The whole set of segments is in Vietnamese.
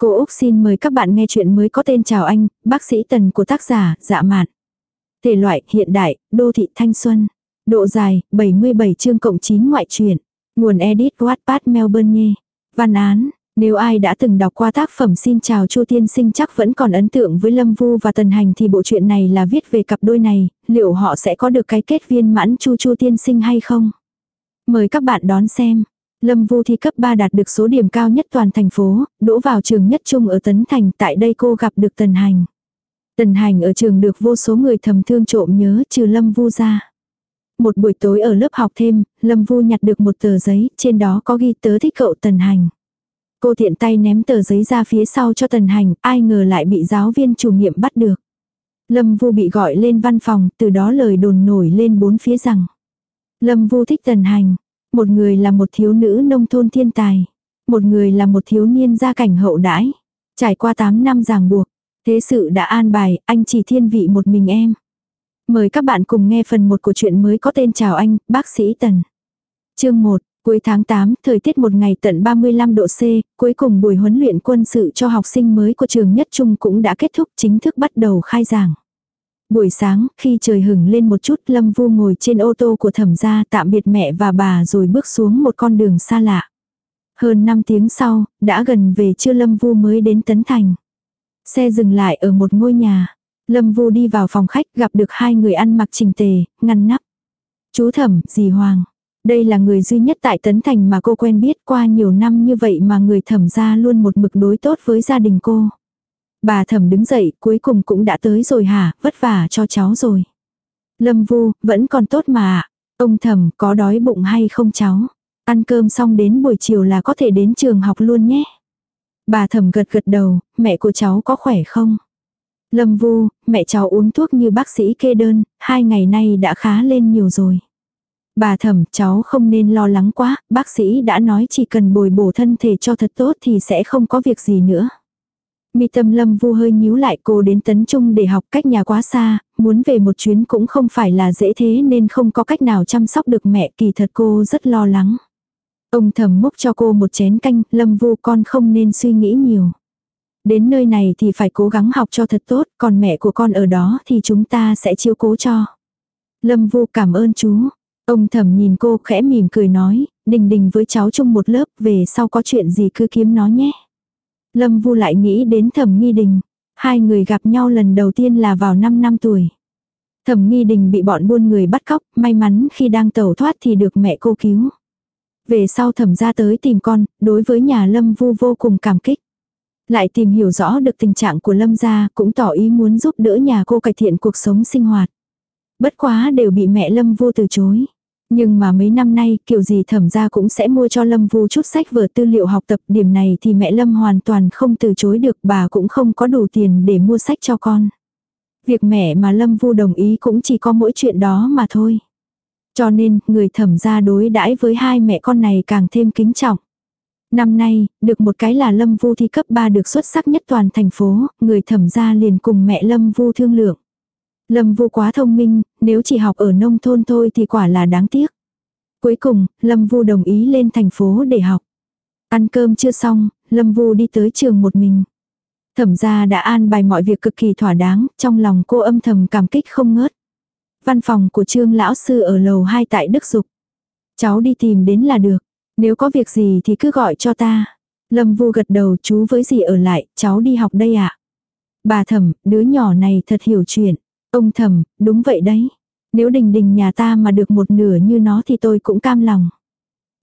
Cô Úc xin mời các bạn nghe chuyện mới có tên Chào Anh, bác sĩ tần của tác giả, dạ mạn. Thể loại, hiện đại, đô thị thanh xuân. Độ dài, 77 chương cộng 9 ngoại truyện. Nguồn edit Wattpad Melbourne Nhê. Văn án, nếu ai đã từng đọc qua tác phẩm Xin chào Chu Tiên Sinh chắc vẫn còn ấn tượng với Lâm Vu và Tần Hành thì bộ truyện này là viết về cặp đôi này, liệu họ sẽ có được cái kết viên mãn Chu Chu Tiên Sinh hay không? Mời các bạn đón xem. Lâm Vu thi cấp 3 đạt được số điểm cao nhất toàn thành phố, đỗ vào trường nhất trung ở Tấn Thành, tại đây cô gặp được Tần Hành. Tần Hành ở trường được vô số người thầm thương trộm nhớ trừ Lâm Vu ra. Một buổi tối ở lớp học thêm, Lâm Vu nhặt được một tờ giấy, trên đó có ghi tớ thích cậu Tần Hành. Cô tiện tay ném tờ giấy ra phía sau cho Tần Hành, ai ngờ lại bị giáo viên chủ nhiệm bắt được. Lâm Vu bị gọi lên văn phòng, từ đó lời đồn nổi lên bốn phía rằng. Lâm Vu thích Tần Hành, một người là một thiếu nữ nông thôn thiên tài. Một người là một thiếu niên gia cảnh hậu đãi. Trải qua 8 năm ràng buộc. Thế sự đã an bài, anh chỉ thiên vị một mình em. Mời các bạn cùng nghe phần 1 của chuyện mới có tên Chào anh, bác sĩ Tần. Chương 1, cuối tháng 8, thời tiết một ngày tận 35 độ C, cuối cùng buổi huấn luyện quân sự cho học sinh mới của trường nhất trung cũng đã kết thúc chính thức bắt đầu khai giảng. Buổi sáng, khi trời hừng lên một chút Lâm Vu ngồi trên ô tô của thẩm gia tạm biệt mẹ và bà rồi bước xuống một con đường xa lạ. Hơn 5 tiếng sau, đã gần về trưa Lâm Vu mới đến Tấn Thành. Xe dừng lại ở một ngôi nhà. Lâm Vu đi vào phòng khách gặp được hai người ăn mặc trình tề, ngăn nắp. Chú thẩm, dì Hoàng. Đây là người duy nhất tại Tấn Thành mà cô quen biết qua nhiều năm như vậy mà người thẩm gia luôn một mực đối tốt với gia đình cô. Bà thẩm đứng dậy, cuối cùng cũng đã tới rồi hả, vất vả cho cháu rồi. Lâm vu, vẫn còn tốt mà Ông thẩm, có đói bụng hay không cháu? Ăn cơm xong đến buổi chiều là có thể đến trường học luôn nhé. Bà thẩm gật gật đầu, mẹ của cháu có khỏe không? Lâm vu, mẹ cháu uống thuốc như bác sĩ kê đơn, hai ngày nay đã khá lên nhiều rồi. Bà thẩm, cháu không nên lo lắng quá, bác sĩ đã nói chỉ cần bồi bổ thân thể cho thật tốt thì sẽ không có việc gì nữa. Mi tâm lâm vu hơi nhíu lại cô đến tấn trung để học cách nhà quá xa, muốn về một chuyến cũng không phải là dễ thế nên không có cách nào chăm sóc được mẹ kỳ thật cô rất lo lắng. Ông thầm múc cho cô một chén canh, lâm vu con không nên suy nghĩ nhiều. Đến nơi này thì phải cố gắng học cho thật tốt, còn mẹ của con ở đó thì chúng ta sẽ chiếu cố cho. Lâm vu cảm ơn chú. Ông thầm nhìn cô khẽ mỉm cười nói, đình đình với cháu chung một lớp, về sau có chuyện gì cứ kiếm nó nhé. Lâm Vu lại nghĩ đến Thẩm Nghi Đình. Hai người gặp nhau lần đầu tiên là vào 5 năm tuổi. Thẩm Nghi Đình bị bọn buôn người bắt cóc, may mắn khi đang tẩu thoát thì được mẹ cô cứu. Về sau thẩm ra tới tìm con, đối với nhà Lâm Vu vô cùng cảm kích. Lại tìm hiểu rõ được tình trạng của Lâm gia, cũng tỏ ý muốn giúp đỡ nhà cô cải thiện cuộc sống sinh hoạt. Bất quá đều bị mẹ Lâm Vu từ chối. Nhưng mà mấy năm nay, kiểu gì thẩm ra cũng sẽ mua cho Lâm Vu chút sách vở tư liệu học tập. Điểm này thì mẹ Lâm hoàn toàn không từ chối được, bà cũng không có đủ tiền để mua sách cho con. Việc mẹ mà Lâm Vu đồng ý cũng chỉ có mỗi chuyện đó mà thôi. Cho nên, người thẩm ra đối đãi với hai mẹ con này càng thêm kính trọng. Năm nay, được một cái là Lâm Vu thi cấp 3 được xuất sắc nhất toàn thành phố, người thẩm ra liền cùng mẹ Lâm Vu thương lượng. Lâm Vu quá thông minh, nếu chỉ học ở nông thôn thôi thì quả là đáng tiếc. Cuối cùng, Lâm Vu đồng ý lên thành phố để học. Ăn cơm chưa xong, Lâm Vu đi tới trường một mình. Thẩm gia đã an bài mọi việc cực kỳ thỏa đáng, trong lòng cô âm thầm cảm kích không ngớt. Văn phòng của trương lão sư ở lầu 2 tại Đức Dục. Cháu đi tìm đến là được. Nếu có việc gì thì cứ gọi cho ta. Lâm Vu gật đầu chú với gì ở lại, cháu đi học đây ạ. À? Bà thẩm, đứa nhỏ này thật hiểu chuyện. Ông thầm, đúng vậy đấy. Nếu đình đình nhà ta mà được một nửa như nó thì tôi cũng cam lòng.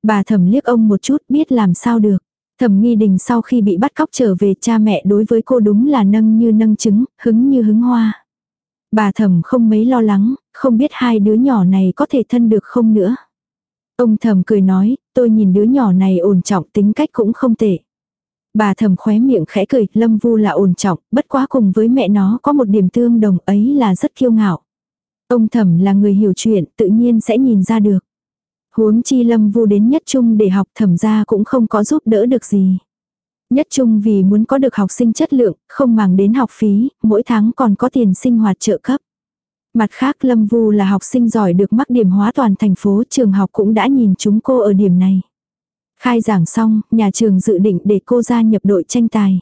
Bà thầm liếc ông một chút biết làm sao được. Thẩm nghi đình sau khi bị bắt cóc trở về cha mẹ đối với cô đúng là nâng như nâng trứng, hứng như hứng hoa. Bà thầm không mấy lo lắng, không biết hai đứa nhỏ này có thể thân được không nữa. Ông thầm cười nói, tôi nhìn đứa nhỏ này ổn trọng tính cách cũng không tệ. Bà thầm khóe miệng khẽ cười, Lâm Vu là ổn trọng, bất quá cùng với mẹ nó có một điểm tương đồng ấy là rất kiêu ngạo. Ông thầm là người hiểu chuyện, tự nhiên sẽ nhìn ra được. Huống chi Lâm Vu đến nhất trung để học thẩm ra cũng không có giúp đỡ được gì. Nhất trung vì muốn có được học sinh chất lượng, không màng đến học phí, mỗi tháng còn có tiền sinh hoạt trợ cấp. Mặt khác Lâm Vu là học sinh giỏi được mắc điểm hóa toàn thành phố trường học cũng đã nhìn chúng cô ở điểm này. Khai giảng xong, nhà trường dự định để cô gia nhập đội tranh tài.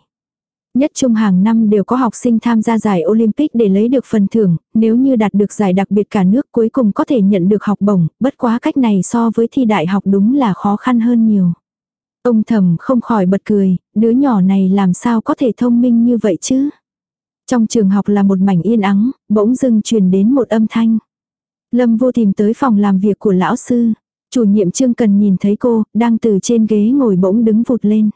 Nhất trung hàng năm đều có học sinh tham gia giải Olympic để lấy được phần thưởng, nếu như đạt được giải đặc biệt cả nước cuối cùng có thể nhận được học bổng, bất quá cách này so với thi đại học đúng là khó khăn hơn nhiều. Ông thầm không khỏi bật cười, đứa nhỏ này làm sao có thể thông minh như vậy chứ? Trong trường học là một mảnh yên ắng, bỗng dưng truyền đến một âm thanh. Lâm vô tìm tới phòng làm việc của lão sư. Chủ nhiệm trương cần nhìn thấy cô, đang từ trên ghế ngồi bỗng đứng vụt lên.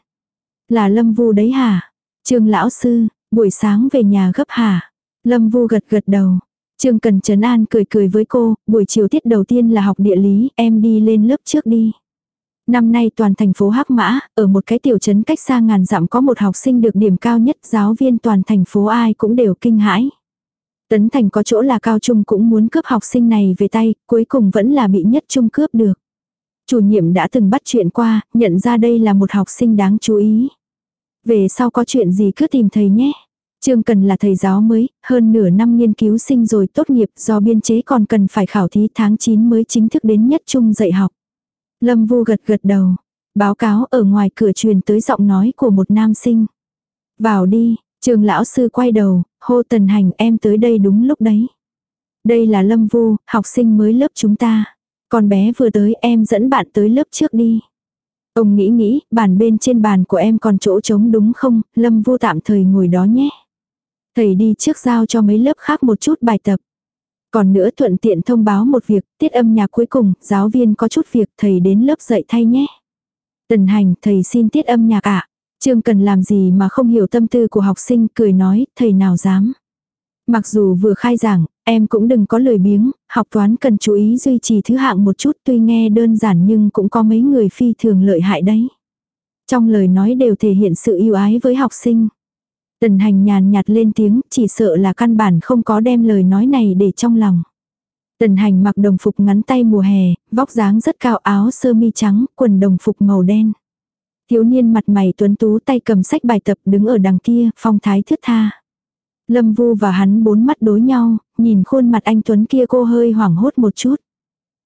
Là Lâm vu đấy hả? Trương lão sư, buổi sáng về nhà gấp hả? Lâm vu gật gật đầu. Trương cần trấn an cười cười với cô, buổi chiều tiết đầu tiên là học địa lý, em đi lên lớp trước đi. Năm nay toàn thành phố Hắc Mã, ở một cái tiểu trấn cách xa ngàn dặm có một học sinh được điểm cao nhất giáo viên toàn thành phố ai cũng đều kinh hãi. Tấn Thành có chỗ là cao trung cũng muốn cướp học sinh này về tay, cuối cùng vẫn là bị nhất trung cướp được. Chủ nhiệm đã từng bắt chuyện qua, nhận ra đây là một học sinh đáng chú ý. Về sau có chuyện gì cứ tìm thầy nhé. Trương Cần là thầy giáo mới, hơn nửa năm nghiên cứu sinh rồi tốt nghiệp do biên chế còn cần phải khảo thí tháng 9 mới chính thức đến nhất trung dạy học. Lâm Vu gật gật đầu. Báo cáo ở ngoài cửa truyền tới giọng nói của một nam sinh. Vào đi, trường lão sư quay đầu, hô tần hành em tới đây đúng lúc đấy. Đây là Lâm Vu, học sinh mới lớp chúng ta. Con bé vừa tới em dẫn bạn tới lớp trước đi. Ông nghĩ nghĩ, bàn bên trên bàn của em còn chỗ trống đúng không, Lâm Vu tạm thời ngồi đó nhé. Thầy đi trước giao cho mấy lớp khác một chút bài tập. Còn nữa thuận tiện thông báo một việc, tiết âm nhạc cuối cùng, giáo viên có chút việc, thầy đến lớp dạy thay nhé. Tần hành, thầy xin tiết âm nhạc ạ. À? Trương cần làm gì mà không hiểu tâm tư của học sinh, cười nói, thầy nào dám. Mặc dù vừa khai giảng, em cũng đừng có lời biếng, học toán cần chú ý duy trì thứ hạng một chút tuy nghe đơn giản nhưng cũng có mấy người phi thường lợi hại đấy. Trong lời nói đều thể hiện sự yêu ái với học sinh. Tần hành nhàn nhạt lên tiếng, chỉ sợ là căn bản không có đem lời nói này để trong lòng. Tần hành mặc đồng phục ngắn tay mùa hè, vóc dáng rất cao áo sơ mi trắng, quần đồng phục màu đen. Thiếu niên mặt mày tuấn tú tay cầm sách bài tập đứng ở đằng kia, phong thái thướt tha. Lâm Vu và hắn bốn mắt đối nhau, nhìn khuôn mặt anh Tuấn kia cô hơi hoảng hốt một chút.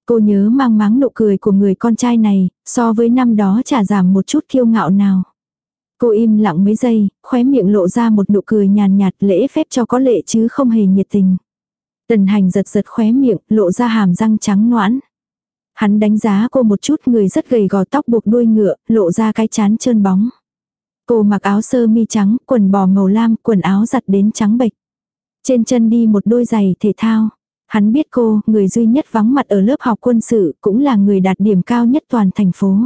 Cô nhớ mang máng nụ cười của người con trai này, so với năm đó chả giảm một chút kiêu ngạo nào. Cô im lặng mấy giây, khóe miệng lộ ra một nụ cười nhàn nhạt lễ phép cho có lệ chứ không hề nhiệt tình. Tần hành giật giật khóe miệng, lộ ra hàm răng trắng noãn. Hắn đánh giá cô một chút người rất gầy gò tóc buộc đuôi ngựa, lộ ra cái chán trơn bóng. Cô mặc áo sơ mi trắng, quần bò màu lam, quần áo giặt đến trắng bệch. Trên chân đi một đôi giày thể thao. Hắn biết cô, người duy nhất vắng mặt ở lớp học quân sự, cũng là người đạt điểm cao nhất toàn thành phố.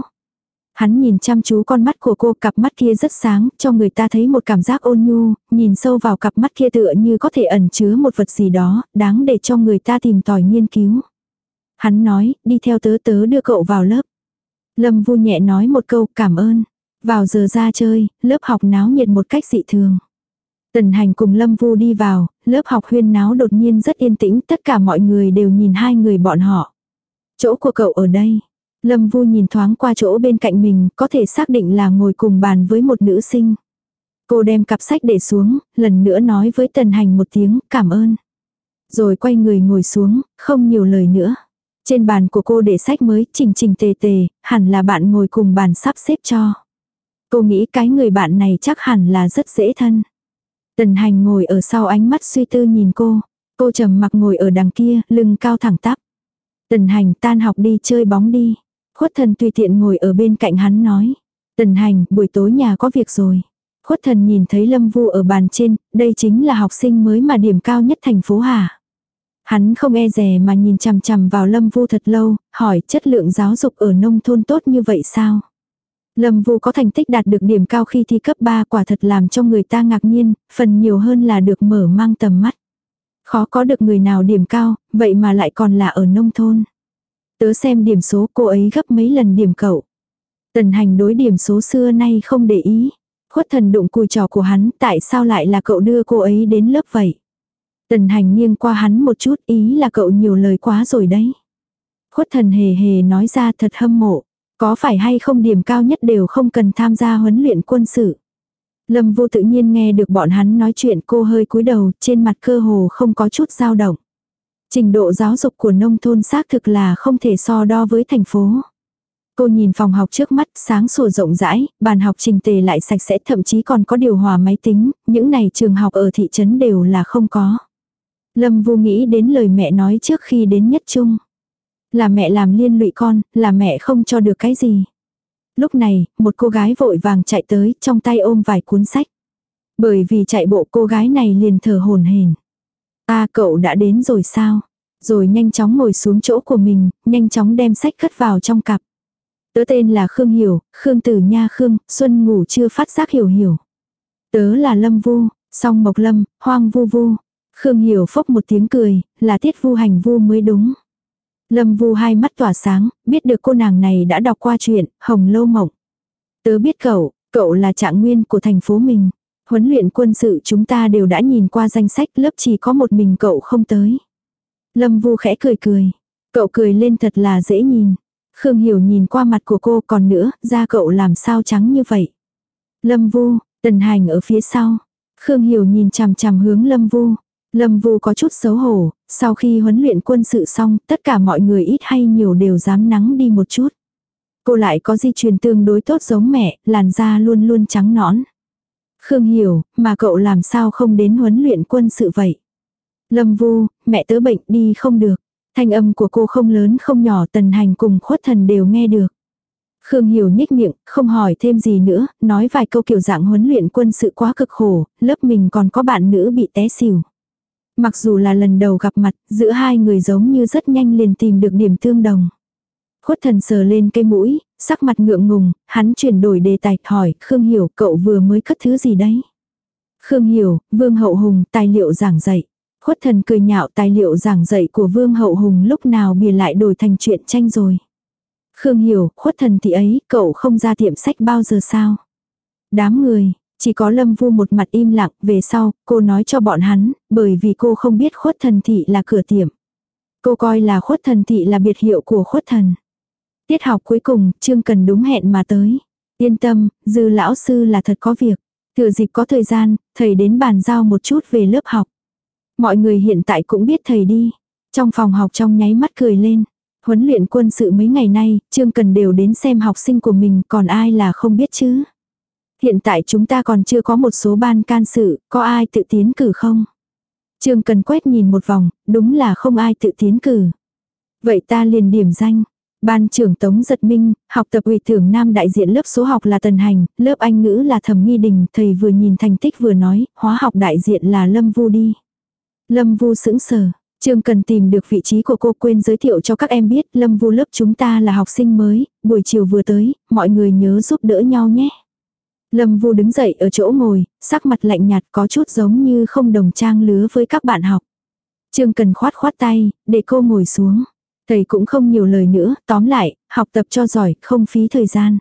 Hắn nhìn chăm chú con mắt của cô, cặp mắt kia rất sáng, cho người ta thấy một cảm giác ôn nhu, nhìn sâu vào cặp mắt kia tựa như có thể ẩn chứa một vật gì đó, đáng để cho người ta tìm tòi nghiên cứu. Hắn nói, đi theo tớ tớ đưa cậu vào lớp. Lâm vui nhẹ nói một câu cảm ơn. Vào giờ ra chơi, lớp học náo nhiệt một cách dị thường. Tần hành cùng Lâm Vu đi vào, lớp học huyên náo đột nhiên rất yên tĩnh, tất cả mọi người đều nhìn hai người bọn họ. Chỗ của cậu ở đây. Lâm Vu nhìn thoáng qua chỗ bên cạnh mình, có thể xác định là ngồi cùng bàn với một nữ sinh. Cô đem cặp sách để xuống, lần nữa nói với Tần Hành một tiếng cảm ơn. Rồi quay người ngồi xuống, không nhiều lời nữa. Trên bàn của cô để sách mới chỉnh chỉnh tề tề, hẳn là bạn ngồi cùng bàn sắp xếp cho. Cô nghĩ cái người bạn này chắc hẳn là rất dễ thân. Tần hành ngồi ở sau ánh mắt suy tư nhìn cô. Cô trầm mặc ngồi ở đằng kia, lưng cao thẳng tắp. Tần hành tan học đi chơi bóng đi. Khuất thần tùy tiện ngồi ở bên cạnh hắn nói. Tần hành, buổi tối nhà có việc rồi. Khuất thần nhìn thấy Lâm Vu ở bàn trên, đây chính là học sinh mới mà điểm cao nhất thành phố Hà. Hắn không e rè mà nhìn chằm chằm vào Lâm Vu thật lâu, hỏi chất lượng giáo dục ở nông thôn tốt như vậy sao? Lâm Vu có thành tích đạt được điểm cao khi thi cấp 3 quả thật làm cho người ta ngạc nhiên, phần nhiều hơn là được mở mang tầm mắt. Khó có được người nào điểm cao, vậy mà lại còn là ở nông thôn. Tớ xem điểm số cô ấy gấp mấy lần điểm cậu. Tần hành đối điểm số xưa nay không để ý. Khuất thần đụng cùi trò của hắn tại sao lại là cậu đưa cô ấy đến lớp vậy. Tần hành nghiêng qua hắn một chút ý là cậu nhiều lời quá rồi đấy. Khuất thần hề hề nói ra thật hâm mộ. Có phải hay không điểm cao nhất đều không cần tham gia huấn luyện quân sự. Lâm vô tự nhiên nghe được bọn hắn nói chuyện cô hơi cúi đầu, trên mặt cơ hồ không có chút dao động. Trình độ giáo dục của nông thôn xác thực là không thể so đo với thành phố. Cô nhìn phòng học trước mắt, sáng sủa rộng rãi, bàn học trình tề lại sạch sẽ thậm chí còn có điều hòa máy tính, những này trường học ở thị trấn đều là không có. Lâm Vu nghĩ đến lời mẹ nói trước khi đến nhất trung. Là mẹ làm liên lụy con, là mẹ không cho được cái gì. Lúc này, một cô gái vội vàng chạy tới, trong tay ôm vài cuốn sách. Bởi vì chạy bộ cô gái này liền thở hồn hển. A cậu đã đến rồi sao? Rồi nhanh chóng ngồi xuống chỗ của mình, nhanh chóng đem sách cất vào trong cặp. Tớ tên là Khương Hiểu, Khương Tử Nha Khương, Xuân ngủ chưa phát giác hiểu hiểu. Tớ là Lâm Vu, song Mộc Lâm, Hoang Vu Vu. Khương Hiểu phốc một tiếng cười, là tiết vu hành vu mới đúng. Lâm Vu hai mắt tỏa sáng, biết được cô nàng này đã đọc qua chuyện Hồng Lâu Mộng. Tớ biết cậu, cậu là trạng nguyên của thành phố mình. Huấn luyện quân sự chúng ta đều đã nhìn qua danh sách lớp chỉ có một mình cậu không tới. Lâm Vu khẽ cười cười. Cậu cười lên thật là dễ nhìn. Khương Hiểu nhìn qua mặt của cô còn nữa, da cậu làm sao trắng như vậy. Lâm Vu, Tần Hành ở phía sau. Khương Hiểu nhìn chằm chằm hướng Lâm Vu. Lâm Vu có chút xấu hổ, sau khi huấn luyện quân sự xong, tất cả mọi người ít hay nhiều đều dám nắng đi một chút. Cô lại có di truyền tương đối tốt giống mẹ, làn da luôn luôn trắng nõn. Khương hiểu, mà cậu làm sao không đến huấn luyện quân sự vậy? Lâm Vu, mẹ tớ bệnh đi không được. Thanh âm của cô không lớn không nhỏ tần hành cùng khuất thần đều nghe được. Khương Hiểu nhếch miệng, không hỏi thêm gì nữa, nói vài câu kiểu dạng huấn luyện quân sự quá cực khổ, lớp mình còn có bạn nữ bị té xỉu. Mặc dù là lần đầu gặp mặt, giữa hai người giống như rất nhanh liền tìm được điểm tương đồng. Khuất thần sờ lên cây mũi, sắc mặt ngượng ngùng, hắn chuyển đổi đề tài hỏi, Khương Hiểu cậu vừa mới cất thứ gì đấy? Khương Hiểu, Vương Hậu Hùng, tài liệu giảng dạy. Khuất thần cười nhạo tài liệu giảng dạy của Vương Hậu Hùng lúc nào bìa lại đổi thành chuyện tranh rồi. Khương Hiểu, khuất thần thì ấy, cậu không ra tiệm sách bao giờ sao? Đám người, chỉ có Lâm Vu một mặt im lặng, về sau, cô nói cho bọn hắn, bởi vì cô không biết khuất thần thị là cửa tiệm. Cô coi là khuất thần thị là biệt hiệu của khuất thần. Tiết học cuối cùng, Trương Cần đúng hẹn mà tới. Yên tâm, dư lão sư là thật có việc. Thừa dịp có thời gian, thầy đến bàn giao một chút về lớp học. Mọi người hiện tại cũng biết thầy đi. Trong phòng học trong nháy mắt cười lên. Huấn luyện quân sự mấy ngày nay, Trương Cần đều đến xem học sinh của mình, còn ai là không biết chứ. Hiện tại chúng ta còn chưa có một số ban can sự, có ai tự tiến cử không? Trương Cần quét nhìn một vòng, đúng là không ai tự tiến cử. Vậy ta liền điểm danh. Ban trưởng Tống Giật Minh, học tập ủy thưởng nam đại diện lớp số học là Tần Hành, lớp Anh ngữ là Thẩm Nghi Đình, thầy vừa nhìn thành tích vừa nói, hóa học đại diện là Lâm Vu đi. Lâm Vu sững sờ, Trương cần tìm được vị trí của cô quên giới thiệu cho các em biết, Lâm Vu lớp chúng ta là học sinh mới, buổi chiều vừa tới, mọi người nhớ giúp đỡ nhau nhé. Lâm Vu đứng dậy ở chỗ ngồi, sắc mặt lạnh nhạt có chút giống như không đồng trang lứa với các bạn học. Trương cần khoát khoát tay, để cô ngồi xuống. Thầy cũng không nhiều lời nữa, tóm lại, học tập cho giỏi, không phí thời gian.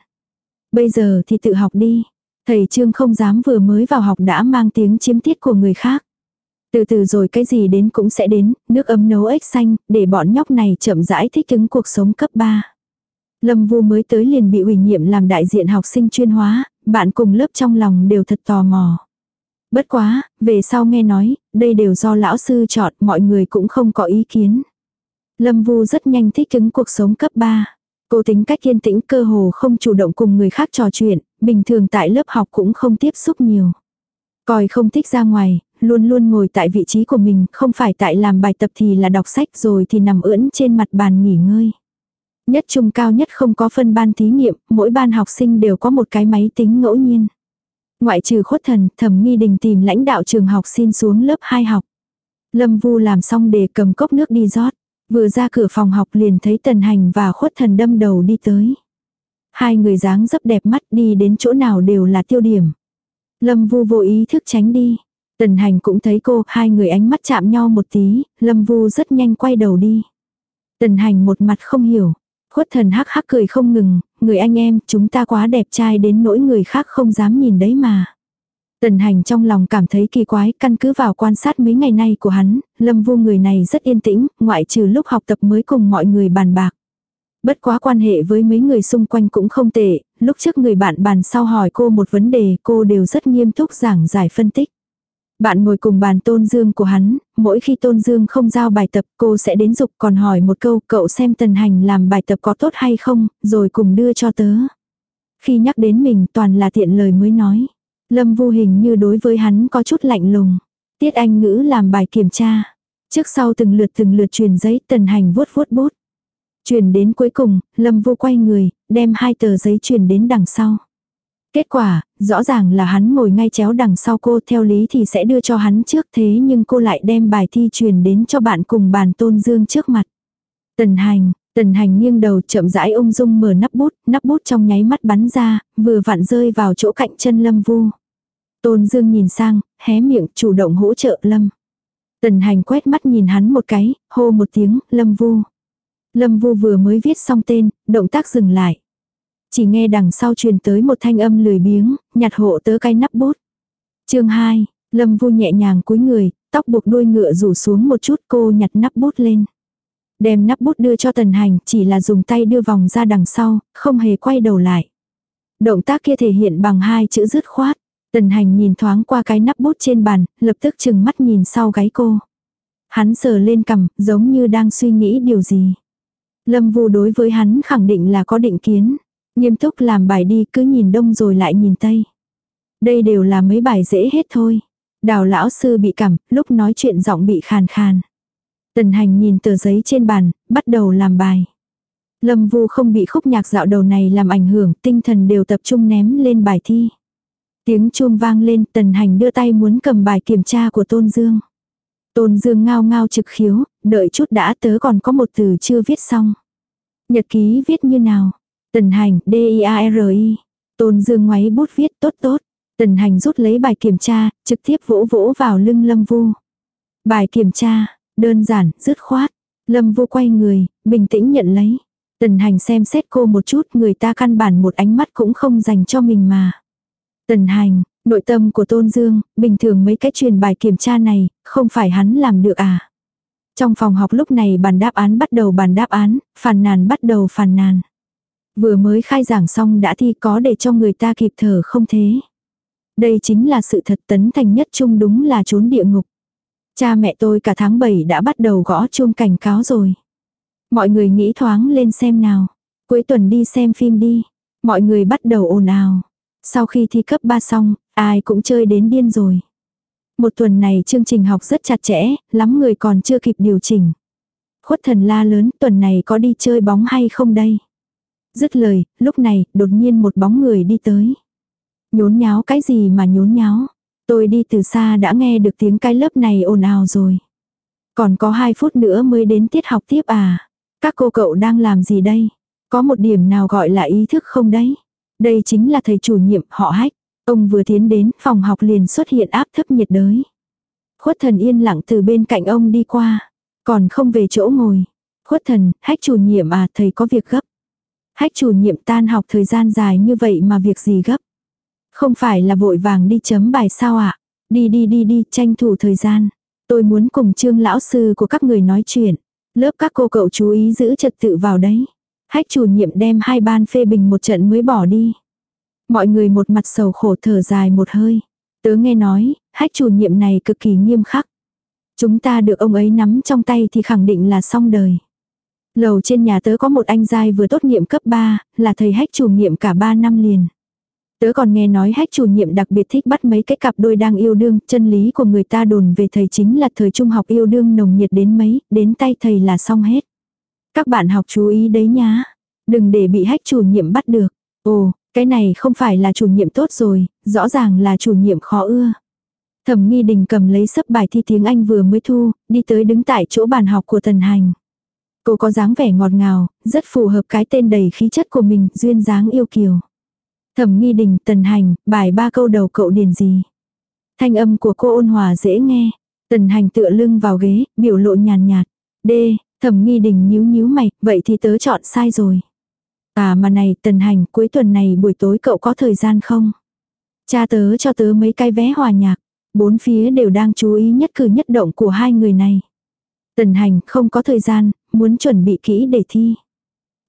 Bây giờ thì tự học đi. Thầy Trương không dám vừa mới vào học đã mang tiếng chiếm tiết của người khác. Từ từ rồi cái gì đến cũng sẽ đến, nước ấm nấu ếch xanh, để bọn nhóc này chậm rãi thích ứng cuộc sống cấp 3. Lâm Vu mới tới liền bị ủy nhiệm làm đại diện học sinh chuyên hóa, bạn cùng lớp trong lòng đều thật tò mò. Bất quá, về sau nghe nói, đây đều do lão sư chọn, mọi người cũng không có ý kiến. Lâm Vu rất nhanh thích ứng cuộc sống cấp 3. Cô tính cách kiên tĩnh cơ hồ không chủ động cùng người khác trò chuyện, bình thường tại lớp học cũng không tiếp xúc nhiều. Coi không thích ra ngoài, luôn luôn ngồi tại vị trí của mình, không phải tại làm bài tập thì là đọc sách rồi thì nằm ưỡn trên mặt bàn nghỉ ngơi. Nhất trung cao nhất không có phân ban thí nghiệm, mỗi ban học sinh đều có một cái máy tính ngẫu nhiên. Ngoại trừ khuất thần, thẩm nghi đình tìm lãnh đạo trường học xin xuống lớp 2 học. Lâm Vu làm xong để cầm cốc nước đi rót. Vừa ra cửa phòng học liền thấy tần hành và khuất thần đâm đầu đi tới. Hai người dáng dấp đẹp mắt đi đến chỗ nào đều là tiêu điểm. Lâm Vu vô ý thức tránh đi. Tần hành cũng thấy cô, hai người ánh mắt chạm nhau một tí, Lâm Vu rất nhanh quay đầu đi. Tần hành một mặt không hiểu. Khuất thần hắc hắc cười không ngừng, người anh em, chúng ta quá đẹp trai đến nỗi người khác không dám nhìn đấy mà. Tần hành trong lòng cảm thấy kỳ quái, căn cứ vào quan sát mấy ngày nay của hắn, lâm vu người này rất yên tĩnh, ngoại trừ lúc học tập mới cùng mọi người bàn bạc. Bất quá quan hệ với mấy người xung quanh cũng không tệ, lúc trước người bạn bàn sau hỏi cô một vấn đề cô đều rất nghiêm túc giảng giải phân tích. Bạn ngồi cùng bàn Tôn Dương của hắn, mỗi khi Tôn Dương không giao bài tập cô sẽ đến dục còn hỏi một câu cậu xem Tần Hành làm bài tập có tốt hay không, rồi cùng đưa cho tớ. Khi nhắc đến mình toàn là tiện lời mới nói. Lâm vô hình như đối với hắn có chút lạnh lùng. Tiết Anh ngữ làm bài kiểm tra. Trước sau từng lượt từng lượt truyền giấy Tần Hành vuốt vuốt bút. Truyền đến cuối cùng, Lâm vô quay người, đem hai tờ giấy truyền đến đằng sau. Kết quả, rõ ràng là hắn ngồi ngay chéo đằng sau cô theo lý thì sẽ đưa cho hắn trước thế nhưng cô lại đem bài thi truyền đến cho bạn cùng bàn tôn dương trước mặt. Tần hành, tần hành nghiêng đầu chậm rãi ung dung mở nắp bút, nắp bút trong nháy mắt bắn ra, vừa vặn rơi vào chỗ cạnh chân lâm vu. Tôn dương nhìn sang, hé miệng chủ động hỗ trợ lâm. Tần hành quét mắt nhìn hắn một cái, hô một tiếng, lâm vu. Lâm vu vừa mới viết xong tên, động tác dừng lại. Chỉ nghe đằng sau truyền tới một thanh âm lười biếng, nhặt hộ tớ cái nắp bút. chương 2, Lâm Vu nhẹ nhàng cúi người, tóc buộc đuôi ngựa rủ xuống một chút cô nhặt nắp bút lên. Đem nắp bút đưa cho tần hành chỉ là dùng tay đưa vòng ra đằng sau, không hề quay đầu lại. Động tác kia thể hiện bằng hai chữ dứt khoát. Tần hành nhìn thoáng qua cái nắp bút trên bàn, lập tức chừng mắt nhìn sau gáy cô. Hắn sờ lên cằm, giống như đang suy nghĩ điều gì. Lâm Vu đối với hắn khẳng định là có định kiến. Nghiêm túc làm bài đi cứ nhìn đông rồi lại nhìn tây. Đây đều là mấy bài dễ hết thôi. Đào lão sư bị cảm, lúc nói chuyện giọng bị khàn khàn. Tần hành nhìn tờ giấy trên bàn, bắt đầu làm bài. Lâm vu không bị khúc nhạc dạo đầu này làm ảnh hưởng, tinh thần đều tập trung ném lên bài thi. Tiếng chuông vang lên, tần hành đưa tay muốn cầm bài kiểm tra của Tôn Dương. Tôn Dương ngao ngao trực khiếu, đợi chút đã tớ còn có một từ chưa viết xong. Nhật ký viết như nào? Tần hành, D-I-A-R-I. Tôn Dương ngoáy bút viết tốt tốt. Tần hành rút lấy bài kiểm tra, trực tiếp vỗ vỗ vào lưng Lâm Vu. Bài kiểm tra, đơn giản, dứt khoát. Lâm Vu quay người, bình tĩnh nhận lấy. Tần hành xem xét cô một chút, người ta căn bản một ánh mắt cũng không dành cho mình mà. Tần hành, nội tâm của Tôn Dương, bình thường mấy cái truyền bài kiểm tra này, không phải hắn làm được à. Trong phòng học lúc này bàn đáp án bắt đầu bàn đáp án, phàn nàn bắt đầu phàn nàn. Vừa mới khai giảng xong đã thi có để cho người ta kịp thở không thế. Đây chính là sự thật tấn thành nhất chung đúng là trốn địa ngục. Cha mẹ tôi cả tháng 7 đã bắt đầu gõ chuông cảnh cáo rồi. Mọi người nghĩ thoáng lên xem nào. Cuối tuần đi xem phim đi. Mọi người bắt đầu ồn ào. Sau khi thi cấp 3 xong, ai cũng chơi đến điên rồi. Một tuần này chương trình học rất chặt chẽ, lắm người còn chưa kịp điều chỉnh. Khuất thần la lớn tuần này có đi chơi bóng hay không đây? Dứt lời, lúc này, đột nhiên một bóng người đi tới. Nhốn nháo cái gì mà nhốn nháo. Tôi đi từ xa đã nghe được tiếng cái lớp này ồn ào rồi. Còn có 2 phút nữa mới đến tiết học tiếp à. Các cô cậu đang làm gì đây? Có một điểm nào gọi là ý thức không đấy? Đây chính là thầy chủ nhiệm họ hách. Ông vừa tiến đến phòng học liền xuất hiện áp thấp nhiệt đới. Khuất thần yên lặng từ bên cạnh ông đi qua. Còn không về chỗ ngồi. Khuất thần, hách chủ nhiệm à thầy có việc gấp. Hách chủ nhiệm tan học thời gian dài như vậy mà việc gì gấp. Không phải là vội vàng đi chấm bài sao ạ. À? Đi đi đi đi, tranh thủ thời gian. Tôi muốn cùng trương lão sư của các người nói chuyện. Lớp các cô cậu chú ý giữ trật tự vào đấy. Hách chủ nhiệm đem hai ban phê bình một trận mới bỏ đi. Mọi người một mặt sầu khổ thở dài một hơi. Tớ nghe nói, hách chủ nhiệm này cực kỳ nghiêm khắc. Chúng ta được ông ấy nắm trong tay thì khẳng định là xong đời. Lầu trên nhà tớ có một anh giai vừa tốt nghiệp cấp 3, là thầy hách chủ nhiệm cả 3 năm liền. Tớ còn nghe nói hách chủ nhiệm đặc biệt thích bắt mấy cái cặp đôi đang yêu đương, chân lý của người ta đồn về thầy chính là thời trung học yêu đương nồng nhiệt đến mấy, đến tay thầy là xong hết. Các bạn học chú ý đấy nhá. Đừng để bị hách chủ nhiệm bắt được. Ồ, cái này không phải là chủ nhiệm tốt rồi, rõ ràng là chủ nhiệm khó ưa. Thẩm nghi đình cầm lấy sấp bài thi tiếng Anh vừa mới thu, đi tới đứng tại chỗ bàn học của tần hành. Cô có dáng vẻ ngọt ngào, rất phù hợp cái tên đầy khí chất của mình, duyên dáng yêu kiều. Thẩm nghi đình, tần hành, bài ba câu đầu cậu điền gì. Thanh âm của cô ôn hòa dễ nghe. Tần hành tựa lưng vào ghế, biểu lộ nhàn nhạt. D, thẩm nghi đình nhíu nhíu mày, vậy thì tớ chọn sai rồi. À mà này, tần hành, cuối tuần này buổi tối cậu có thời gian không? Cha tớ cho tớ mấy cái vé hòa nhạc. Bốn phía đều đang chú ý nhất cử nhất động của hai người này. Tần hành không có thời gian, muốn chuẩn bị kỹ để thi.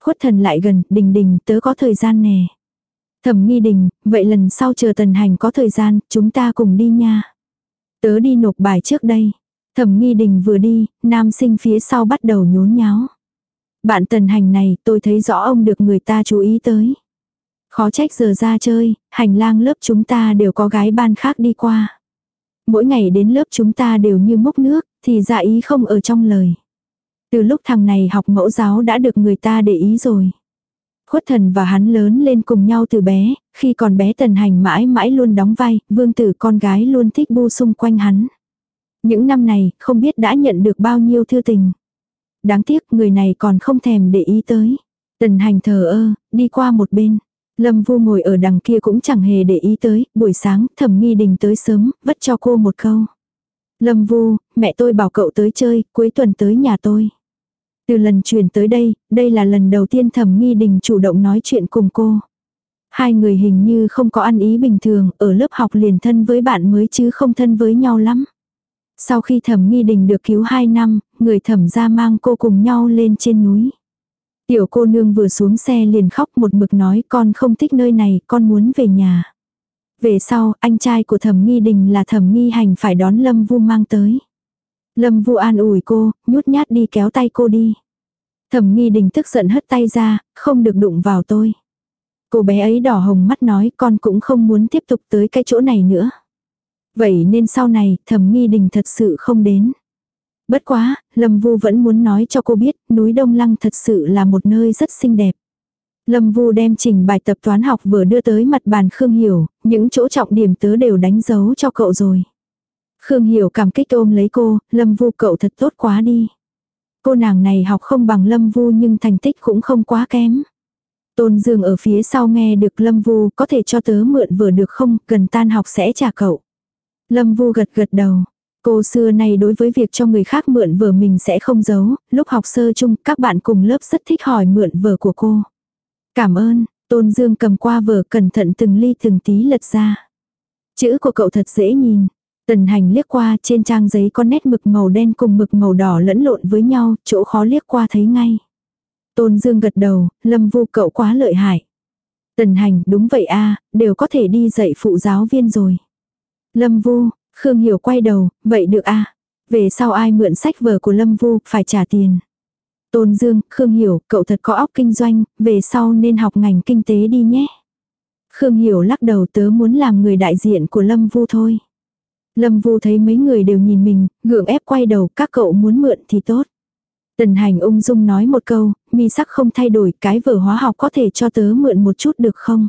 Khuất thần lại gần, đình đình tớ có thời gian nè. Thẩm nghi đình, vậy lần sau chờ tần hành có thời gian, chúng ta cùng đi nha. Tớ đi nộp bài trước đây. Thẩm nghi đình vừa đi, nam sinh phía sau bắt đầu nhốn nháo. Bạn tần hành này tôi thấy rõ ông được người ta chú ý tới. Khó trách giờ ra chơi, hành lang lớp chúng ta đều có gái ban khác đi qua. Mỗi ngày đến lớp chúng ta đều như múc nước, thì dạ ý không ở trong lời. Từ lúc thằng này học mẫu giáo đã được người ta để ý rồi. Khuất thần và hắn lớn lên cùng nhau từ bé, khi còn bé tần hành mãi mãi luôn đóng vai, vương tử con gái luôn thích bu xung quanh hắn. Những năm này, không biết đã nhận được bao nhiêu thư tình. Đáng tiếc người này còn không thèm để ý tới. Tần hành thờ ơ, đi qua một bên. Lâm Vu ngồi ở đằng kia cũng chẳng hề để ý tới, buổi sáng thẩm nghi đình tới sớm, vất cho cô một câu. Lâm Vu, mẹ tôi bảo cậu tới chơi, cuối tuần tới nhà tôi. Từ lần chuyển tới đây, đây là lần đầu tiên thẩm nghi đình chủ động nói chuyện cùng cô. Hai người hình như không có ăn ý bình thường, ở lớp học liền thân với bạn mới chứ không thân với nhau lắm. Sau khi thẩm nghi đình được cứu 2 năm, người thẩm ra mang cô cùng nhau lên trên núi. Tiểu cô nương vừa xuống xe liền khóc một mực nói con không thích nơi này, con muốn về nhà. Về sau, anh trai của thẩm nghi đình là thẩm nghi hành phải đón Lâm Vu mang tới. Lâm Vu an ủi cô, nhút nhát đi kéo tay cô đi. Thẩm nghi đình tức giận hất tay ra, không được đụng vào tôi. Cô bé ấy đỏ hồng mắt nói con cũng không muốn tiếp tục tới cái chỗ này nữa. Vậy nên sau này, thẩm nghi đình thật sự không đến. Bất quá, Lâm Vu vẫn muốn nói cho cô biết, núi Đông Lăng thật sự là một nơi rất xinh đẹp. Lâm Vu đem trình bài tập toán học vừa đưa tới mặt bàn Khương Hiểu, những chỗ trọng điểm tớ đều đánh dấu cho cậu rồi. Khương Hiểu cảm kích ôm lấy cô, Lâm Vu cậu thật tốt quá đi. Cô nàng này học không bằng Lâm Vu nhưng thành tích cũng không quá kém. Tôn Dương ở phía sau nghe được Lâm Vu có thể cho tớ mượn vừa được không, gần tan học sẽ trả cậu. Lâm Vu gật gật đầu. Cô xưa này đối với việc cho người khác mượn vở mình sẽ không giấu, lúc học sơ chung các bạn cùng lớp rất thích hỏi mượn vở của cô. Cảm ơn, Tôn Dương cầm qua vở cẩn thận từng ly từng tí lật ra. Chữ của cậu thật dễ nhìn. Tần hành liếc qua trên trang giấy có nét mực màu đen cùng mực màu đỏ lẫn lộn với nhau, chỗ khó liếc qua thấy ngay. Tôn Dương gật đầu, lâm vu cậu quá lợi hại. Tần hành, đúng vậy a đều có thể đi dạy phụ giáo viên rồi. Lâm vu, Khương Hiểu quay đầu, vậy được a Về sau ai mượn sách vở của Lâm vu, phải trả tiền. Tôn Dương, Khương Hiểu, cậu thật có óc kinh doanh, về sau nên học ngành kinh tế đi nhé. Khương Hiểu lắc đầu tớ muốn làm người đại diện của Lâm Vu thôi. Lâm Vu thấy mấy người đều nhìn mình, gượng ép quay đầu, các cậu muốn mượn thì tốt. Tần hành ung dung nói một câu, mi sắc không thay đổi, cái vở hóa học có thể cho tớ mượn một chút được không?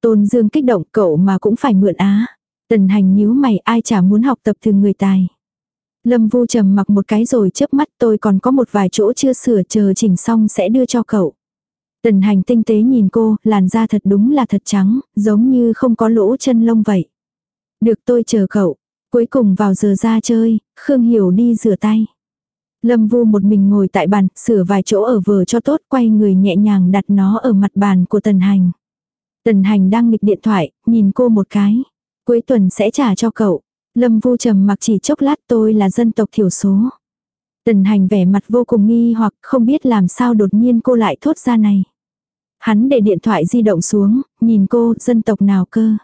Tôn Dương kích động, cậu mà cũng phải mượn á. Tần hành nhíu mày ai chả muốn học tập từ người tài. Lâm Vu trầm mặc một cái rồi chớp mắt tôi còn có một vài chỗ chưa sửa chờ chỉnh xong sẽ đưa cho cậu. Tần hành tinh tế nhìn cô, làn da thật đúng là thật trắng, giống như không có lỗ chân lông vậy. Được tôi chờ cậu. Cuối cùng vào giờ ra chơi, Khương Hiểu đi rửa tay. Lâm Vu một mình ngồi tại bàn, sửa vài chỗ ở vờ cho tốt, quay người nhẹ nhàng đặt nó ở mặt bàn của Tần Hành. Tần Hành đang nghịch điện thoại, nhìn cô một cái. Cuối tuần sẽ trả cho cậu. Lâm Vu trầm mặc chỉ chốc lát tôi là dân tộc thiểu số. Tần Hành vẻ mặt vô cùng nghi hoặc không biết làm sao đột nhiên cô lại thốt ra này. Hắn để điện thoại di động xuống, nhìn cô, dân tộc nào cơ.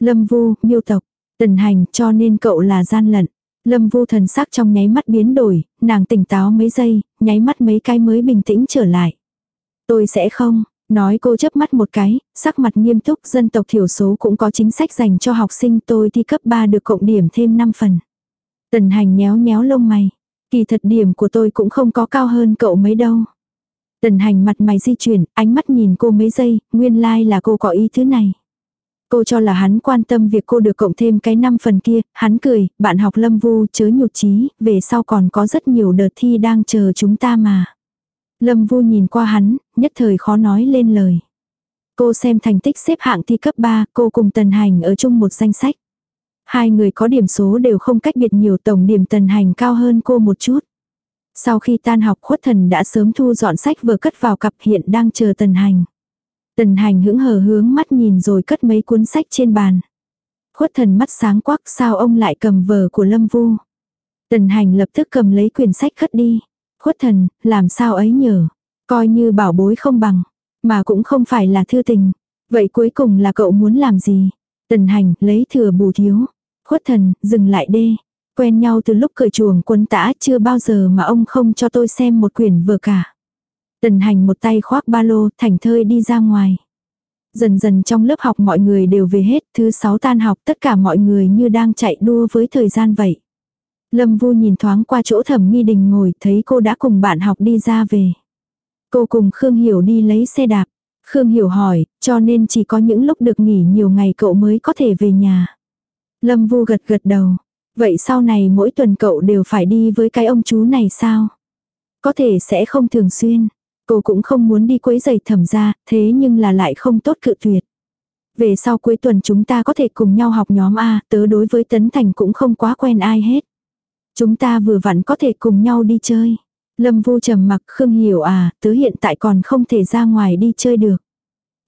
Lâm Vu, miêu tộc. Tần hành cho nên cậu là gian lận. Lâm vu thần sắc trong nháy mắt biến đổi, nàng tỉnh táo mấy giây, nháy mắt mấy cái mới bình tĩnh trở lại. Tôi sẽ không, nói cô chớp mắt một cái, sắc mặt nghiêm túc dân tộc thiểu số cũng có chính sách dành cho học sinh tôi thi cấp 3 được cộng điểm thêm 5 phần. Tần hành nhéo nhéo lông mày. Kỳ thật điểm của tôi cũng không có cao hơn cậu mấy đâu. Tần hành mặt mày di chuyển, ánh mắt nhìn cô mấy giây, nguyên lai like là cô có ý thứ này. Cô cho là hắn quan tâm việc cô được cộng thêm cái năm phần kia, hắn cười, bạn học lâm vu chớ nhụt chí, về sau còn có rất nhiều đợt thi đang chờ chúng ta mà. Lâm vu nhìn qua hắn, nhất thời khó nói lên lời. Cô xem thành tích xếp hạng thi cấp 3, cô cùng tần hành ở chung một danh sách. Hai người có điểm số đều không cách biệt nhiều tổng điểm tần hành cao hơn cô một chút. Sau khi tan học khuất thần đã sớm thu dọn sách vừa cất vào cặp hiện đang chờ tần hành. Tần hành hững hờ hướng mắt nhìn rồi cất mấy cuốn sách trên bàn. Khuất thần mắt sáng quắc sao ông lại cầm vở của Lâm Vu. Tần hành lập tức cầm lấy quyển sách cất đi. Khuất thần, làm sao ấy nhở? Coi như bảo bối không bằng. Mà cũng không phải là thư tình. Vậy cuối cùng là cậu muốn làm gì? Tần hành lấy thừa bù thiếu. Khuất thần, dừng lại đê. Quen nhau từ lúc cởi chuồng quân tã chưa bao giờ mà ông không cho tôi xem một quyển vừa cả. Tần hành một tay khoác ba lô, thành thơi đi ra ngoài. Dần dần trong lớp học mọi người đều về hết, thứ sáu tan học tất cả mọi người như đang chạy đua với thời gian vậy. Lâm Vu nhìn thoáng qua chỗ thẩm nghi đình ngồi thấy cô đã cùng bạn học đi ra về. Cô cùng Khương Hiểu đi lấy xe đạp. Khương Hiểu hỏi, cho nên chỉ có những lúc được nghỉ nhiều ngày cậu mới có thể về nhà. Lâm Vu gật gật đầu. Vậy sau này mỗi tuần cậu đều phải đi với cái ông chú này sao? Có thể sẽ không thường xuyên. Cô cũng không muốn đi quấy giày thẩm ra, thế nhưng là lại không tốt cự tuyệt. Về sau cuối tuần chúng ta có thể cùng nhau học nhóm A, tớ đối với Tấn Thành cũng không quá quen ai hết. Chúng ta vừa vặn có thể cùng nhau đi chơi. Lâm Vu trầm mặc Khương Hiểu à, tớ hiện tại còn không thể ra ngoài đi chơi được.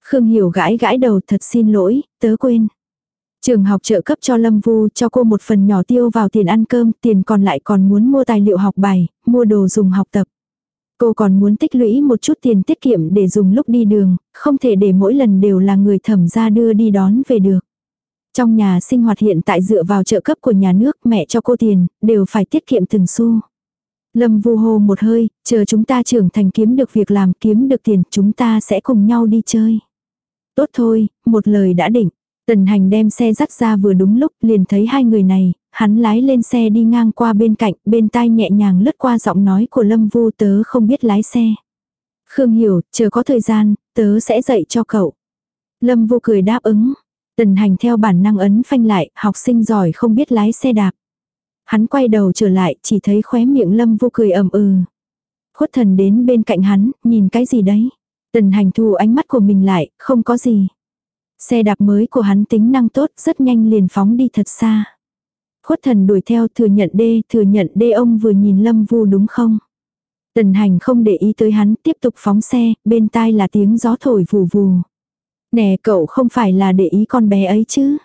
Khương Hiểu gãi gãi đầu thật xin lỗi, tớ quên. Trường học trợ cấp cho Lâm Vu cho cô một phần nhỏ tiêu vào tiền ăn cơm, tiền còn lại còn muốn mua tài liệu học bài, mua đồ dùng học tập. Cô còn muốn tích lũy một chút tiền tiết kiệm để dùng lúc đi đường, không thể để mỗi lần đều là người thẩm ra đưa đi đón về được. Trong nhà sinh hoạt hiện tại dựa vào trợ cấp của nhà nước mẹ cho cô tiền, đều phải tiết kiệm từng xu. Lâm vu hô một hơi, chờ chúng ta trưởng thành kiếm được việc làm kiếm được tiền chúng ta sẽ cùng nhau đi chơi. Tốt thôi, một lời đã định. Tần hành đem xe dắt ra vừa đúng lúc liền thấy hai người này, hắn lái lên xe đi ngang qua bên cạnh, bên tai nhẹ nhàng lướt qua giọng nói của Lâm Vu tớ không biết lái xe. Khương hiểu, chờ có thời gian, tớ sẽ dạy cho cậu. Lâm Vu cười đáp ứng. Tần hành theo bản năng ấn phanh lại, học sinh giỏi không biết lái xe đạp. Hắn quay đầu trở lại, chỉ thấy khóe miệng Lâm Vu cười ầm ừ. Khuất thần đến bên cạnh hắn, nhìn cái gì đấy. Tần hành thu ánh mắt của mình lại, không có gì. Xe đạp mới của hắn tính năng tốt, rất nhanh liền phóng đi thật xa. Khuất thần đuổi theo thừa nhận đê, thừa nhận đê ông vừa nhìn Lâm Vu đúng không? Tần hành không để ý tới hắn, tiếp tục phóng xe, bên tai là tiếng gió thổi vù vù. Nè cậu không phải là để ý con bé ấy chứ?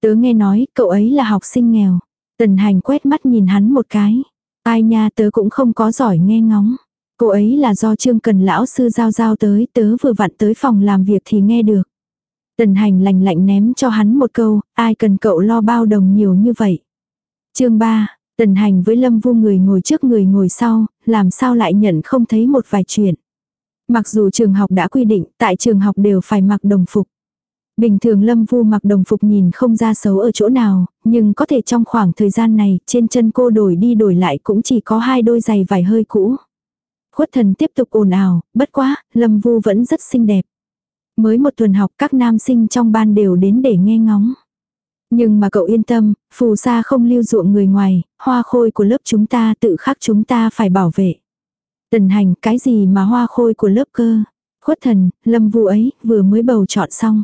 Tớ nghe nói, cậu ấy là học sinh nghèo. Tần hành quét mắt nhìn hắn một cái. Ai nha tớ cũng không có giỏi nghe ngóng. Cô ấy là do trương cần lão sư giao giao tới, tớ vừa vặn tới phòng làm việc thì nghe được. Tần hành lành lạnh ném cho hắn một câu, ai cần cậu lo bao đồng nhiều như vậy. chương 3, tần hành với lâm vu người ngồi trước người ngồi sau, làm sao lại nhận không thấy một vài chuyện. Mặc dù trường học đã quy định, tại trường học đều phải mặc đồng phục. Bình thường Lâm Vu mặc đồng phục nhìn không ra xấu ở chỗ nào, nhưng có thể trong khoảng thời gian này, trên chân cô đổi đi đổi lại cũng chỉ có hai đôi giày vải hơi cũ. Khuất thần tiếp tục ồn ào, bất quá, Lâm Vu vẫn rất xinh đẹp. Mới một tuần học các nam sinh trong ban đều đến để nghe ngóng. Nhưng mà cậu yên tâm, phù sa không lưu ruộng người ngoài, hoa khôi của lớp chúng ta tự khắc chúng ta phải bảo vệ. Tần hành cái gì mà hoa khôi của lớp cơ. Khuất thần, lâm vu ấy, vừa mới bầu chọn xong.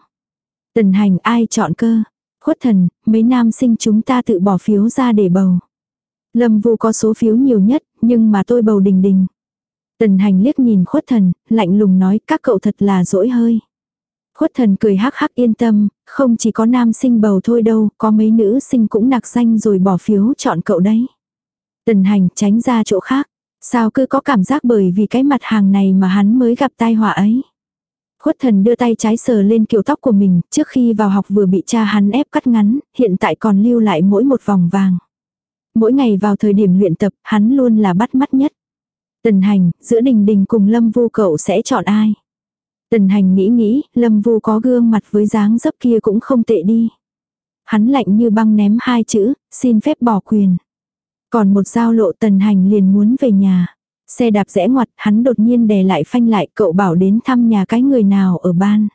Tần hành ai chọn cơ. Khuất thần, mấy nam sinh chúng ta tự bỏ phiếu ra để bầu. Lâm vu có số phiếu nhiều nhất, nhưng mà tôi bầu đình đình. Tần hành liếc nhìn khuất thần, lạnh lùng nói các cậu thật là dỗi hơi. Khuất thần cười hắc hắc yên tâm, không chỉ có nam sinh bầu thôi đâu, có mấy nữ sinh cũng nạc danh rồi bỏ phiếu chọn cậu đấy. Tần hành tránh ra chỗ khác. Sao cứ có cảm giác bởi vì cái mặt hàng này mà hắn mới gặp tai họa ấy. Khuất thần đưa tay trái sờ lên kiểu tóc của mình, trước khi vào học vừa bị cha hắn ép cắt ngắn, hiện tại còn lưu lại mỗi một vòng vàng. Mỗi ngày vào thời điểm luyện tập, hắn luôn là bắt mắt nhất. Tần hành, giữa đình đình cùng lâm vu cậu sẽ chọn ai? Tần hành nghĩ nghĩ, lâm vu có gương mặt với dáng dấp kia cũng không tệ đi. Hắn lạnh như băng ném hai chữ, xin phép bỏ quyền. Còn một giao lộ tần hành liền muốn về nhà. Xe đạp rẽ ngoặt, hắn đột nhiên đè lại phanh lại, cậu bảo đến thăm nhà cái người nào ở ban.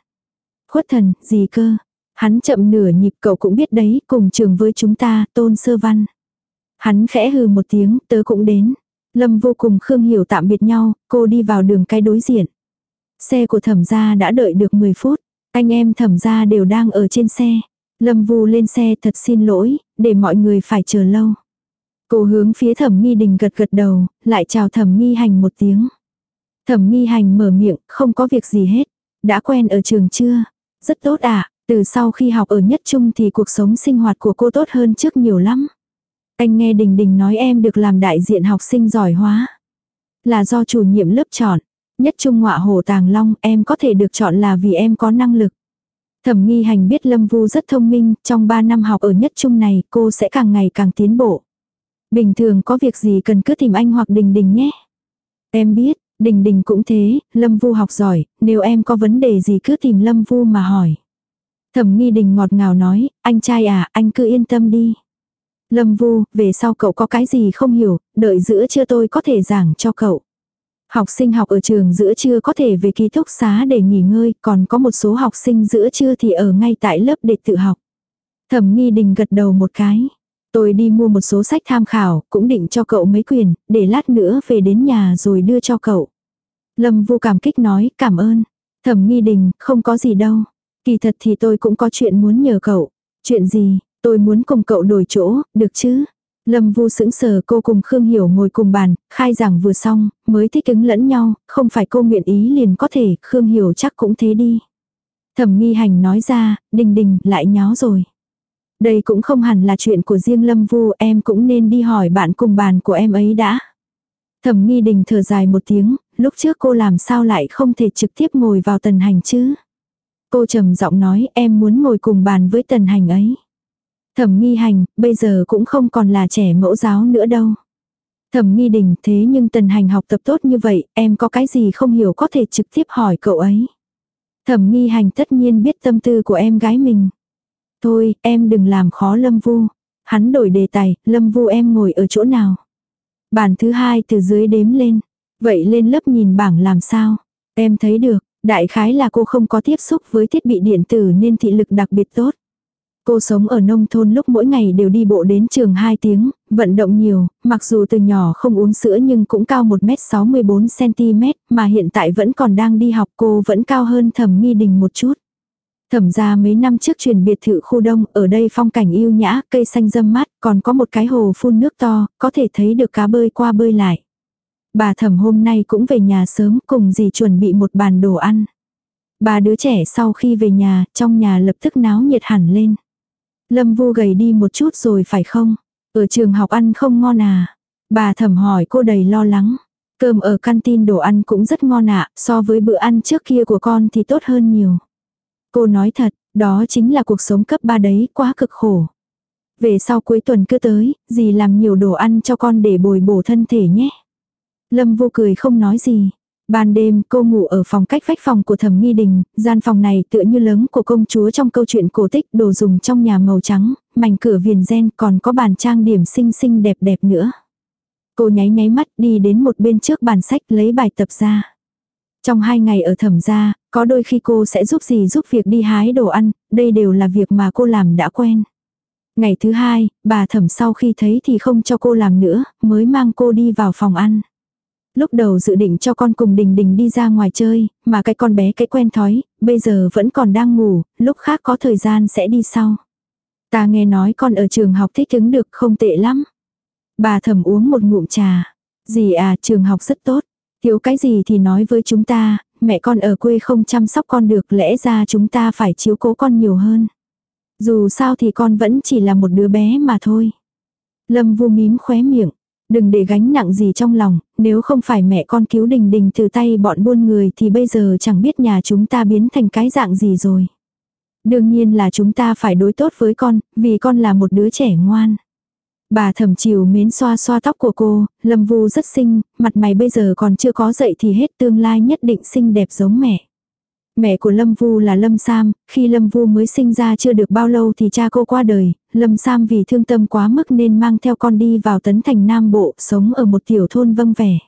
Khuất thần, gì cơ? Hắn chậm nửa nhịp cậu cũng biết đấy, cùng trường với chúng ta, tôn sơ văn. Hắn khẽ hừ một tiếng, tớ cũng đến. Lâm vô cùng Khương Hiểu tạm biệt nhau, cô đi vào đường cái đối diện. Xe của thẩm gia đã đợi được 10 phút, anh em thẩm gia đều đang ở trên xe. Lâm vu lên xe thật xin lỗi, để mọi người phải chờ lâu. Cô hướng phía thẩm nghi đình gật gật đầu, lại chào thẩm nghi hành một tiếng. Thẩm nghi hành mở miệng, không có việc gì hết. Đã quen ở trường chưa? Rất tốt à, từ sau khi học ở nhất trung thì cuộc sống sinh hoạt của cô tốt hơn trước nhiều lắm. Anh nghe Đình Đình nói em được làm đại diện học sinh giỏi hóa. Là do chủ nhiệm lớp chọn. Nhất trung ngọa hồ tàng long em có thể được chọn là vì em có năng lực. Thẩm nghi hành biết Lâm Vu rất thông minh, trong 3 năm học ở nhất trung này cô sẽ càng ngày càng tiến bộ. Bình thường có việc gì cần cứ tìm anh hoặc Đình Đình nhé. Em biết, Đình Đình cũng thế, Lâm Vu học giỏi, nếu em có vấn đề gì cứ tìm Lâm Vu mà hỏi. Thẩm nghi đình ngọt ngào nói, anh trai à, anh cứ yên tâm đi. Lâm Vu, về sau cậu có cái gì không hiểu, đợi giữa trưa tôi có thể giảng cho cậu. Học sinh học ở trường giữa trưa có thể về ký túc xá để nghỉ ngơi, còn có một số học sinh giữa trưa thì ở ngay tại lớp để tự học. Thẩm nghi đình gật đầu một cái. Tôi đi mua một số sách tham khảo, cũng định cho cậu mấy quyền, để lát nữa về đến nhà rồi đưa cho cậu. Lâm Vu cảm kích nói, cảm ơn. Thẩm nghi đình, không có gì đâu. Kỳ thật thì tôi cũng có chuyện muốn nhờ cậu. Chuyện gì, tôi muốn cùng cậu đổi chỗ, được chứ? Lâm Vu sững sờ cô cùng Khương Hiểu ngồi cùng bàn, khai giảng vừa xong, mới thích ứng lẫn nhau, không phải cô nguyện ý liền có thể, Khương Hiểu chắc cũng thế đi. Thẩm nghi hành nói ra, đình đình, lại nháo rồi. Đây cũng không hẳn là chuyện của riêng Lâm Vu, em cũng nên đi hỏi bạn cùng bàn của em ấy đã. Thẩm nghi đình thở dài một tiếng, lúc trước cô làm sao lại không thể trực tiếp ngồi vào tần hành chứ. Cô trầm giọng nói em muốn ngồi cùng bàn với tần hành ấy. Thẩm nghi hành, bây giờ cũng không còn là trẻ mẫu giáo nữa đâu. Thẩm nghi đình thế nhưng tần hành học tập tốt như vậy, em có cái gì không hiểu có thể trực tiếp hỏi cậu ấy. Thẩm nghi hành tất nhiên biết tâm tư của em gái mình. Thôi, em đừng làm khó Lâm Vu. Hắn đổi đề tài, Lâm Vu em ngồi ở chỗ nào. Bản thứ hai từ dưới đếm lên. Vậy lên lớp nhìn bảng làm sao? Em thấy được, đại khái là cô không có tiếp xúc với thiết bị điện tử nên thị lực đặc biệt tốt. Cô sống ở nông thôn lúc mỗi ngày đều đi bộ đến trường 2 tiếng, vận động nhiều, mặc dù từ nhỏ không uống sữa nhưng cũng cao 1m64cm, mà hiện tại vẫn còn đang đi học cô vẫn cao hơn thẩm nghi đình một chút. Thẩm ra mấy năm trước chuyển biệt thự khu đông, ở đây phong cảnh yêu nhã, cây xanh râm mát, còn có một cái hồ phun nước to, có thể thấy được cá bơi qua bơi lại. Bà thẩm hôm nay cũng về nhà sớm cùng dì chuẩn bị một bàn đồ ăn. Bà đứa trẻ sau khi về nhà, trong nhà lập tức náo nhiệt hẳn lên. Lâm vu gầy đi một chút rồi phải không? Ở trường học ăn không ngon à? Bà thẩm hỏi cô đầy lo lắng. Cơm ở canteen đồ ăn cũng rất ngon ạ, so với bữa ăn trước kia của con thì tốt hơn nhiều. Cô nói thật, đó chính là cuộc sống cấp 3 đấy, quá cực khổ. Về sau cuối tuần cứ tới, dì làm nhiều đồ ăn cho con để bồi bổ thân thể nhé. Lâm vô cười không nói gì. Ban đêm cô ngủ ở phòng cách vách phòng của thẩm nghi đình, gian phòng này tựa như lớn của công chúa trong câu chuyện cổ tích đồ dùng trong nhà màu trắng, mảnh cửa viền gen còn có bàn trang điểm xinh xinh đẹp đẹp nữa. Cô nháy nháy mắt đi đến một bên trước bàn sách lấy bài tập ra. Trong hai ngày ở thẩm gia, có đôi khi cô sẽ giúp gì giúp việc đi hái đồ ăn, đây đều là việc mà cô làm đã quen. Ngày thứ hai, bà thẩm sau khi thấy thì không cho cô làm nữa, mới mang cô đi vào phòng ăn. Lúc đầu dự định cho con cùng đình đình đi ra ngoài chơi, mà cái con bé cái quen thói, bây giờ vẫn còn đang ngủ, lúc khác có thời gian sẽ đi sau. Ta nghe nói con ở trường học thích ứng được không tệ lắm. Bà thẩm uống một ngụm trà. Gì à, trường học rất tốt. Thiếu cái gì thì nói với chúng ta, mẹ con ở quê không chăm sóc con được lẽ ra chúng ta phải chiếu cố con nhiều hơn. Dù sao thì con vẫn chỉ là một đứa bé mà thôi. Lâm vu mím khóe miệng. Đừng để gánh nặng gì trong lòng, nếu không phải mẹ con cứu đình đình từ tay bọn buôn người thì bây giờ chẳng biết nhà chúng ta biến thành cái dạng gì rồi. Đương nhiên là chúng ta phải đối tốt với con, vì con là một đứa trẻ ngoan. Bà thẩm chiều mến xoa xoa tóc của cô, Lâm Vu rất xinh, mặt mày bây giờ còn chưa có dậy thì hết tương lai nhất định xinh đẹp giống mẹ. Mẹ của Lâm Vu là Lâm Sam, khi Lâm Vu mới sinh ra chưa được bao lâu thì cha cô qua đời, Lâm Sam vì thương tâm quá mức nên mang theo con đi vào tấn thành Nam Bộ, sống ở một tiểu thôn vâng vẻ.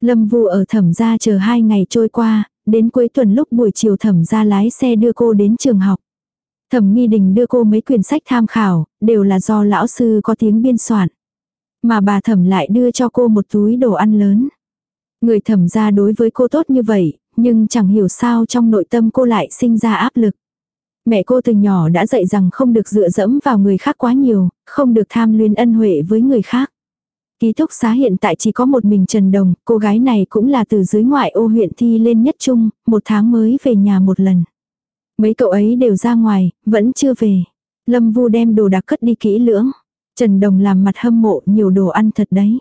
Lâm Vu ở thẩm gia chờ hai ngày trôi qua, đến cuối tuần lúc buổi chiều thẩm gia lái xe đưa cô đến trường học. Thẩm nghi đình đưa cô mấy quyển sách tham khảo, đều là do lão sư có tiếng biên soạn. Mà bà thẩm lại đưa cho cô một túi đồ ăn lớn. Người thẩm gia đối với cô tốt như vậy, nhưng chẳng hiểu sao trong nội tâm cô lại sinh ra áp lực. Mẹ cô từ nhỏ đã dạy rằng không được dựa dẫm vào người khác quá nhiều, không được tham luyến ân huệ với người khác. Ký túc xá hiện tại chỉ có một mình Trần Đồng, cô gái này cũng là từ dưới ngoại ô huyện thi lên nhất trung, một tháng mới về nhà một lần. Mấy cậu ấy đều ra ngoài, vẫn chưa về. Lâm Vu đem đồ đạc cất đi kỹ lưỡng. Trần Đồng làm mặt hâm mộ nhiều đồ ăn thật đấy.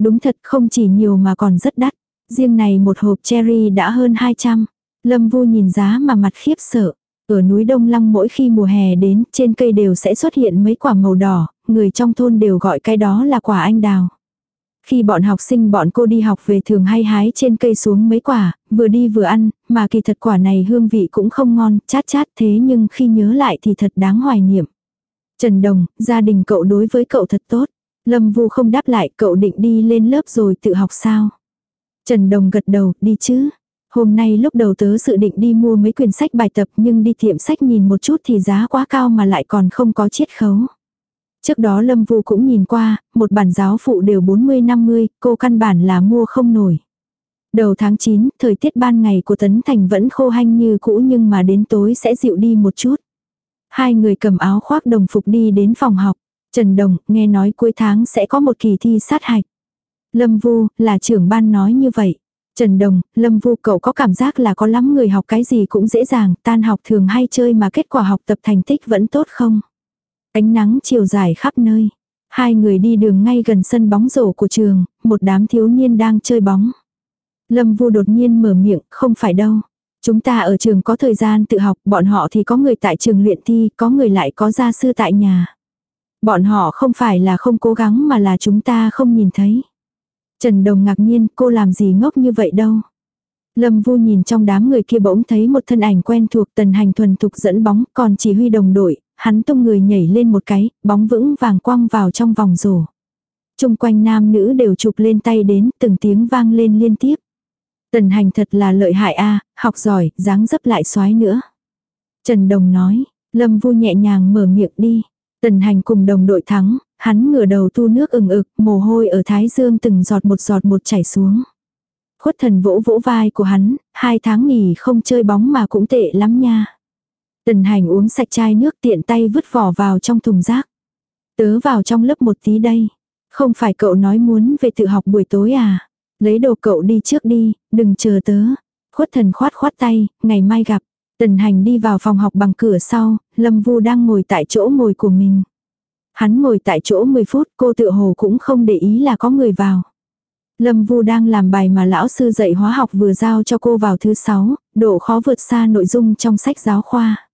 Đúng thật không chỉ nhiều mà còn rất đắt. Riêng này một hộp cherry đã hơn 200. Lâm Vu nhìn giá mà mặt khiếp sợ. Ở núi Đông Lăng mỗi khi mùa hè đến, trên cây đều sẽ xuất hiện mấy quả màu đỏ, người trong thôn đều gọi cái đó là quả anh đào. Khi bọn học sinh bọn cô đi học về thường hay hái trên cây xuống mấy quả, vừa đi vừa ăn, mà kỳ thật quả này hương vị cũng không ngon, chát chát thế nhưng khi nhớ lại thì thật đáng hoài niệm. Trần Đồng, gia đình cậu đối với cậu thật tốt. Lâm Vu không đáp lại, cậu định đi lên lớp rồi tự học sao? Trần Đồng gật đầu, đi chứ. Hôm nay lúc đầu tớ dự định đi mua mấy quyển sách bài tập nhưng đi tiệm sách nhìn một chút thì giá quá cao mà lại còn không có chiết khấu. Trước đó Lâm Vu cũng nhìn qua, một bản giáo phụ đều 40-50, cô căn bản là mua không nổi. Đầu tháng 9, thời tiết ban ngày của Tấn Thành vẫn khô hanh như cũ nhưng mà đến tối sẽ dịu đi một chút. Hai người cầm áo khoác đồng phục đi đến phòng học. Trần Đồng, nghe nói cuối tháng sẽ có một kỳ thi sát hạch. Lâm Vu, là trưởng ban nói như vậy. Trần Đồng, Lâm Vu cậu có cảm giác là có lắm người học cái gì cũng dễ dàng, tan học thường hay chơi mà kết quả học tập thành tích vẫn tốt không? Ánh nắng chiều dài khắp nơi. Hai người đi đường ngay gần sân bóng rổ của trường, một đám thiếu niên đang chơi bóng. Lâm Vu đột nhiên mở miệng, không phải đâu. Chúng ta ở trường có thời gian tự học, bọn họ thì có người tại trường luyện thi, có người lại có gia sư tại nhà. Bọn họ không phải là không cố gắng mà là chúng ta không nhìn thấy. Trần Đồng ngạc nhiên, cô làm gì ngốc như vậy đâu. Lâm Vu nhìn trong đám người kia bỗng thấy một thân ảnh quen thuộc tần hành thuần thục dẫn bóng, còn chỉ huy đồng đội, hắn tung người nhảy lên một cái, bóng vững vàng quăng vào trong vòng rổ. Trung quanh nam nữ đều chụp lên tay đến, từng tiếng vang lên liên tiếp. Tần hành thật là lợi hại a học giỏi, dáng dấp lại xoái nữa. Trần Đồng nói, Lâm Vu nhẹ nhàng mở miệng đi. Tần hành cùng đồng đội thắng, hắn ngửa đầu tu nước ừng ực, mồ hôi ở thái dương từng giọt một giọt một chảy xuống. Khuất thần vỗ vỗ vai của hắn, hai tháng nghỉ không chơi bóng mà cũng tệ lắm nha. Tần hành uống sạch chai nước tiện tay vứt vỏ vào trong thùng rác. Tớ vào trong lớp một tí đây. Không phải cậu nói muốn về tự học buổi tối à? Lấy đồ cậu đi trước đi, đừng chờ tớ. Khuất thần khoát khoát tay, ngày mai gặp. Tần hành đi vào phòng học bằng cửa sau, Lâm Vu đang ngồi tại chỗ ngồi của mình. Hắn ngồi tại chỗ 10 phút, cô tự hồ cũng không để ý là có người vào. Lâm Vu đang làm bài mà lão sư dạy hóa học vừa giao cho cô vào thứ 6, độ khó vượt xa nội dung trong sách giáo khoa.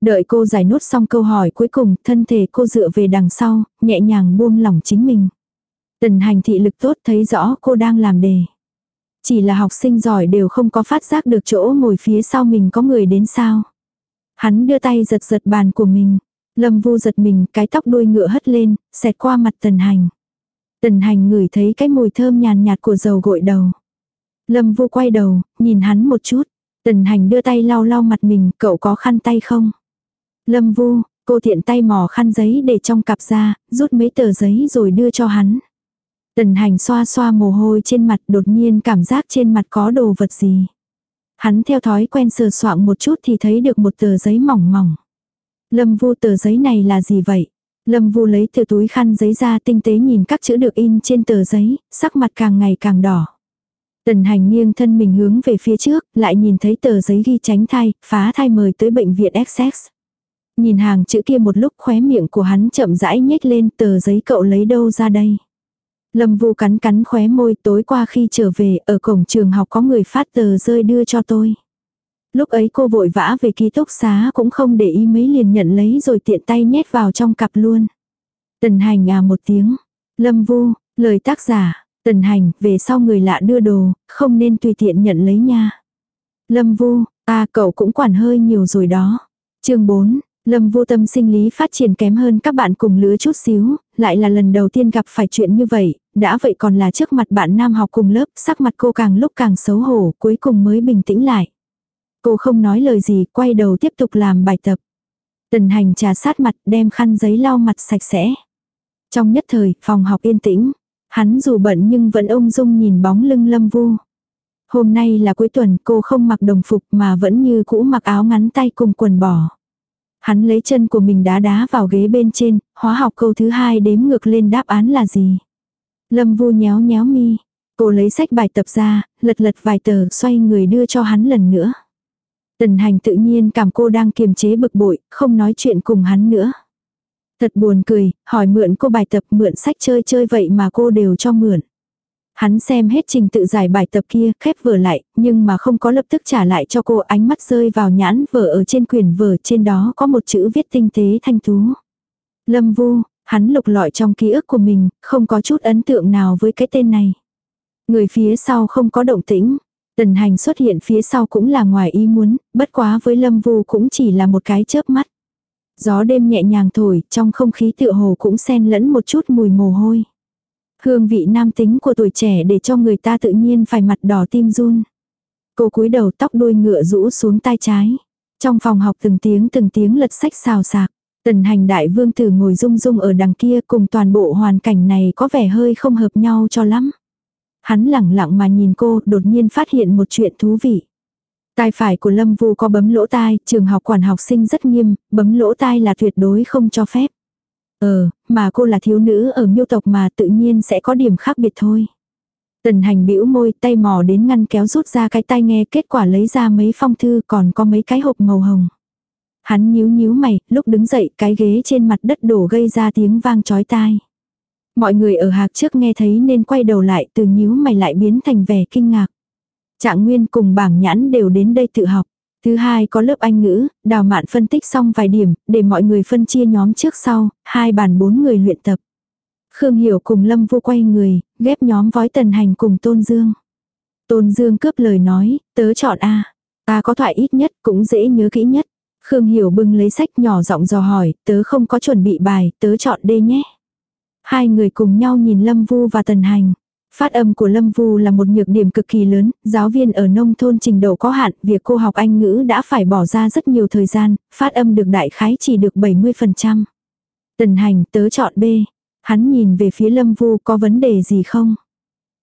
Đợi cô giải nốt xong câu hỏi cuối cùng, thân thể cô dựa về đằng sau, nhẹ nhàng buông lỏng chính mình. Tần hành thị lực tốt thấy rõ cô đang làm đề. Chỉ là học sinh giỏi đều không có phát giác được chỗ ngồi phía sau mình có người đến sao. Hắn đưa tay giật giật bàn của mình. Lâm vu giật mình, cái tóc đuôi ngựa hất lên, xẹt qua mặt tần hành. Tần hành ngửi thấy cái mùi thơm nhàn nhạt của dầu gội đầu. Lâm vu quay đầu, nhìn hắn một chút. Tần hành đưa tay lau lau mặt mình, cậu có khăn tay không? Lâm vu, cô tiện tay mò khăn giấy để trong cặp ra, rút mấy tờ giấy rồi đưa cho hắn. Tần hành xoa xoa mồ hôi trên mặt đột nhiên cảm giác trên mặt có đồ vật gì. Hắn theo thói quen sờ soạng một chút thì thấy được một tờ giấy mỏng mỏng. Lâm vu tờ giấy này là gì vậy? Lâm vu lấy từ túi khăn giấy ra tinh tế nhìn các chữ được in trên tờ giấy, sắc mặt càng ngày càng đỏ. Tần hành nghiêng thân mình hướng về phía trước, lại nhìn thấy tờ giấy ghi tránh thai, phá thai mời tới bệnh viện Essex. Nhìn hàng chữ kia một lúc khóe miệng của hắn chậm rãi nhếch lên tờ giấy cậu lấy đâu ra đây. Lâm Vu cắn cắn khóe môi tối qua khi trở về ở cổng trường học có người phát tờ rơi đưa cho tôi. Lúc ấy cô vội vã về ký túc xá cũng không để ý mấy liền nhận lấy rồi tiện tay nhét vào trong cặp luôn. Tần hành à một tiếng. Lâm Vu, lời tác giả, tần hành, về sau người lạ đưa đồ, không nên tùy tiện nhận lấy nha. Lâm Vu, ta cậu cũng quản hơi nhiều rồi đó. chương 4, Lâm vô tâm sinh lý phát triển kém hơn các bạn cùng lứa chút xíu, lại là lần đầu tiên gặp phải chuyện như vậy, đã vậy còn là trước mặt bạn nam học cùng lớp, sắc mặt cô càng lúc càng xấu hổ, cuối cùng mới bình tĩnh lại. Cô không nói lời gì, quay đầu tiếp tục làm bài tập. Tần hành trà sát mặt, đem khăn giấy lau mặt sạch sẽ. Trong nhất thời, phòng học yên tĩnh. Hắn dù bận nhưng vẫn ung dung nhìn bóng lưng lâm vu. Hôm nay là cuối tuần cô không mặc đồng phục mà vẫn như cũ mặc áo ngắn tay cùng quần bò. Hắn lấy chân của mình đá đá vào ghế bên trên, hóa học câu thứ hai đếm ngược lên đáp án là gì. Lâm vu nhéo nhéo mi. Cô lấy sách bài tập ra, lật lật vài tờ xoay người đưa cho hắn lần nữa. Tần hành tự nhiên cảm cô đang kiềm chế bực bội, không nói chuyện cùng hắn nữa. Thật buồn cười, hỏi mượn cô bài tập mượn sách chơi chơi vậy mà cô đều cho mượn. Hắn xem hết trình tự giải bài tập kia, khép vở lại, nhưng mà không có lập tức trả lại cho cô ánh mắt rơi vào nhãn vở ở trên quyển vở trên đó có một chữ viết tinh tế thanh tú. Lâm Vu, hắn lục lọi trong ký ức của mình, không có chút ấn tượng nào với cái tên này. Người phía sau không có động tĩnh. Tần hành xuất hiện phía sau cũng là ngoài ý muốn, bất quá với Lâm Vu cũng chỉ là một cái chớp mắt. Gió đêm nhẹ nhàng thổi, trong không khí tựa hồ cũng xen lẫn một chút mùi mồ hôi. Hương vị nam tính của tuổi trẻ để cho người ta tự nhiên phải mặt đỏ tim run. Cô cúi đầu tóc đuôi ngựa rũ xuống tai trái. Trong phòng học từng tiếng từng tiếng lật sách xào sạc. Tần hành đại vương tử ngồi rung rung ở đằng kia cùng toàn bộ hoàn cảnh này có vẻ hơi không hợp nhau cho lắm. Hắn lẳng lặng mà nhìn cô đột nhiên phát hiện một chuyện thú vị. Tai phải của Lâm Vu có bấm lỗ tai, trường học quản học sinh rất nghiêm, bấm lỗ tai là tuyệt đối không cho phép. Ờ, mà cô là thiếu nữ ở miêu tộc mà tự nhiên sẽ có điểm khác biệt thôi. Tần hành bĩu môi tay mò đến ngăn kéo rút ra cái tai nghe kết quả lấy ra mấy phong thư còn có mấy cái hộp màu hồng. Hắn nhíu nhíu mày, lúc đứng dậy cái ghế trên mặt đất đổ gây ra tiếng vang chói tai. Mọi người ở hạc trước nghe thấy nên quay đầu lại từ nhíu mày lại biến thành vẻ kinh ngạc. Trạng Nguyên cùng bảng nhãn đều đến đây tự học. Thứ hai có lớp Anh ngữ, đào mạn phân tích xong vài điểm, để mọi người phân chia nhóm trước sau, hai bàn bốn người luyện tập. Khương Hiểu cùng Lâm Vô quay người, ghép nhóm vói tần hành cùng Tôn Dương. Tôn Dương cướp lời nói, tớ chọn A. Ta có thoại ít nhất, cũng dễ nhớ kỹ nhất. Khương Hiểu bưng lấy sách nhỏ giọng dò hỏi, tớ không có chuẩn bị bài, tớ chọn D nhé. Hai người cùng nhau nhìn Lâm Vu và Tần Hành. Phát âm của Lâm Vu là một nhược điểm cực kỳ lớn, giáo viên ở nông thôn trình độ có hạn, việc cô học Anh ngữ đã phải bỏ ra rất nhiều thời gian, phát âm được đại khái chỉ được 70%. Tần hành tớ chọn B. Hắn nhìn về phía Lâm Vu có vấn đề gì không?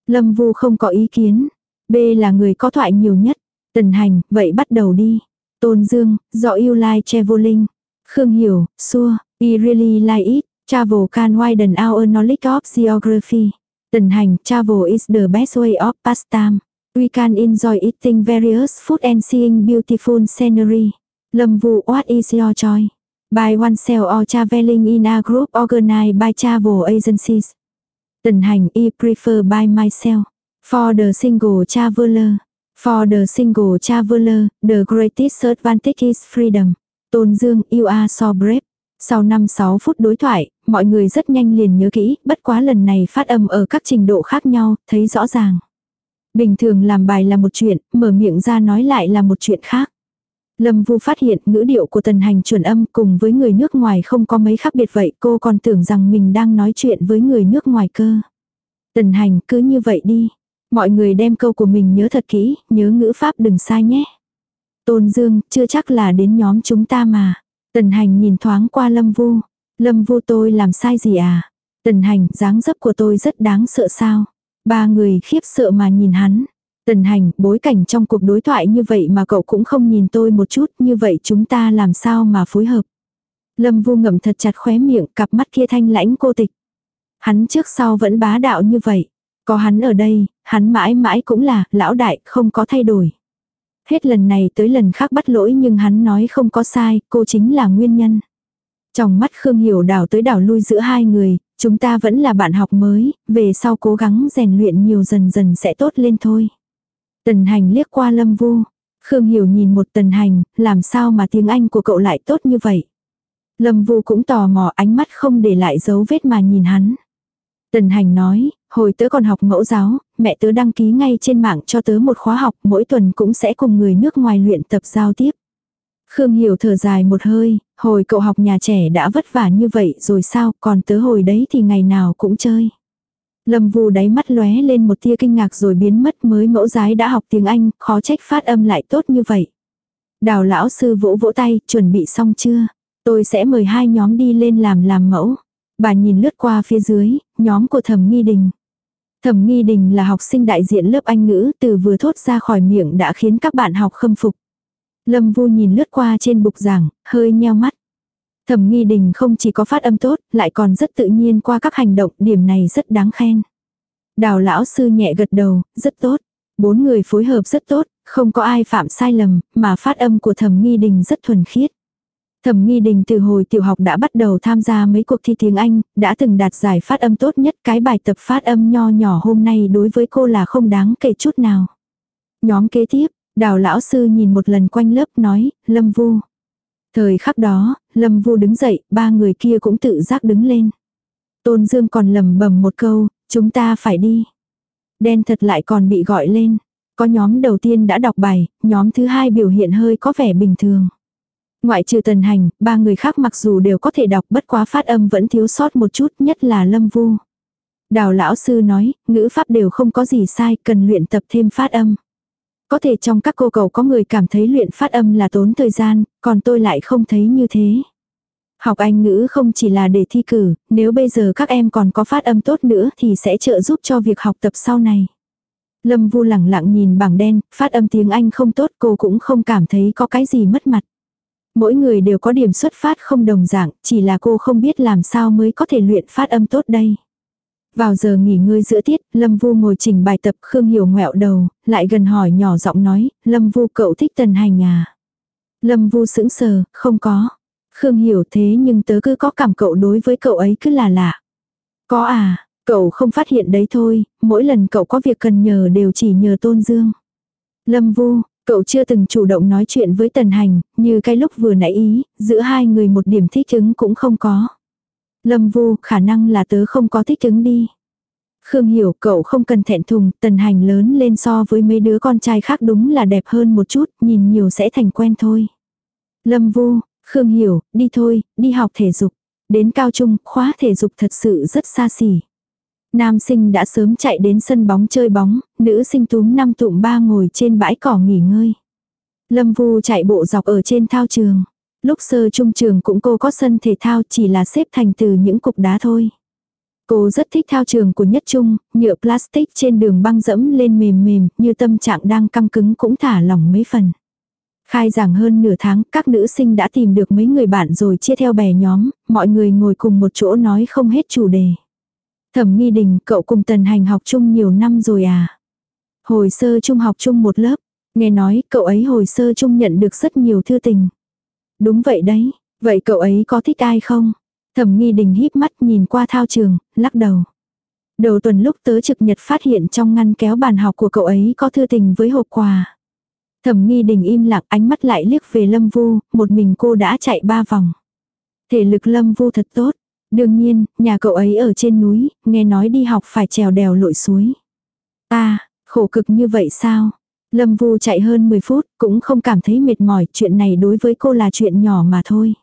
Lâm Vu không có ý kiến. B là người có thoại nhiều nhất. Tần hành, vậy bắt đầu đi. Tôn Dương, do che like traveling. Khương Hiểu, xua, I really like it. Travel can widen our knowledge of geography. Tần hành, travel is the best way of pastime. We can enjoy eating various food and seeing beautiful scenery. Lâm vụ what is your choice? By oneself or traveling in a group organized by travel agencies. Tần hành, I prefer by myself. For the single traveler. For the single traveler, the greatest advantage is freedom. Tôn Dương, you are so brave. Sau 5-6 phút đối thoại, mọi người rất nhanh liền nhớ kỹ, bất quá lần này phát âm ở các trình độ khác nhau, thấy rõ ràng. Bình thường làm bài là một chuyện, mở miệng ra nói lại là một chuyện khác. Lâm Vu phát hiện ngữ điệu của tần hành chuẩn âm cùng với người nước ngoài không có mấy khác biệt vậy cô còn tưởng rằng mình đang nói chuyện với người nước ngoài cơ. Tần hành cứ như vậy đi. Mọi người đem câu của mình nhớ thật kỹ, nhớ ngữ pháp đừng sai nhé. Tôn Dương, chưa chắc là đến nhóm chúng ta mà. Tần hành nhìn thoáng qua Lâm Vu. Lâm Vu tôi làm sai gì à? Tần hành, dáng dấp của tôi rất đáng sợ sao? Ba người khiếp sợ mà nhìn hắn. Tần hành, bối cảnh trong cuộc đối thoại như vậy mà cậu cũng không nhìn tôi một chút, như vậy chúng ta làm sao mà phối hợp? Lâm Vu ngậm thật chặt khóe miệng, cặp mắt kia thanh lãnh cô tịch. Hắn trước sau vẫn bá đạo như vậy. Có hắn ở đây, hắn mãi mãi cũng là, lão đại, không có thay đổi. Hết lần này tới lần khác bắt lỗi nhưng hắn nói không có sai, cô chính là nguyên nhân. Trong mắt Khương Hiểu đảo tới đảo lui giữa hai người, chúng ta vẫn là bạn học mới, về sau cố gắng rèn luyện nhiều dần dần sẽ tốt lên thôi. Tần hành liếc qua lâm vu. Khương Hiểu nhìn một tần hành, làm sao mà tiếng Anh của cậu lại tốt như vậy. Lâm vu cũng tò mò ánh mắt không để lại dấu vết mà nhìn hắn. Tần hành nói, hồi tớ còn học mẫu giáo, mẹ tớ đăng ký ngay trên mạng cho tớ một khóa học, mỗi tuần cũng sẽ cùng người nước ngoài luyện tập giao tiếp. Khương Hiểu thở dài một hơi, hồi cậu học nhà trẻ đã vất vả như vậy rồi sao, còn tớ hồi đấy thì ngày nào cũng chơi. Lâm Vu đáy mắt lóe lên một tia kinh ngạc rồi biến mất mới mẫu giái đã học tiếng Anh, khó trách phát âm lại tốt như vậy. Đào lão sư vỗ vỗ tay, chuẩn bị xong chưa? Tôi sẽ mời hai nhóm đi lên làm làm mẫu. Bà nhìn lướt qua phía dưới, nhóm của thẩm nghi đình. Thẩm nghi đình là học sinh đại diện lớp Anh ngữ từ vừa thốt ra khỏi miệng đã khiến các bạn học khâm phục. Lâm Vu nhìn lướt qua trên bục giảng, hơi nheo mắt. Thẩm nghi đình không chỉ có phát âm tốt, lại còn rất tự nhiên qua các hành động, điểm này rất đáng khen. Đào lão sư nhẹ gật đầu, rất tốt. Bốn người phối hợp rất tốt, không có ai phạm sai lầm, mà phát âm của thẩm nghi đình rất thuần khiết. Thẩm nghi đình từ hồi tiểu học đã bắt đầu tham gia mấy cuộc thi tiếng Anh, đã từng đạt giải phát âm tốt nhất cái bài tập phát âm nho nhỏ hôm nay đối với cô là không đáng kể chút nào. Nhóm kế tiếp, đào lão sư nhìn một lần quanh lớp nói, Lâm Vu. Thời khắc đó, Lâm Vu đứng dậy, ba người kia cũng tự giác đứng lên. Tôn Dương còn lầm bầm một câu, chúng ta phải đi. Đen thật lại còn bị gọi lên. Có nhóm đầu tiên đã đọc bài, nhóm thứ hai biểu hiện hơi có vẻ bình thường. Ngoại trừ tần hành, ba người khác mặc dù đều có thể đọc bất quá phát âm vẫn thiếu sót một chút, nhất là lâm vu. Đào lão sư nói, ngữ pháp đều không có gì sai, cần luyện tập thêm phát âm. Có thể trong các cô cậu có người cảm thấy luyện phát âm là tốn thời gian, còn tôi lại không thấy như thế. Học Anh ngữ không chỉ là để thi cử, nếu bây giờ các em còn có phát âm tốt nữa thì sẽ trợ giúp cho việc học tập sau này. Lâm Vu lẳng lặng nhìn bảng đen, phát âm tiếng Anh không tốt cô cũng không cảm thấy có cái gì mất mặt. Mỗi người đều có điểm xuất phát không đồng dạng, chỉ là cô không biết làm sao mới có thể luyện phát âm tốt đây. Vào giờ nghỉ ngơi giữa tiết, Lâm Vu ngồi chỉnh bài tập Khương Hiểu ngoẹo đầu, lại gần hỏi nhỏ giọng nói, Lâm Vu cậu thích tần hành à? Lâm Vu sững sờ, không có. Khương Hiểu thế nhưng tớ cứ có cảm cậu đối với cậu ấy cứ là lạ. Có à, cậu không phát hiện đấy thôi, mỗi lần cậu có việc cần nhờ đều chỉ nhờ Tôn Dương. Lâm Vu, cậu chưa từng chủ động nói chuyện với Tần Hành, như cái lúc vừa nãy ý, giữa hai người một điểm thích ứng cũng không có. Lâm Vu, khả năng là tớ không có thích ứng đi. Khương hiểu cậu không cần thẹn thùng, tần hành lớn lên so với mấy đứa con trai khác đúng là đẹp hơn một chút, nhìn nhiều sẽ thành quen thôi. Lâm Vu, Khương hiểu, đi thôi, đi học thể dục. Đến cao trung, khóa thể dục thật sự rất xa xỉ. Nam sinh đã sớm chạy đến sân bóng chơi bóng, nữ sinh túm năm tụm ba ngồi trên bãi cỏ nghỉ ngơi. Lâm Vu chạy bộ dọc ở trên thao trường. Lúc sơ trung trường cũng cô có sân thể thao chỉ là xếp thành từ những cục đá thôi. Cô rất thích thao trường của nhất trung, nhựa plastic trên đường băng dẫm lên mềm mềm, như tâm trạng đang căng cứng cũng thả lỏng mấy phần. Khai giảng hơn nửa tháng, các nữ sinh đã tìm được mấy người bạn rồi chia theo bè nhóm, mọi người ngồi cùng một chỗ nói không hết chủ đề. Thẩm nghi đình, cậu cùng tần hành học chung nhiều năm rồi à? Hồi sơ trung học chung một lớp, nghe nói cậu ấy hồi sơ trung nhận được rất nhiều thư tình. Đúng vậy đấy, vậy cậu ấy có thích ai không? Thẩm nghi đình híp mắt nhìn qua thao trường, lắc đầu. Đầu tuần lúc tớ trực nhật phát hiện trong ngăn kéo bàn học của cậu ấy có thư tình với hộp quà. Thẩm nghi đình im lặng ánh mắt lại liếc về Lâm Vu, một mình cô đã chạy ba vòng. Thể lực Lâm Vu thật tốt. Đương nhiên, nhà cậu ấy ở trên núi, nghe nói đi học phải trèo đèo lội suối. À, khổ cực như vậy sao? Lâm Vu chạy hơn 10 phút, cũng không cảm thấy mệt mỏi, chuyện này đối với cô là chuyện nhỏ mà thôi.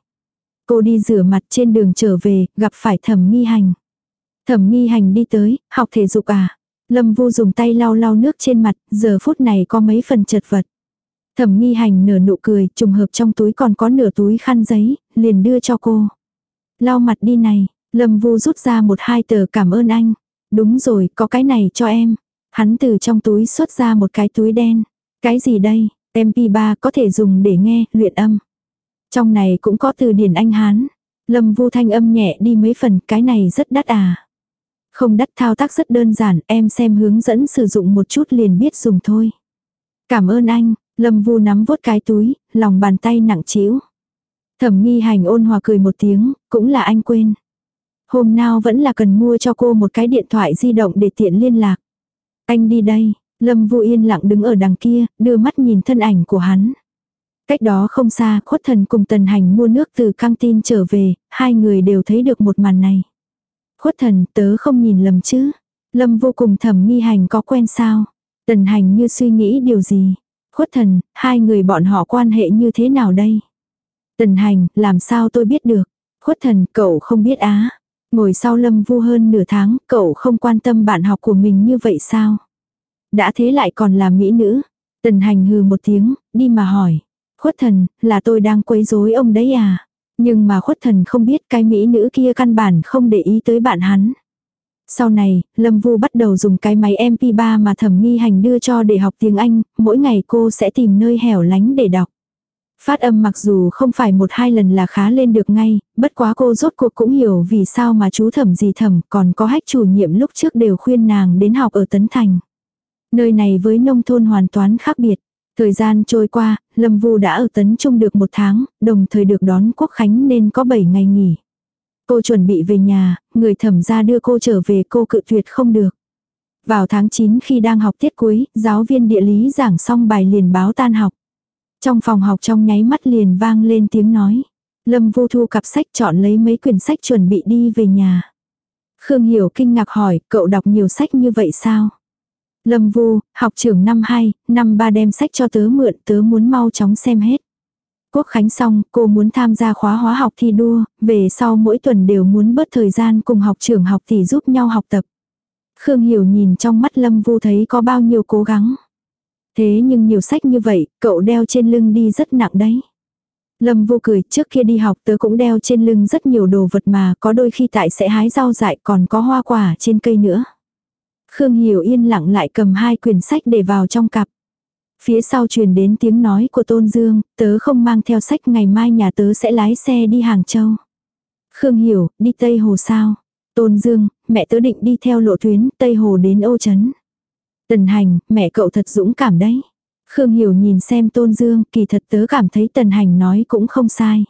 Cô đi rửa mặt trên đường trở về, gặp phải thẩm nghi hành. Thẩm nghi hành đi tới, học thể dục à? Lâm Vu dùng tay lau lau nước trên mặt, giờ phút này có mấy phần chật vật. Thẩm nghi hành nở nụ cười, trùng hợp trong túi còn có nửa túi khăn giấy, liền đưa cho cô. Lau mặt đi này, Lâm Vu rút ra một hai tờ cảm ơn anh. Đúng rồi, có cái này cho em. Hắn từ trong túi xuất ra một cái túi đen. Cái gì đây? MP3 có thể dùng để nghe, luyện âm. Trong này cũng có từ điển Anh Hán. Lâm Vu thanh âm nhẹ đi mấy phần, cái này rất đắt à. Không đắt thao tác rất đơn giản, em xem hướng dẫn sử dụng một chút liền biết dùng thôi. Cảm ơn anh, Lâm Vu nắm vốt cái túi, lòng bàn tay nặng trĩu. Thẩm nghi hành ôn hòa cười một tiếng, cũng là anh quên. Hôm nào vẫn là cần mua cho cô một cái điện thoại di động để tiện liên lạc. Anh đi đây, Lâm Vu yên lặng đứng ở đằng kia, đưa mắt nhìn thân ảnh của hắn. Cách đó không xa, khuất thần cùng tần hành mua nước từ căng tin trở về, hai người đều thấy được một màn này. Khuất thần, tớ không nhìn lầm chứ. Lâm vô cùng Thẩm nghi hành có quen sao. Tần hành như suy nghĩ điều gì. Khuất thần, hai người bọn họ quan hệ như thế nào đây? Tần hành, làm sao tôi biết được? Khuất thần, cậu không biết á. Ngồi sau lâm vu hơn nửa tháng, cậu không quan tâm bạn học của mình như vậy sao? Đã thế lại còn là mỹ nữ. Tần hành hừ một tiếng, đi mà hỏi. Khuất thần, là tôi đang quấy rối ông đấy à? Nhưng mà khuất thần không biết cái mỹ nữ kia căn bản không để ý tới bạn hắn. Sau này, Lâm Vu bắt đầu dùng cái máy MP3 mà thẩm nghi hành đưa cho để học tiếng Anh, mỗi ngày cô sẽ tìm nơi hẻo lánh để đọc. Phát âm mặc dù không phải một hai lần là khá lên được ngay, bất quá cô rốt cuộc cũng hiểu vì sao mà chú thẩm gì thẩm còn có hách chủ nhiệm lúc trước đều khuyên nàng đến học ở Tấn Thành. Nơi này với nông thôn hoàn toàn khác biệt. Thời gian trôi qua, Lâm Vu đã ở Tấn Trung được một tháng, đồng thời được đón Quốc Khánh nên có 7 ngày nghỉ. Cô chuẩn bị về nhà, người thẩm gia đưa cô trở về cô cự tuyệt không được. Vào tháng 9 khi đang học tiết cuối, giáo viên địa lý giảng xong bài liền báo tan học. Trong phòng học trong nháy mắt liền vang lên tiếng nói. Lâm Vu thu cặp sách chọn lấy mấy quyển sách chuẩn bị đi về nhà. Khương Hiểu kinh ngạc hỏi, cậu đọc nhiều sách như vậy sao? Lâm Vu, học trưởng năm 2, năm 3 đem sách cho tớ mượn, tớ muốn mau chóng xem hết. Quốc khánh xong, cô muốn tham gia khóa hóa học thi đua, về sau mỗi tuần đều muốn bớt thời gian cùng học trưởng học thì giúp nhau học tập. Khương Hiểu nhìn trong mắt Lâm Vu thấy có bao nhiêu cố gắng. Thế nhưng nhiều sách như vậy, cậu đeo trên lưng đi rất nặng đấy. Lâm vô cười, trước kia đi học tớ cũng đeo trên lưng rất nhiều đồ vật mà có đôi khi tại sẽ hái rau dại còn có hoa quả trên cây nữa. Khương Hiểu yên lặng lại cầm hai quyển sách để vào trong cặp. Phía sau truyền đến tiếng nói của Tôn Dương, tớ không mang theo sách ngày mai nhà tớ sẽ lái xe đi Hàng Châu. Khương Hiểu, đi Tây Hồ sao? Tôn Dương, mẹ tớ định đi theo lộ tuyến Tây Hồ đến Âu Trấn. Tần Hành, mẹ cậu thật dũng cảm đấy. Khương Hiểu nhìn xem Tôn Dương, kỳ thật tớ cảm thấy Tần Hành nói cũng không sai.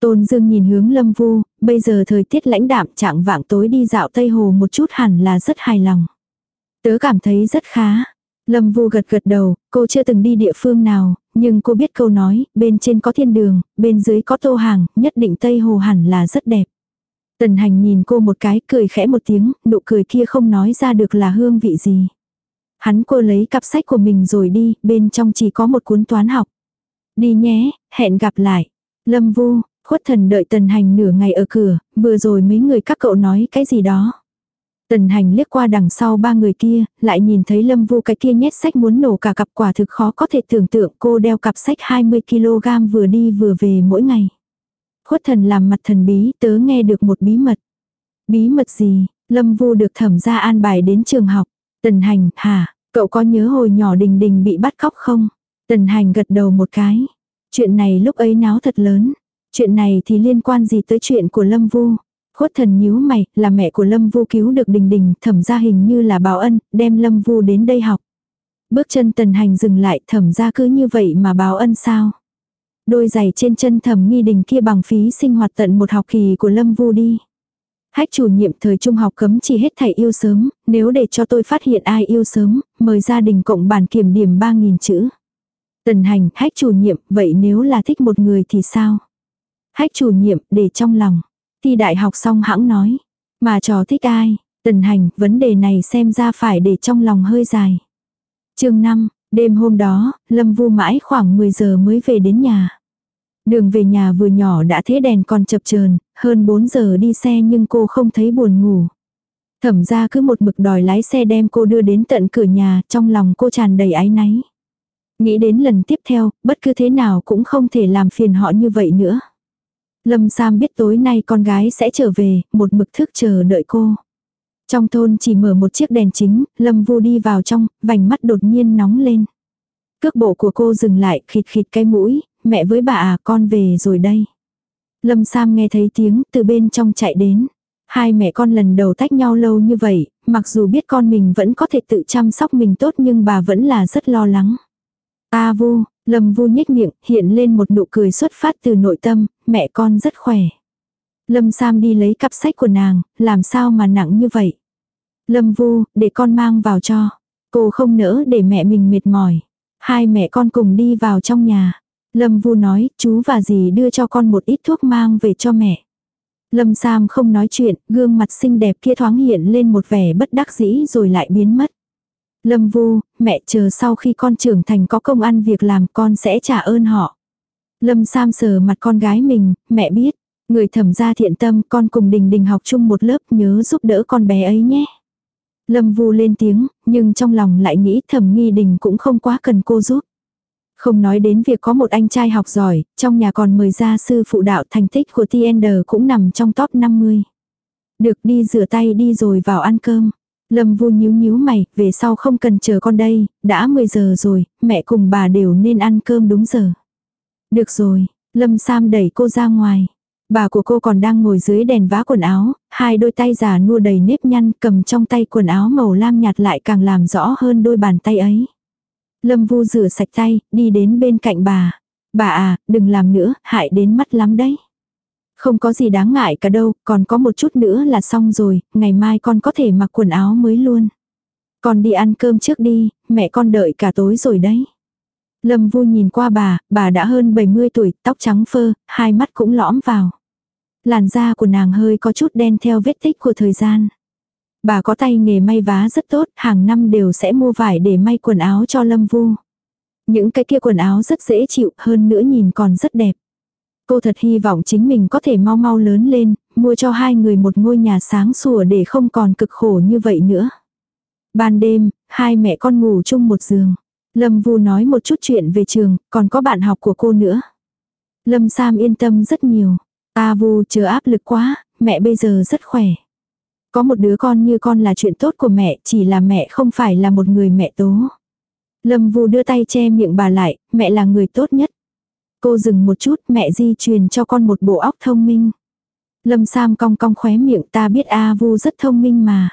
Tôn Dương nhìn hướng Lâm Vu, bây giờ thời tiết lãnh đạm trạng vạng tối đi dạo Tây Hồ một chút hẳn là rất hài lòng. Tớ cảm thấy rất khá. Lâm Vu gật gật đầu, cô chưa từng đi địa phương nào, nhưng cô biết câu nói, bên trên có thiên đường, bên dưới có tô hàng, nhất định Tây Hồ hẳn là rất đẹp. Tần hành nhìn cô một cái, cười khẽ một tiếng, nụ cười kia không nói ra được là hương vị gì. Hắn cô lấy cặp sách của mình rồi đi, bên trong chỉ có một cuốn toán học. Đi nhé, hẹn gặp lại. Lâm Vu, khuất thần đợi tần hành nửa ngày ở cửa, vừa rồi mấy người các cậu nói cái gì đó. Tần hành liếc qua đằng sau ba người kia, lại nhìn thấy lâm vu cái kia nhét sách muốn nổ cả cặp quả thực khó có thể tưởng tượng cô đeo cặp sách 20kg vừa đi vừa về mỗi ngày. Khuất thần làm mặt thần bí, tớ nghe được một bí mật. Bí mật gì, lâm vu được thẩm ra an bài đến trường học. Tần hành, hả, cậu có nhớ hồi nhỏ đình đình bị bắt cóc không? Tần hành gật đầu một cái. Chuyện này lúc ấy náo thật lớn. Chuyện này thì liên quan gì tới chuyện của Lâm Vu? Khuất thần nhíu mày, là mẹ của Lâm Vu cứu được Đình Đình, thẩm ra hình như là báo ân, đem Lâm Vu đến đây học. Bước chân tần hành dừng lại, thẩm ra cứ như vậy mà báo ân sao? Đôi giày trên chân thẩm nghi đình kia bằng phí sinh hoạt tận một học kỳ của Lâm Vu đi. Hách chủ nhiệm thời trung học cấm chỉ hết thầy yêu sớm, nếu để cho tôi phát hiện ai yêu sớm, mời gia đình cộng bản kiểm điểm 3.000 chữ. Tần hành, hách chủ nhiệm, vậy nếu là thích một người thì sao? Hách chủ nhiệm, để trong lòng. Thi đại học xong hãng nói. Mà trò thích ai? Tần hành, vấn đề này xem ra phải để trong lòng hơi dài. chương 5, đêm hôm đó, Lâm Vu mãi khoảng 10 giờ mới về đến nhà. Đường về nhà vừa nhỏ đã thế đèn còn chập chờn hơn 4 giờ đi xe nhưng cô không thấy buồn ngủ. Thẩm ra cứ một mực đòi lái xe đem cô đưa đến tận cửa nhà, trong lòng cô tràn đầy áy náy. Nghĩ đến lần tiếp theo, bất cứ thế nào cũng không thể làm phiền họ như vậy nữa. Lâm Sam biết tối nay con gái sẽ trở về, một mực thức chờ đợi cô. Trong thôn chỉ mở một chiếc đèn chính, Lâm Vu đi vào trong, vành mắt đột nhiên nóng lên. Cước bộ của cô dừng lại, khịt khịt cái mũi, mẹ với bà à, con về rồi đây. Lâm Sam nghe thấy tiếng từ bên trong chạy đến. Hai mẹ con lần đầu tách nhau lâu như vậy, mặc dù biết con mình vẫn có thể tự chăm sóc mình tốt nhưng bà vẫn là rất lo lắng. a vu, Lâm vu nhếch miệng, hiện lên một nụ cười xuất phát từ nội tâm, mẹ con rất khỏe. Lâm Sam đi lấy cặp sách của nàng, làm sao mà nặng như vậy. Lâm vu, để con mang vào cho. Cô không nỡ để mẹ mình mệt mỏi. Hai mẹ con cùng đi vào trong nhà. Lâm vu nói, chú và dì đưa cho con một ít thuốc mang về cho mẹ. Lâm Sam không nói chuyện, gương mặt xinh đẹp kia thoáng hiện lên một vẻ bất đắc dĩ rồi lại biến mất. Lâm Vu, mẹ chờ sau khi con trưởng thành có công ăn việc làm con sẽ trả ơn họ. Lâm Sam sờ mặt con gái mình, mẹ biết. Người thẩm gia thiện tâm con cùng đình đình học chung một lớp nhớ giúp đỡ con bé ấy nhé. Lâm Vu lên tiếng, nhưng trong lòng lại nghĩ thẩm nghi đình cũng không quá cần cô giúp. Không nói đến việc có một anh trai học giỏi, trong nhà còn mời gia sư phụ đạo thành tích của Tiender cũng nằm trong top 50. Được đi rửa tay đi rồi vào ăn cơm. Lâm Vu nhíu nhíu mày, về sau không cần chờ con đây, đã 10 giờ rồi, mẹ cùng bà đều nên ăn cơm đúng giờ. Được rồi, Lâm Sam đẩy cô ra ngoài. Bà của cô còn đang ngồi dưới đèn vá quần áo, hai đôi tay già nua đầy nếp nhăn cầm trong tay quần áo màu lam nhạt lại càng làm rõ hơn đôi bàn tay ấy. Lâm Vu rửa sạch tay, đi đến bên cạnh bà. Bà à, đừng làm nữa, hại đến mắt lắm đấy. Không có gì đáng ngại cả đâu, còn có một chút nữa là xong rồi, ngày mai con có thể mặc quần áo mới luôn. Con đi ăn cơm trước đi, mẹ con đợi cả tối rồi đấy. Lâm Vu nhìn qua bà, bà đã hơn 70 tuổi, tóc trắng phơ, hai mắt cũng lõm vào. Làn da của nàng hơi có chút đen theo vết tích của thời gian. Bà có tay nghề may vá rất tốt, hàng năm đều sẽ mua vải để may quần áo cho Lâm Vu. Những cái kia quần áo rất dễ chịu, hơn nữa nhìn còn rất đẹp. Cô thật hy vọng chính mình có thể mau mau lớn lên, mua cho hai người một ngôi nhà sáng sủa để không còn cực khổ như vậy nữa. Ban đêm, hai mẹ con ngủ chung một giường. Lâm Vu nói một chút chuyện về trường, còn có bạn học của cô nữa. Lâm Sam yên tâm rất nhiều. Ta Vu chờ áp lực quá, mẹ bây giờ rất khỏe. Có một đứa con như con là chuyện tốt của mẹ, chỉ là mẹ không phải là một người mẹ tố. Lâm Vu đưa tay che miệng bà lại, mẹ là người tốt nhất. Cô dừng một chút, mẹ di truyền cho con một bộ óc thông minh. Lâm Sam cong cong khóe miệng ta biết A Vu rất thông minh mà.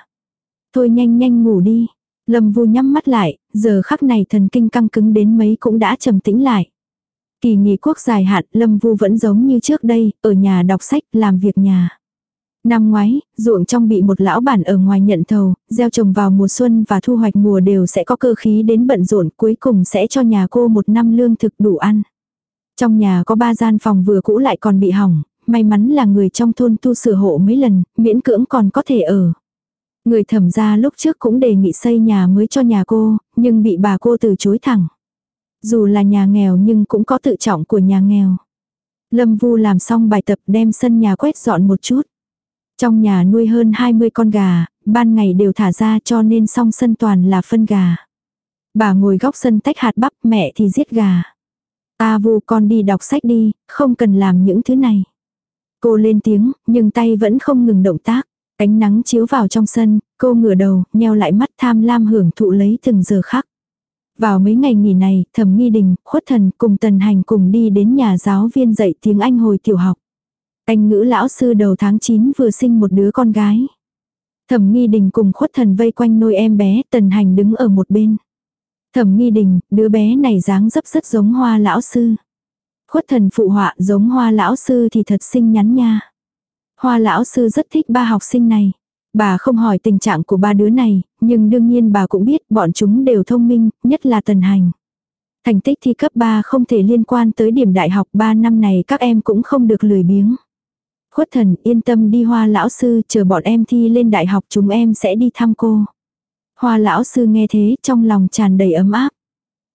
Thôi nhanh nhanh ngủ đi. Lâm Vu nhắm mắt lại, giờ khắc này thần kinh căng cứng đến mấy cũng đã trầm tĩnh lại. Kỳ nghỉ quốc dài hạn, Lâm Vu vẫn giống như trước đây, ở nhà đọc sách, làm việc nhà. Năm ngoái, ruộng trong bị một lão bản ở ngoài nhận thầu, gieo trồng vào mùa xuân và thu hoạch mùa đều sẽ có cơ khí đến bận rộn cuối cùng sẽ cho nhà cô một năm lương thực đủ ăn. Trong nhà có ba gian phòng vừa cũ lại còn bị hỏng, may mắn là người trong thôn tu sửa hộ mấy lần, miễn cưỡng còn có thể ở. Người thẩm gia lúc trước cũng đề nghị xây nhà mới cho nhà cô, nhưng bị bà cô từ chối thẳng. Dù là nhà nghèo nhưng cũng có tự trọng của nhà nghèo. Lâm Vu làm xong bài tập đem sân nhà quét dọn một chút. Trong nhà nuôi hơn 20 con gà, ban ngày đều thả ra cho nên song sân toàn là phân gà. Bà ngồi góc sân tách hạt bắp mẹ thì giết gà. Ta vu con đi đọc sách đi, không cần làm những thứ này. Cô lên tiếng, nhưng tay vẫn không ngừng động tác. Ánh nắng chiếu vào trong sân, cô ngửa đầu, nheo lại mắt tham lam hưởng thụ lấy từng giờ khắc. Vào mấy ngày nghỉ này, thẩm nghi đình, khuất thần cùng tần hành cùng đi đến nhà giáo viên dạy tiếng Anh hồi tiểu học. Anh ngữ lão sư đầu tháng 9 vừa sinh một đứa con gái. Thẩm nghi đình cùng khuất thần vây quanh nôi em bé, tần hành đứng ở một bên. Thẩm nghi đình, đứa bé này dáng dấp rất giống hoa lão sư. Khuất thần phụ họa giống hoa lão sư thì thật xinh nhắn nha. Hoa lão sư rất thích ba học sinh này. Bà không hỏi tình trạng của ba đứa này, nhưng đương nhiên bà cũng biết bọn chúng đều thông minh, nhất là tần hành. Thành tích thi cấp 3 không thể liên quan tới điểm đại học 3 năm này các em cũng không được lười biếng. Khuất thần yên tâm đi hoa lão sư chờ bọn em thi lên đại học chúng em sẽ đi thăm cô. Hoa lão sư nghe thế trong lòng tràn đầy ấm áp.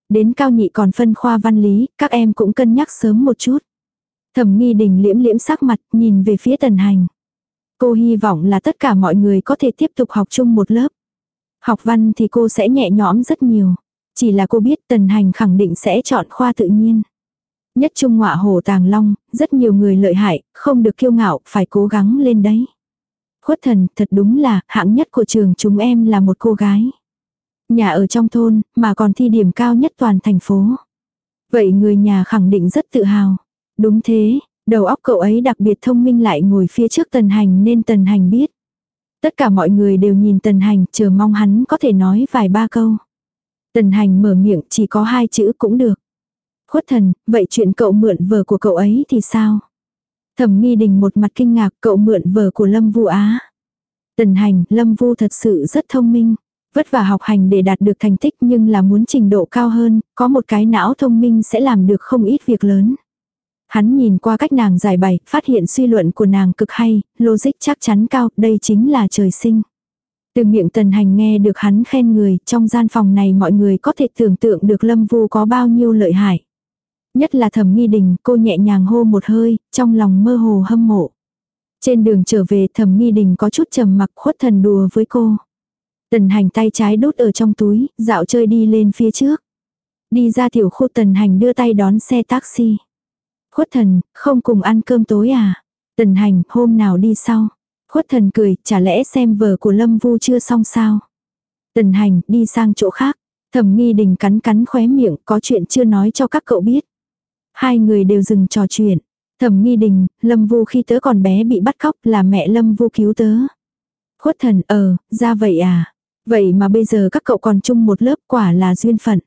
Đến cao nhị còn phân khoa văn lý, các em cũng cân nhắc sớm một chút. Thẩm nghi đình liễm liễm sắc mặt, nhìn về phía tần hành. Cô hy vọng là tất cả mọi người có thể tiếp tục học chung một lớp. Học văn thì cô sẽ nhẹ nhõm rất nhiều. Chỉ là cô biết tần hành khẳng định sẽ chọn khoa tự nhiên. Nhất trung ngọa hồ tàng long, rất nhiều người lợi hại, không được kiêu ngạo, phải cố gắng lên đấy. Khuất thần, thật đúng là, hạng nhất của trường chúng em là một cô gái. Nhà ở trong thôn, mà còn thi điểm cao nhất toàn thành phố. Vậy người nhà khẳng định rất tự hào. Đúng thế, đầu óc cậu ấy đặc biệt thông minh lại ngồi phía trước tần hành nên tần hành biết. Tất cả mọi người đều nhìn tần hành chờ mong hắn có thể nói vài ba câu. Tần hành mở miệng chỉ có hai chữ cũng được. Khuất thần, vậy chuyện cậu mượn vợ của cậu ấy thì sao? Thẩm nghi đình một mặt kinh ngạc cậu mượn vợ của Lâm Vu Á. Tần hành, Lâm Vu thật sự rất thông minh. Vất vả học hành để đạt được thành tích nhưng là muốn trình độ cao hơn, có một cái não thông minh sẽ làm được không ít việc lớn. Hắn nhìn qua cách nàng giải bày, phát hiện suy luận của nàng cực hay, logic chắc chắn cao, đây chính là trời sinh. Từ miệng tần hành nghe được hắn khen người, trong gian phòng này mọi người có thể tưởng tượng được lâm vu có bao nhiêu lợi hại. Nhất là thẩm nghi đình, cô nhẹ nhàng hô một hơi, trong lòng mơ hồ hâm mộ. Trên đường trở về thẩm nghi đình có chút trầm mặc khuất thần đùa với cô. Tần hành tay trái đút ở trong túi, dạo chơi đi lên phía trước. Đi ra tiểu khu tần hành đưa tay đón xe taxi. Khuất thần, không cùng ăn cơm tối à? Tần hành, hôm nào đi sau? Khuất thần cười, chả lẽ xem vở của Lâm Vu chưa xong sao? Tần hành, đi sang chỗ khác. Thẩm nghi đình cắn cắn khóe miệng, có chuyện chưa nói cho các cậu biết. Hai người đều dừng trò chuyện. Thẩm nghi đình, Lâm Vu khi tớ còn bé bị bắt cóc là mẹ Lâm Vu cứu tớ. Khuất thần, ờ, ra vậy à. Vậy mà bây giờ các cậu còn chung một lớp quả là duyên phận.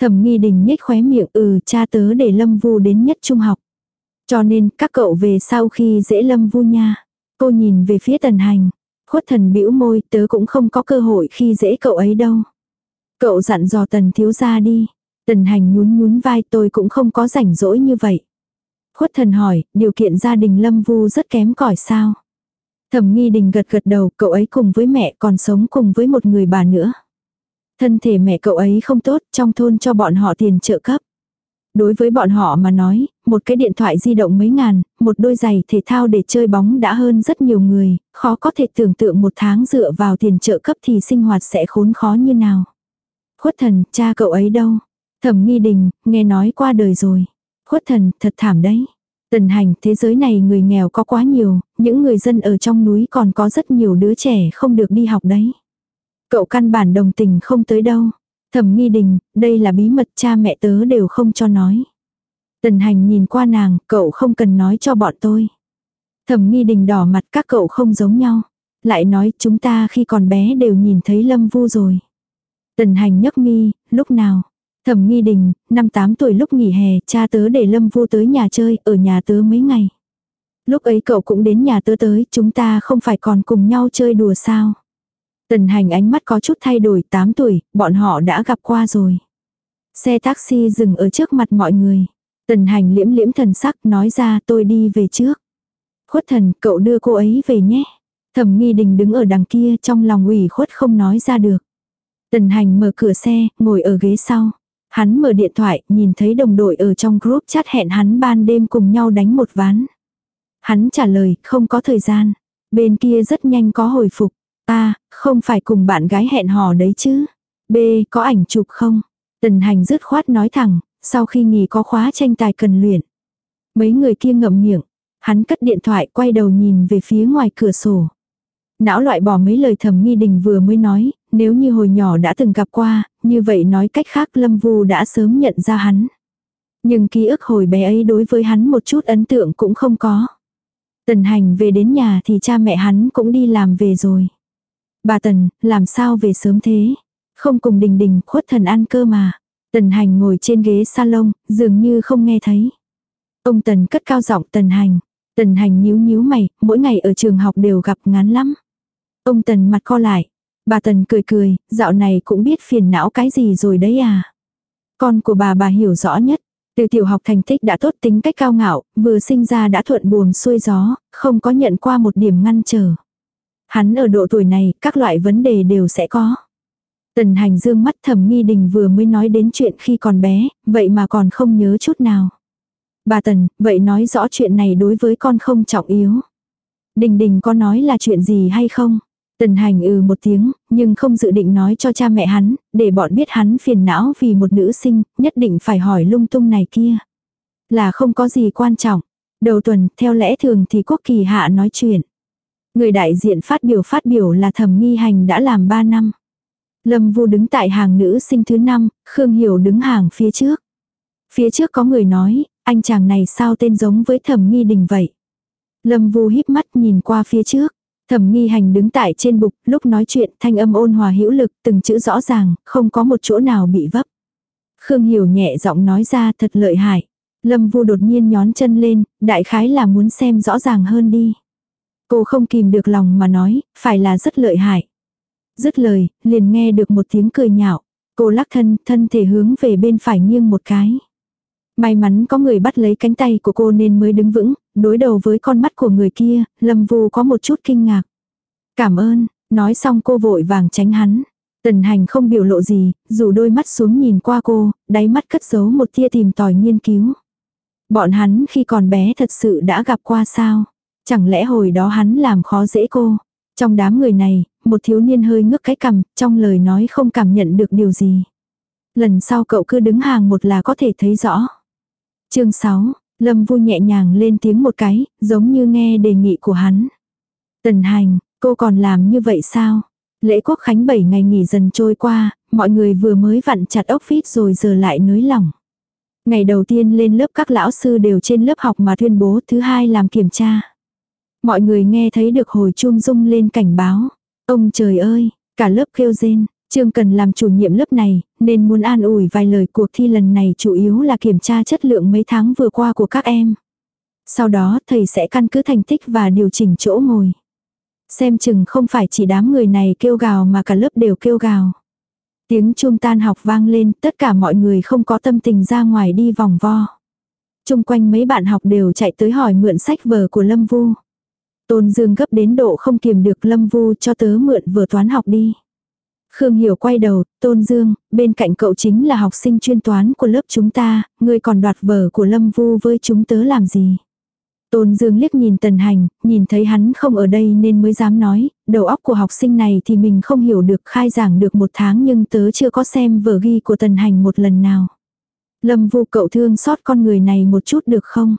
Thẩm nghi đình nhếch khóe miệng ừ cha tớ để lâm vu đến nhất trung học. Cho nên các cậu về sau khi dễ lâm vu nha. Cô nhìn về phía tần hành. Khuất thần bĩu môi tớ cũng không có cơ hội khi dễ cậu ấy đâu. Cậu dặn dò tần thiếu ra đi. Tần hành nhún nhún vai tôi cũng không có rảnh rỗi như vậy. Khuất thần hỏi, điều kiện gia đình Lâm Vu rất kém cỏi sao? Thẩm nghi đình gật gật đầu, cậu ấy cùng với mẹ còn sống cùng với một người bà nữa. Thân thể mẹ cậu ấy không tốt, trong thôn cho bọn họ tiền trợ cấp. Đối với bọn họ mà nói, một cái điện thoại di động mấy ngàn, một đôi giày thể thao để chơi bóng đã hơn rất nhiều người, khó có thể tưởng tượng một tháng dựa vào tiền trợ cấp thì sinh hoạt sẽ khốn khó như nào. Khuất thần, cha cậu ấy đâu? Thẩm nghi đình, nghe nói qua đời rồi. Khuất thần, thật thảm đấy. Tần hành, thế giới này người nghèo có quá nhiều, những người dân ở trong núi còn có rất nhiều đứa trẻ không được đi học đấy. Cậu căn bản đồng tình không tới đâu. Thẩm nghi đình, đây là bí mật cha mẹ tớ đều không cho nói. Tần hành nhìn qua nàng, cậu không cần nói cho bọn tôi. Thẩm nghi đình đỏ mặt các cậu không giống nhau. Lại nói chúng ta khi còn bé đều nhìn thấy lâm vu rồi. Tần hành nhấc mi, lúc nào? Thẩm nghi đình, năm tám tuổi lúc nghỉ hè, cha tớ để lâm vu tới nhà chơi, ở nhà tớ mấy ngày. Lúc ấy cậu cũng đến nhà tớ tới, chúng ta không phải còn cùng nhau chơi đùa sao? Tần hành ánh mắt có chút thay đổi, 8 tuổi, bọn họ đã gặp qua rồi. Xe taxi dừng ở trước mặt mọi người. Tần hành liễm liễm thần sắc nói ra tôi đi về trước. Khuất thần, cậu đưa cô ấy về nhé. Thẩm nghi đình đứng ở đằng kia trong lòng ủy khuất không nói ra được. Tần hành mở cửa xe, ngồi ở ghế sau. Hắn mở điện thoại, nhìn thấy đồng đội ở trong group chat hẹn hắn ban đêm cùng nhau đánh một ván. Hắn trả lời, không có thời gian. Bên kia rất nhanh có hồi phục. A, không phải cùng bạn gái hẹn hò đấy chứ. B, có ảnh chụp không? Tần hành dứt khoát nói thẳng, sau khi nghỉ có khóa tranh tài cần luyện. Mấy người kia ngậm miệng. Hắn cất điện thoại quay đầu nhìn về phía ngoài cửa sổ. Não loại bỏ mấy lời thầm nghi đình vừa mới nói, nếu như hồi nhỏ đã từng gặp qua, như vậy nói cách khác Lâm Vu đã sớm nhận ra hắn. Nhưng ký ức hồi bé ấy đối với hắn một chút ấn tượng cũng không có. Tần hành về đến nhà thì cha mẹ hắn cũng đi làm về rồi. Bà Tần, làm sao về sớm thế? Không cùng đình đình khuất thần ăn cơ mà. Tần hành ngồi trên ghế salon, dường như không nghe thấy. Ông Tần cất cao giọng Tần hành. Tần hành nhíu nhíu mày, mỗi ngày ở trường học đều gặp ngán lắm. Ông Tần mặt co lại. Bà Tần cười cười, dạo này cũng biết phiền não cái gì rồi đấy à. Con của bà bà hiểu rõ nhất. Từ tiểu học thành tích đã tốt tính cách cao ngạo, vừa sinh ra đã thuận buồm xuôi gió, không có nhận qua một điểm ngăn trở. Hắn ở độ tuổi này, các loại vấn đề đều sẽ có. Tần hành dương mắt thầm nghi đình vừa mới nói đến chuyện khi còn bé, vậy mà còn không nhớ chút nào. Bà Tần, vậy nói rõ chuyện này đối với con không trọng yếu. Đình đình có nói là chuyện gì hay không? Tần hành ừ một tiếng, nhưng không dự định nói cho cha mẹ hắn, để bọn biết hắn phiền não vì một nữ sinh, nhất định phải hỏi lung tung này kia. Là không có gì quan trọng. Đầu tuần, theo lẽ thường thì quốc kỳ hạ nói chuyện. Người đại diện phát biểu phát biểu là thẩm nghi hành đã làm 3 năm. Lâm Vu đứng tại hàng nữ sinh thứ 5, Khương Hiểu đứng hàng phía trước. Phía trước có người nói, anh chàng này sao tên giống với thẩm nghi đình vậy. Lâm Vu híp mắt nhìn qua phía trước. Thẩm nghi hành đứng tại trên bục, lúc nói chuyện thanh âm ôn hòa hữu lực, từng chữ rõ ràng, không có một chỗ nào bị vấp. Khương Hiểu nhẹ giọng nói ra thật lợi hại. Lâm Vu đột nhiên nhón chân lên, đại khái là muốn xem rõ ràng hơn đi. Cô không kìm được lòng mà nói, phải là rất lợi hại. Dứt lời, liền nghe được một tiếng cười nhạo. Cô lắc thân, thân thể hướng về bên phải nghiêng một cái. May mắn có người bắt lấy cánh tay của cô nên mới đứng vững, đối đầu với con mắt của người kia, Lâm Vu có một chút kinh ngạc. Cảm ơn, nói xong cô vội vàng tránh hắn. Tần hành không biểu lộ gì, dù đôi mắt xuống nhìn qua cô, đáy mắt cất giấu một tia tìm tòi nghiên cứu. Bọn hắn khi còn bé thật sự đã gặp qua sao? Chẳng lẽ hồi đó hắn làm khó dễ cô? Trong đám người này, một thiếu niên hơi ngước cái cằm, trong lời nói không cảm nhận được điều gì. Lần sau cậu cứ đứng hàng một là có thể thấy rõ chương 6, Lâm vui nhẹ nhàng lên tiếng một cái, giống như nghe đề nghị của hắn. Tần hành, cô còn làm như vậy sao? Lễ quốc khánh 7 ngày nghỉ dần trôi qua, mọi người vừa mới vặn chặt ốc phít rồi giờ lại nới lỏng. Ngày đầu tiên lên lớp các lão sư đều trên lớp học mà tuyên bố thứ hai làm kiểm tra. Mọi người nghe thấy được hồi chuông rung lên cảnh báo. Ông trời ơi, cả lớp kêu rên, Trương Cần làm chủ nhiệm lớp này, nên muốn an ủi vài lời cuộc thi lần này chủ yếu là kiểm tra chất lượng mấy tháng vừa qua của các em. Sau đó thầy sẽ căn cứ thành tích và điều chỉnh chỗ ngồi. Xem chừng không phải chỉ đám người này kêu gào mà cả lớp đều kêu gào. Tiếng chuông tan học vang lên, tất cả mọi người không có tâm tình ra ngoài đi vòng vo. Trung quanh mấy bạn học đều chạy tới hỏi mượn sách vở của Lâm Vu. Tôn Dương gấp đến độ không kiềm được Lâm Vu cho tớ mượn vở toán học đi. Khương Hiểu quay đầu, Tôn Dương, bên cạnh cậu chính là học sinh chuyên toán của lớp chúng ta, ngươi còn đoạt vở của Lâm Vu với chúng tớ làm gì? Tôn Dương liếc nhìn Tần Hành, nhìn thấy hắn không ở đây nên mới dám nói, đầu óc của học sinh này thì mình không hiểu được khai giảng được một tháng nhưng tớ chưa có xem vở ghi của Tần Hành một lần nào. Lâm Vu cậu thương xót con người này một chút được không?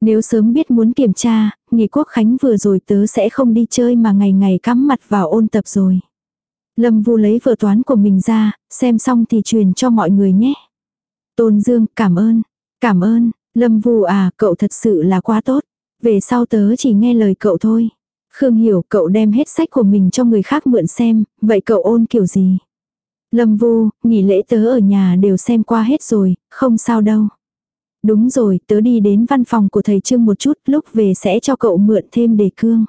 Nếu sớm biết muốn kiểm tra, nghỉ quốc khánh vừa rồi tớ sẽ không đi chơi mà ngày ngày cắm mặt vào ôn tập rồi. Lâm Vu lấy vở toán của mình ra, xem xong thì truyền cho mọi người nhé. Tôn Dương, cảm ơn. Cảm ơn, Lâm Vu à, cậu thật sự là quá tốt. Về sau tớ chỉ nghe lời cậu thôi. Khương hiểu cậu đem hết sách của mình cho người khác mượn xem, vậy cậu ôn kiểu gì? Lâm Vu, nghỉ lễ tớ ở nhà đều xem qua hết rồi, không sao đâu. Đúng rồi, tớ đi đến văn phòng của thầy Trương một chút, lúc về sẽ cho cậu mượn thêm đề cương.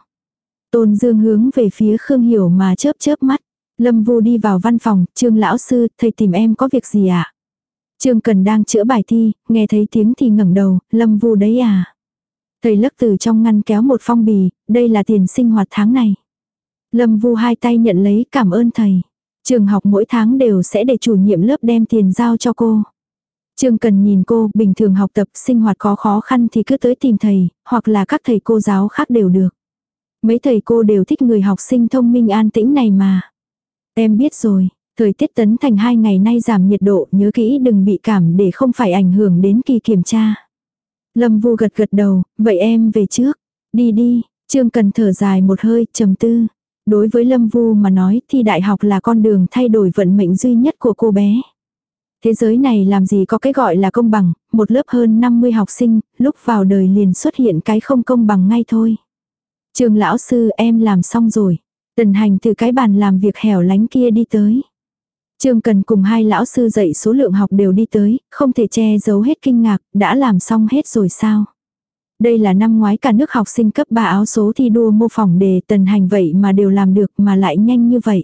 Tôn Dương hướng về phía Khương Hiểu mà chớp chớp mắt. Lâm Vu đi vào văn phòng, Trương lão sư, thầy tìm em có việc gì ạ? À? Trương Cần đang chữa bài thi, nghe thấy tiếng thì ngẩng đầu, Lâm Vu đấy à? Thầy lắc từ trong ngăn kéo một phong bì, đây là tiền sinh hoạt tháng này. Lâm Vu hai tay nhận lấy cảm ơn thầy. Trường học mỗi tháng đều sẽ để chủ nhiệm lớp đem tiền giao cho cô. Trương Cần nhìn cô, bình thường học tập, sinh hoạt có khó khăn thì cứ tới tìm thầy, hoặc là các thầy cô giáo khác đều được. Mấy thầy cô đều thích người học sinh thông minh an tĩnh này mà. Em biết rồi, thời tiết tấn thành hai ngày nay giảm nhiệt độ, nhớ kỹ đừng bị cảm để không phải ảnh hưởng đến kỳ kiểm tra. Lâm Vu gật gật đầu, vậy em về trước. Đi đi, Trương Cần thở dài một hơi, trầm tư. Đối với Lâm Vu mà nói thì đại học là con đường thay đổi vận mệnh duy nhất của cô bé. Thế giới này làm gì có cái gọi là công bằng, một lớp hơn 50 học sinh, lúc vào đời liền xuất hiện cái không công bằng ngay thôi. Trường lão sư em làm xong rồi. Tần hành từ cái bàn làm việc hẻo lánh kia đi tới. Trương Cần cùng hai lão sư dạy số lượng học đều đi tới, không thể che giấu hết kinh ngạc, đã làm xong hết rồi sao? Đây là năm ngoái cả nước học sinh cấp 3 áo số thi đua mô phỏng đề tần hành vậy mà đều làm được mà lại nhanh như vậy.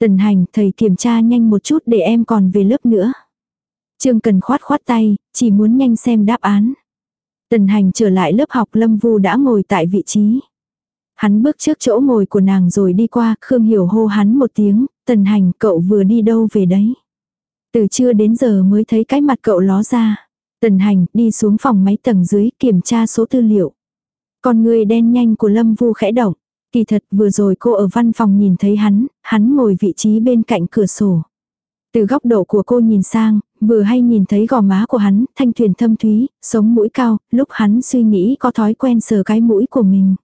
Tần hành, thầy kiểm tra nhanh một chút để em còn về lớp nữa. Trương Cần khoát khoát tay, chỉ muốn nhanh xem đáp án. Tần hành trở lại lớp học Lâm Vu đã ngồi tại vị trí. Hắn bước trước chỗ ngồi của nàng rồi đi qua, Khương Hiểu hô hắn một tiếng, tần hành cậu vừa đi đâu về đấy. Từ trưa đến giờ mới thấy cái mặt cậu ló ra. Tần hành đi xuống phòng máy tầng dưới kiểm tra số tư liệu. Con người đen nhanh của Lâm Vu khẽ động. Kỳ thật vừa rồi cô ở văn phòng nhìn thấy hắn, hắn ngồi vị trí bên cạnh cửa sổ. Từ góc độ của cô nhìn sang, vừa hay nhìn thấy gò má của hắn, thanh thuyền thâm thúy, sống mũi cao, lúc hắn suy nghĩ có thói quen sờ cái mũi của mình.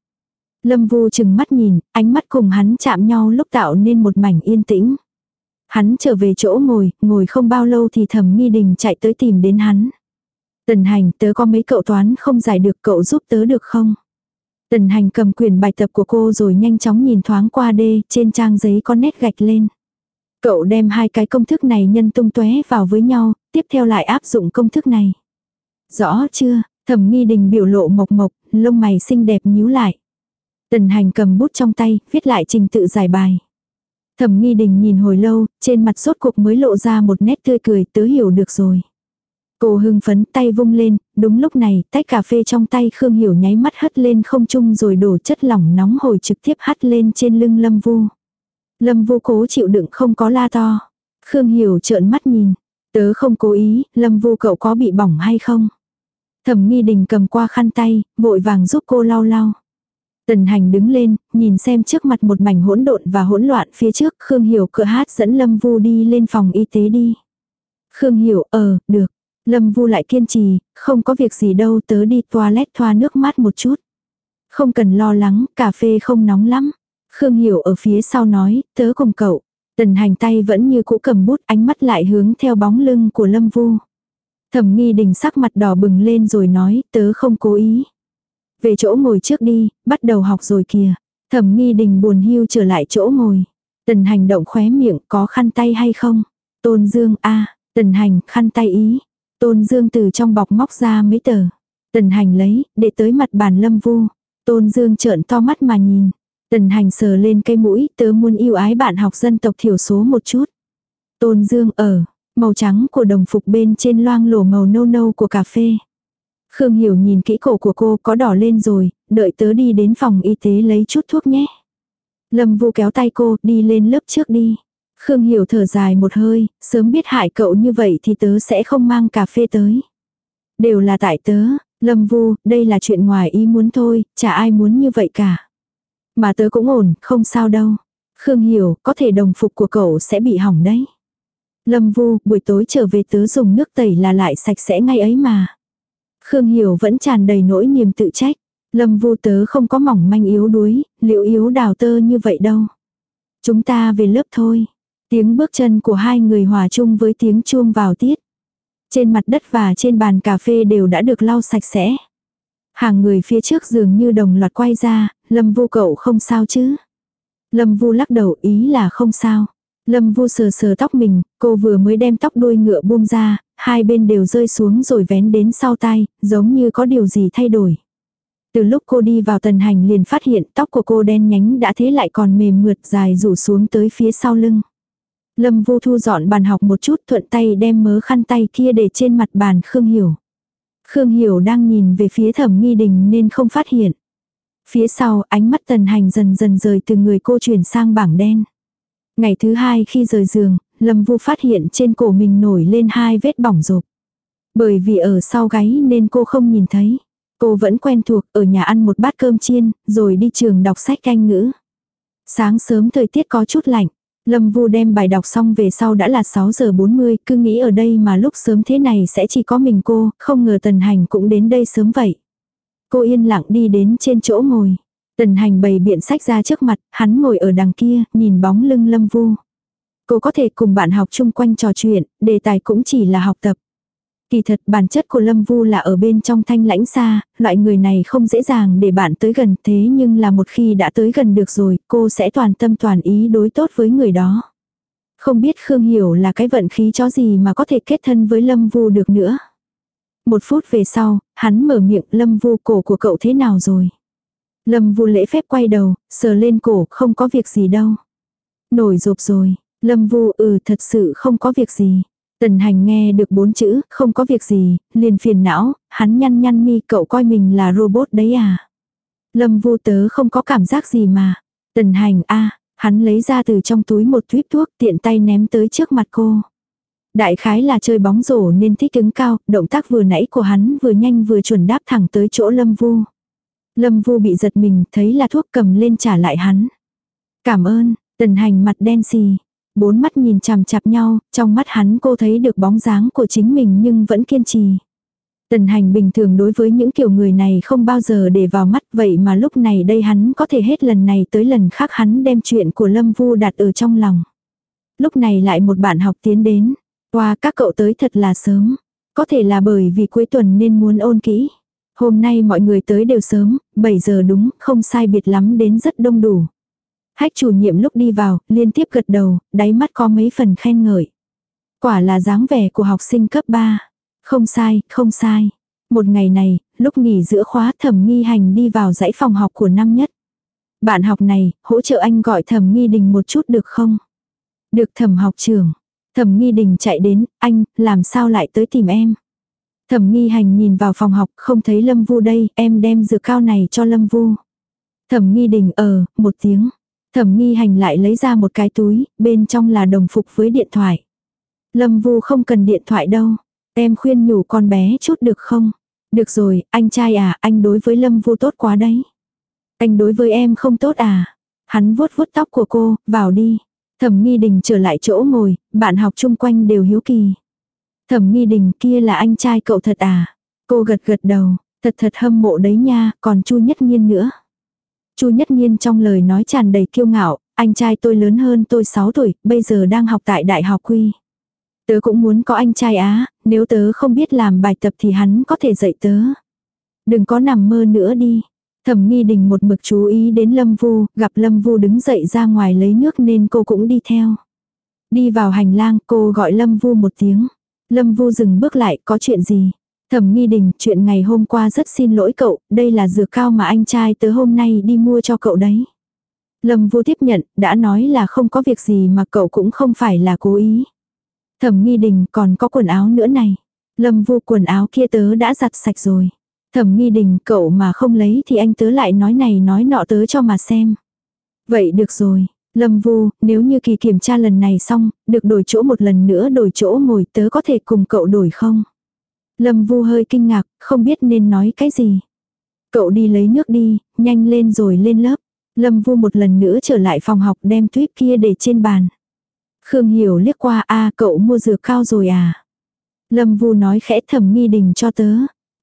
Lâm Vu chừng mắt nhìn, ánh mắt cùng hắn chạm nhau lúc tạo nên một mảnh yên tĩnh. Hắn trở về chỗ ngồi, ngồi không bao lâu thì thẩm nghi đình chạy tới tìm đến hắn. Tần hành tớ có mấy cậu toán không giải được cậu giúp tớ được không? Tần hành cầm quyền bài tập của cô rồi nhanh chóng nhìn thoáng qua đê, trên trang giấy có nét gạch lên. Cậu đem hai cái công thức này nhân tung tóe vào với nhau, tiếp theo lại áp dụng công thức này. Rõ chưa, thẩm nghi đình biểu lộ mộc mộc, lông mày xinh đẹp nhíu lại. Tần hành cầm bút trong tay, viết lại trình tự giải bài. Thẩm nghi đình nhìn hồi lâu, trên mặt sốt cuộc mới lộ ra một nét tươi cười, tớ hiểu được rồi. Cô hưng phấn tay vung lên, đúng lúc này, tách cà phê trong tay Khương Hiểu nháy mắt hất lên không trung rồi đổ chất lỏng nóng hồi trực tiếp hắt lên trên lưng Lâm Vu. Lâm Vu cố chịu đựng không có la to. Khương Hiểu trợn mắt nhìn. Tớ không cố ý, Lâm Vu cậu có bị bỏng hay không? Thẩm nghi đình cầm qua khăn tay, vội vàng giúp cô lau lau. Tần hành đứng lên, nhìn xem trước mặt một mảnh hỗn độn và hỗn loạn phía trước, Khương Hiểu cửa hát dẫn Lâm Vu đi lên phòng y tế đi. Khương Hiểu, ờ, được. Lâm Vu lại kiên trì, không có việc gì đâu tớ đi toilet thoa nước mát một chút. Không cần lo lắng, cà phê không nóng lắm. Khương Hiểu ở phía sau nói, tớ cùng cậu. Tần hành tay vẫn như cũ cầm bút ánh mắt lại hướng theo bóng lưng của Lâm Vu. Thẩm nghi đình sắc mặt đỏ bừng lên rồi nói, tớ không cố ý. Về chỗ ngồi trước đi, bắt đầu học rồi kìa. Thẩm nghi đình buồn hưu trở lại chỗ ngồi. Tần hành động khóe miệng có khăn tay hay không? Tôn Dương a tần hành khăn tay ý. Tôn Dương từ trong bọc móc ra mấy tờ. Tần hành lấy, để tới mặt bàn lâm vu. Tôn Dương trợn to mắt mà nhìn. Tần hành sờ lên cây mũi, tớ muốn yêu ái bạn học dân tộc thiểu số một chút. Tôn Dương ở, màu trắng của đồng phục bên trên loang lổ màu nâu nâu của cà phê. Khương Hiểu nhìn kỹ cổ của cô có đỏ lên rồi, đợi tớ đi đến phòng y tế lấy chút thuốc nhé. Lâm Vu kéo tay cô, đi lên lớp trước đi. Khương Hiểu thở dài một hơi, sớm biết hại cậu như vậy thì tớ sẽ không mang cà phê tới. Đều là tại tớ, Lâm Vu, đây là chuyện ngoài ý muốn thôi, chả ai muốn như vậy cả. Mà tớ cũng ổn, không sao đâu. Khương Hiểu, có thể đồng phục của cậu sẽ bị hỏng đấy. Lâm Vu, buổi tối trở về tớ dùng nước tẩy là lại sạch sẽ ngay ấy mà. Khương Hiểu vẫn tràn đầy nỗi niềm tự trách. Lâm Vu tớ không có mỏng manh yếu đuối, liệu yếu đào tơ như vậy đâu. Chúng ta về lớp thôi. Tiếng bước chân của hai người hòa chung với tiếng chuông vào tiết. Trên mặt đất và trên bàn cà phê đều đã được lau sạch sẽ. Hàng người phía trước dường như đồng loạt quay ra, Lâm Vu cậu không sao chứ? Lâm Vu lắc đầu ý là không sao. Lâm Vu sờ sờ tóc mình, cô vừa mới đem tóc đuôi ngựa buông ra, hai bên đều rơi xuống rồi vén đến sau tai, giống như có điều gì thay đổi. Từ lúc cô đi vào tần hành liền phát hiện tóc của cô đen nhánh đã thế lại còn mềm mượt dài rủ xuống tới phía sau lưng. Lâm Vu thu dọn bàn học một chút thuận tay đem mớ khăn tay kia để trên mặt bàn Khương Hiểu. Khương Hiểu đang nhìn về phía thẩm nghi đình nên không phát hiện. Phía sau ánh mắt tần hành dần dần rời từ người cô chuyển sang bảng đen. Ngày thứ hai khi rời giường, Lâm Vu phát hiện trên cổ mình nổi lên hai vết bỏng rộp. Bởi vì ở sau gáy nên cô không nhìn thấy. Cô vẫn quen thuộc ở nhà ăn một bát cơm chiên, rồi đi trường đọc sách canh ngữ. Sáng sớm thời tiết có chút lạnh. Lâm Vu đem bài đọc xong về sau đã là 6 giờ 40, cứ nghĩ ở đây mà lúc sớm thế này sẽ chỉ có mình cô, không ngờ Tần Hành cũng đến đây sớm vậy. Cô yên lặng đi đến trên chỗ ngồi. Tần Hành bày biện sách ra trước mặt, hắn ngồi ở đằng kia, nhìn bóng lưng Lâm Vu. Cô có thể cùng bạn học chung quanh trò chuyện, đề tài cũng chỉ là học tập. Kỳ thật bản chất của Lâm Vu là ở bên trong thanh lãnh xa, loại người này không dễ dàng để bạn tới gần thế nhưng là một khi đã tới gần được rồi, cô sẽ toàn tâm toàn ý đối tốt với người đó. Không biết Khương Hiểu là cái vận khí chó gì mà có thể kết thân với Lâm Vu được nữa. Một phút về sau, hắn mở miệng Lâm Vu cổ của cậu thế nào rồi. Lâm Vu lễ phép quay đầu, sờ lên cổ, không có việc gì đâu. Nổi rộp rồi, Lâm Vu ừ thật sự không có việc gì. Tần hành nghe được bốn chữ, không có việc gì, liền phiền não, hắn nhăn nhăn mi cậu coi mình là robot đấy à. Lâm vu tớ không có cảm giác gì mà. Tần hành a hắn lấy ra từ trong túi một tuyếp thuốc tiện tay ném tới trước mặt cô. Đại khái là chơi bóng rổ nên thích ứng cao, động tác vừa nãy của hắn vừa nhanh vừa chuẩn đáp thẳng tới chỗ Lâm Vu. Lâm Vu bị giật mình, thấy là thuốc cầm lên trả lại hắn. Cảm ơn, tần hành mặt đen xì, Bốn mắt nhìn chằm chạp nhau, trong mắt hắn cô thấy được bóng dáng của chính mình nhưng vẫn kiên trì. Tần hành bình thường đối với những kiểu người này không bao giờ để vào mắt vậy mà lúc này đây hắn có thể hết lần này tới lần khác hắn đem chuyện của Lâm Vu đặt ở trong lòng. Lúc này lại một bạn học tiến đến. Qua các cậu tới thật là sớm. Có thể là bởi vì cuối tuần nên muốn ôn kỹ. Hôm nay mọi người tới đều sớm, 7 giờ đúng, không sai biệt lắm đến rất đông đủ. Hách chủ nhiệm lúc đi vào, liên tiếp gật đầu, đáy mắt có mấy phần khen ngợi. Quả là dáng vẻ của học sinh cấp 3. Không sai, không sai. Một ngày này, lúc nghỉ giữa khóa thẩm nghi hành đi vào dãy phòng học của năm nhất. Bạn học này, hỗ trợ anh gọi thẩm nghi đình một chút được không? Được thẩm học trưởng. Thẩm nghi đình chạy đến, anh, làm sao lại tới tìm em? Thẩm nghi hành nhìn vào phòng học, không thấy Lâm Vu đây, em đem dược cao này cho Lâm Vu. Thẩm nghi đình ờ, một tiếng. Thẩm nghi hành lại lấy ra một cái túi, bên trong là đồng phục với điện thoại. Lâm Vu không cần điện thoại đâu. Em khuyên nhủ con bé chút được không? Được rồi, anh trai à, anh đối với Lâm Vu tốt quá đấy. Anh đối với em không tốt à? Hắn vuốt vuốt tóc của cô, vào đi. Thẩm nghi đình trở lại chỗ ngồi, bạn học chung quanh đều hiếu kỳ. Thẩm nghi đình kia là anh trai cậu thật à? Cô gật gật đầu, thật thật hâm mộ đấy nha, còn chu nhất nhiên nữa. Chu Nhất Nhiên trong lời nói tràn đầy kiêu ngạo, anh trai tôi lớn hơn tôi 6 tuổi, bây giờ đang học tại Đại học Quy. Tớ cũng muốn có anh trai á, nếu tớ không biết làm bài tập thì hắn có thể dạy tớ. Đừng có nằm mơ nữa đi. Thẩm nghi đình một mực chú ý đến Lâm Vu, gặp Lâm Vu đứng dậy ra ngoài lấy nước nên cô cũng đi theo. Đi vào hành lang cô gọi Lâm Vu một tiếng. Lâm Vu dừng bước lại có chuyện gì? Thẩm nghi đình chuyện ngày hôm qua rất xin lỗi cậu, đây là dược cao mà anh trai tớ hôm nay đi mua cho cậu đấy. Lâm Vu tiếp nhận, đã nói là không có việc gì mà cậu cũng không phải là cố ý. Thẩm nghi đình còn có quần áo nữa này. Lâm Vu quần áo kia tớ đã giặt sạch rồi. Thẩm nghi đình cậu mà không lấy thì anh tớ lại nói này nói nọ tớ cho mà xem. Vậy được rồi, Lâm Vu, nếu như kỳ kiểm tra lần này xong, được đổi chỗ một lần nữa đổi chỗ ngồi tớ có thể cùng cậu đổi không? Lâm Vu hơi kinh ngạc, không biết nên nói cái gì. Cậu đi lấy nước đi, nhanh lên rồi lên lớp. Lâm Vu một lần nữa trở lại phòng học đem tuyết kia để trên bàn. Khương Hiểu liếc qua a cậu mua dược cao rồi à. Lâm Vu nói khẽ thầm nghi đình cho tớ.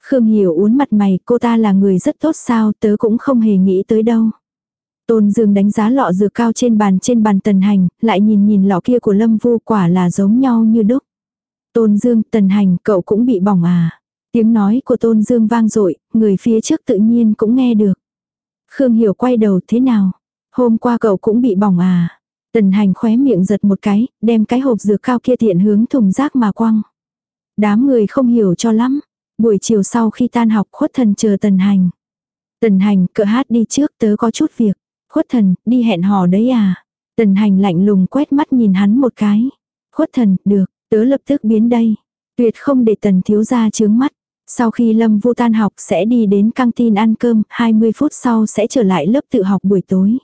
Khương Hiểu uốn mặt mày cô ta là người rất tốt sao tớ cũng không hề nghĩ tới đâu. Tôn Dương đánh giá lọ dược cao trên bàn trên bàn tần hành, lại nhìn nhìn lọ kia của Lâm Vu quả là giống nhau như đúc. Tôn Dương, tần hành, cậu cũng bị bỏng à. Tiếng nói của Tôn Dương vang dội người phía trước tự nhiên cũng nghe được. Khương Hiểu quay đầu thế nào? Hôm qua cậu cũng bị bỏng à? Tần hành khóe miệng giật một cái, đem cái hộp dược cao kia tiện hướng thùng rác mà quăng. Đám người không hiểu cho lắm. Buổi chiều sau khi tan học khuất thần chờ tần hành. Tần hành, cỡ hát đi trước tớ có chút việc. Khuất thần, đi hẹn hò đấy à? Tần hành lạnh lùng quét mắt nhìn hắn một cái. Khuất thần, được, tớ lập tức biến đây. Tuyệt không để tần thiếu ra chướng mắt. Sau khi Lâm Vu tan học sẽ đi đến căng tin ăn cơm, 20 phút sau sẽ trở lại lớp tự học buổi tối.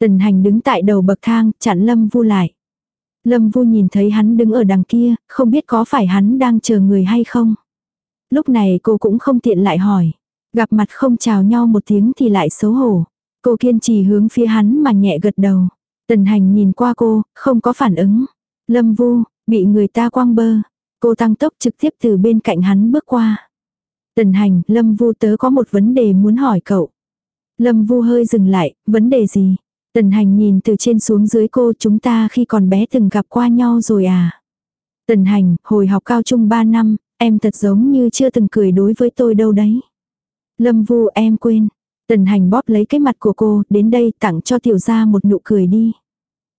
Tần hành đứng tại đầu bậc thang, chặn Lâm Vu lại. Lâm Vu nhìn thấy hắn đứng ở đằng kia, không biết có phải hắn đang chờ người hay không. Lúc này cô cũng không tiện lại hỏi. Gặp mặt không chào nhau một tiếng thì lại xấu hổ. Cô kiên trì hướng phía hắn mà nhẹ gật đầu. Tần hành nhìn qua cô, không có phản ứng. Lâm Vu, bị người ta quăng bơ. Cô tăng tốc trực tiếp từ bên cạnh hắn bước qua. Tần hành, Lâm Vu tớ có một vấn đề muốn hỏi cậu. Lâm Vu hơi dừng lại, vấn đề gì? Tần hành nhìn từ trên xuống dưới cô chúng ta khi còn bé từng gặp qua nhau rồi à? Tần hành, hồi học cao trung 3 năm, em thật giống như chưa từng cười đối với tôi đâu đấy. Lâm Vu em quên. Tần hành bóp lấy cái mặt của cô, đến đây tặng cho tiểu gia một nụ cười đi.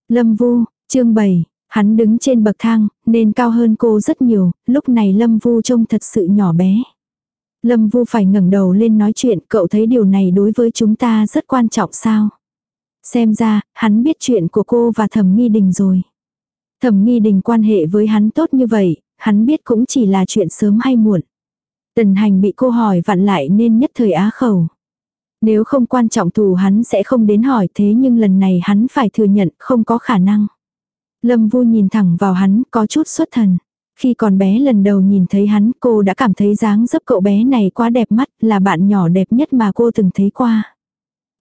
Lâm Vu, chương 7, hắn đứng trên bậc thang, nên cao hơn cô rất nhiều, lúc này Lâm Vu trông thật sự nhỏ bé. Lâm Vu phải ngẩng đầu lên nói chuyện, cậu thấy điều này đối với chúng ta rất quan trọng sao? Xem ra, hắn biết chuyện của cô và thẩm nghi đình rồi. Thẩm nghi đình quan hệ với hắn tốt như vậy, hắn biết cũng chỉ là chuyện sớm hay muộn. Tần hành bị cô hỏi vặn lại nên nhất thời á khẩu. Nếu không quan trọng thù hắn sẽ không đến hỏi thế nhưng lần này hắn phải thừa nhận không có khả năng. Lâm Vu nhìn thẳng vào hắn có chút xuất thần. Khi còn bé lần đầu nhìn thấy hắn cô đã cảm thấy dáng dấp cậu bé này quá đẹp mắt là bạn nhỏ đẹp nhất mà cô từng thấy qua.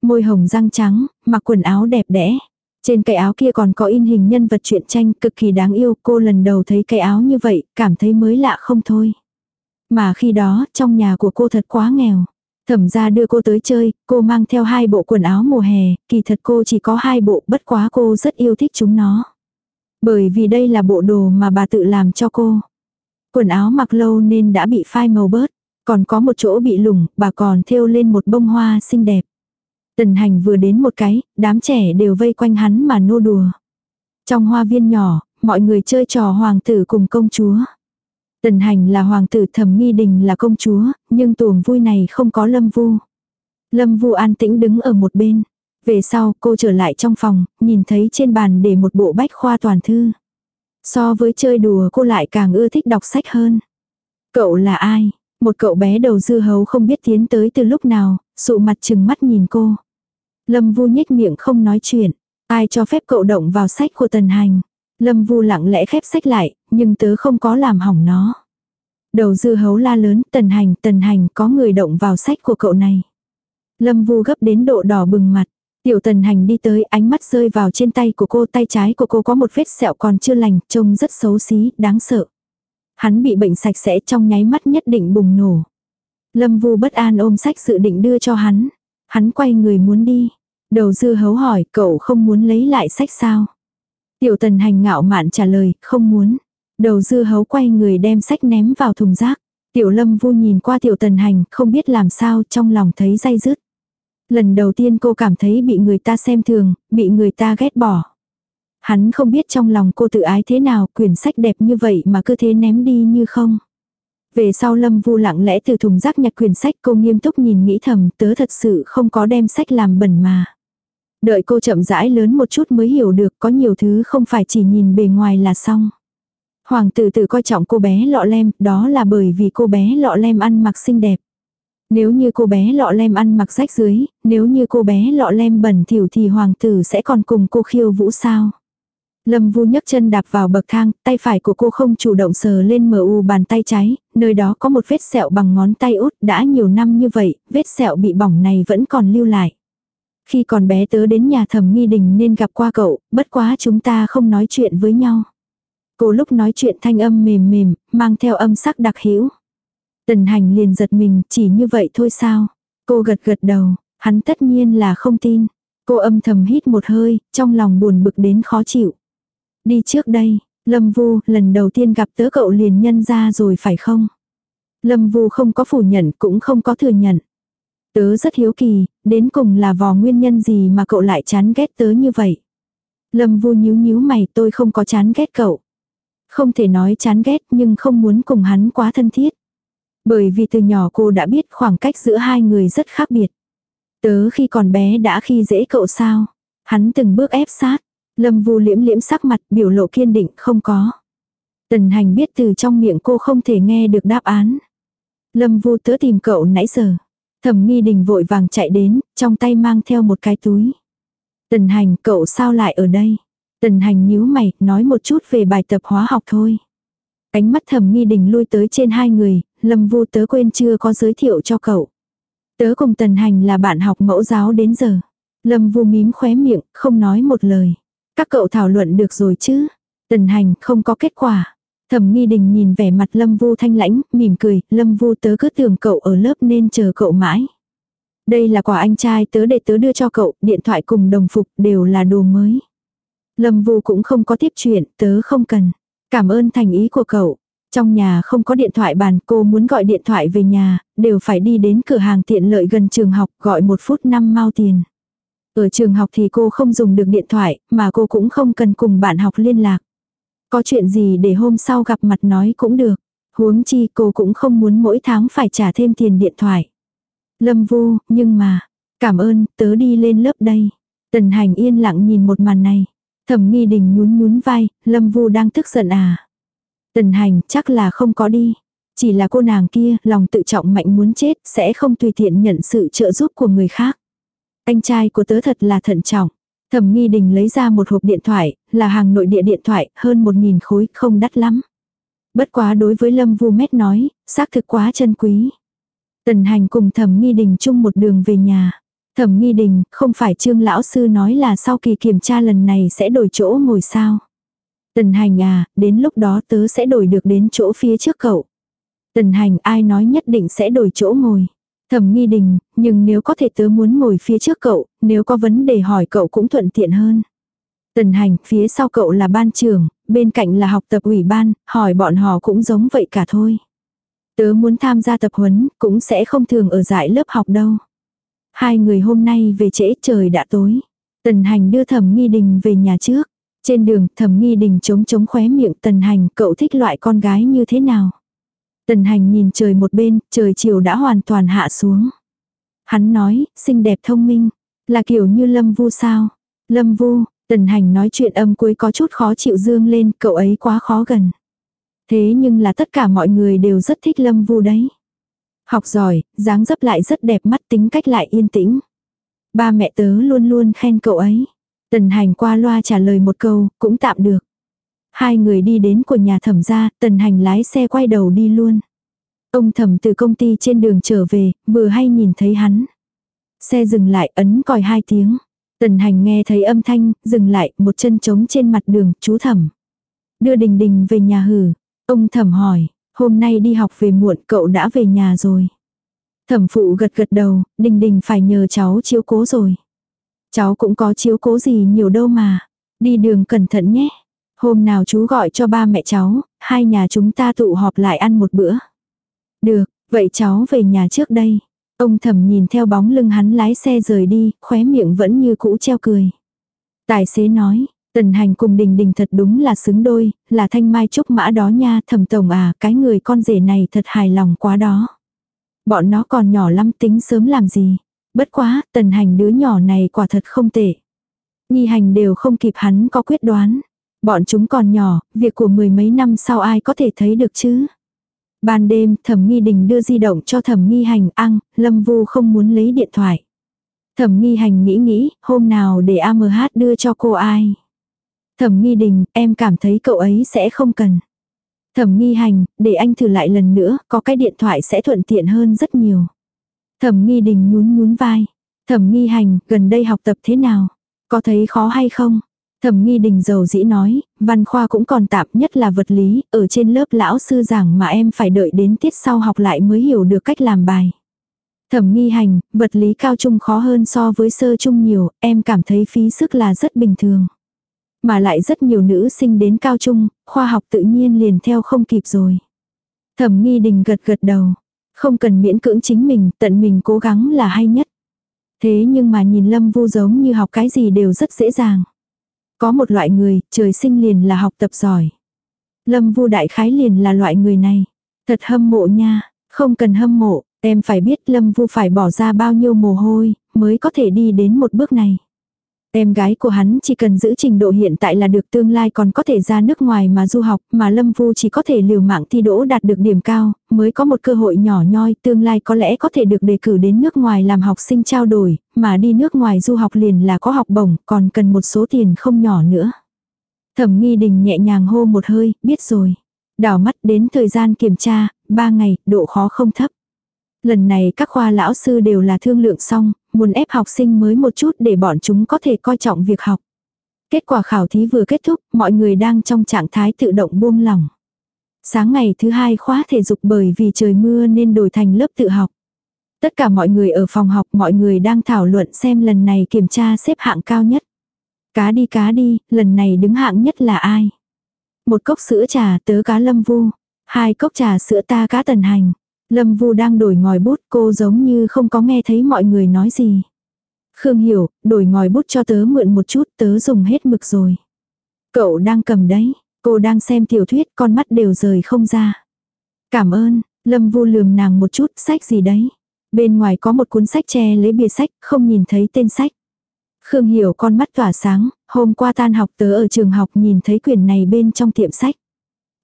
Môi hồng răng trắng, mặc quần áo đẹp đẽ. Trên cái áo kia còn có in hình nhân vật truyện tranh cực kỳ đáng yêu. Cô lần đầu thấy cái áo như vậy, cảm thấy mới lạ không thôi. Mà khi đó, trong nhà của cô thật quá nghèo. Thẩm ra đưa cô tới chơi, cô mang theo hai bộ quần áo mùa hè, kỳ thật cô chỉ có hai bộ, bất quá cô rất yêu thích chúng nó. Bởi vì đây là bộ đồ mà bà tự làm cho cô. Quần áo mặc lâu nên đã bị phai màu bớt, còn có một chỗ bị lủng, bà còn thêu lên một bông hoa xinh đẹp. Tần hành vừa đến một cái, đám trẻ đều vây quanh hắn mà nô đùa. Trong hoa viên nhỏ, mọi người chơi trò hoàng tử cùng công chúa. Tần hành là hoàng tử thẩm nghi đình là công chúa, nhưng tuồng vui này không có lâm vu. Lâm vu an tĩnh đứng ở một bên. Về sau cô trở lại trong phòng, nhìn thấy trên bàn để một bộ bách khoa toàn thư. So với chơi đùa cô lại càng ưa thích đọc sách hơn. Cậu là ai? Một cậu bé đầu dư hấu không biết tiến tới từ lúc nào, sụ mặt chừng mắt nhìn cô. Lâm Vu nhếch miệng không nói chuyện. Ai cho phép cậu động vào sách của Tần Hành. Lâm Vu lặng lẽ khép sách lại, nhưng tớ không có làm hỏng nó. Đầu dư hấu la lớn, Tần Hành, Tần Hành có người động vào sách của cậu này. Lâm Vu gấp đến độ đỏ bừng mặt. Tiểu Tần Hành đi tới, ánh mắt rơi vào trên tay của cô, tay trái của cô có một vết sẹo còn chưa lành, trông rất xấu xí, đáng sợ. Hắn bị bệnh sạch sẽ trong nháy mắt nhất định bùng nổ. Lâm Vu bất an ôm sách dự định đưa cho hắn. Hắn quay người muốn đi. Đầu dư hấu hỏi cậu không muốn lấy lại sách sao? Tiểu tần hành ngạo mạn trả lời không muốn. Đầu dư hấu quay người đem sách ném vào thùng rác. Tiểu lâm vu nhìn qua tiểu tần hành không biết làm sao trong lòng thấy day dứt. Lần đầu tiên cô cảm thấy bị người ta xem thường, bị người ta ghét bỏ. Hắn không biết trong lòng cô tự ái thế nào, quyển sách đẹp như vậy mà cứ thế ném đi như không. Về sau Lâm Vu lặng lẽ từ thùng rác nhặt quyển sách cô nghiêm túc nhìn nghĩ thầm tớ thật sự không có đem sách làm bẩn mà. Đợi cô chậm rãi lớn một chút mới hiểu được có nhiều thứ không phải chỉ nhìn bề ngoài là xong. Hoàng tử tử coi trọng cô bé lọ lem, đó là bởi vì cô bé lọ lem ăn mặc xinh đẹp. Nếu như cô bé lọ lem ăn mặc rách dưới, nếu như cô bé lọ lem bẩn thỉu thì hoàng tử sẽ còn cùng cô khiêu vũ sao. Lâm Vu nhấc chân đạp vào bậc thang, tay phải của cô không chủ động sờ lên mờ u bàn tay trái, nơi đó có một vết sẹo bằng ngón tay út, đã nhiều năm như vậy, vết sẹo bị bỏng này vẫn còn lưu lại. Khi còn bé tớ đến nhà thẩm nghi đình nên gặp qua cậu, bất quá chúng ta không nói chuyện với nhau. Cô lúc nói chuyện thanh âm mềm mềm, mang theo âm sắc đặc hữu. Tần hành liền giật mình, chỉ như vậy thôi sao? Cô gật gật đầu, hắn tất nhiên là không tin. Cô âm thầm hít một hơi, trong lòng buồn bực đến khó chịu. Đi trước đây, Lâm Vu, lần đầu tiên gặp tớ cậu liền nhân ra rồi phải không? Lâm Vu không có phủ nhận cũng không có thừa nhận. Tớ rất hiếu kỳ, đến cùng là vò nguyên nhân gì mà cậu lại chán ghét tớ như vậy? Lâm Vu nhíu nhíu mày tôi không có chán ghét cậu. Không thể nói chán ghét nhưng không muốn cùng hắn quá thân thiết. Bởi vì từ nhỏ cô đã biết khoảng cách giữa hai người rất khác biệt. Tớ khi còn bé đã khi dễ cậu sao? Hắn từng bước ép sát. Lâm Vu liễm liễm sắc mặt biểu lộ kiên định không có. Tần hành biết từ trong miệng cô không thể nghe được đáp án. Lâm Vu tớ tìm cậu nãy giờ. Thẩm nghi đình vội vàng chạy đến, trong tay mang theo một cái túi. Tần hành cậu sao lại ở đây? Tần hành nhíu mày, nói một chút về bài tập hóa học thôi. Ánh mắt thẩm nghi đình lui tới trên hai người, lâm vu tớ quên chưa có giới thiệu cho cậu. Tớ cùng tần hành là bạn học mẫu giáo đến giờ. Lâm vu mím khóe miệng, không nói một lời. Các cậu thảo luận được rồi chứ? Tần hành không có kết quả. Thẩm nghi đình nhìn vẻ mặt lâm vu thanh lãnh, mỉm cười, lâm vu tớ cứ tưởng cậu ở lớp nên chờ cậu mãi. Đây là quà anh trai tớ để tớ đưa cho cậu, điện thoại cùng đồng phục đều là đồ mới. Lâm vu cũng không có tiếp chuyện, tớ không cần. Cảm ơn thành ý của cậu. Trong nhà không có điện thoại bàn, cô muốn gọi điện thoại về nhà, đều phải đi đến cửa hàng tiện lợi gần trường học gọi một phút năm mau tiền. Ở trường học thì cô không dùng được điện thoại, mà cô cũng không cần cùng bạn học liên lạc. Có chuyện gì để hôm sau gặp mặt nói cũng được. Huống chi cô cũng không muốn mỗi tháng phải trả thêm tiền điện thoại. Lâm vu, nhưng mà, cảm ơn, tớ đi lên lớp đây. Tần hành yên lặng nhìn một màn này. Thẩm nghi đình nhún nhún vai, Lâm vu đang tức giận à. Tần hành chắc là không có đi. Chỉ là cô nàng kia, lòng tự trọng mạnh muốn chết, sẽ không tùy tiện nhận sự trợ giúp của người khác. Anh trai của tớ thật là thận trọng. Thẩm nghi đình lấy ra một hộp điện thoại, là hàng nội địa điện thoại, hơn một nghìn khối, không đắt lắm. Bất quá đối với Lâm Vu Mét nói, xác thực quá chân quý. Tần hành cùng thẩm nghi đình chung một đường về nhà. Thẩm nghi đình, không phải trương lão sư nói là sau kỳ kiểm tra lần này sẽ đổi chỗ ngồi sao. Tần hành à, đến lúc đó tớ sẽ đổi được đến chỗ phía trước cậu. Tần hành ai nói nhất định sẽ đổi chỗ ngồi. Thẩm nghi đình, nhưng nếu có thể tớ muốn ngồi phía trước cậu, nếu có vấn đề hỏi cậu cũng thuận tiện hơn. Tần hành, phía sau cậu là ban trưởng, bên cạnh là học tập ủy ban, hỏi bọn họ cũng giống vậy cả thôi. Tớ muốn tham gia tập huấn, cũng sẽ không thường ở giải lớp học đâu. Hai người hôm nay về trễ trời đã tối. Tần hành đưa thẩm nghi đình về nhà trước. Trên đường thẩm nghi đình chống chống khóe miệng tần hành cậu thích loại con gái như thế nào. Tần hành nhìn trời một bên, trời chiều đã hoàn toàn hạ xuống. Hắn nói, xinh đẹp thông minh, là kiểu như lâm vu sao. Lâm vu, tần hành nói chuyện âm cuối có chút khó chịu dương lên, cậu ấy quá khó gần. Thế nhưng là tất cả mọi người đều rất thích lâm vu đấy. Học giỏi, dáng dấp lại rất đẹp mắt tính cách lại yên tĩnh. Ba mẹ tớ luôn luôn khen cậu ấy. Tần hành qua loa trả lời một câu, cũng tạm được. Hai người đi đến của nhà thẩm ra, tần hành lái xe quay đầu đi luôn. Ông thẩm từ công ty trên đường trở về, vừa hay nhìn thấy hắn. Xe dừng lại ấn còi hai tiếng. Tần hành nghe thấy âm thanh, dừng lại, một chân trống trên mặt đường, chú thẩm. Đưa đình đình về nhà hử. Ông thẩm hỏi, hôm nay đi học về muộn cậu đã về nhà rồi. Thẩm phụ gật gật đầu, đình đình phải nhờ cháu chiếu cố rồi. Cháu cũng có chiếu cố gì nhiều đâu mà. Đi đường cẩn thận nhé. Hôm nào chú gọi cho ba mẹ cháu, hai nhà chúng ta tụ họp lại ăn một bữa. Được, vậy cháu về nhà trước đây. Ông thầm nhìn theo bóng lưng hắn lái xe rời đi, khóe miệng vẫn như cũ treo cười. Tài xế nói, tần hành cùng đình đình thật đúng là xứng đôi, là thanh mai trúc mã đó nha thầm tổng à, cái người con rể này thật hài lòng quá đó. Bọn nó còn nhỏ lắm tính sớm làm gì. Bất quá, tần hành đứa nhỏ này quả thật không tệ. Nhi hành đều không kịp hắn có quyết đoán. Bọn chúng còn nhỏ, việc của mười mấy năm sau ai có thể thấy được chứ. Ban đêm, thẩm nghi đình đưa di động cho thẩm nghi hành ăn, lâm vu không muốn lấy điện thoại. Thẩm nghi hành nghĩ nghĩ, hôm nào để AMH đưa cho cô ai. Thẩm nghi đình, em cảm thấy cậu ấy sẽ không cần. Thẩm nghi hành, để anh thử lại lần nữa, có cái điện thoại sẽ thuận tiện hơn rất nhiều. Thẩm nghi đình nhún nhún vai. Thẩm nghi hành, gần đây học tập thế nào? Có thấy khó hay không? Thẩm nghi đình giàu dĩ nói, văn khoa cũng còn tạm nhất là vật lý, ở trên lớp lão sư giảng mà em phải đợi đến tiết sau học lại mới hiểu được cách làm bài. Thẩm nghi hành, vật lý cao trung khó hơn so với sơ trung nhiều, em cảm thấy phí sức là rất bình thường. Mà lại rất nhiều nữ sinh đến cao trung, khoa học tự nhiên liền theo không kịp rồi. Thẩm nghi đình gật gật đầu. Không cần miễn cưỡng chính mình, tận mình cố gắng là hay nhất. Thế nhưng mà nhìn Lâm Vu giống như học cái gì đều rất dễ dàng. Có một loại người, trời sinh liền là học tập giỏi. Lâm Vu đại khái liền là loại người này. Thật hâm mộ nha, không cần hâm mộ, em phải biết Lâm Vu phải bỏ ra bao nhiêu mồ hôi, mới có thể đi đến một bước này. Em gái của hắn chỉ cần giữ trình độ hiện tại là được tương lai còn có thể ra nước ngoài mà du học, mà Lâm Vu chỉ có thể liều mạng thi đỗ đạt được điểm cao, mới có một cơ hội nhỏ nhoi, tương lai có lẽ có thể được đề cử đến nước ngoài làm học sinh trao đổi, mà đi nước ngoài du học liền là có học bổng, còn cần một số tiền không nhỏ nữa. Thẩm nghi đình nhẹ nhàng hô một hơi, biết rồi. Đảo mắt đến thời gian kiểm tra, ba ngày, độ khó không thấp. Lần này các khoa lão sư đều là thương lượng xong, muốn ép học sinh mới một chút để bọn chúng có thể coi trọng việc học. Kết quả khảo thí vừa kết thúc, mọi người đang trong trạng thái tự động buông lỏng. Sáng ngày thứ hai khóa thể dục bởi vì trời mưa nên đổi thành lớp tự học. Tất cả mọi người ở phòng học mọi người đang thảo luận xem lần này kiểm tra xếp hạng cao nhất. Cá đi cá đi, lần này đứng hạng nhất là ai? Một cốc sữa trà tớ cá lâm vu. Hai cốc trà sữa ta cá tần hành. Lâm Vu đang đổi ngòi bút cô giống như không có nghe thấy mọi người nói gì. Khương hiểu, đổi ngòi bút cho tớ mượn một chút tớ dùng hết mực rồi. Cậu đang cầm đấy, cô đang xem tiểu thuyết con mắt đều rời không ra. Cảm ơn, Lâm Vu lườm nàng một chút, sách gì đấy. Bên ngoài có một cuốn sách che lấy bìa sách, không nhìn thấy tên sách. Khương hiểu con mắt tỏa sáng, hôm qua tan học tớ ở trường học nhìn thấy quyển này bên trong tiệm sách.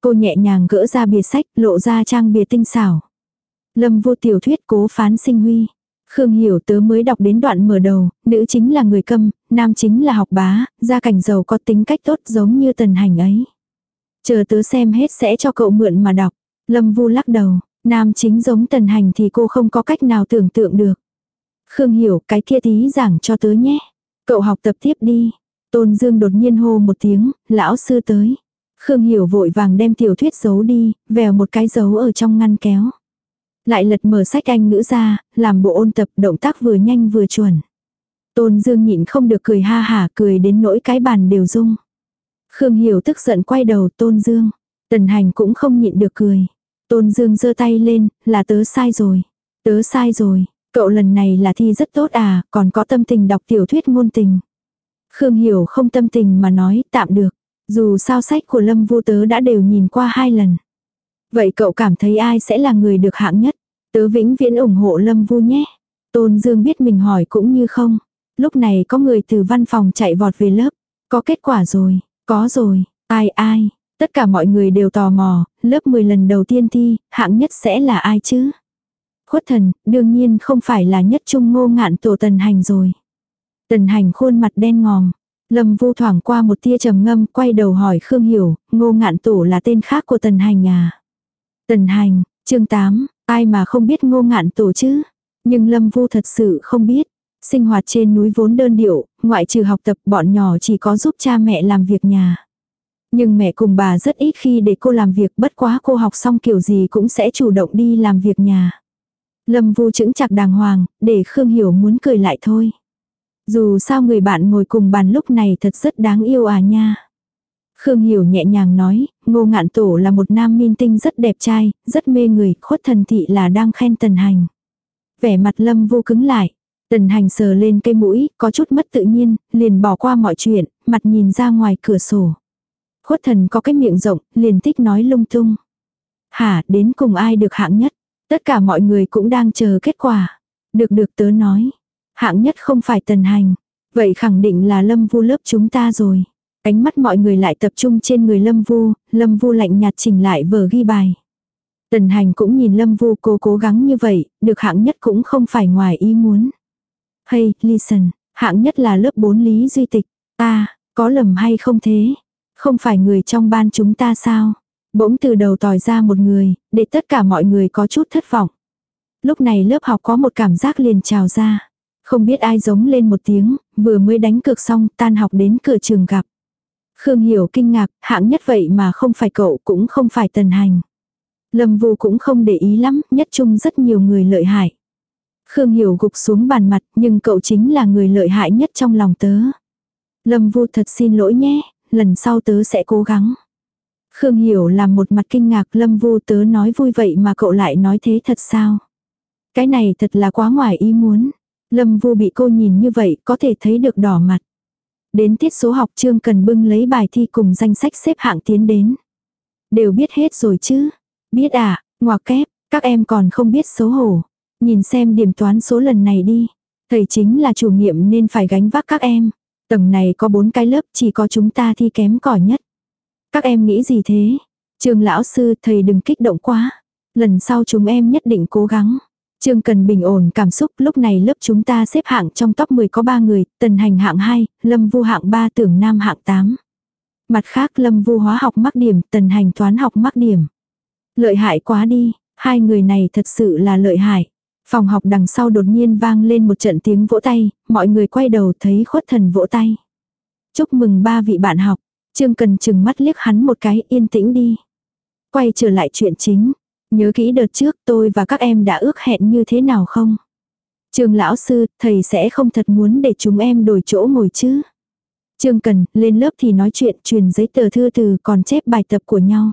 Cô nhẹ nhàng gỡ ra bìa sách, lộ ra trang bìa tinh xảo. Lâm vô tiểu thuyết cố phán sinh huy. Khương hiểu tớ mới đọc đến đoạn mở đầu, nữ chính là người câm, nam chính là học bá, gia cảnh giàu có tính cách tốt giống như tần hành ấy. Chờ tớ xem hết sẽ cho cậu mượn mà đọc. Lâm vu lắc đầu, nam chính giống tần hành thì cô không có cách nào tưởng tượng được. Khương hiểu cái kia tí giảng cho tớ nhé. Cậu học tập tiếp đi. Tôn Dương đột nhiên hô một tiếng, lão sư tới. Khương hiểu vội vàng đem tiểu thuyết giấu đi, vèo một cái dấu ở trong ngăn kéo. Lại lật mở sách anh ngữ ra, làm bộ ôn tập động tác vừa nhanh vừa chuẩn. Tôn Dương nhịn không được cười ha hả cười đến nỗi cái bàn đều rung. Khương Hiểu tức giận quay đầu Tôn Dương. Tần hành cũng không nhịn được cười. Tôn Dương giơ tay lên, là tớ sai rồi. Tớ sai rồi, cậu lần này là thi rất tốt à, còn có tâm tình đọc tiểu thuyết ngôn tình. Khương Hiểu không tâm tình mà nói tạm được. Dù sao sách của Lâm Vô Tớ đã đều nhìn qua hai lần. Vậy cậu cảm thấy ai sẽ là người được hạng nhất? Tớ vĩnh viễn ủng hộ Lâm Vu nhé. Tôn Dương biết mình hỏi cũng như không. Lúc này có người từ văn phòng chạy vọt về lớp. Có kết quả rồi, có rồi, ai ai. Tất cả mọi người đều tò mò, lớp 10 lần đầu tiên thi, hạng nhất sẽ là ai chứ? Khuất thần, đương nhiên không phải là nhất trung ngô ngạn tổ tần hành rồi. Tần hành khuôn mặt đen ngòm. Lâm vu thoảng qua một tia trầm ngâm, quay đầu hỏi Khương Hiểu, ngô ngạn tổ là tên khác của tần hành à? Tần hành, chương 8, ai mà không biết ngô ngạn tổ chứ? Nhưng Lâm Vu thật sự không biết. Sinh hoạt trên núi vốn đơn điệu, ngoại trừ học tập bọn nhỏ chỉ có giúp cha mẹ làm việc nhà. Nhưng mẹ cùng bà rất ít khi để cô làm việc bất quá cô học xong kiểu gì cũng sẽ chủ động đi làm việc nhà. Lâm Vu chững chặt đàng hoàng, để Khương Hiểu muốn cười lại thôi. Dù sao người bạn ngồi cùng bàn lúc này thật rất đáng yêu à nha. Khương Hiểu nhẹ nhàng nói, ngô ngạn tổ là một nam minh tinh rất đẹp trai, rất mê người, khuất thần thị là đang khen tần hành. Vẻ mặt lâm vu cứng lại. Tần hành sờ lên cây mũi, có chút mất tự nhiên, liền bỏ qua mọi chuyện, mặt nhìn ra ngoài cửa sổ. Khuất thần có cái miệng rộng, liền thích nói lung tung. Hả, đến cùng ai được hạng nhất? Tất cả mọi người cũng đang chờ kết quả. Được được tớ nói. Hạng nhất không phải tần hành. Vậy khẳng định là lâm vu lớp chúng ta rồi. Ánh mắt mọi người lại tập trung trên người lâm vu, lâm vu lạnh nhạt chỉnh lại vở ghi bài. Tần hành cũng nhìn lâm vu cô cố gắng như vậy, được hạng nhất cũng không phải ngoài ý muốn. Hey, listen, hạng nhất là lớp 4 lý duy tịch. Ta, có lầm hay không thế? Không phải người trong ban chúng ta sao? Bỗng từ đầu tòi ra một người, để tất cả mọi người có chút thất vọng. Lúc này lớp học có một cảm giác liền trào ra. Không biết ai giống lên một tiếng, vừa mới đánh cược xong tan học đến cửa trường gặp. Khương Hiểu kinh ngạc, hạng nhất vậy mà không phải cậu cũng không phải tần hành. Lâm Vu cũng không để ý lắm, nhất chung rất nhiều người lợi hại. Khương Hiểu gục xuống bàn mặt, nhưng cậu chính là người lợi hại nhất trong lòng tớ. Lâm Vu thật xin lỗi nhé, lần sau tớ sẽ cố gắng. Khương Hiểu làm một mặt kinh ngạc Lâm Vu tớ nói vui vậy mà cậu lại nói thế thật sao? Cái này thật là quá ngoài ý muốn. Lâm Vu bị cô nhìn như vậy có thể thấy được đỏ mặt. Đến tiết số học trương cần bưng lấy bài thi cùng danh sách xếp hạng tiến đến. Đều biết hết rồi chứ. Biết à, ngoặc kép, các em còn không biết xấu hổ. Nhìn xem điểm toán số lần này đi. Thầy chính là chủ nhiệm nên phải gánh vác các em. Tầng này có bốn cái lớp chỉ có chúng ta thi kém cỏi nhất. Các em nghĩ gì thế? Trường lão sư thầy đừng kích động quá. Lần sau chúng em nhất định cố gắng. Trương Cần bình ổn cảm xúc, lúc này lớp chúng ta xếp hạng trong top 10 có 3 người, Tần Hành hạng 2, Lâm Vu hạng 3, Tưởng Nam hạng 8. Mặt khác Lâm Vu hóa học mắc điểm, Tần Hành toán học mắc điểm. Lợi hại quá đi, hai người này thật sự là lợi hại. Phòng học đằng sau đột nhiên vang lên một trận tiếng vỗ tay, mọi người quay đầu thấy khuất thần vỗ tay. Chúc mừng ba vị bạn học, Trương Cần chừng mắt liếc hắn một cái yên tĩnh đi. Quay trở lại chuyện chính. Nhớ kỹ đợt trước tôi và các em đã ước hẹn như thế nào không? trường lão sư, thầy sẽ không thật muốn để chúng em đổi chỗ ngồi chứ? Trương Cần, lên lớp thì nói chuyện, truyền giấy tờ thư từ còn chép bài tập của nhau.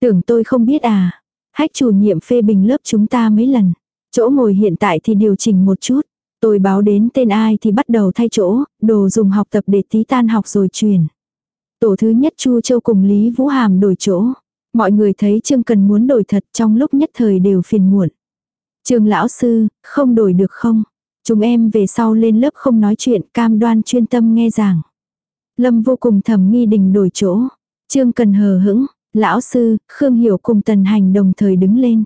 Tưởng tôi không biết à? Hách chủ nhiệm phê bình lớp chúng ta mấy lần. Chỗ ngồi hiện tại thì điều chỉnh một chút. Tôi báo đến tên ai thì bắt đầu thay chỗ, đồ dùng học tập để tí tan học rồi truyền. Tổ thứ nhất Chu Châu cùng Lý Vũ Hàm đổi chỗ. Mọi người thấy Trương Cần muốn đổi thật trong lúc nhất thời đều phiền muộn. Trương lão sư, không đổi được không? Chúng em về sau lên lớp không nói chuyện cam đoan chuyên tâm nghe giảng. Lâm vô cùng thầm nghi đình đổi chỗ. Trương Cần hờ hững, lão sư, Khương Hiểu cùng Tần Hành đồng thời đứng lên.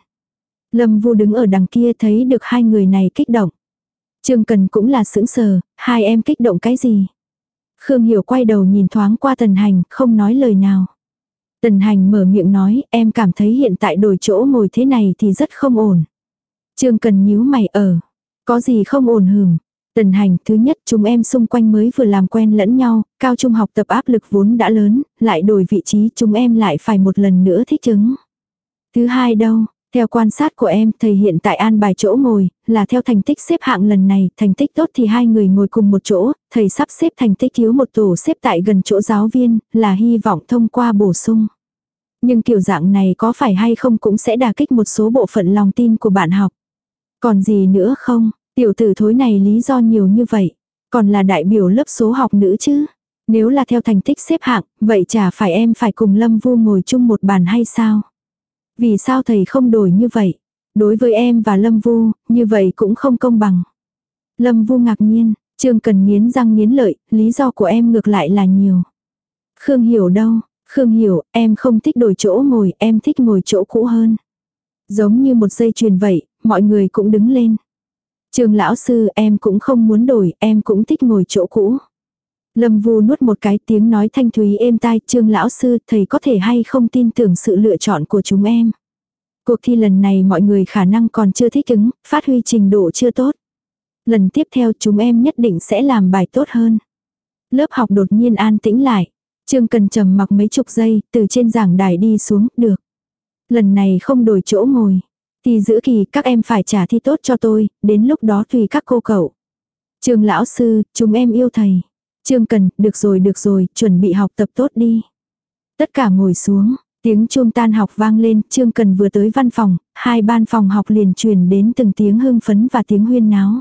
Lâm Vu đứng ở đằng kia thấy được hai người này kích động. Trương Cần cũng là sững sờ, hai em kích động cái gì? Khương Hiểu quay đầu nhìn thoáng qua Tần Hành, không nói lời nào. Tần Hành mở miệng nói, em cảm thấy hiện tại đổi chỗ ngồi thế này thì rất không ổn. Trương Cần nhíu mày ở. Có gì không ổn hừm. Tần Hành, thứ nhất chúng em xung quanh mới vừa làm quen lẫn nhau, cao trung học tập áp lực vốn đã lớn, lại đổi vị trí chúng em lại phải một lần nữa thích chứng. Thứ hai đâu, theo quan sát của em, thầy hiện tại an bài chỗ ngồi, là theo thành tích xếp hạng lần này, thành tích tốt thì hai người ngồi cùng một chỗ, thầy sắp xếp thành tích thiếu một tổ xếp tại gần chỗ giáo viên, là hy vọng thông qua bổ sung. Nhưng kiểu dạng này có phải hay không cũng sẽ đả kích một số bộ phận lòng tin của bạn học. Còn gì nữa không, tiểu tử thối này lý do nhiều như vậy, còn là đại biểu lớp số học nữ chứ. Nếu là theo thành tích xếp hạng, vậy chả phải em phải cùng Lâm Vu ngồi chung một bàn hay sao? Vì sao thầy không đổi như vậy? Đối với em và Lâm Vu, như vậy cũng không công bằng. Lâm Vu ngạc nhiên, Trương Cần nghiến răng nghiến lợi, lý do của em ngược lại là nhiều. Khương hiểu đâu, Khương hiểu, em không thích đổi chỗ ngồi, em thích ngồi chỗ cũ hơn. Giống như một dây chuyền vậy, mọi người cũng đứng lên. Trường lão sư em cũng không muốn đổi, em cũng thích ngồi chỗ cũ. Lâm Vu nuốt một cái tiếng nói thanh thúy êm tai, "Trương lão sư, thầy có thể hay không tin tưởng sự lựa chọn của chúng em?" Cuộc thi lần này mọi người khả năng còn chưa thích ứng, phát huy trình độ chưa tốt. Lần tiếp theo chúng em nhất định sẽ làm bài tốt hơn. Lớp học đột nhiên an tĩnh lại. Trương Cần trầm mặc mấy chục giây, từ trên giảng đài đi xuống, được. Lần này không đổi chỗ ngồi. Thì giữ kỳ các em phải trả thi tốt cho tôi, đến lúc đó tùy các cô cậu. Trương lão sư, chúng em yêu thầy. Trương Cần, được rồi được rồi, chuẩn bị học tập tốt đi. Tất cả ngồi xuống, Tiếng chuông tan học vang lên, Trương Cần vừa tới văn phòng, hai ban phòng học liền truyền đến từng tiếng hưng phấn và tiếng huyên náo.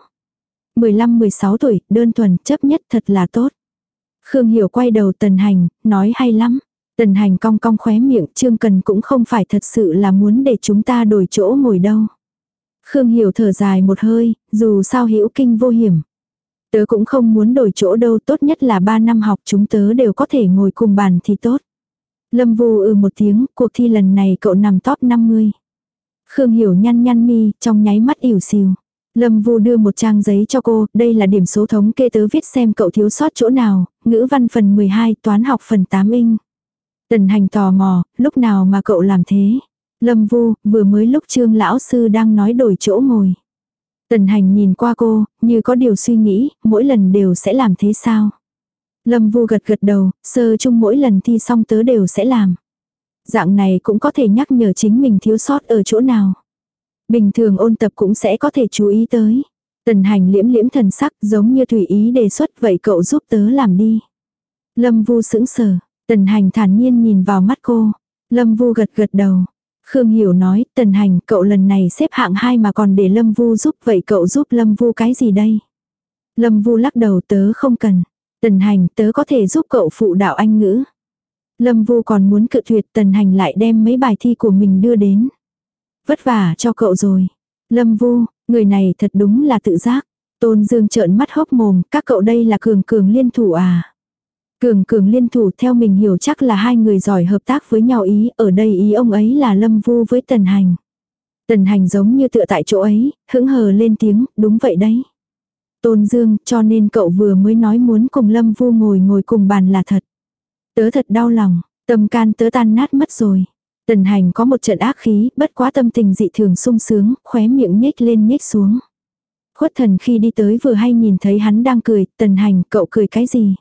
15-16 tuổi, đơn thuần, chấp nhất thật là tốt. Khương Hiểu quay đầu Tần Hành, nói hay lắm. Tần Hành cong cong khóe miệng, Trương Cần cũng không phải thật sự là muốn để chúng ta đổi chỗ ngồi đâu. Khương Hiểu thở dài một hơi, dù sao hữu kinh vô hiểm. Tớ cũng không muốn đổi chỗ đâu, tốt nhất là 3 năm học chúng tớ đều có thể ngồi cùng bàn thì tốt. Lâm Vu ừ một tiếng, cuộc thi lần này cậu nằm top 50. Khương Hiểu nhăn nhăn mi, trong nháy mắt ỉu xìu. Lâm Vu đưa một trang giấy cho cô, đây là điểm số thống kê tớ viết xem cậu thiếu sót chỗ nào, ngữ văn phần 12, toán học phần 8 inch. Tần hành tò mò, lúc nào mà cậu làm thế? Lâm Vu, vừa mới lúc trương lão sư đang nói đổi chỗ ngồi. Tần hành nhìn qua cô, như có điều suy nghĩ, mỗi lần đều sẽ làm thế sao? Lâm Vu gật gật đầu, sơ chung mỗi lần thi xong tớ đều sẽ làm. Dạng này cũng có thể nhắc nhở chính mình thiếu sót ở chỗ nào. Bình thường ôn tập cũng sẽ có thể chú ý tới. Tần hành liễm liễm thần sắc giống như tùy ý đề xuất vậy cậu giúp tớ làm đi. Lâm Vu sững sờ, tần hành thản nhiên nhìn vào mắt cô. Lâm Vu gật gật đầu. Khương Hiểu nói, tần hành cậu lần này xếp hạng hai mà còn để Lâm Vu giúp vậy cậu giúp Lâm Vu cái gì đây? Lâm Vu lắc đầu tớ không cần. Tần hành tớ có thể giúp cậu phụ đạo anh ngữ. Lâm Vu còn muốn cự tuyệt tần hành lại đem mấy bài thi của mình đưa đến. Vất vả cho cậu rồi. Lâm Vu, người này thật đúng là tự giác. Tôn Dương trợn mắt hốc mồm, các cậu đây là cường cường liên thủ à. Cường cường liên thủ theo mình hiểu chắc là hai người giỏi hợp tác với nhau ý, ở đây ý ông ấy là Lâm Vu với Tần Hành. Tần Hành giống như tựa tại chỗ ấy, hững hờ lên tiếng, đúng vậy đấy. Tôn Dương, cho nên cậu vừa mới nói muốn cùng Lâm Vu ngồi ngồi cùng bàn là thật. Tớ thật đau lòng, tâm can tớ tan nát mất rồi. Tần hành có một trận ác khí, bất quá tâm tình dị thường sung sướng, khóe miệng nhếch lên nhếch xuống. Khuất thần khi đi tới vừa hay nhìn thấy hắn đang cười, tần hành cậu cười cái gì?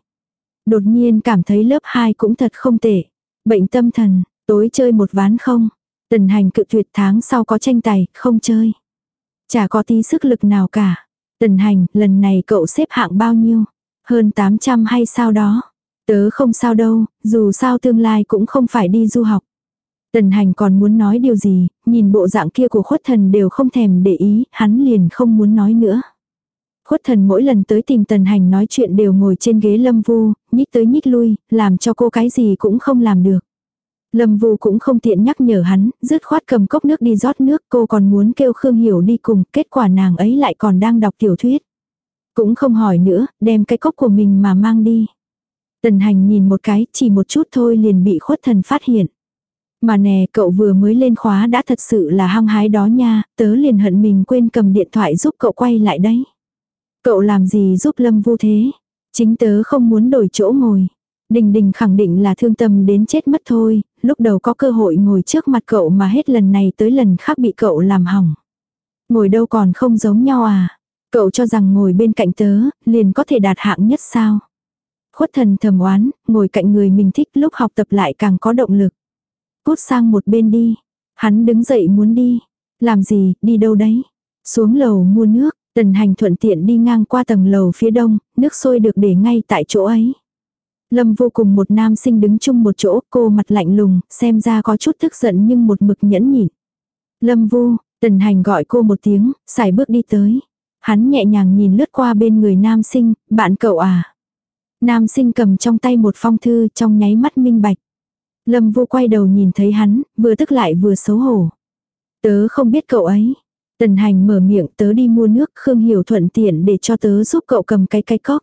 Đột nhiên cảm thấy lớp 2 cũng thật không tệ. Bệnh tâm thần, tối chơi một ván không? Tần hành cự tuyệt tháng sau có tranh tài, không chơi. Chả có tí sức lực nào cả. Tần hành, lần này cậu xếp hạng bao nhiêu? Hơn 800 hay sao đó? Tớ không sao đâu, dù sao tương lai cũng không phải đi du học. Tần hành còn muốn nói điều gì, nhìn bộ dạng kia của khuất thần đều không thèm để ý, hắn liền không muốn nói nữa. Khuất thần mỗi lần tới tìm tần hành nói chuyện đều ngồi trên ghế lâm vu, nhích tới nhích lui, làm cho cô cái gì cũng không làm được. Lâm vu cũng không tiện nhắc nhở hắn, dứt khoát cầm cốc nước đi rót nước, cô còn muốn kêu Khương Hiểu đi cùng, kết quả nàng ấy lại còn đang đọc tiểu thuyết. Cũng không hỏi nữa, đem cái cốc của mình mà mang đi. Tần hành nhìn một cái, chỉ một chút thôi liền bị khuất thần phát hiện. Mà nè, cậu vừa mới lên khóa đã thật sự là hăng hái đó nha, tớ liền hận mình quên cầm điện thoại giúp cậu quay lại đấy. Cậu làm gì giúp Lâm Vu thế? Chính tớ không muốn đổi chỗ ngồi. Đình đình khẳng định là thương tâm đến chết mất thôi, lúc đầu có cơ hội ngồi trước mặt cậu mà hết lần này tới lần khác bị cậu làm hỏng. Ngồi đâu còn không giống nhau à? Cậu cho rằng ngồi bên cạnh tớ, liền có thể đạt hạng nhất sao? Khuất thần thầm oán, ngồi cạnh người mình thích lúc học tập lại càng có động lực. Cút sang một bên đi. Hắn đứng dậy muốn đi. Làm gì, đi đâu đấy? Xuống lầu mua nước, tần hành thuận tiện đi ngang qua tầng lầu phía đông, nước sôi được để ngay tại chỗ ấy. Lâm vô cùng một nam sinh đứng chung một chỗ, cô mặt lạnh lùng, xem ra có chút tức giận nhưng một mực nhẫn nhịn. Lâm vu, tần hành gọi cô một tiếng, xài bước đi tới. Hắn nhẹ nhàng nhìn lướt qua bên người nam sinh, bạn cậu à. Nam sinh cầm trong tay một phong thư trong nháy mắt minh bạch. Lâm vô quay đầu nhìn thấy hắn, vừa tức lại vừa xấu hổ. Tớ không biết cậu ấy. Tần hành mở miệng tớ đi mua nước Khương Hiểu thuận tiện để cho tớ giúp cậu cầm cái cái cốc.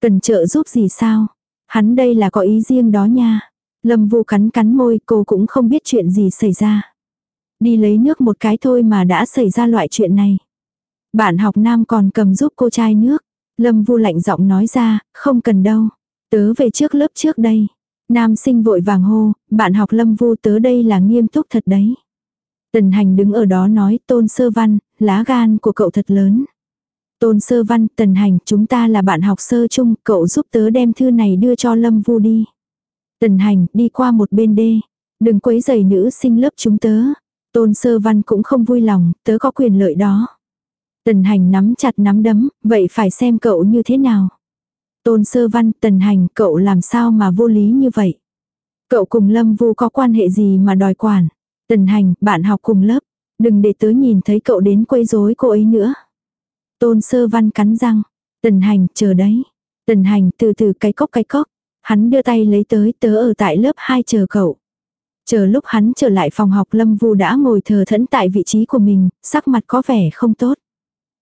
Cần trợ giúp gì sao? Hắn đây là có ý riêng đó nha. Lâm vu cắn cắn môi cô cũng không biết chuyện gì xảy ra. Đi lấy nước một cái thôi mà đã xảy ra loại chuyện này. Bạn học nam còn cầm giúp cô chai nước. Lâm vu lạnh giọng nói ra, không cần đâu. Tớ về trước lớp trước đây. Nam sinh vội vàng hô, bạn học lâm vu tớ đây là nghiêm túc thật đấy. Tần hành đứng ở đó nói tôn sơ văn, lá gan của cậu thật lớn. Tôn sơ văn, tần hành, chúng ta là bạn học sơ chung, cậu giúp tớ đem thư này đưa cho lâm vu đi. Tần hành, đi qua một bên đê. Đừng quấy giày nữ sinh lớp chúng tớ. Tôn sơ văn cũng không vui lòng, tớ có quyền lợi đó. Tần hành nắm chặt nắm đấm, vậy phải xem cậu như thế nào. Tôn sơ văn, tần hành, cậu làm sao mà vô lý như vậy? Cậu cùng Lâm Vu có quan hệ gì mà đòi quản. Tần hành, bạn học cùng lớp. Đừng để tớ nhìn thấy cậu đến quấy rối cô ấy nữa. Tôn sơ văn cắn răng. Tần hành, chờ đấy. Tần hành từ từ cái cốc cái cốc. Hắn đưa tay lấy tới tớ ở tại lớp 2 chờ cậu. Chờ lúc hắn trở lại phòng học Lâm Vu đã ngồi thờ thẫn tại vị trí của mình, sắc mặt có vẻ không tốt.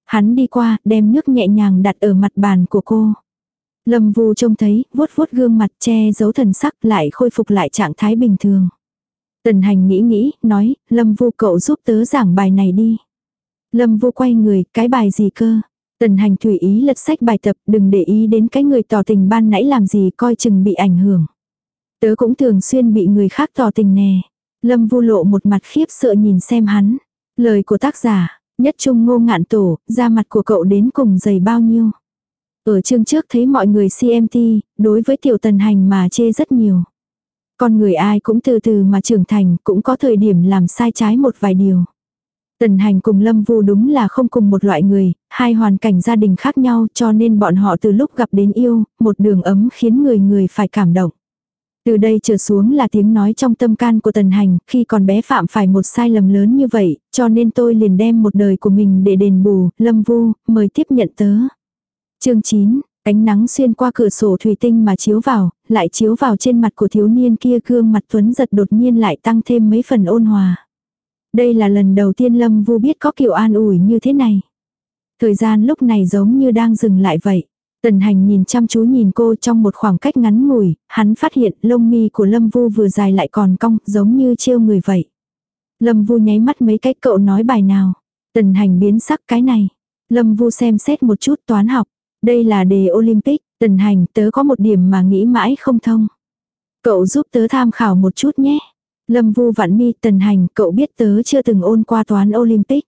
Hắn đi qua, đem nước nhẹ nhàng đặt ở mặt bàn của cô. Lâm Vu trông thấy, vuốt vuốt gương mặt che giấu thần sắc lại khôi phục lại trạng thái bình thường. Tần hành nghĩ nghĩ, nói, Lâm Vu cậu giúp tớ giảng bài này đi. Lâm Vu quay người, cái bài gì cơ? Tần hành thủy ý lật sách bài tập, đừng để ý đến cái người tỏ tình ban nãy làm gì coi chừng bị ảnh hưởng. Tớ cũng thường xuyên bị người khác tỏ tình nè. Lâm Vu lộ một mặt khiếp sợ nhìn xem hắn. Lời của tác giả, nhất trung ngô ngạn tổ, da mặt của cậu đến cùng dày bao nhiêu. Ở chương trước thấy mọi người CMT, đối với tiểu tần hành mà chê rất nhiều. Con người ai cũng từ từ mà trưởng thành, cũng có thời điểm làm sai trái một vài điều. Tần hành cùng Lâm Vu đúng là không cùng một loại người, hai hoàn cảnh gia đình khác nhau cho nên bọn họ từ lúc gặp đến yêu, một đường ấm khiến người người phải cảm động. Từ đây trở xuống là tiếng nói trong tâm can của tần hành, khi còn bé phạm phải một sai lầm lớn như vậy, cho nên tôi liền đem một đời của mình để đền bù, Lâm Vu, mời tiếp nhận tớ. chương 9, ánh nắng xuyên qua cửa sổ thủy tinh mà chiếu vào, lại chiếu vào trên mặt của thiếu niên kia gương mặt tuấn giật đột nhiên lại tăng thêm mấy phần ôn hòa. Đây là lần đầu tiên Lâm Vu biết có kiểu an ủi như thế này. Thời gian lúc này giống như đang dừng lại vậy. Tần hành nhìn chăm chú nhìn cô trong một khoảng cách ngắn ngủi, hắn phát hiện lông mi của Lâm Vu vừa dài lại còn cong, giống như trêu người vậy. Lâm Vu nháy mắt mấy cách cậu nói bài nào. Tần hành biến sắc cái này. Lâm Vu xem xét một chút toán học. Đây là đề Olympic, tần hành tớ có một điểm mà nghĩ mãi không thông. Cậu giúp tớ tham khảo một chút nhé. Lâm Vu vạn mi tần hành cậu biết tớ chưa từng ôn qua toán Olympic.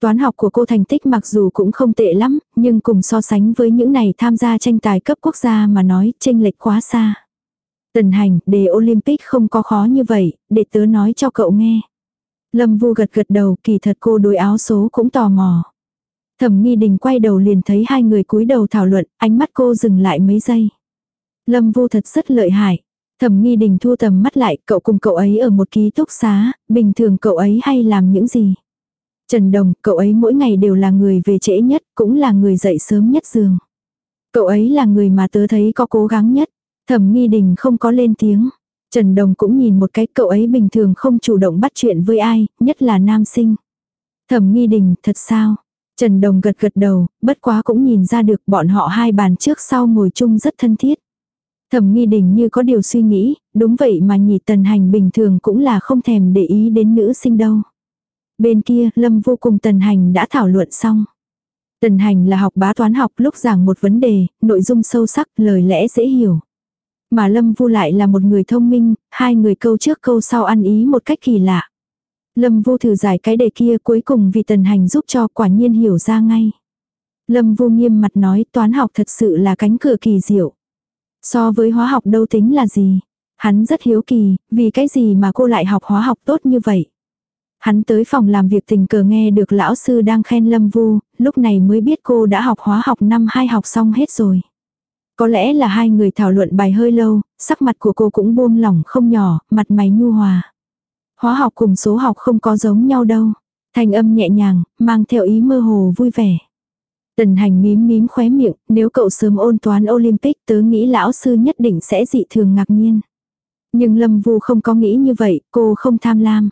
Toán học của cô thành tích mặc dù cũng không tệ lắm, nhưng cùng so sánh với những này tham gia tranh tài cấp quốc gia mà nói chênh lệch quá xa. Tần hành, đề Olympic không có khó như vậy, để tớ nói cho cậu nghe. Lâm Vu gật gật đầu, kỳ thật cô đối áo số cũng tò mò. Thẩm nghi đình quay đầu liền thấy hai người cúi đầu thảo luận, ánh mắt cô dừng lại mấy giây. Lâm Vu thật rất lợi hại. Thẩm nghi đình thu tầm mắt lại, cậu cùng cậu ấy ở một ký túc xá, bình thường cậu ấy hay làm những gì? Trần Đồng, cậu ấy mỗi ngày đều là người về trễ nhất, cũng là người dậy sớm nhất giường. Cậu ấy là người mà tớ thấy có cố gắng nhất. Thẩm nghi đình không có lên tiếng. Trần Đồng cũng nhìn một cái cậu ấy bình thường không chủ động bắt chuyện với ai, nhất là nam sinh. Thẩm nghi đình, thật sao? Trần Đồng gật gật đầu, bất quá cũng nhìn ra được bọn họ hai bàn trước sau ngồi chung rất thân thiết. Thẩm nghi đình như có điều suy nghĩ, đúng vậy mà nhị tần hành bình thường cũng là không thèm để ý đến nữ sinh đâu. Bên kia, Lâm vô cùng tần hành đã thảo luận xong. Tần hành là học bá toán học lúc giảng một vấn đề, nội dung sâu sắc, lời lẽ dễ hiểu. Mà Lâm Vu lại là một người thông minh, hai người câu trước câu sau ăn ý một cách kỳ lạ. Lâm Vu thử giải cái đề kia cuối cùng vì tần hành giúp cho quả nhiên hiểu ra ngay. Lâm Vu nghiêm mặt nói toán học thật sự là cánh cửa kỳ diệu. So với hóa học đâu tính là gì. Hắn rất hiếu kỳ, vì cái gì mà cô lại học hóa học tốt như vậy. Hắn tới phòng làm việc tình cờ nghe được lão sư đang khen Lâm Vu, lúc này mới biết cô đã học hóa học năm hai học xong hết rồi. Có lẽ là hai người thảo luận bài hơi lâu, sắc mặt của cô cũng buông lỏng không nhỏ, mặt mày nhu hòa. Hóa học cùng số học không có giống nhau đâu. Thành âm nhẹ nhàng, mang theo ý mơ hồ vui vẻ. Tần hành mím mím khóe miệng, nếu cậu sớm ôn toán Olympic tớ nghĩ lão sư nhất định sẽ dị thường ngạc nhiên. Nhưng Lâm Vu không có nghĩ như vậy, cô không tham lam.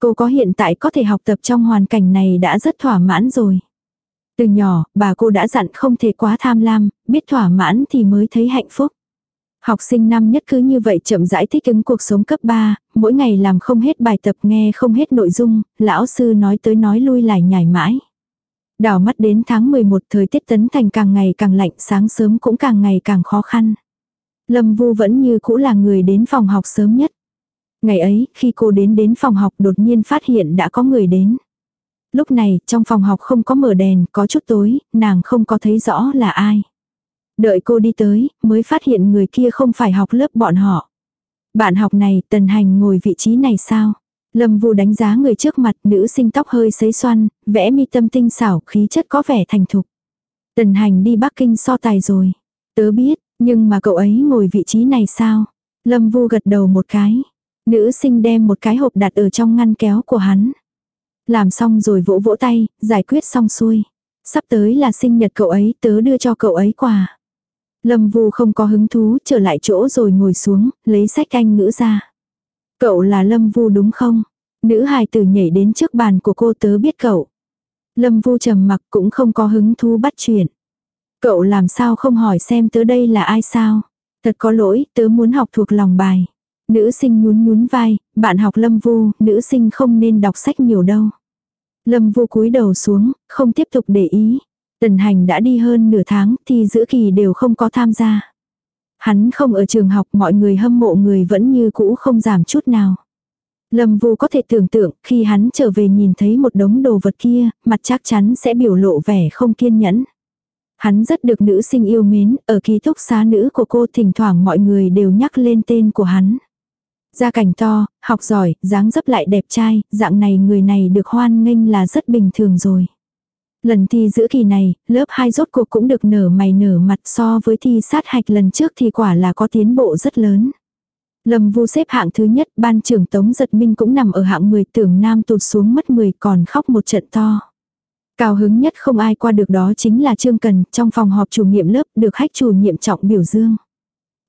Cô có hiện tại có thể học tập trong hoàn cảnh này đã rất thỏa mãn rồi. Từ nhỏ, bà cô đã dặn không thể quá tham lam, biết thỏa mãn thì mới thấy hạnh phúc. Học sinh năm nhất cứ như vậy chậm rãi thích ứng cuộc sống cấp 3, mỗi ngày làm không hết bài tập nghe không hết nội dung, lão sư nói tới nói lui lại nhảy mãi. Đảo mắt đến tháng 11 thời tiết tấn thành càng ngày càng lạnh sáng sớm cũng càng ngày càng khó khăn. Lâm Vu vẫn như cũ là người đến phòng học sớm nhất. Ngày ấy, khi cô đến đến phòng học đột nhiên phát hiện đã có người đến. Lúc này, trong phòng học không có mở đèn, có chút tối, nàng không có thấy rõ là ai. Đợi cô đi tới, mới phát hiện người kia không phải học lớp bọn họ. Bạn học này, tần hành ngồi vị trí này sao? Lâm Vu đánh giá người trước mặt, nữ sinh tóc hơi sấy xoăn, vẽ mi tâm tinh xảo, khí chất có vẻ thành thục. Tần hành đi Bắc Kinh so tài rồi. Tớ biết, nhưng mà cậu ấy ngồi vị trí này sao? Lâm Vu gật đầu một cái. Nữ sinh đem một cái hộp đặt ở trong ngăn kéo của hắn. Làm xong rồi vỗ vỗ tay, giải quyết xong xuôi. Sắp tới là sinh nhật cậu ấy, tớ đưa cho cậu ấy quà. Lâm Vu không có hứng thú, trở lại chỗ rồi ngồi xuống, lấy sách anh ngữ ra. Cậu là Lâm Vu đúng không? Nữ hài tử nhảy đến trước bàn của cô tớ biết cậu. Lâm Vu trầm mặc cũng không có hứng thú bắt chuyện. Cậu làm sao không hỏi xem tớ đây là ai sao? Thật có lỗi, tớ muốn học thuộc lòng bài. Nữ sinh nhún nhún vai, bạn học Lâm Vu, nữ sinh không nên đọc sách nhiều đâu. Lâm Vu cúi đầu xuống, không tiếp tục để ý. Tần hành đã đi hơn nửa tháng thì giữa kỳ đều không có tham gia. Hắn không ở trường học mọi người hâm mộ người vẫn như cũ không giảm chút nào. Lâm Vu có thể tưởng tượng khi hắn trở về nhìn thấy một đống đồ vật kia, mặt chắc chắn sẽ biểu lộ vẻ không kiên nhẫn. Hắn rất được nữ sinh yêu mến, ở ký túc xá nữ của cô thỉnh thoảng mọi người đều nhắc lên tên của hắn. Gia cảnh to, học giỏi, dáng dấp lại đẹp trai, dạng này người này được hoan nghênh là rất bình thường rồi. Lần thi giữa kỳ này, lớp 2 rốt cuộc cũng được nở mày nở mặt so với thi sát hạch lần trước thì quả là có tiến bộ rất lớn. Lâm Vu xếp hạng thứ nhất, ban trưởng Tống Giật Minh cũng nằm ở hạng 10 tưởng nam tụt xuống mất 10 còn khóc một trận to. Cao hứng nhất không ai qua được đó chính là Trương Cần, trong phòng họp chủ nhiệm lớp được hách chủ nhiệm trọng biểu dương.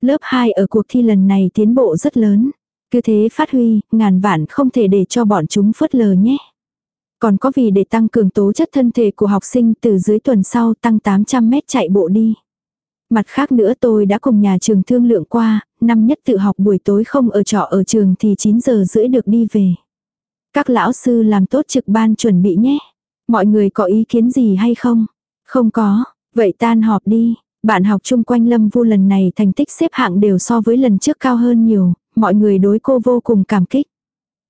Lớp 2 ở cuộc thi lần này tiến bộ rất lớn. Cứ thế phát huy, ngàn vạn không thể để cho bọn chúng phớt lờ nhé. Còn có vì để tăng cường tố chất thân thể của học sinh từ dưới tuần sau tăng 800 mét chạy bộ đi. Mặt khác nữa tôi đã cùng nhà trường thương lượng qua, năm nhất tự học buổi tối không ở trọ ở trường thì 9 giờ rưỡi được đi về. Các lão sư làm tốt trực ban chuẩn bị nhé. Mọi người có ý kiến gì hay không? Không có, vậy tan họp đi. Bạn học chung quanh Lâm Vu lần này thành tích xếp hạng đều so với lần trước cao hơn nhiều, mọi người đối cô vô cùng cảm kích.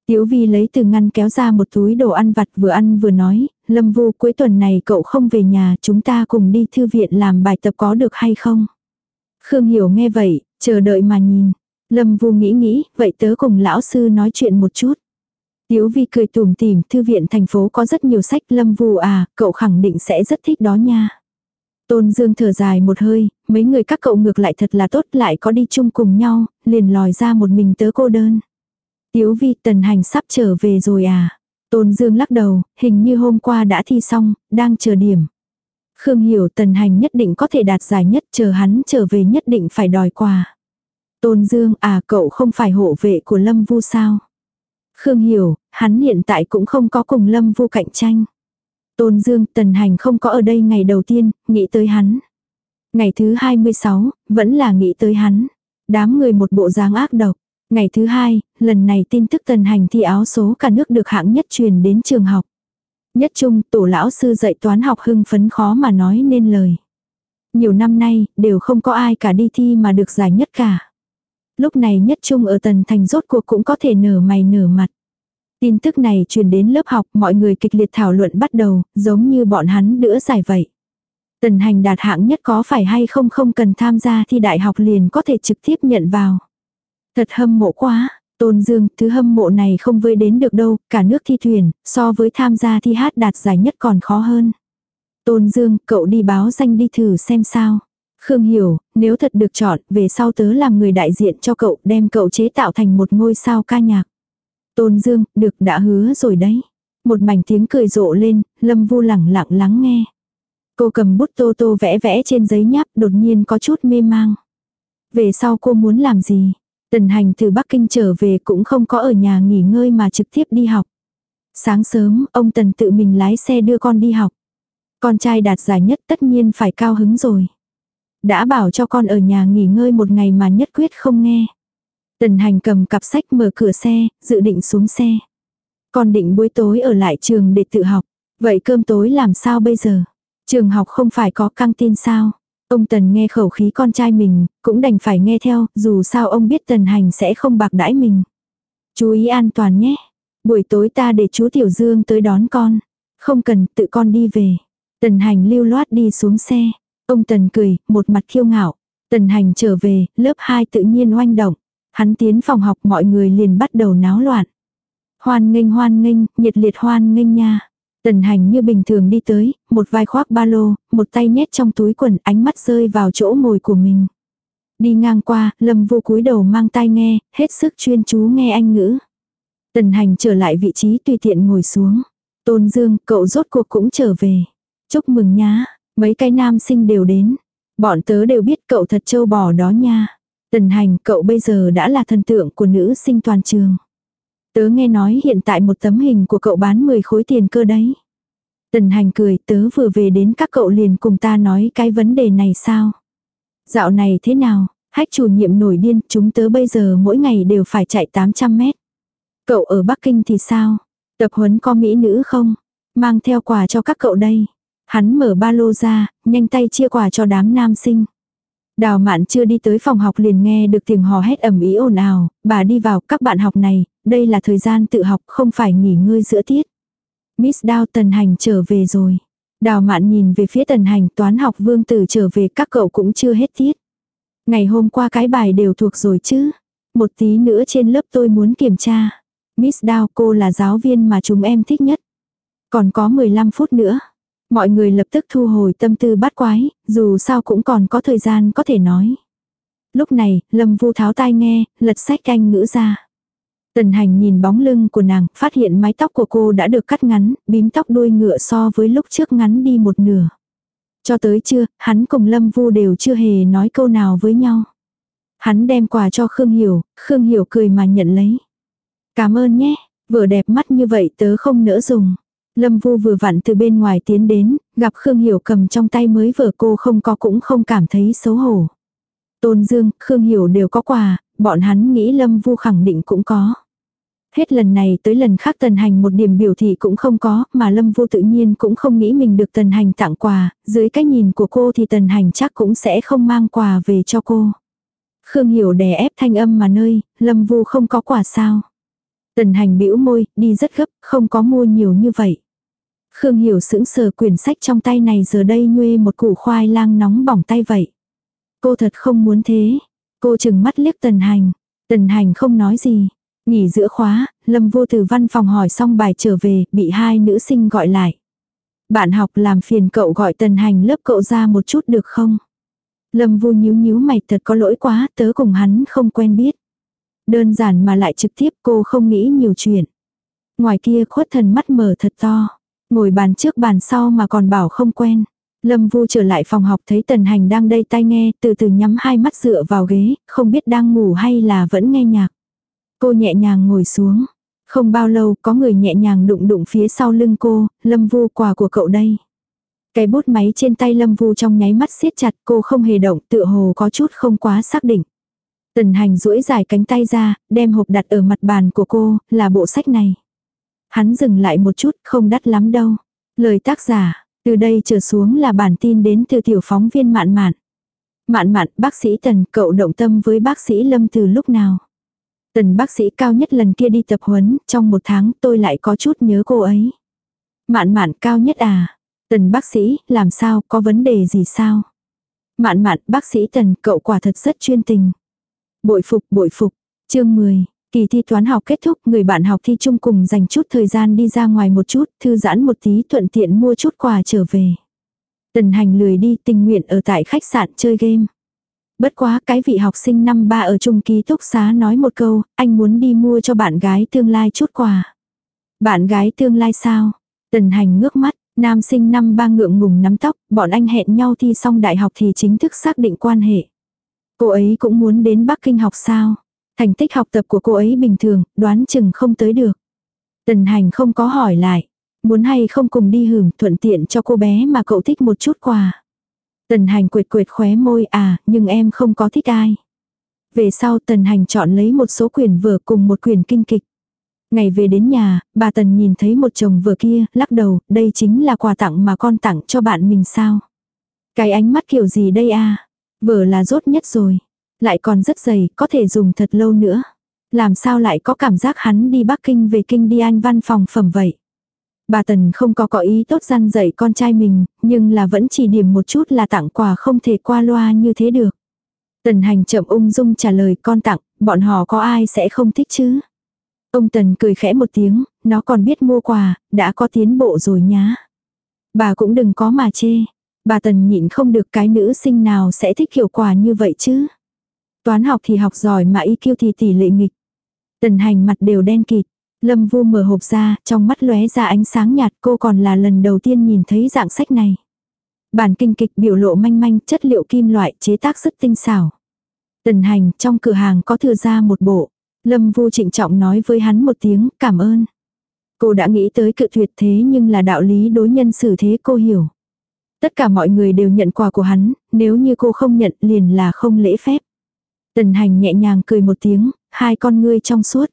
Tiếu Vi lấy từ ngăn kéo ra một túi đồ ăn vặt vừa ăn vừa nói, Lâm Vu cuối tuần này cậu không về nhà, chúng ta cùng đi thư viện làm bài tập có được hay không? Khương Hiểu nghe vậy, chờ đợi mà nhìn. Lâm Vu nghĩ nghĩ, vậy tớ cùng lão sư nói chuyện một chút. Tiếu Vi cười tùm tỉm, thư viện thành phố có rất nhiều sách Lâm Vu à, cậu khẳng định sẽ rất thích đó nha. Tôn Dương thở dài một hơi, mấy người các cậu ngược lại thật là tốt lại có đi chung cùng nhau, liền lòi ra một mình tớ cô đơn. Tiếu vi tần hành sắp trở về rồi à. Tôn Dương lắc đầu, hình như hôm qua đã thi xong, đang chờ điểm. Khương hiểu tần hành nhất định có thể đạt giải nhất chờ hắn trở về nhất định phải đòi quà. Tôn Dương à cậu không phải hộ vệ của Lâm Vu sao? Khương hiểu, hắn hiện tại cũng không có cùng Lâm Vu cạnh tranh. Tôn Dương tần hành không có ở đây ngày đầu tiên, nghĩ tới hắn. Ngày thứ 26, vẫn là nghĩ tới hắn. Đám người một bộ dáng ác độc. Ngày thứ hai, lần này tin tức tần hành thi áo số cả nước được hạng nhất truyền đến trường học. Nhất trung, tổ lão sư dạy toán học hưng phấn khó mà nói nên lời. Nhiều năm nay, đều không có ai cả đi thi mà được giải nhất cả. Lúc này nhất trung ở tần thành rốt cuộc cũng có thể nở mày nở mặt. Tin tức này truyền đến lớp học, mọi người kịch liệt thảo luận bắt đầu, giống như bọn hắn đỡ giải vậy. Tần hành đạt hạng nhất có phải hay không không cần tham gia thi đại học liền có thể trực tiếp nhận vào. Thật hâm mộ quá, Tôn Dương, thứ hâm mộ này không vơi đến được đâu, cả nước thi thuyền, so với tham gia thi hát đạt giải nhất còn khó hơn. Tôn Dương, cậu đi báo danh đi thử xem sao. Khương hiểu, nếu thật được chọn, về sau tớ làm người đại diện cho cậu, đem cậu chế tạo thành một ngôi sao ca nhạc. Tôn Dương, được đã hứa rồi đấy. Một mảnh tiếng cười rộ lên, Lâm Vu lẳng lặng lắng nghe. Cô cầm bút tô tô vẽ vẽ trên giấy nháp đột nhiên có chút mê mang. Về sau cô muốn làm gì? Tần hành từ Bắc Kinh trở về cũng không có ở nhà nghỉ ngơi mà trực tiếp đi học. Sáng sớm, ông Tần tự mình lái xe đưa con đi học. Con trai đạt giải nhất tất nhiên phải cao hứng rồi. Đã bảo cho con ở nhà nghỉ ngơi một ngày mà nhất quyết không nghe. Tần hành cầm cặp sách mở cửa xe, dự định xuống xe. Con định buổi tối ở lại trường để tự học. Vậy cơm tối làm sao bây giờ? Trường học không phải có căng tin sao? Ông Tần nghe khẩu khí con trai mình, cũng đành phải nghe theo, dù sao ông biết Tần Hành sẽ không bạc đãi mình. Chú ý an toàn nhé. Buổi tối ta để chú Tiểu Dương tới đón con. Không cần, tự con đi về. Tần Hành lưu loát đi xuống xe. Ông Tần cười, một mặt khiêu ngạo. Tần Hành trở về, lớp 2 tự nhiên oanh động. Hắn tiến phòng học mọi người liền bắt đầu náo loạn. Hoan nghênh hoan nghênh, nhiệt liệt hoan nghênh nha. Tần hành như bình thường đi tới, một vai khoác ba lô, một tay nhét trong túi quần, ánh mắt rơi vào chỗ ngồi của mình. Đi ngang qua, Lâm Vu cúi đầu mang tai nghe, hết sức chuyên chú nghe anh ngữ. Tần hành trở lại vị trí tùy tiện ngồi xuống. Tôn Dương, cậu rốt cuộc cũng trở về. Chúc mừng nhá, mấy cái nam sinh đều đến. Bọn tớ đều biết cậu thật trâu bò đó nha. Tần hành, cậu bây giờ đã là thần tượng của nữ sinh toàn trường. Tớ nghe nói hiện tại một tấm hình của cậu bán 10 khối tiền cơ đấy. Tần hành cười, tớ vừa về đến các cậu liền cùng ta nói cái vấn đề này sao. Dạo này thế nào, hách chủ nhiệm nổi điên, chúng tớ bây giờ mỗi ngày đều phải chạy 800 mét. Cậu ở Bắc Kinh thì sao? Tập huấn có mỹ nữ không? Mang theo quà cho các cậu đây. Hắn mở ba lô ra, nhanh tay chia quà cho đám nam sinh. Đào mạn chưa đi tới phòng học liền nghe được tiếng hò hét ầm ý ồn ào, bà đi vào các bạn học này, đây là thời gian tự học không phải nghỉ ngơi giữa tiết. Miss Đào tần hành trở về rồi. Đào mạn nhìn về phía tần hành toán học vương tử trở về các cậu cũng chưa hết tiết. Ngày hôm qua cái bài đều thuộc rồi chứ. Một tí nữa trên lớp tôi muốn kiểm tra. Miss Đào cô là giáo viên mà chúng em thích nhất. Còn có 15 phút nữa. Mọi người lập tức thu hồi tâm tư bắt quái, dù sao cũng còn có thời gian có thể nói. Lúc này, Lâm Vu tháo tai nghe, lật sách canh ngữ ra. Tần hành nhìn bóng lưng của nàng, phát hiện mái tóc của cô đã được cắt ngắn, bím tóc đuôi ngựa so với lúc trước ngắn đi một nửa. Cho tới trưa, hắn cùng Lâm Vu đều chưa hề nói câu nào với nhau. Hắn đem quà cho Khương Hiểu, Khương Hiểu cười mà nhận lấy. Cảm ơn nhé, vừa đẹp mắt như vậy tớ không nỡ dùng. Lâm Vu vừa vặn từ bên ngoài tiến đến, gặp Khương Hiểu cầm trong tay mới vừa cô không có cũng không cảm thấy xấu hổ. Tôn Dương, Khương Hiểu đều có quà, bọn hắn nghĩ Lâm Vu khẳng định cũng có. Hết lần này tới lần khác tần hành một điểm biểu thị cũng không có, mà Lâm Vu tự nhiên cũng không nghĩ mình được tần hành tặng quà, dưới cái nhìn của cô thì tần hành chắc cũng sẽ không mang quà về cho cô. Khương Hiểu đè ép thanh âm mà nơi, Lâm Vu không có quà sao. Tần hành bĩu môi, đi rất gấp, không có mua nhiều như vậy. Khương Hiểu sững sờ quyển sách trong tay này giờ đây nhuê một củ khoai lang nóng bỏng tay vậy. Cô thật không muốn thế. Cô chừng mắt liếc tần hành. Tần hành không nói gì. Nghỉ giữa khóa, Lâm vô từ văn phòng hỏi xong bài trở về, bị hai nữ sinh gọi lại. Bạn học làm phiền cậu gọi tần hành lớp cậu ra một chút được không? Lâm vu nhíu nhíu mày thật có lỗi quá, tớ cùng hắn không quen biết. Đơn giản mà lại trực tiếp cô không nghĩ nhiều chuyện. Ngoài kia khuất thần mắt mở thật to. Ngồi bàn trước bàn sau mà còn bảo không quen. Lâm Vu trở lại phòng học thấy Tần Hành đang đây tai nghe, từ từ nhắm hai mắt dựa vào ghế, không biết đang ngủ hay là vẫn nghe nhạc. Cô nhẹ nhàng ngồi xuống. Không bao lâu có người nhẹ nhàng đụng đụng phía sau lưng cô, Lâm Vu quà của cậu đây. Cái bút máy trên tay Lâm Vu trong nháy mắt siết chặt cô không hề động tựa hồ có chút không quá xác định. Tần hành duỗi dài cánh tay ra, đem hộp đặt ở mặt bàn của cô, là bộ sách này. Hắn dừng lại một chút, không đắt lắm đâu. Lời tác giả, từ đây trở xuống là bản tin đến từ tiểu phóng viên mạn mạn. Mạn mạn, bác sĩ Tần, cậu động tâm với bác sĩ Lâm từ lúc nào? Tần bác sĩ cao nhất lần kia đi tập huấn, trong một tháng tôi lại có chút nhớ cô ấy. Mạn mạn cao nhất à? Tần bác sĩ, làm sao, có vấn đề gì sao? Mạn mạn, bác sĩ Tần, cậu quả thật rất chuyên tình. Bội phục, bội phục. Chương 10. Kỳ thi toán học kết thúc, người bạn học thi chung cùng dành chút thời gian đi ra ngoài một chút, thư giãn một tí thuận tiện mua chút quà trở về. Tần hành lười đi tình nguyện ở tại khách sạn chơi game. Bất quá cái vị học sinh năm ba ở trung ký túc xá nói một câu, anh muốn đi mua cho bạn gái tương lai chút quà. Bạn gái tương lai sao? Tần hành ngước mắt, nam sinh năm ba ngượng ngùng nắm tóc, bọn anh hẹn nhau thi xong đại học thì chính thức xác định quan hệ. Cô ấy cũng muốn đến Bắc Kinh học sao? Thành tích học tập của cô ấy bình thường, đoán chừng không tới được. Tần hành không có hỏi lại. Muốn hay không cùng đi hưởng thuận tiện cho cô bé mà cậu thích một chút quà. Tần hành quệt quệt khóe môi à, nhưng em không có thích ai. Về sau tần hành chọn lấy một số quyển vở cùng một quyển kinh kịch. Ngày về đến nhà, bà Tần nhìn thấy một chồng vừa kia, lắc đầu, đây chính là quà tặng mà con tặng cho bạn mình sao. Cái ánh mắt kiểu gì đây à Vở là rốt nhất rồi. Lại còn rất dày, có thể dùng thật lâu nữa. Làm sao lại có cảm giác hắn đi Bắc Kinh về kinh đi anh văn phòng phẩm vậy. Bà Tần không có có ý tốt gian dạy con trai mình, nhưng là vẫn chỉ điểm một chút là tặng quà không thể qua loa như thế được. Tần hành chậm ung dung trả lời con tặng, bọn họ có ai sẽ không thích chứ. Ông Tần cười khẽ một tiếng, nó còn biết mua quà, đã có tiến bộ rồi nhá. Bà cũng đừng có mà chê. Bà Tần nhịn không được cái nữ sinh nào sẽ thích hiệu quả như vậy chứ. Toán học thì học giỏi mà y kiêu thì tỷ lệ nghịch. Tần hành mặt đều đen kịt. Lâm Vu mở hộp ra, trong mắt lóe ra ánh sáng nhạt cô còn là lần đầu tiên nhìn thấy dạng sách này. Bản kinh kịch biểu lộ manh manh chất liệu kim loại chế tác rất tinh xảo. Tần hành trong cửa hàng có thừa ra một bộ. Lâm Vu trịnh trọng nói với hắn một tiếng cảm ơn. Cô đã nghĩ tới cự tuyệt thế nhưng là đạo lý đối nhân xử thế cô hiểu. Tất cả mọi người đều nhận quà của hắn, nếu như cô không nhận liền là không lễ phép. Tần hành nhẹ nhàng cười một tiếng, hai con ngươi trong suốt.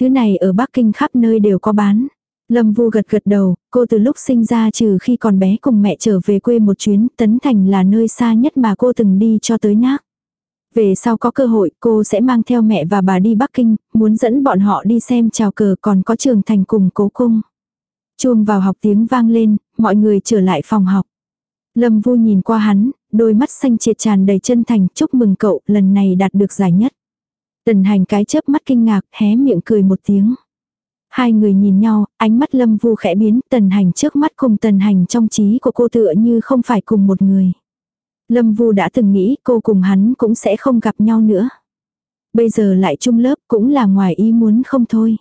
Thứ này ở Bắc Kinh khắp nơi đều có bán. Lâm Vu gật gật đầu, cô từ lúc sinh ra trừ khi còn bé cùng mẹ trở về quê một chuyến, Tấn Thành là nơi xa nhất mà cô từng đi cho tới nác. Về sau có cơ hội cô sẽ mang theo mẹ và bà đi Bắc Kinh, muốn dẫn bọn họ đi xem chào cờ còn có trường thành cùng cố cung. Chuông vào học tiếng vang lên, mọi người trở lại phòng học. Lâm Vu nhìn qua hắn, đôi mắt xanh triệt tràn đầy chân thành chúc mừng cậu lần này đạt được giải nhất. Tần hành cái chớp mắt kinh ngạc hé miệng cười một tiếng. Hai người nhìn nhau, ánh mắt lâm vu khẽ biến, tần hành trước mắt cùng tần hành trong trí của cô tựa như không phải cùng một người. Lâm vu đã từng nghĩ cô cùng hắn cũng sẽ không gặp nhau nữa. Bây giờ lại chung lớp cũng là ngoài ý muốn không thôi.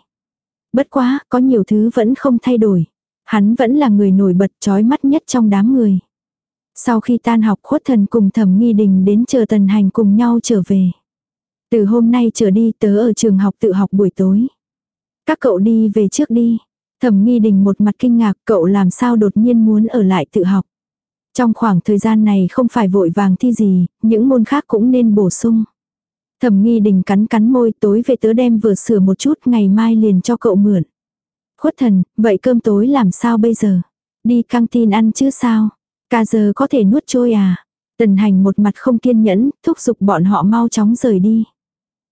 Bất quá, có nhiều thứ vẫn không thay đổi. Hắn vẫn là người nổi bật trói mắt nhất trong đám người. Sau khi tan học khuất thần cùng thẩm nghi đình đến chờ tần hành cùng nhau trở về. Từ hôm nay trở đi tớ ở trường học tự học buổi tối. Các cậu đi về trước đi. Thẩm nghi đình một mặt kinh ngạc cậu làm sao đột nhiên muốn ở lại tự học. Trong khoảng thời gian này không phải vội vàng thi gì, những môn khác cũng nên bổ sung. Thẩm nghi đình cắn cắn môi tối về tớ đem vừa sửa một chút ngày mai liền cho cậu mượn. Khuất thần, vậy cơm tối làm sao bây giờ? Đi căng tin ăn chứ sao? Ca giờ có thể nuốt trôi à? Tần hành một mặt không kiên nhẫn, thúc giục bọn họ mau chóng rời đi.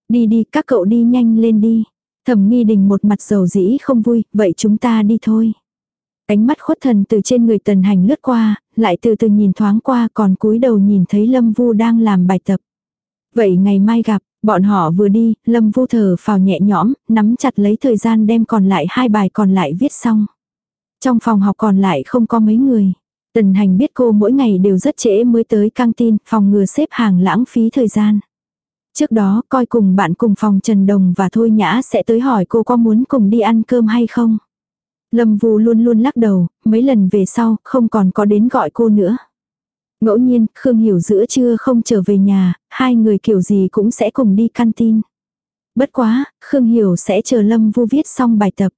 Đi đi, các cậu đi nhanh lên đi. Thẩm nghi đình một mặt dầu dĩ không vui, vậy chúng ta đi thôi. Ánh mắt khuất thần từ trên người tần hành lướt qua, lại từ từ nhìn thoáng qua còn cúi đầu nhìn thấy Lâm Vu đang làm bài tập. Vậy ngày mai gặp, bọn họ vừa đi, Lâm Vu thở phào nhẹ nhõm, nắm chặt lấy thời gian đem còn lại hai bài còn lại viết xong. Trong phòng học còn lại không có mấy người. Tần hành biết cô mỗi ngày đều rất trễ mới tới căng tin, phòng ngừa xếp hàng lãng phí thời gian. Trước đó coi cùng bạn cùng phòng Trần Đồng và Thôi Nhã sẽ tới hỏi cô có muốn cùng đi ăn cơm hay không. Lâm Vu luôn luôn lắc đầu, mấy lần về sau không còn có đến gọi cô nữa. Ngẫu nhiên, Khương Hiểu giữa trưa không trở về nhà, hai người kiểu gì cũng sẽ cùng đi tin. Bất quá, Khương Hiểu sẽ chờ Lâm Vu viết xong bài tập.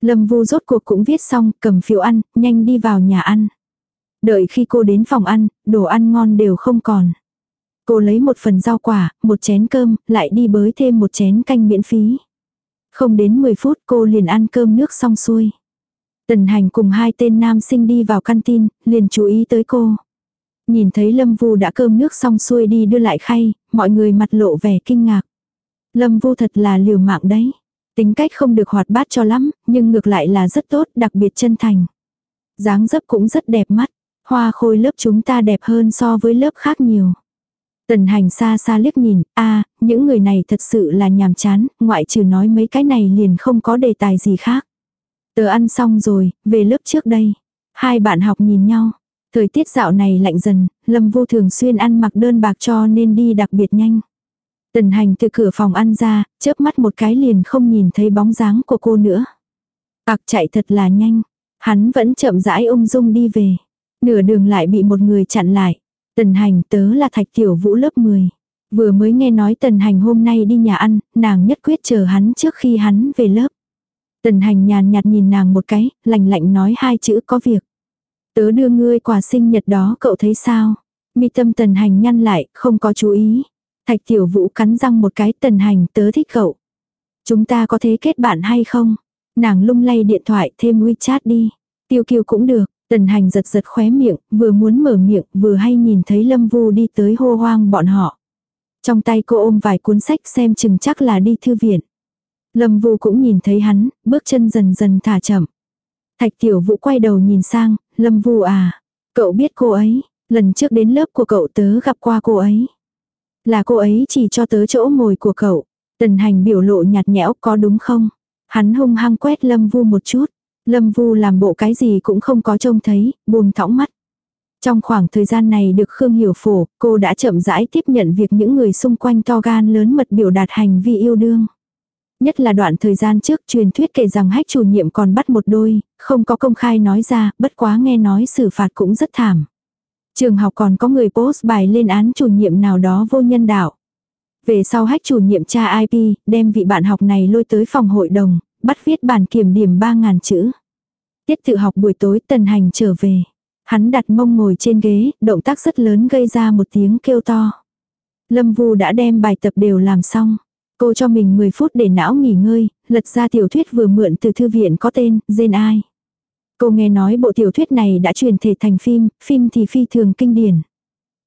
Lâm Vu rốt cuộc cũng viết xong, cầm phiếu ăn, nhanh đi vào nhà ăn. Đợi khi cô đến phòng ăn, đồ ăn ngon đều không còn. Cô lấy một phần rau quả, một chén cơm, lại đi bới thêm một chén canh miễn phí. Không đến 10 phút cô liền ăn cơm nước xong xuôi. Tần hành cùng hai tên nam sinh đi vào căn tin, liền chú ý tới cô. Nhìn thấy Lâm Vu đã cơm nước xong xuôi đi đưa lại khay, mọi người mặt lộ vẻ kinh ngạc. Lâm Vu thật là liều mạng đấy. Tính cách không được hoạt bát cho lắm, nhưng ngược lại là rất tốt, đặc biệt chân thành. dáng dấp cũng rất đẹp mắt. Hoa khôi lớp chúng ta đẹp hơn so với lớp khác nhiều. Tần hành xa xa liếc nhìn, a những người này thật sự là nhàm chán, ngoại trừ nói mấy cái này liền không có đề tài gì khác. Tớ ăn xong rồi, về lớp trước đây. Hai bạn học nhìn nhau. Thời tiết dạo này lạnh dần, Lâm vô thường xuyên ăn mặc đơn bạc cho nên đi đặc biệt nhanh. Tần hành từ cửa phòng ăn ra, chớp mắt một cái liền không nhìn thấy bóng dáng của cô nữa. Bạc chạy thật là nhanh. Hắn vẫn chậm rãi ung dung đi về. Nửa đường lại bị một người chặn lại. Tần hành tớ là thạch tiểu vũ lớp 10. Vừa mới nghe nói tần hành hôm nay đi nhà ăn, nàng nhất quyết chờ hắn trước khi hắn về lớp. Tần hành nhàn nhạt nhìn nàng một cái, lạnh lạnh nói hai chữ có việc. Tớ đưa ngươi quà sinh nhật đó cậu thấy sao? Mi tâm tần hành nhăn lại, không có chú ý. Thạch tiểu vũ cắn răng một cái tần hành tớ thích cậu. Chúng ta có thế kết bạn hay không? Nàng lung lay điện thoại thêm WeChat đi. Tiêu kiều cũng được, Tần hành giật giật khóe miệng, vừa muốn mở miệng, vừa hay nhìn thấy Lâm Vu đi tới hô hoang bọn họ. Trong tay cô ôm vài cuốn sách xem chừng chắc là đi thư viện. Lâm Vu cũng nhìn thấy hắn, bước chân dần dần thả chậm. Thạch Tiểu Vũ quay đầu nhìn sang, Lâm Vu à, cậu biết cô ấy, lần trước đến lớp của cậu tớ gặp qua cô ấy. Là cô ấy chỉ cho tớ chỗ ngồi của cậu. Tần hành biểu lộ nhạt nhẽo có đúng không? Hắn hung hăng quét Lâm Vu một chút. Lâm Vu làm bộ cái gì cũng không có trông thấy, buông thõng mắt. Trong khoảng thời gian này được Khương Hiểu Phổ, cô đã chậm rãi tiếp nhận việc những người xung quanh to gan lớn mật biểu đạt hành vi yêu đương. Nhất là đoạn thời gian trước truyền thuyết kể rằng hách chủ nhiệm còn bắt một đôi, không có công khai nói ra, bất quá nghe nói xử phạt cũng rất thảm. Trường học còn có người post bài lên án chủ nhiệm nào đó vô nhân đạo. Về sau hách chủ nhiệm cha IP, đem vị bạn học này lôi tới phòng hội đồng, bắt viết bản kiểm điểm 3.000 chữ. Tiết tự học buổi tối tần hành trở về. Hắn đặt mông ngồi trên ghế, động tác rất lớn gây ra một tiếng kêu to. Lâm Vu đã đem bài tập đều làm xong. Cô cho mình 10 phút để não nghỉ ngơi, lật ra tiểu thuyết vừa mượn từ thư viện có tên, Gen Ai. Cô nghe nói bộ tiểu thuyết này đã truyền thể thành phim, phim thì phi thường kinh điển.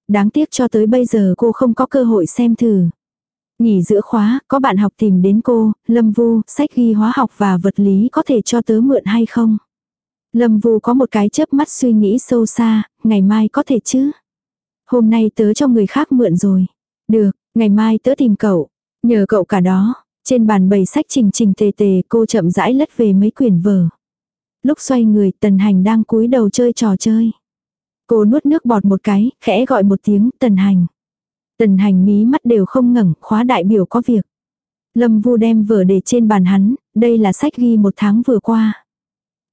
Đáng tiếc cho tới bây giờ cô không có cơ hội xem thử. Nghỉ giữa khóa, có bạn học tìm đến cô, Lâm Vu, sách ghi hóa học và vật lý có thể cho tớ mượn hay không? Lâm Vu có một cái chớp mắt suy nghĩ sâu xa, ngày mai có thể chứ? Hôm nay tớ cho người khác mượn rồi. Được, ngày mai tớ tìm cậu. Nhờ cậu cả đó, trên bàn bày sách trình trình tề tề cô chậm rãi lất về mấy quyển vở. Lúc xoay người tần hành đang cúi đầu chơi trò chơi. Cô nuốt nước bọt một cái, khẽ gọi một tiếng tần hành. Tần hành mí mắt đều không ngẩng, khóa đại biểu có việc. Lâm vu đem vở để trên bàn hắn, đây là sách ghi một tháng vừa qua.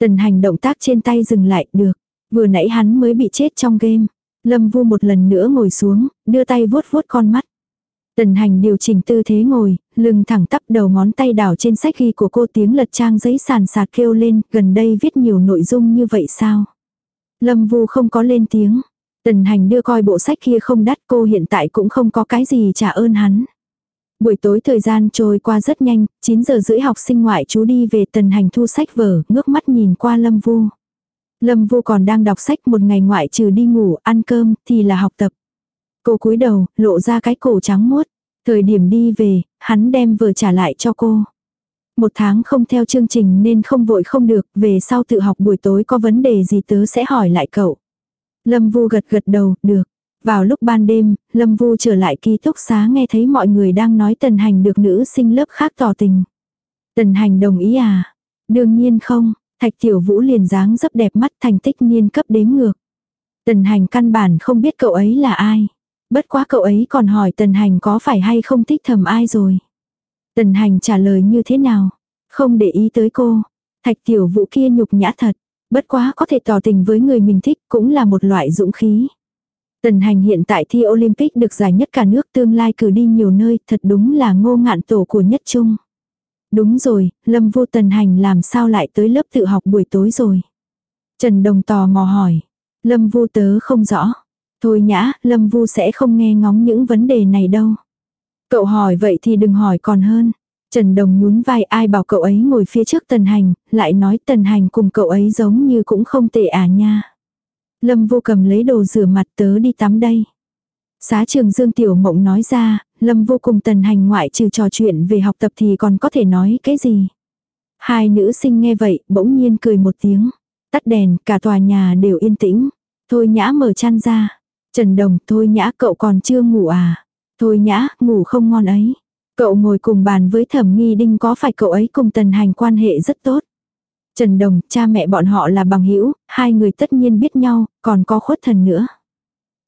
Tần hành động tác trên tay dừng lại, được. Vừa nãy hắn mới bị chết trong game. Lâm vu một lần nữa ngồi xuống, đưa tay vuốt vuốt con mắt. Tần hành điều chỉnh tư thế ngồi, lưng thẳng tắp đầu ngón tay đảo trên sách ghi của cô tiếng lật trang giấy sàn sạt kêu lên, gần đây viết nhiều nội dung như vậy sao? Lâm Vu không có lên tiếng. Tần hành đưa coi bộ sách kia không đắt cô hiện tại cũng không có cái gì trả ơn hắn. Buổi tối thời gian trôi qua rất nhanh, 9 giờ rưỡi học sinh ngoại chú đi về tần hành thu sách vở, ngước mắt nhìn qua Lâm Vu. Lâm Vu còn đang đọc sách một ngày ngoại trừ đi ngủ, ăn cơm, thì là học tập. Cô cúi đầu, lộ ra cái cổ trắng muốt. Thời điểm đi về, hắn đem vừa trả lại cho cô. Một tháng không theo chương trình nên không vội không được, về sau tự học buổi tối có vấn đề gì tớ sẽ hỏi lại cậu. Lâm Vu gật gật đầu, được. Vào lúc ban đêm, Lâm Vu trở lại ký túc xá nghe thấy mọi người đang nói tần hành được nữ sinh lớp khác tỏ tình. Tần hành đồng ý à? Đương nhiên không, Thạch Tiểu Vũ liền dáng dấp đẹp mắt thành tích niên cấp đếm ngược. Tần hành căn bản không biết cậu ấy là ai. Bất quá cậu ấy còn hỏi tần hành có phải hay không thích thầm ai rồi. Tần hành trả lời như thế nào? Không để ý tới cô. Thạch tiểu vũ kia nhục nhã thật. Bất quá có thể tỏ tình với người mình thích cũng là một loại dũng khí. Tần hành hiện tại thi Olympic được giải nhất cả nước tương lai cử đi nhiều nơi thật đúng là ngô ngạn tổ của nhất trung. Đúng rồi, Lâm vô tần hành làm sao lại tới lớp tự học buổi tối rồi. Trần Đồng tò mò hỏi. Lâm vô tớ không rõ. Thôi nhã, Lâm Vu sẽ không nghe ngóng những vấn đề này đâu. Cậu hỏi vậy thì đừng hỏi còn hơn. Trần Đồng nhún vai ai bảo cậu ấy ngồi phía trước Tần Hành, lại nói Tần Hành cùng cậu ấy giống như cũng không tệ à nha. Lâm Vu cầm lấy đồ rửa mặt tớ đi tắm đây. Xá trường Dương Tiểu Mộng nói ra, Lâm Vô cùng Tần Hành ngoại trừ trò chuyện về học tập thì còn có thể nói cái gì. Hai nữ sinh nghe vậy, bỗng nhiên cười một tiếng. Tắt đèn, cả tòa nhà đều yên tĩnh. Thôi nhã mở chăn ra. Trần Đồng, thôi nhã cậu còn chưa ngủ à? Thôi nhã, ngủ không ngon ấy. Cậu ngồi cùng bàn với thẩm nghi đinh có phải cậu ấy cùng tần hành quan hệ rất tốt. Trần Đồng, cha mẹ bọn họ là bằng hữu hai người tất nhiên biết nhau, còn có khuất thần nữa.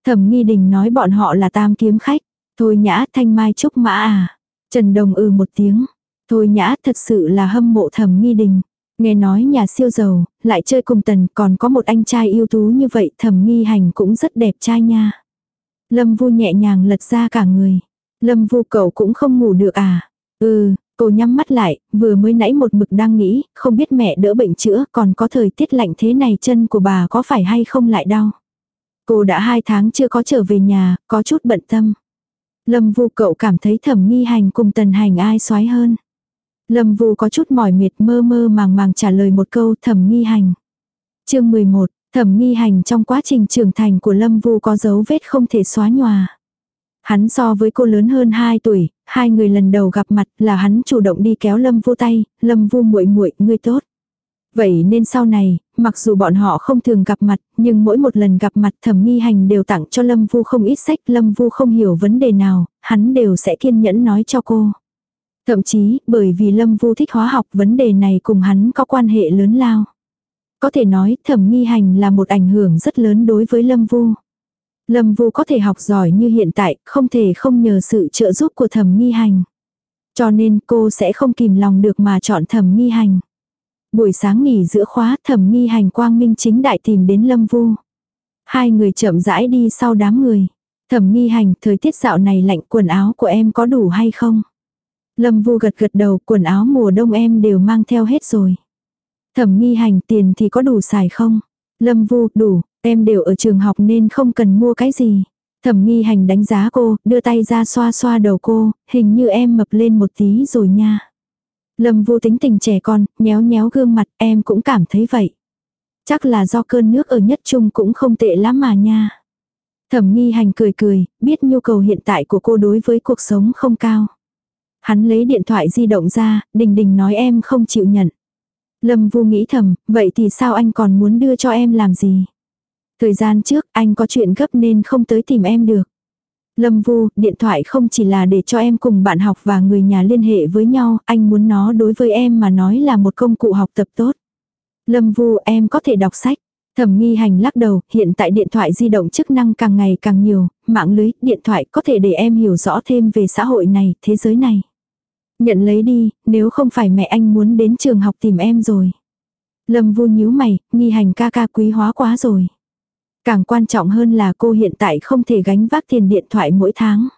Thẩm nghi đình nói bọn họ là tam kiếm khách. Thôi nhã thanh mai trúc mã à. Trần Đồng ừ một tiếng. Thôi nhã thật sự là hâm mộ thẩm nghi đình. Nghe nói nhà siêu giàu, lại chơi cùng tần, còn có một anh trai yêu tú như vậy, thẩm nghi hành cũng rất đẹp trai nha. Lâm vu nhẹ nhàng lật ra cả người. Lâm vu cậu cũng không ngủ được à? Ừ, cô nhắm mắt lại, vừa mới nãy một mực đang nghĩ, không biết mẹ đỡ bệnh chữa, còn có thời tiết lạnh thế này chân của bà có phải hay không lại đau. Cô đã hai tháng chưa có trở về nhà, có chút bận tâm. Lâm vu cậu cảm thấy thẩm nghi hành cùng tần hành ai xoái hơn. Lâm Vu có chút mỏi mệt mơ mơ màng màng trả lời một câu thẩm nghi hành. chương 11, thẩm nghi hành trong quá trình trưởng thành của Lâm Vu có dấu vết không thể xóa nhòa. Hắn so với cô lớn hơn 2 tuổi, hai người lần đầu gặp mặt là hắn chủ động đi kéo Lâm Vu tay, Lâm Vu muội muội ngươi tốt. Vậy nên sau này, mặc dù bọn họ không thường gặp mặt, nhưng mỗi một lần gặp mặt thẩm nghi hành đều tặng cho Lâm Vu không ít sách, Lâm Vu không hiểu vấn đề nào, hắn đều sẽ kiên nhẫn nói cho cô. Thậm chí, bởi vì Lâm Vu thích hóa học vấn đề này cùng hắn có quan hệ lớn lao. Có thể nói thẩm nghi hành là một ảnh hưởng rất lớn đối với Lâm Vu. Lâm Vu có thể học giỏi như hiện tại, không thể không nhờ sự trợ giúp của thẩm nghi hành. Cho nên cô sẽ không kìm lòng được mà chọn thẩm nghi hành. Buổi sáng nghỉ giữa khóa thẩm nghi hành quang minh chính đại tìm đến Lâm Vu. Hai người chậm rãi đi sau đám người. Thẩm nghi hành, thời tiết dạo này lạnh quần áo của em có đủ hay không? Lâm Vu gật gật đầu, quần áo mùa đông em đều mang theo hết rồi. Thẩm nghi hành, tiền thì có đủ xài không? Lâm Vu, đủ, em đều ở trường học nên không cần mua cái gì. Thẩm nghi hành đánh giá cô, đưa tay ra xoa xoa đầu cô, hình như em mập lên một tí rồi nha. Lâm Vu tính tình trẻ con, nhéo nhéo gương mặt, em cũng cảm thấy vậy. Chắc là do cơn nước ở nhất trung cũng không tệ lắm mà nha. Thẩm nghi hành cười cười, biết nhu cầu hiện tại của cô đối với cuộc sống không cao. Hắn lấy điện thoại di động ra, đình đình nói em không chịu nhận. Lâm Vu nghĩ thầm, vậy thì sao anh còn muốn đưa cho em làm gì? Thời gian trước anh có chuyện gấp nên không tới tìm em được. Lâm Vu, điện thoại không chỉ là để cho em cùng bạn học và người nhà liên hệ với nhau, anh muốn nó đối với em mà nói là một công cụ học tập tốt. Lâm Vu, em có thể đọc sách. Thẩm nghi hành lắc đầu, hiện tại điện thoại di động chức năng càng ngày càng nhiều, mạng lưới, điện thoại có thể để em hiểu rõ thêm về xã hội này, thế giới này. Nhận lấy đi, nếu không phải mẹ anh muốn đến trường học tìm em rồi. Lâm vu nhíu mày, nghi hành ca ca quý hóa quá rồi. Càng quan trọng hơn là cô hiện tại không thể gánh vác tiền điện thoại mỗi tháng.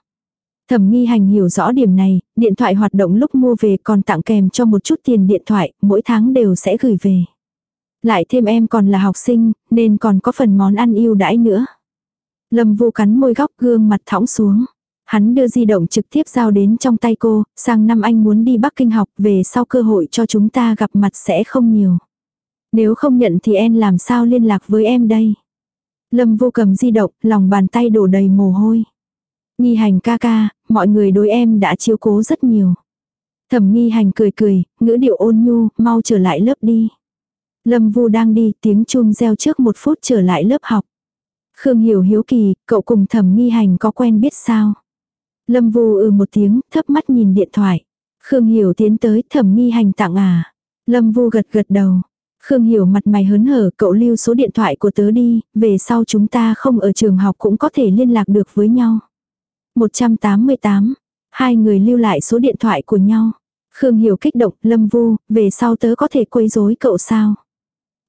Thẩm nghi hành hiểu rõ điểm này, điện thoại hoạt động lúc mua về còn tặng kèm cho một chút tiền điện thoại, mỗi tháng đều sẽ gửi về. Lại thêm em còn là học sinh, nên còn có phần món ăn yêu đãi nữa. Lâm vu cắn môi góc gương mặt thõng xuống. Hắn đưa di động trực tiếp giao đến trong tay cô, sang năm anh muốn đi Bắc Kinh học, về sau cơ hội cho chúng ta gặp mặt sẽ không nhiều. Nếu không nhận thì em làm sao liên lạc với em đây? Lâm vô cầm di động, lòng bàn tay đổ đầy mồ hôi. Nghi hành ca ca, mọi người đối em đã chiếu cố rất nhiều. Thẩm nghi hành cười cười, ngữ điệu ôn nhu, mau trở lại lớp đi. Lâm Vu đang đi, tiếng chuông reo trước một phút trở lại lớp học. Khương Hiểu hiếu kỳ, cậu cùng thẩm nghi hành có quen biết sao? Lâm Vu ừ một tiếng, thấp mắt nhìn điện thoại. Khương Hiểu tiến tới, thẩm nghi hành tặng à. Lâm Vu gật gật đầu. Khương Hiểu mặt mày hớn hở, cậu lưu số điện thoại của tớ đi, về sau chúng ta không ở trường học cũng có thể liên lạc được với nhau. 188. Hai người lưu lại số điện thoại của nhau. Khương Hiểu kích động, Lâm Vu, về sau tớ có thể quấy rối cậu sao?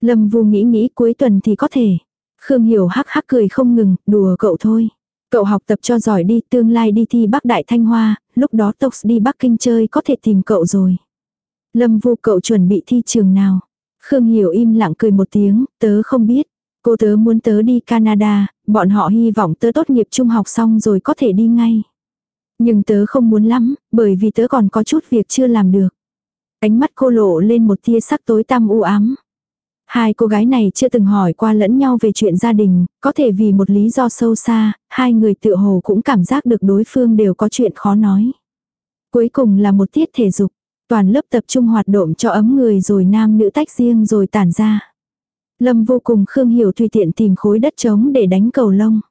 Lâm Vu nghĩ nghĩ cuối tuần thì có thể. Khương Hiểu hắc hắc cười không ngừng, đùa cậu thôi. Cậu học tập cho giỏi đi, tương lai đi thi Bắc Đại Thanh Hoa, lúc đó Tox đi Bắc Kinh chơi có thể tìm cậu rồi. Lâm Vu cậu chuẩn bị thi trường nào? Khương Hiểu im lặng cười một tiếng, tớ không biết. Cô tớ muốn tớ đi Canada, bọn họ hy vọng tớ tốt nghiệp trung học xong rồi có thể đi ngay. Nhưng tớ không muốn lắm, bởi vì tớ còn có chút việc chưa làm được. Ánh mắt cô lộ lên một tia sắc tối tăm u ám. Hai cô gái này chưa từng hỏi qua lẫn nhau về chuyện gia đình, có thể vì một lý do sâu xa, hai người tự hồ cũng cảm giác được đối phương đều có chuyện khó nói. Cuối cùng là một tiết thể dục, toàn lớp tập trung hoạt động cho ấm người rồi nam nữ tách riêng rồi tản ra. Lâm vô cùng Khương Hiểu tùy tiện tìm khối đất trống để đánh cầu lông.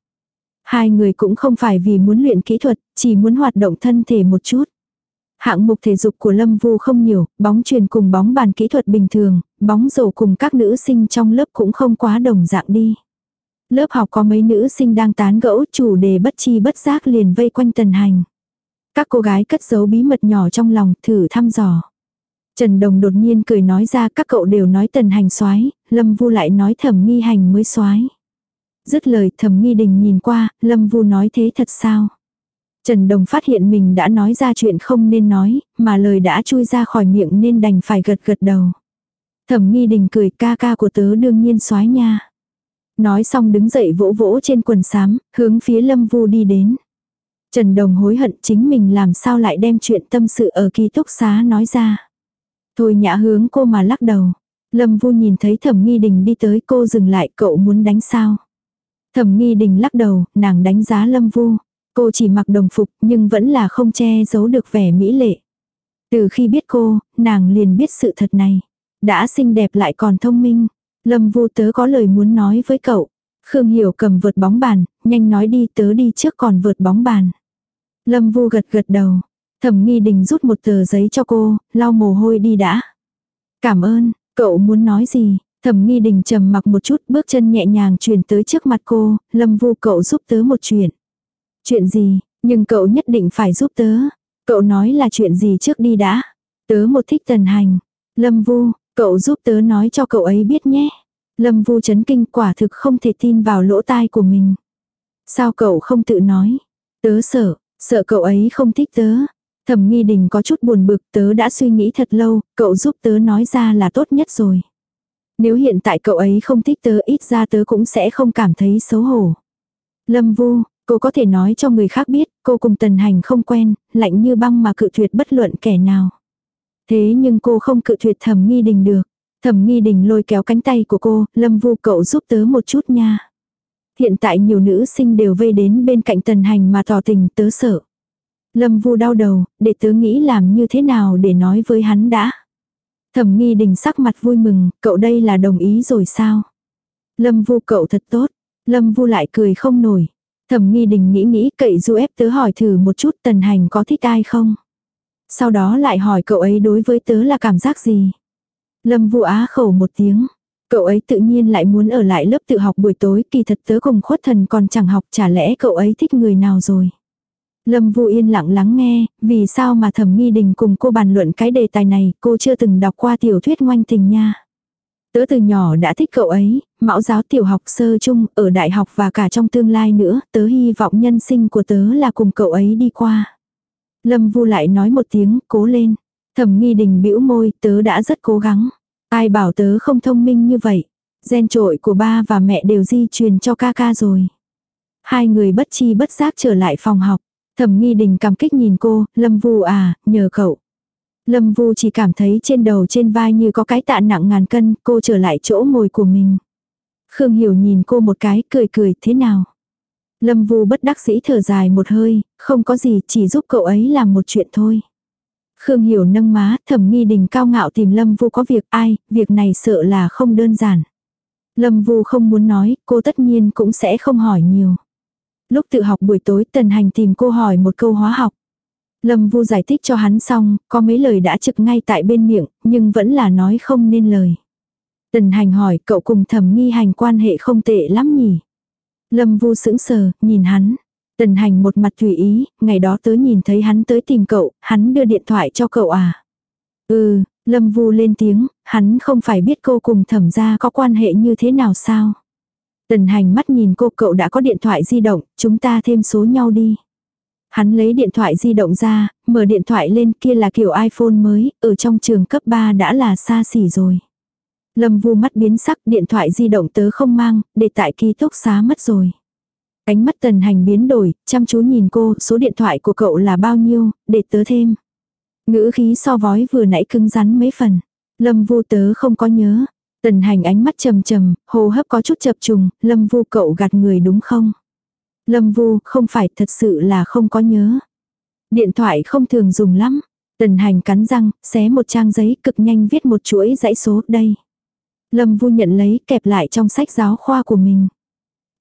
Hai người cũng không phải vì muốn luyện kỹ thuật, chỉ muốn hoạt động thân thể một chút. Hạng mục thể dục của Lâm Vu không nhiều, bóng truyền cùng bóng bàn kỹ thuật bình thường, bóng rổ cùng các nữ sinh trong lớp cũng không quá đồng dạng đi. Lớp học có mấy nữ sinh đang tán gẫu chủ đề bất chi bất giác liền vây quanh tần hành. Các cô gái cất giấu bí mật nhỏ trong lòng thử thăm dò. Trần Đồng đột nhiên cười nói ra các cậu đều nói tần hành soái Lâm Vu lại nói thẩm nghi hành mới soái Dứt lời thẩm nghi đình nhìn qua, Lâm Vu nói thế thật sao? Trần Đồng phát hiện mình đã nói ra chuyện không nên nói, mà lời đã chui ra khỏi miệng nên đành phải gật gật đầu. Thẩm nghi đình cười ca ca của tớ đương nhiên soái nha. Nói xong đứng dậy vỗ vỗ trên quần sám, hướng phía Lâm Vu đi đến. Trần Đồng hối hận chính mình làm sao lại đem chuyện tâm sự ở ký túc xá nói ra. Thôi nhã hướng cô mà lắc đầu. Lâm Vu nhìn thấy thẩm nghi đình đi tới cô dừng lại cậu muốn đánh sao. Thẩm nghi đình lắc đầu, nàng đánh giá Lâm Vu. Cô chỉ mặc đồng phục nhưng vẫn là không che giấu được vẻ mỹ lệ. Từ khi biết cô, nàng liền biết sự thật này. Đã xinh đẹp lại còn thông minh. Lâm vu tớ có lời muốn nói với cậu. Khương Hiểu cầm vượt bóng bàn, nhanh nói đi tớ đi trước còn vượt bóng bàn. Lâm vu gật gật đầu. Thẩm nghi đình rút một tờ giấy cho cô, lau mồ hôi đi đã. Cảm ơn, cậu muốn nói gì? Thẩm nghi đình trầm mặc một chút bước chân nhẹ nhàng truyền tới trước mặt cô, lâm vu cậu giúp tớ một chuyện. Chuyện gì, nhưng cậu nhất định phải giúp tớ. Cậu nói là chuyện gì trước đi đã. Tớ một thích tần hành. Lâm vu, cậu giúp tớ nói cho cậu ấy biết nhé. Lâm vu chấn kinh quả thực không thể tin vào lỗ tai của mình. Sao cậu không tự nói? Tớ sợ, sợ cậu ấy không thích tớ. Thẩm nghi đình có chút buồn bực tớ đã suy nghĩ thật lâu, cậu giúp tớ nói ra là tốt nhất rồi. Nếu hiện tại cậu ấy không thích tớ ít ra tớ cũng sẽ không cảm thấy xấu hổ. Lâm vu, cô có thể nói cho người khác biết, cô cùng tần hành không quen, lạnh như băng mà cự tuyệt bất luận kẻ nào. Thế nhưng cô không cự tuyệt thẩm nghi đình được. Thẩm nghi đình lôi kéo cánh tay của cô, lâm vu cậu giúp tớ một chút nha. Hiện tại nhiều nữ sinh đều vây đến bên cạnh tần hành mà tỏ tình tớ sợ. Lâm vu đau đầu, để tớ nghĩ làm như thế nào để nói với hắn đã. Thẩm nghi đình sắc mặt vui mừng, cậu đây là đồng ý rồi sao? Lâm vu cậu thật tốt. Lâm vu lại cười không nổi. Thẩm nghi đình nghĩ nghĩ cậy du ép tớ hỏi thử một chút tần hành có thích ai không? Sau đó lại hỏi cậu ấy đối với tớ là cảm giác gì? Lâm vu á khẩu một tiếng. Cậu ấy tự nhiên lại muốn ở lại lớp tự học buổi tối kỳ thật tớ cùng khuất thần còn chẳng học chả lẽ cậu ấy thích người nào rồi. Lâm Vu yên lặng lắng nghe, vì sao mà thẩm nghi đình cùng cô bàn luận cái đề tài này, cô chưa từng đọc qua tiểu thuyết ngoanh tình nha. Tớ từ nhỏ đã thích cậu ấy, mẫu giáo tiểu học sơ chung, ở đại học và cả trong tương lai nữa, tớ hy vọng nhân sinh của tớ là cùng cậu ấy đi qua. Lâm Vu lại nói một tiếng, cố lên. Thẩm nghi đình bĩu môi, tớ đã rất cố gắng. Ai bảo tớ không thông minh như vậy. Gen trội của ba và mẹ đều di truyền cho ca ca rồi. Hai người bất chi bất giác trở lại phòng học. Thẩm nghi đình cảm kích nhìn cô, Lâm Vu à, nhờ cậu. Lâm Vu chỉ cảm thấy trên đầu trên vai như có cái tạ nặng ngàn cân, cô trở lại chỗ ngồi của mình. Khương Hiểu nhìn cô một cái, cười cười, thế nào? Lâm Vu bất đắc dĩ thở dài một hơi, không có gì, chỉ giúp cậu ấy làm một chuyện thôi. Khương Hiểu nâng má, thẩm nghi đình cao ngạo tìm Lâm Vu có việc ai, việc này sợ là không đơn giản. Lâm Vu không muốn nói, cô tất nhiên cũng sẽ không hỏi nhiều. Lúc tự học buổi tối Tần Hành tìm cô hỏi một câu hóa học. Lâm Vu giải thích cho hắn xong, có mấy lời đã trực ngay tại bên miệng, nhưng vẫn là nói không nên lời. Tần Hành hỏi cậu cùng thẩm nghi hành quan hệ không tệ lắm nhỉ. Lâm Vu sững sờ, nhìn hắn. Tần Hành một mặt tùy ý, ngày đó tớ nhìn thấy hắn tới tìm cậu, hắn đưa điện thoại cho cậu à. Ừ, Lâm Vu lên tiếng, hắn không phải biết cô cùng thẩm gia có quan hệ như thế nào sao. Tần hành mắt nhìn cô cậu đã có điện thoại di động, chúng ta thêm số nhau đi. Hắn lấy điện thoại di động ra, mở điện thoại lên kia là kiểu iPhone mới, ở trong trường cấp 3 đã là xa xỉ rồi. Lâm vu mắt biến sắc điện thoại di động tớ không mang, để tại ký túc xá mất rồi. Ánh mắt tần hành biến đổi, chăm chú nhìn cô, số điện thoại của cậu là bao nhiêu, để tớ thêm. Ngữ khí so vói vừa nãy cứng rắn mấy phần. Lâm vu tớ không có nhớ, Tần hành ánh mắt trầm trầm, hô hấp có chút chập trùng, lâm vu cậu gạt người đúng không? Lâm vu, không phải thật sự là không có nhớ. Điện thoại không thường dùng lắm. Tần hành cắn răng, xé một trang giấy cực nhanh viết một chuỗi dãy số đây. Lâm vu nhận lấy kẹp lại trong sách giáo khoa của mình.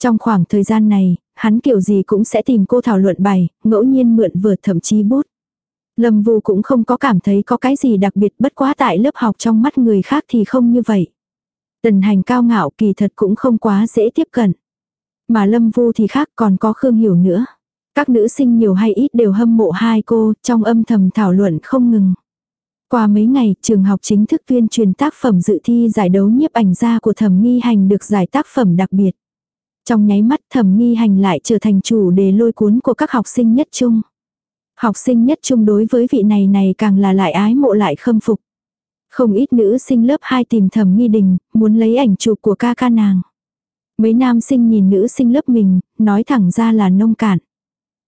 Trong khoảng thời gian này, hắn kiểu gì cũng sẽ tìm cô thảo luận bài, ngẫu nhiên mượn vừa thậm chí bút. Lâm vu cũng không có cảm thấy có cái gì đặc biệt bất quá tại lớp học trong mắt người khác thì không như vậy. Tần hành cao ngạo kỳ thật cũng không quá dễ tiếp cận. Mà Lâm Vu thì khác còn có Khương Hiểu nữa. Các nữ sinh nhiều hay ít đều hâm mộ hai cô, trong âm thầm thảo luận không ngừng. Qua mấy ngày, trường học chính thức tuyên truyền tác phẩm dự thi giải đấu nhiếp ảnh gia của thẩm nghi hành được giải tác phẩm đặc biệt. Trong nháy mắt thẩm nghi hành lại trở thành chủ đề lôi cuốn của các học sinh nhất trung. Học sinh nhất trung đối với vị này này càng là lại ái mộ lại khâm phục. Không ít nữ sinh lớp 2 tìm thẩm nghi đình, muốn lấy ảnh chụp của ca ca nàng. Mấy nam sinh nhìn nữ sinh lớp mình, nói thẳng ra là nông cạn.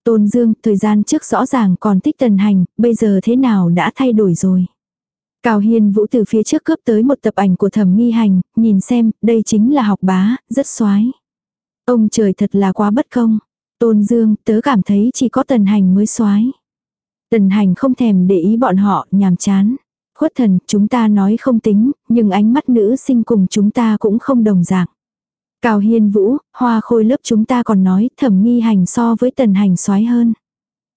Tôn Dương, thời gian trước rõ ràng còn thích tần hành, bây giờ thế nào đã thay đổi rồi. Cao Hiên Vũ từ phía trước cướp tới một tập ảnh của thẩm nghi hành, nhìn xem, đây chính là học bá, rất xoái. Ông trời thật là quá bất công. Tôn Dương, tớ cảm thấy chỉ có tần hành mới soái. Tần hành không thèm để ý bọn họ, nhàm chán. Khuất thần, chúng ta nói không tính, nhưng ánh mắt nữ sinh cùng chúng ta cũng không đồng dạng. Cao Hiên Vũ, hoa khôi lớp chúng ta còn nói thẩm nghi hành so với tần hành soái hơn.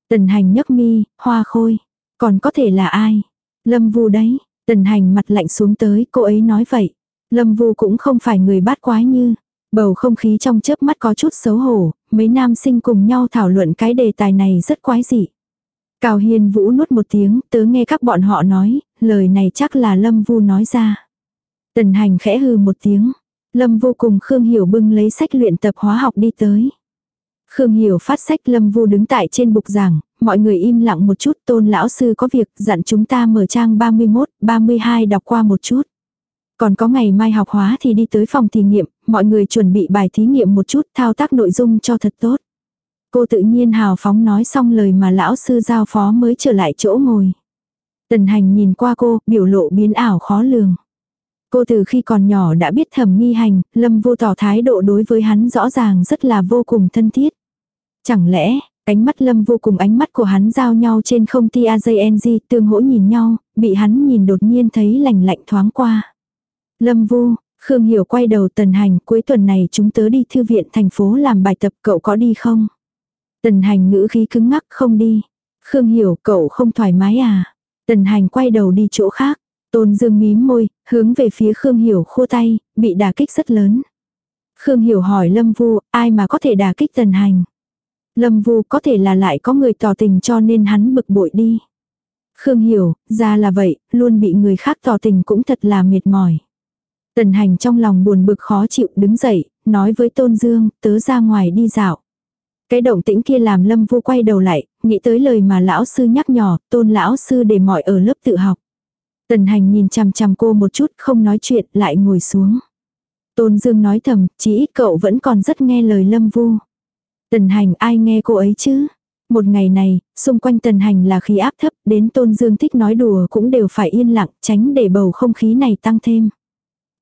Tần hành nhấc mi, hoa khôi. Còn có thể là ai? Lâm vu đấy. Tần hành mặt lạnh xuống tới, cô ấy nói vậy. Lâm Vu cũng không phải người bát quái như. Bầu không khí trong chớp mắt có chút xấu hổ, mấy nam sinh cùng nhau thảo luận cái đề tài này rất quái dị. Cao Hiên Vũ nuốt một tiếng, tớ nghe các bọn họ nói, lời này chắc là Lâm Vu nói ra. Tần hành khẽ hừ một tiếng. Lâm vô cùng Khương Hiểu bưng lấy sách luyện tập hóa học đi tới. Khương Hiểu phát sách Lâm Vu đứng tại trên bục giảng, mọi người im lặng một chút tôn lão sư có việc dặn chúng ta mở trang 31, 32 đọc qua một chút. Còn có ngày mai học hóa thì đi tới phòng thí nghiệm, mọi người chuẩn bị bài thí nghiệm một chút thao tác nội dung cho thật tốt. Cô tự nhiên hào phóng nói xong lời mà lão sư giao phó mới trở lại chỗ ngồi. Tần hành nhìn qua cô, biểu lộ biến ảo khó lường. Cô từ khi còn nhỏ đã biết thầm nghi hành, lâm vô tỏ thái độ đối với hắn rõ ràng rất là vô cùng thân thiết. Chẳng lẽ, ánh mắt lâm vô cùng ánh mắt của hắn giao nhau trên không ti AJNG tương hỗ nhìn nhau, bị hắn nhìn đột nhiên thấy lành lạnh thoáng qua. Lâm vu, Khương Hiểu quay đầu tần hành cuối tuần này chúng tớ đi thư viện thành phố làm bài tập cậu có đi không? Tần hành ngữ khí cứng ngắc không đi. Khương Hiểu cậu không thoải mái à? Tần hành quay đầu đi chỗ khác. Tôn Dương mím môi, hướng về phía Khương Hiểu khô tay, bị đả kích rất lớn. Khương Hiểu hỏi Lâm Vu, ai mà có thể đả kích tần hành? Lâm Vu có thể là lại có người tỏ tình cho nên hắn bực bội đi. Khương Hiểu, ra là vậy, luôn bị người khác tỏ tình cũng thật là mệt mỏi. Tần hành trong lòng buồn bực khó chịu đứng dậy, nói với Tôn Dương, tớ ra ngoài đi dạo. Cái động tĩnh kia làm Lâm Vu quay đầu lại, nghĩ tới lời mà lão sư nhắc nhỏ, tôn lão sư để mọi ở lớp tự học. Tần hành nhìn chằm chằm cô một chút không nói chuyện lại ngồi xuống. Tôn Dương nói thầm, chỉ ít cậu vẫn còn rất nghe lời Lâm Vu. Tần hành ai nghe cô ấy chứ? Một ngày này, xung quanh tần hành là khí áp thấp, đến Tôn Dương thích nói đùa cũng đều phải yên lặng, tránh để bầu không khí này tăng thêm.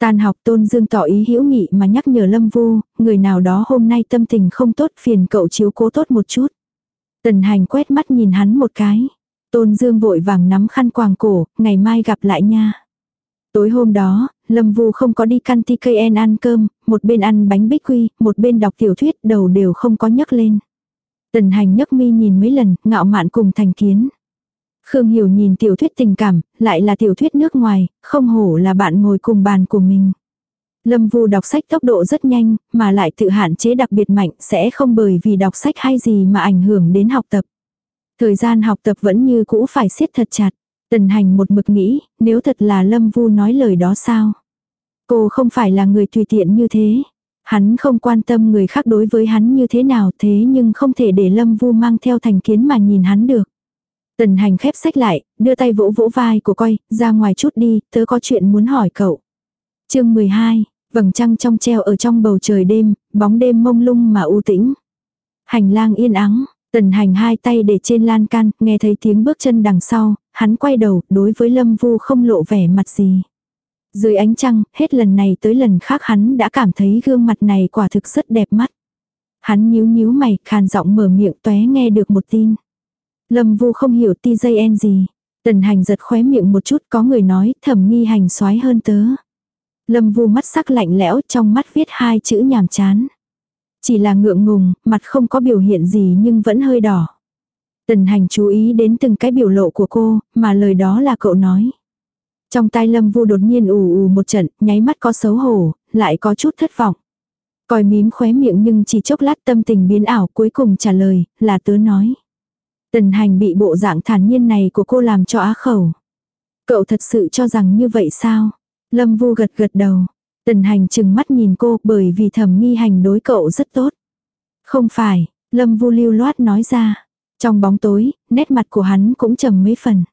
Tan học Tôn Dương tỏ ý hữu nghị mà nhắc nhở Lâm Vu, người nào đó hôm nay tâm tình không tốt phiền cậu chiếu cố tốt một chút. Tần hành quét mắt nhìn hắn một cái. Tôn Dương vội vàng nắm khăn quàng cổ, ngày mai gặp lại nha. Tối hôm đó, Lâm Vu không có đi căn TKN ăn cơm, một bên ăn bánh bích quy, một bên đọc tiểu thuyết, đầu đều không có nhấc lên. Tần hành nhấc mi nhìn mấy lần, ngạo mạn cùng thành kiến. Khương Hiểu nhìn tiểu thuyết tình cảm, lại là tiểu thuyết nước ngoài, không hổ là bạn ngồi cùng bàn của mình. Lâm Vu đọc sách tốc độ rất nhanh, mà lại tự hạn chế đặc biệt mạnh, sẽ không bởi vì đọc sách hay gì mà ảnh hưởng đến học tập. Thời gian học tập vẫn như cũ phải siết thật chặt. Tần hành một mực nghĩ, nếu thật là Lâm Vu nói lời đó sao? Cô không phải là người tùy tiện như thế. Hắn không quan tâm người khác đối với hắn như thế nào thế nhưng không thể để Lâm Vu mang theo thành kiến mà nhìn hắn được. Tần hành khép sách lại, đưa tay vỗ vỗ vai của coi, ra ngoài chút đi, tớ có chuyện muốn hỏi cậu. chương 12, vầng trăng trong treo ở trong bầu trời đêm, bóng đêm mông lung mà u tĩnh. Hành lang yên ắng, tần hành hai tay để trên lan can, nghe thấy tiếng bước chân đằng sau, hắn quay đầu, đối với lâm vu không lộ vẻ mặt gì. Dưới ánh trăng, hết lần này tới lần khác hắn đã cảm thấy gương mặt này quả thực rất đẹp mắt. Hắn nhíu nhíu mày, khàn giọng mở miệng tóe nghe được một tin. Lâm Vu không hiểu TJN gì. Tần hành giật khóe miệng một chút có người nói thẩm nghi hành soái hơn tớ. Lâm Vu mắt sắc lạnh lẽo trong mắt viết hai chữ nhàm chán. Chỉ là ngượng ngùng, mặt không có biểu hiện gì nhưng vẫn hơi đỏ. Tần hành chú ý đến từng cái biểu lộ của cô, mà lời đó là cậu nói. Trong tai Lâm Vu đột nhiên ù ù một trận, nháy mắt có xấu hổ, lại có chút thất vọng. Coi mím khóe miệng nhưng chỉ chốc lát tâm tình biến ảo cuối cùng trả lời, là tớ nói. Tần hành bị bộ dạng thản nhiên này của cô làm cho á khẩu. Cậu thật sự cho rằng như vậy sao? Lâm vu gật gật đầu. Tần hành chừng mắt nhìn cô bởi vì thẩm nghi hành đối cậu rất tốt. Không phải, Lâm vu lưu loát nói ra. Trong bóng tối, nét mặt của hắn cũng trầm mấy phần.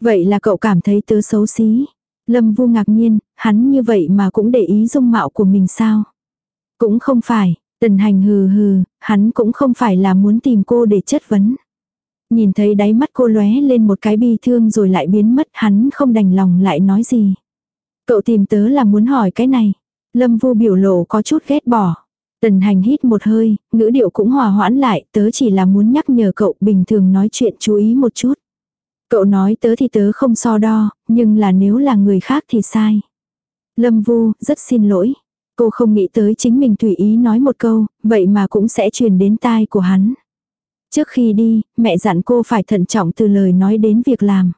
Vậy là cậu cảm thấy tớ xấu xí. Lâm vu ngạc nhiên, hắn như vậy mà cũng để ý dung mạo của mình sao? Cũng không phải, tần hành hừ hừ, hắn cũng không phải là muốn tìm cô để chất vấn. Nhìn thấy đáy mắt cô lóe lên một cái bi thương rồi lại biến mất hắn không đành lòng lại nói gì. Cậu tìm tớ là muốn hỏi cái này. Lâm vu biểu lộ có chút ghét bỏ. Tần hành hít một hơi, ngữ điệu cũng hòa hoãn lại, tớ chỉ là muốn nhắc nhở cậu bình thường nói chuyện chú ý một chút. Cậu nói tớ thì tớ không so đo, nhưng là nếu là người khác thì sai. Lâm vu, rất xin lỗi. Cô không nghĩ tới chính mình tùy ý nói một câu, vậy mà cũng sẽ truyền đến tai của hắn. Trước khi đi, mẹ dặn cô phải thận trọng từ lời nói đến việc làm.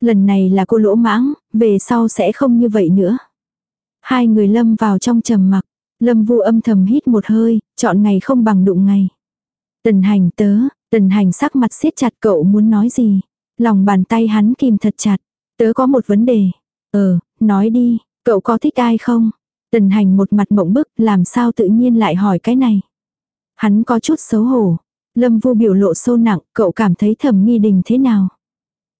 Lần này là cô lỗ mãng, về sau sẽ không như vậy nữa. Hai người lâm vào trong trầm mặc. Lâm vu âm thầm hít một hơi, chọn ngày không bằng đụng ngày. Tần hành tớ, tần hành sắc mặt siết chặt cậu muốn nói gì. Lòng bàn tay hắn kìm thật chặt. Tớ có một vấn đề. Ờ, nói đi, cậu có thích ai không? Tần hành một mặt mộng bức làm sao tự nhiên lại hỏi cái này. Hắn có chút xấu hổ. Lâm vu biểu lộ sâu nặng, cậu cảm thấy thẩm nghi đình thế nào?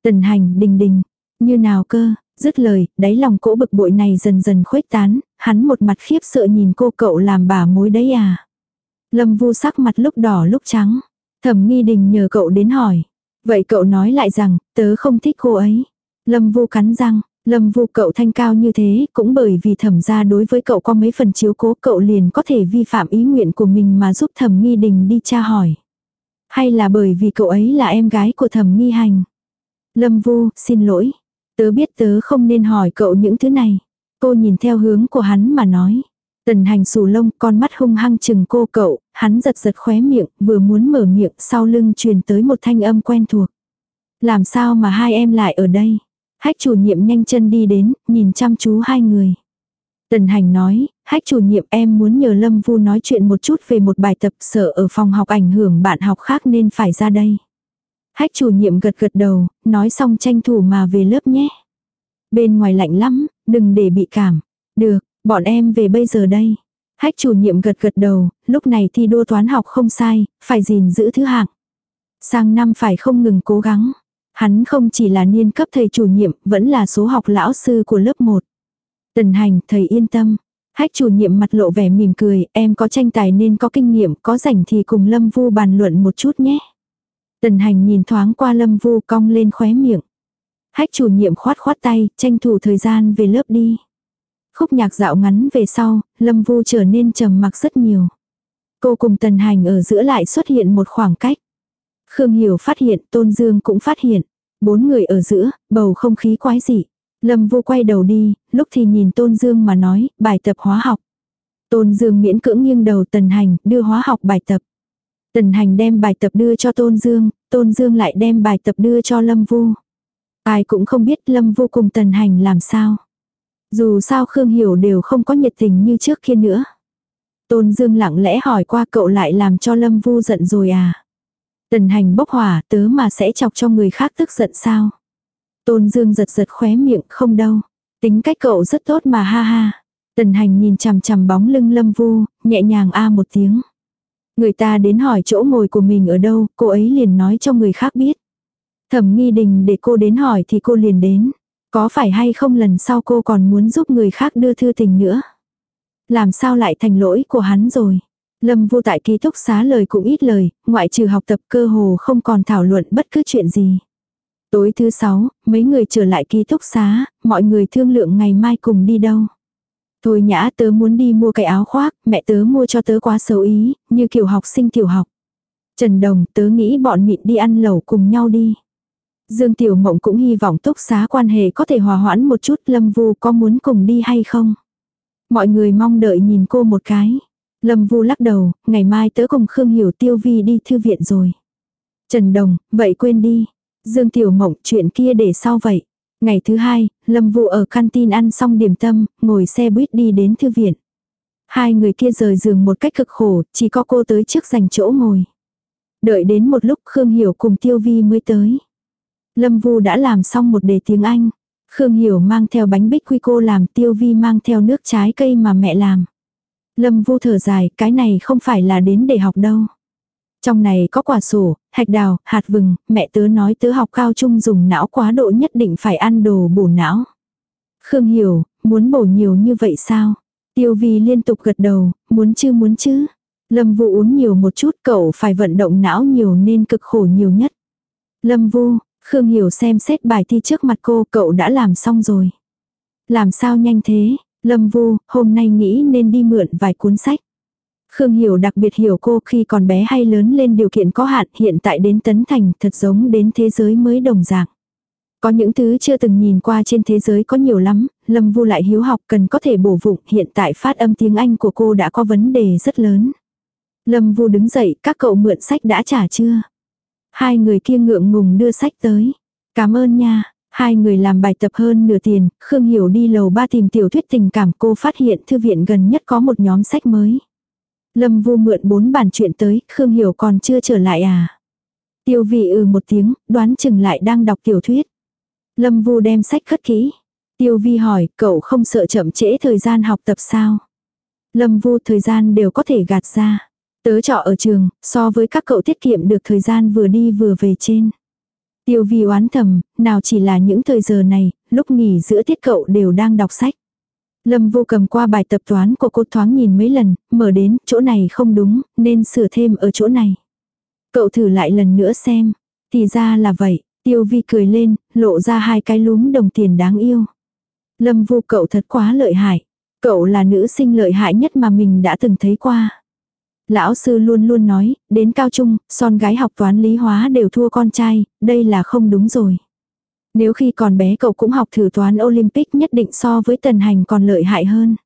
Tần hành đình đình, như nào cơ, dứt lời, đáy lòng cỗ bực bội này dần dần khuếch tán, hắn một mặt khiếp sợ nhìn cô cậu làm bà mối đấy à. Lâm vu sắc mặt lúc đỏ lúc trắng, thẩm nghi đình nhờ cậu đến hỏi. Vậy cậu nói lại rằng, tớ không thích cô ấy. Lâm vu cắn răng, Lâm vu cậu thanh cao như thế, cũng bởi vì thẩm gia đối với cậu có mấy phần chiếu cố cậu liền có thể vi phạm ý nguyện của mình mà giúp thẩm nghi đình đi tra hỏi. Hay là bởi vì cậu ấy là em gái của thẩm nghi hành. Lâm vu, xin lỗi. Tớ biết tớ không nên hỏi cậu những thứ này. Cô nhìn theo hướng của hắn mà nói. Tần hành sù lông, con mắt hung hăng chừng cô cậu, hắn giật giật khóe miệng, vừa muốn mở miệng, sau lưng truyền tới một thanh âm quen thuộc. Làm sao mà hai em lại ở đây? Hách chủ nhiệm nhanh chân đi đến, nhìn chăm chú hai người. Tần hành nói, hách chủ nhiệm em muốn nhờ Lâm Vu nói chuyện một chút về một bài tập sợ ở phòng học ảnh hưởng bạn học khác nên phải ra đây. Hách chủ nhiệm gật gật đầu, nói xong tranh thủ mà về lớp nhé. Bên ngoài lạnh lắm, đừng để bị cảm. Được, bọn em về bây giờ đây. Hách chủ nhiệm gật gật đầu, lúc này thi đua toán học không sai, phải gìn giữ thứ hạng. Sang năm phải không ngừng cố gắng. Hắn không chỉ là niên cấp thầy chủ nhiệm, vẫn là số học lão sư của lớp 1. Tần hành, thầy yên tâm. Hách chủ nhiệm mặt lộ vẻ mỉm cười, em có tranh tài nên có kinh nghiệm, có rảnh thì cùng Lâm Vu bàn luận một chút nhé. Tần hành nhìn thoáng qua Lâm Vu cong lên khóe miệng. Hách chủ nhiệm khoát khoát tay, tranh thủ thời gian về lớp đi. Khúc nhạc dạo ngắn về sau, Lâm Vu trở nên trầm mặc rất nhiều. Cô cùng Tần Hành ở giữa lại xuất hiện một khoảng cách. Khương Hiểu phát hiện, Tôn Dương cũng phát hiện. Bốn người ở giữa, bầu không khí quái dị. Lâm Vu quay đầu đi, lúc thì nhìn Tôn Dương mà nói, bài tập hóa học. Tôn Dương miễn cưỡng nghiêng đầu Tần Hành, đưa hóa học bài tập. Tần Hành đem bài tập đưa cho Tôn Dương, Tôn Dương lại đem bài tập đưa cho Lâm Vu. Ai cũng không biết Lâm Vu cùng Tần Hành làm sao. Dù sao Khương Hiểu đều không có nhiệt tình như trước kia nữa. Tôn Dương lặng lẽ hỏi qua cậu lại làm cho Lâm Vu giận rồi à. Tần hành bốc hỏa tớ mà sẽ chọc cho người khác tức giận sao. Tôn Dương giật giật khóe miệng không đâu. Tính cách cậu rất tốt mà ha ha. Tần hành nhìn chằm chằm bóng lưng lâm vu, nhẹ nhàng a một tiếng. Người ta đến hỏi chỗ ngồi của mình ở đâu, cô ấy liền nói cho người khác biết. Thẩm nghi đình để cô đến hỏi thì cô liền đến. Có phải hay không lần sau cô còn muốn giúp người khác đưa thư tình nữa. Làm sao lại thành lỗi của hắn rồi. Lâm vô tại ký túc xá lời cũng ít lời, ngoại trừ học tập cơ hồ không còn thảo luận bất cứ chuyện gì. Tối thứ sáu, mấy người trở lại ký túc xá, mọi người thương lượng ngày mai cùng đi đâu. Thôi nhã tớ muốn đi mua cái áo khoác, mẹ tớ mua cho tớ quá xấu ý, như kiểu học sinh tiểu học. Trần Đồng tớ nghĩ bọn mịn đi ăn lẩu cùng nhau đi. Dương Tiểu Mộng cũng hy vọng túc xá quan hệ có thể hòa hoãn một chút Lâm Vu có muốn cùng đi hay không. Mọi người mong đợi nhìn cô một cái. Lâm Vu lắc đầu, ngày mai tớ cùng Khương Hiểu Tiêu Vi đi thư viện rồi. Trần Đồng, vậy quên đi. Dương Tiểu Mộng, chuyện kia để sau vậy. Ngày thứ hai, Lâm Vu ở canteen ăn xong điểm tâm, ngồi xe buýt đi đến thư viện. Hai người kia rời giường một cách cực khổ, chỉ có cô tới trước dành chỗ ngồi. Đợi đến một lúc Khương Hiểu cùng Tiêu Vi mới tới. Lâm Vu đã làm xong một đề tiếng Anh. Khương Hiểu mang theo bánh bích quy cô làm Tiêu Vi mang theo nước trái cây mà mẹ làm. Lâm Vu thở dài, cái này không phải là đến để học đâu. Trong này có quả sổ, hạch đào, hạt vừng, mẹ tớ nói tớ học cao trung dùng não quá độ nhất định phải ăn đồ bổ não. Khương hiểu, muốn bổ nhiều như vậy sao? Tiêu vi liên tục gật đầu, muốn chứ muốn chứ. Lâm Vu uống nhiều một chút cậu phải vận động não nhiều nên cực khổ nhiều nhất. Lâm Vu, Khương Hiểu xem xét bài thi trước mặt cô cậu đã làm xong rồi. Làm sao nhanh thế, Lâm Vu, hôm nay nghĩ nên đi mượn vài cuốn sách. Khương Hiểu đặc biệt hiểu cô khi còn bé hay lớn lên điều kiện có hạn hiện tại đến Tấn Thành thật giống đến thế giới mới đồng dạng. Có những thứ chưa từng nhìn qua trên thế giới có nhiều lắm, Lâm Vu lại hiếu học cần có thể bổ vụng hiện tại phát âm tiếng Anh của cô đã có vấn đề rất lớn. Lâm Vu đứng dậy, các cậu mượn sách đã trả chưa? Hai người kia ngượng ngùng đưa sách tới. Cảm ơn nha, Hai người làm bài tập hơn nửa tiền, Khương Hiểu đi lầu ba tìm tiểu thuyết tình cảm cô phát hiện thư viện gần nhất có một nhóm sách mới. Lâm Vu mượn bốn bản chuyện tới, Khương Hiểu còn chưa trở lại à. Tiêu vị ừ một tiếng, đoán chừng lại đang đọc tiểu thuyết. Lâm Vu đem sách khất kỹ. Tiêu vi hỏi, cậu không sợ chậm trễ thời gian học tập sao? Lâm Vu thời gian đều có thể gạt ra. Tớ trọ ở trường, so với các cậu tiết kiệm được thời gian vừa đi vừa về trên. Tiêu vi oán thầm, nào chỉ là những thời giờ này, lúc nghỉ giữa tiết cậu đều đang đọc sách. Lâm vô cầm qua bài tập toán của cô thoáng nhìn mấy lần, mở đến, chỗ này không đúng, nên sửa thêm ở chỗ này. Cậu thử lại lần nữa xem. Thì ra là vậy, tiêu vi cười lên, lộ ra hai cái lúm đồng tiền đáng yêu. Lâm vô cậu thật quá lợi hại. Cậu là nữ sinh lợi hại nhất mà mình đã từng thấy qua. Lão sư luôn luôn nói, đến cao trung, son gái học toán lý hóa đều thua con trai, đây là không đúng rồi. Nếu khi còn bé cậu cũng học thử toán Olympic nhất định so với tần hành còn lợi hại hơn.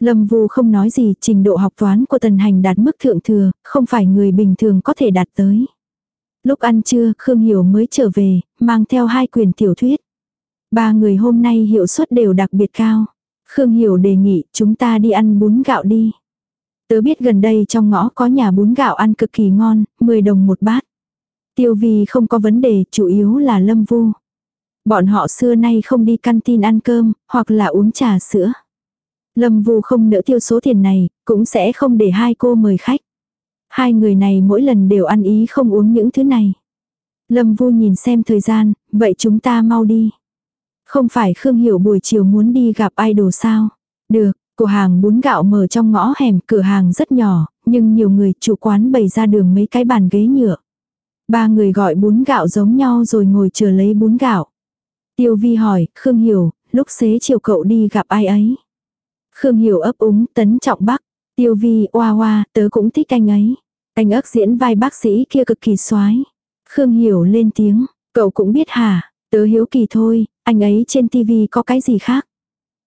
Lâm Vu không nói gì, trình độ học toán của tần hành đạt mức thượng thừa, không phải người bình thường có thể đạt tới. Lúc ăn trưa, Khương Hiểu mới trở về, mang theo hai quyền tiểu thuyết. Ba người hôm nay hiệu suất đều đặc biệt cao. Khương Hiểu đề nghị chúng ta đi ăn bún gạo đi. Tớ biết gần đây trong ngõ có nhà bún gạo ăn cực kỳ ngon, 10 đồng một bát. Tiêu vì không có vấn đề, chủ yếu là Lâm Vu. Bọn họ xưa nay không đi canteen tin ăn cơm, hoặc là uống trà sữa. Lâm Vu không nỡ tiêu số tiền này, cũng sẽ không để hai cô mời khách. Hai người này mỗi lần đều ăn ý không uống những thứ này. Lâm Vu nhìn xem thời gian, vậy chúng ta mau đi. Không phải Khương Hiểu buổi chiều muốn đi gặp idol sao? Được, cửa hàng bún gạo mở trong ngõ hẻm, cửa hàng rất nhỏ, nhưng nhiều người chủ quán bày ra đường mấy cái bàn ghế nhựa. Ba người gọi bún gạo giống nhau rồi ngồi chờ lấy bún gạo. Tiêu vi hỏi, Khương Hiểu, lúc xế chiều cậu đi gặp ai ấy? Khương Hiểu ấp úng, tấn trọng bắc. Tiêu vi, oa oa, tớ cũng thích anh ấy. Anh ức diễn vai bác sĩ kia cực kỳ soái Khương Hiểu lên tiếng, cậu cũng biết hả? Tớ hiếu kỳ thôi, anh ấy trên tivi có cái gì khác?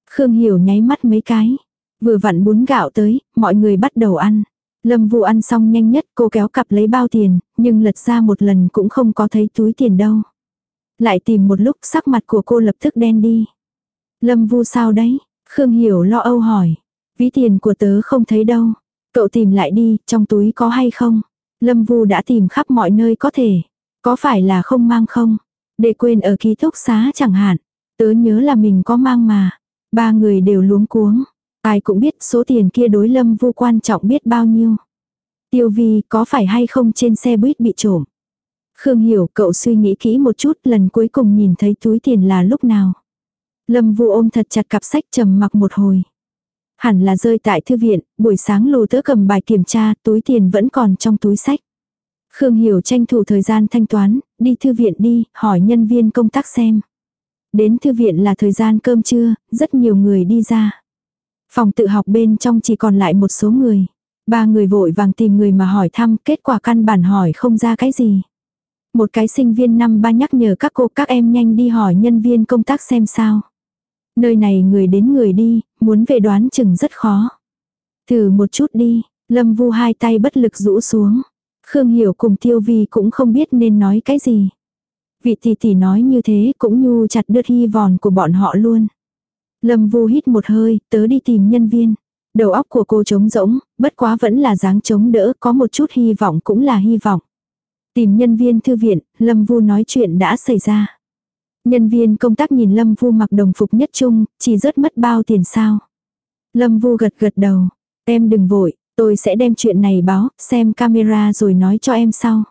Khương Hiểu nháy mắt mấy cái. Vừa vặn bún gạo tới, mọi người bắt đầu ăn. Lâm Vũ ăn xong nhanh nhất cô kéo cặp lấy bao tiền, nhưng lật ra một lần cũng không có thấy túi tiền đâu. Lại tìm một lúc sắc mặt của cô lập tức đen đi. Lâm Vu sao đấy? Khương Hiểu lo âu hỏi. Ví tiền của tớ không thấy đâu. Cậu tìm lại đi, trong túi có hay không? Lâm Vu đã tìm khắp mọi nơi có thể. Có phải là không mang không? Để quên ở ký túc xá chẳng hạn. Tớ nhớ là mình có mang mà. Ba người đều luống cuống. Ai cũng biết số tiền kia đối lâm vu quan trọng biết bao nhiêu. Tiêu vi có phải hay không trên xe buýt bị trộm. Khương hiểu cậu suy nghĩ kỹ một chút lần cuối cùng nhìn thấy túi tiền là lúc nào. Lâm vu ôm thật chặt cặp sách trầm mặc một hồi. Hẳn là rơi tại thư viện, buổi sáng lù tớ cầm bài kiểm tra, túi tiền vẫn còn trong túi sách. Khương Hiểu tranh thủ thời gian thanh toán, đi thư viện đi, hỏi nhân viên công tác xem. Đến thư viện là thời gian cơm trưa, rất nhiều người đi ra. Phòng tự học bên trong chỉ còn lại một số người. Ba người vội vàng tìm người mà hỏi thăm, kết quả căn bản hỏi không ra cái gì. Một cái sinh viên năm ba nhắc nhở các cô các em nhanh đi hỏi nhân viên công tác xem sao. Nơi này người đến người đi, muốn về đoán chừng rất khó. Thử một chút đi, lâm vu hai tay bất lực rũ xuống. Khương Hiểu cùng Tiêu Vi cũng không biết nên nói cái gì. Vị tỷ tỷ nói như thế cũng nhu chặt đứt hy vòn của bọn họ luôn. Lâm Vu hít một hơi, tớ đi tìm nhân viên. Đầu óc của cô trống rỗng, bất quá vẫn là dáng chống đỡ, có một chút hy vọng cũng là hy vọng. Tìm nhân viên thư viện, Lâm Vu nói chuyện đã xảy ra. Nhân viên công tác nhìn Lâm Vu mặc đồng phục nhất trung, chỉ rớt mất bao tiền sao. Lâm Vu gật gật đầu, em đừng vội, tôi sẽ đem chuyện này báo, xem camera rồi nói cho em sau.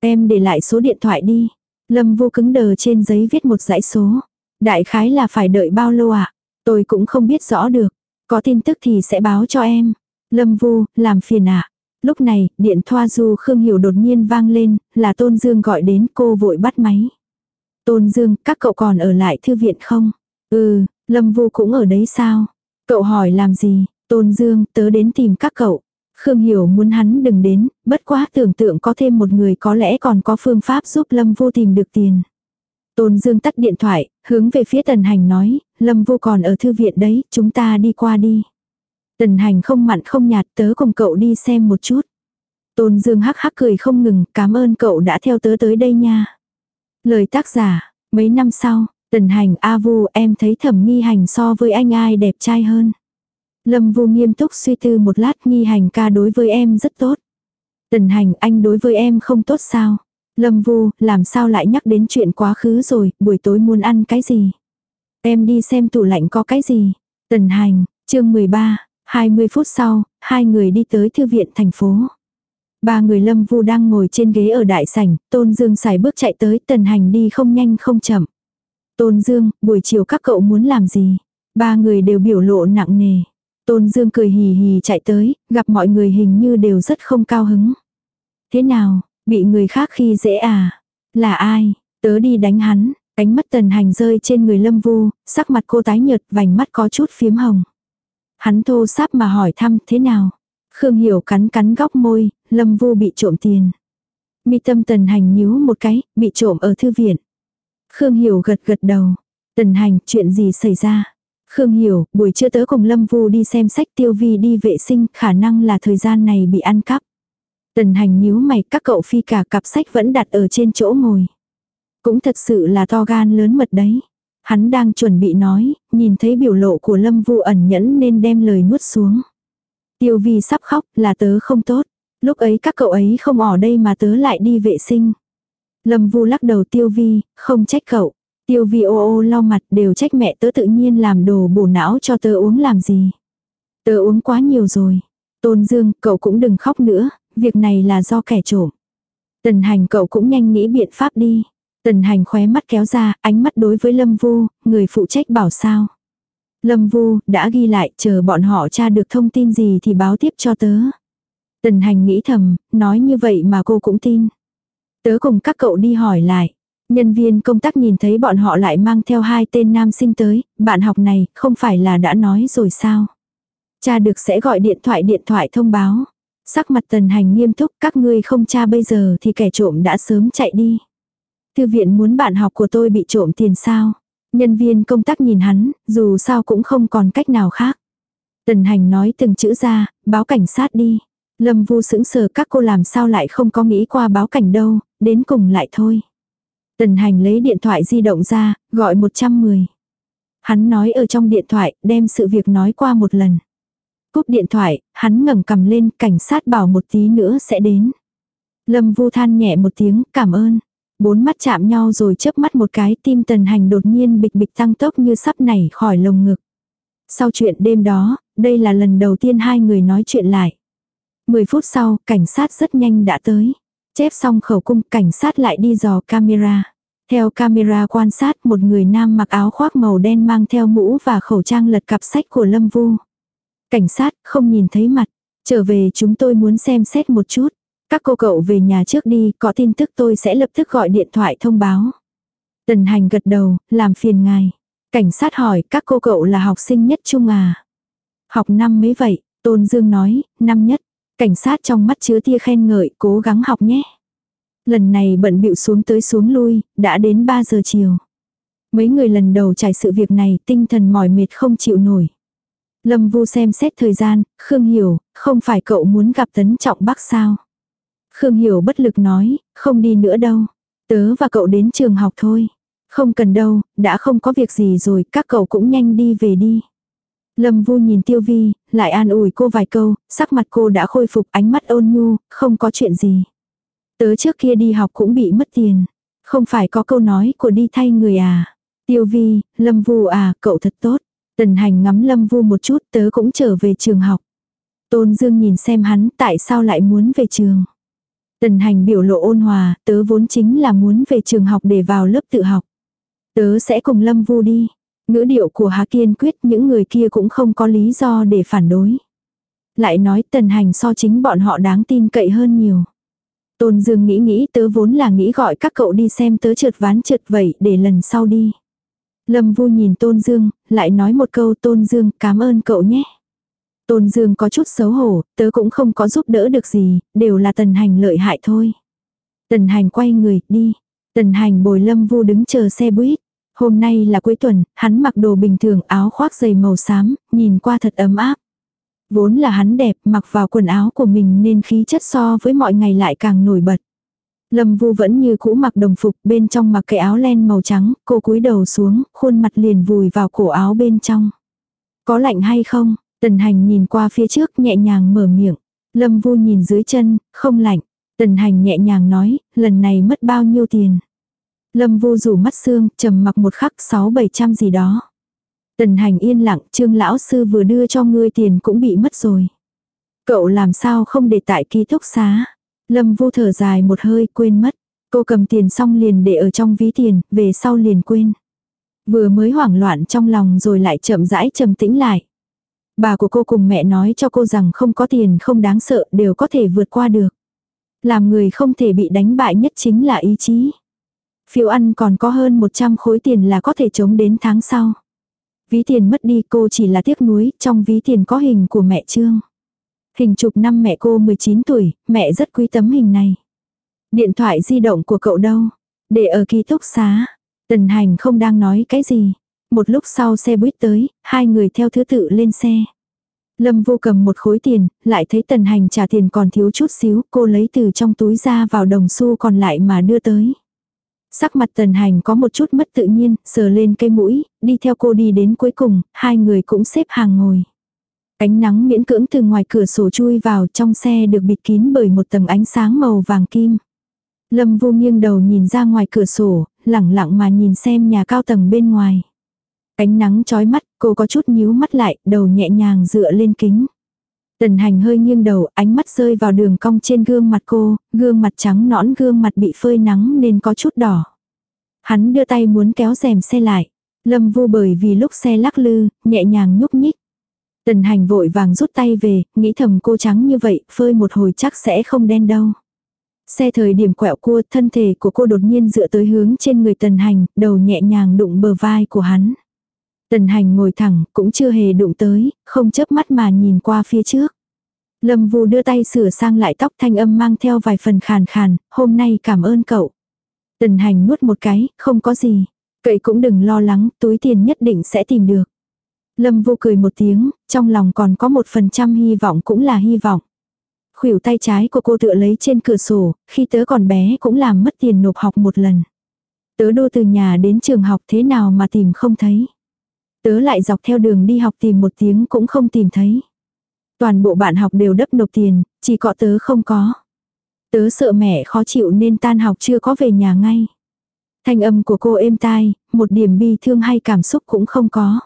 Em để lại số điện thoại đi. Lâm Vu cứng đờ trên giấy viết một dãy số. Đại khái là phải đợi bao lâu ạ? À? Tôi cũng không biết rõ được. Có tin tức thì sẽ báo cho em. Lâm Vu, làm phiền ạ. À? Lúc này, điện thoa du Khương Hiểu đột nhiên vang lên, là Tôn Dương gọi đến cô vội bắt máy. Tôn Dương, các cậu còn ở lại thư viện không? Ừ, Lâm Vu cũng ở đấy sao? Cậu hỏi làm gì? Tôn Dương, tớ đến tìm các cậu. Khương Hiểu muốn hắn đừng đến, bất quá tưởng tượng có thêm một người có lẽ còn có phương pháp giúp Lâm vu tìm được tiền. Tôn Dương tắt điện thoại, hướng về phía Tần Hành nói, Lâm vu còn ở thư viện đấy, chúng ta đi qua đi. Tần Hành không mặn không nhạt tớ cùng cậu đi xem một chút. Tôn Dương hắc hắc cười không ngừng, cảm ơn cậu đã theo tớ tới đây nha. Lời tác giả, mấy năm sau, Tần hành A Vu em thấy thẩm nghi hành so với anh ai đẹp trai hơn. Lâm Vu nghiêm túc suy tư một lát nghi hành ca đối với em rất tốt. Tần hành anh đối với em không tốt sao? Lâm Vu, làm sao lại nhắc đến chuyện quá khứ rồi, buổi tối muốn ăn cái gì? Em đi xem tủ lạnh có cái gì? Tần hành, chương 13, 20 phút sau, hai người đi tới thư viện thành phố. Ba người Lâm Vu đang ngồi trên ghế ở đại sảnh, Tôn Dương xài bước chạy tới, tần hành đi không nhanh không chậm. Tôn Dương, buổi chiều các cậu muốn làm gì? Ba người đều biểu lộ nặng nề. Tôn Dương cười hì hì chạy tới, gặp mọi người hình như đều rất không cao hứng. Thế nào, bị người khác khi dễ à? Là ai? Tớ đi đánh hắn, Ánh mắt tần hành rơi trên người lâm vu, sắc mặt cô tái nhợt, vành mắt có chút phiếm hồng. Hắn thô sáp mà hỏi thăm thế nào. Khương Hiểu cắn cắn góc môi, lâm vu bị trộm tiền. Mi tâm tần hành nhíu một cái, bị trộm ở thư viện. Khương Hiểu gật gật đầu. Tần hành, chuyện gì xảy ra? Khương Hiểu, buổi trưa tớ cùng Lâm Vu đi xem sách tiêu vi đi vệ sinh, khả năng là thời gian này bị ăn cắp. Tần hành nhíu mày, các cậu phi cả cặp sách vẫn đặt ở trên chỗ ngồi. Cũng thật sự là to gan lớn mật đấy. Hắn đang chuẩn bị nói, nhìn thấy biểu lộ của Lâm Vu ẩn nhẫn nên đem lời nuốt xuống. Tiêu vi sắp khóc là tớ không tốt. Lúc ấy các cậu ấy không ở đây mà tớ lại đi vệ sinh. Lâm Vu lắc đầu tiêu vi, không trách cậu. Tiêu vi ô ô lau mặt đều trách mẹ tớ tự nhiên làm đồ bổ não cho tớ uống làm gì. Tớ uống quá nhiều rồi. Tôn Dương, cậu cũng đừng khóc nữa, việc này là do kẻ trộm. Tần hành cậu cũng nhanh nghĩ biện pháp đi. Tần hành khóe mắt kéo ra, ánh mắt đối với Lâm Vu, người phụ trách bảo sao. Lâm Vu, đã ghi lại, chờ bọn họ tra được thông tin gì thì báo tiếp cho tớ. Tần hành nghĩ thầm, nói như vậy mà cô cũng tin. Tớ cùng các cậu đi hỏi lại. Nhân viên công tác nhìn thấy bọn họ lại mang theo hai tên nam sinh tới, bạn học này không phải là đã nói rồi sao. Cha được sẽ gọi điện thoại điện thoại thông báo. Sắc mặt tần hành nghiêm túc các ngươi không tra bây giờ thì kẻ trộm đã sớm chạy đi. Thư viện muốn bạn học của tôi bị trộm tiền sao? Nhân viên công tác nhìn hắn, dù sao cũng không còn cách nào khác. Tần hành nói từng chữ ra, báo cảnh sát đi. Lâm vu sững sờ các cô làm sao lại không có nghĩ qua báo cảnh đâu, đến cùng lại thôi. Tần hành lấy điện thoại di động ra, gọi 110. Hắn nói ở trong điện thoại, đem sự việc nói qua một lần. Cúp điện thoại, hắn ngẩng cầm lên, cảnh sát bảo một tí nữa sẽ đến. Lâm vu than nhẹ một tiếng, cảm ơn. Bốn mắt chạm nhau rồi chớp mắt một cái tim tần hành đột nhiên bịch bịch tăng tốc như sắp nảy khỏi lồng ngực. Sau chuyện đêm đó, đây là lần đầu tiên hai người nói chuyện lại. Mười phút sau, cảnh sát rất nhanh đã tới. Chép xong khẩu cung, cảnh sát lại đi dò camera. Theo camera quan sát một người nam mặc áo khoác màu đen mang theo mũ và khẩu trang lật cặp sách của Lâm Vu. Cảnh sát không nhìn thấy mặt. Trở về chúng tôi muốn xem xét một chút. Các cô cậu về nhà trước đi, có tin tức tôi sẽ lập tức gọi điện thoại thông báo. Tần hành gật đầu, làm phiền ngài. Cảnh sát hỏi, các cô cậu là học sinh nhất trung à? Học năm mấy vậy? Tôn Dương nói, năm nhất. Cảnh sát trong mắt chứa tia khen ngợi, cố gắng học nhé. Lần này bận bịu xuống tới xuống lui, đã đến 3 giờ chiều. Mấy người lần đầu trải sự việc này, tinh thần mỏi mệt không chịu nổi. Lâm Vu xem xét thời gian, Khương hiểu, không phải cậu muốn gặp Tấn Trọng Bắc sao? Khương Hiểu bất lực nói, không đi nữa đâu. Tớ và cậu đến trường học thôi. Không cần đâu, đã không có việc gì rồi, các cậu cũng nhanh đi về đi. Lâm Vu nhìn Tiêu Vi, lại an ủi cô vài câu, sắc mặt cô đã khôi phục ánh mắt ôn nhu, không có chuyện gì. Tớ trước kia đi học cũng bị mất tiền. Không phải có câu nói của đi thay người à. Tiêu Vi, Lâm Vu à, cậu thật tốt. Tần hành ngắm Lâm Vu một chút tớ cũng trở về trường học. Tôn Dương nhìn xem hắn tại sao lại muốn về trường. Tần hành biểu lộ ôn hòa, tớ vốn chính là muốn về trường học để vào lớp tự học. Tớ sẽ cùng Lâm Vu đi. Ngữ điệu của Hà Kiên quyết những người kia cũng không có lý do để phản đối. Lại nói tần hành so chính bọn họ đáng tin cậy hơn nhiều. Tôn Dương nghĩ nghĩ tớ vốn là nghĩ gọi các cậu đi xem tớ trượt ván trượt vậy để lần sau đi. Lâm Vu nhìn Tôn Dương, lại nói một câu Tôn Dương cảm ơn cậu nhé. Tôn Dương có chút xấu hổ, tớ cũng không có giúp đỡ được gì, đều là tần hành lợi hại thôi. Tần hành quay người, đi. Tần hành bồi lâm vu đứng chờ xe buýt. Hôm nay là cuối tuần, hắn mặc đồ bình thường áo khoác dày màu xám, nhìn qua thật ấm áp. Vốn là hắn đẹp, mặc vào quần áo của mình nên khí chất so với mọi ngày lại càng nổi bật. Lâm Vu vẫn như cũ mặc đồng phục, bên trong mặc cái áo len màu trắng, cô cúi đầu xuống, khuôn mặt liền vùi vào cổ áo bên trong. Có lạnh hay không? Tần hành nhìn qua phía trước nhẹ nhàng mở miệng. Lâm Vu nhìn dưới chân, không lạnh. Tần hành nhẹ nhàng nói, lần này mất bao nhiêu tiền. Lâm Vu rủ mắt xương, trầm mặc một khắc sáu bảy trăm gì đó. Tần hành yên lặng, trương lão sư vừa đưa cho ngươi tiền cũng bị mất rồi. Cậu làm sao không để tại ký túc xá. Lâm Vu thở dài một hơi quên mất. Cô cầm tiền xong liền để ở trong ví tiền, về sau liền quên. Vừa mới hoảng loạn trong lòng rồi lại chậm rãi trầm tĩnh lại. Bà của cô cùng mẹ nói cho cô rằng không có tiền không đáng sợ đều có thể vượt qua được. Làm người không thể bị đánh bại nhất chính là ý chí. Phiếu ăn còn có hơn 100 khối tiền là có thể chống đến tháng sau. Ví tiền mất đi cô chỉ là tiếc nuối, trong ví tiền có hình của mẹ Trương. Hình chụp năm mẹ cô 19 tuổi, mẹ rất quý tấm hình này. Điện thoại di động của cậu đâu? Để ở ký túc xá. Tần hành không đang nói cái gì. Một lúc sau xe buýt tới, hai người theo thứ tự lên xe. Lâm vô cầm một khối tiền, lại thấy tần hành trả tiền còn thiếu chút xíu, cô lấy từ trong túi ra vào đồng xu còn lại mà đưa tới. Sắc mặt tần hành có một chút mất tự nhiên, sờ lên cây mũi, đi theo cô đi đến cuối cùng, hai người cũng xếp hàng ngồi. Ánh nắng miễn cưỡng từ ngoài cửa sổ chui vào trong xe được bịt kín bởi một tầng ánh sáng màu vàng kim. Lâm vô nghiêng đầu nhìn ra ngoài cửa sổ, lẳng lặng mà nhìn xem nhà cao tầng bên ngoài. Ánh nắng chói mắt, cô có chút nhíu mắt lại, đầu nhẹ nhàng dựa lên kính. Tần hành hơi nghiêng đầu, ánh mắt rơi vào đường cong trên gương mặt cô, gương mặt trắng nõn gương mặt bị phơi nắng nên có chút đỏ. Hắn đưa tay muốn kéo rèm xe lại. Lâm vu bởi vì lúc xe lắc lư, nhẹ nhàng nhúc nhích. Tần hành vội vàng rút tay về, nghĩ thầm cô trắng như vậy, phơi một hồi chắc sẽ không đen đâu. Xe thời điểm quẹo cua, thân thể của cô đột nhiên dựa tới hướng trên người tần hành, đầu nhẹ nhàng đụng bờ vai của hắn. Tần hành ngồi thẳng, cũng chưa hề đụng tới, không chớp mắt mà nhìn qua phía trước. Lâm Vu đưa tay sửa sang lại tóc thanh âm mang theo vài phần khàn khàn, hôm nay cảm ơn cậu. Tần hành nuốt một cái, không có gì. Cậy cũng đừng lo lắng, túi tiền nhất định sẽ tìm được. Lâm Vu cười một tiếng, trong lòng còn có một phần trăm hy vọng cũng là hy vọng. Khuỷu tay trái của cô tựa lấy trên cửa sổ, khi tớ còn bé cũng làm mất tiền nộp học một lần. Tớ đô từ nhà đến trường học thế nào mà tìm không thấy. Tớ lại dọc theo đường đi học tìm một tiếng cũng không tìm thấy. Toàn bộ bạn học đều đấp nộp tiền, chỉ có tớ không có. Tớ sợ mẹ khó chịu nên tan học chưa có về nhà ngay. Thanh âm của cô êm tai, một điểm bi thương hay cảm xúc cũng không có.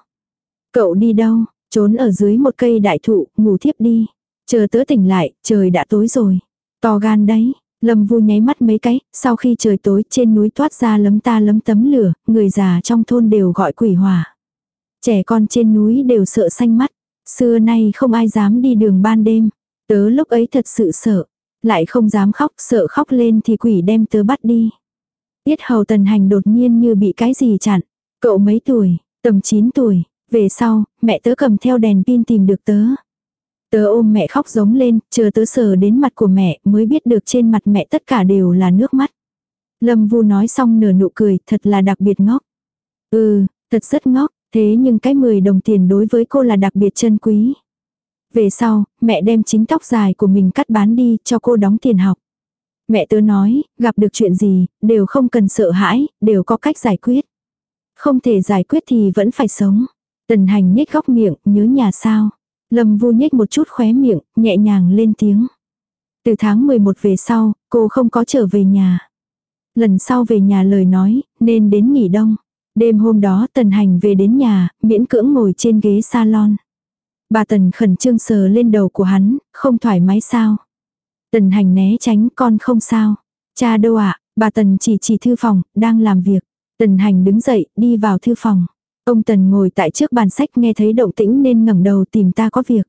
Cậu đi đâu, trốn ở dưới một cây đại thụ, ngủ thiếp đi. Chờ tớ tỉnh lại, trời đã tối rồi. To gan đấy, Lâm Vu nháy mắt mấy cái, sau khi trời tối trên núi toát ra lấm ta lấm tấm lửa, người già trong thôn đều gọi quỷ hỏa. Trẻ con trên núi đều sợ xanh mắt. Xưa nay không ai dám đi đường ban đêm. Tớ lúc ấy thật sự sợ. Lại không dám khóc, sợ khóc lên thì quỷ đem tớ bắt đi. Tiết hầu tần hành đột nhiên như bị cái gì chặn. Cậu mấy tuổi, tầm 9 tuổi. Về sau, mẹ tớ cầm theo đèn pin tìm được tớ. Tớ ôm mẹ khóc giống lên, chờ tớ sờ đến mặt của mẹ mới biết được trên mặt mẹ tất cả đều là nước mắt. Lâm Vu nói xong nửa nụ cười, thật là đặc biệt ngốc. Ừ, thật rất ngốc, thế nhưng cái 10 đồng tiền đối với cô là đặc biệt chân quý. Về sau, mẹ đem chính tóc dài của mình cắt bán đi cho cô đóng tiền học. Mẹ tớ nói, gặp được chuyện gì, đều không cần sợ hãi, đều có cách giải quyết. Không thể giải quyết thì vẫn phải sống. Tần hành nhếch góc miệng, nhớ nhà sao. Lâm vu nhếch một chút khóe miệng, nhẹ nhàng lên tiếng. Từ tháng 11 về sau, cô không có trở về nhà. Lần sau về nhà lời nói, nên đến nghỉ đông. Đêm hôm đó tần hành về đến nhà, miễn cưỡng ngồi trên ghế salon. Bà tần khẩn trương sờ lên đầu của hắn, không thoải mái sao. Tần hành né tránh con không sao. Cha đâu ạ, bà tần chỉ chỉ thư phòng, đang làm việc. Tần hành đứng dậy, đi vào thư phòng. Ông Tần ngồi tại trước bàn sách nghe thấy động tĩnh nên ngẩng đầu tìm ta có việc.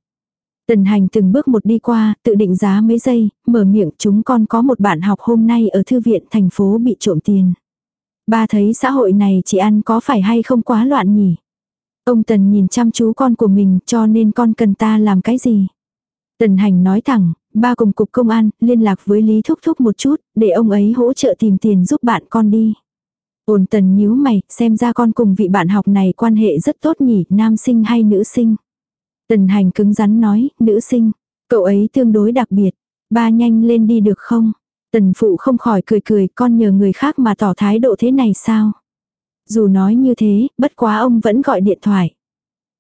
Tần hành từng bước một đi qua, tự định giá mấy giây, mở miệng chúng con có một bạn học hôm nay ở thư viện thành phố bị trộm tiền. Ba thấy xã hội này chị ăn có phải hay không quá loạn nhỉ? Ông Tần nhìn chăm chú con của mình cho nên con cần ta làm cái gì? Tần hành nói thẳng, ba cùng cục công an, liên lạc với Lý Thúc Thúc một chút, để ông ấy hỗ trợ tìm tiền giúp bạn con đi. Ôn tần nhíu mày, xem ra con cùng vị bạn học này quan hệ rất tốt nhỉ, nam sinh hay nữ sinh. Tần hành cứng rắn nói, nữ sinh, cậu ấy tương đối đặc biệt, ba nhanh lên đi được không? Tần phụ không khỏi cười cười con nhờ người khác mà tỏ thái độ thế này sao. Dù nói như thế, bất quá ông vẫn gọi điện thoại.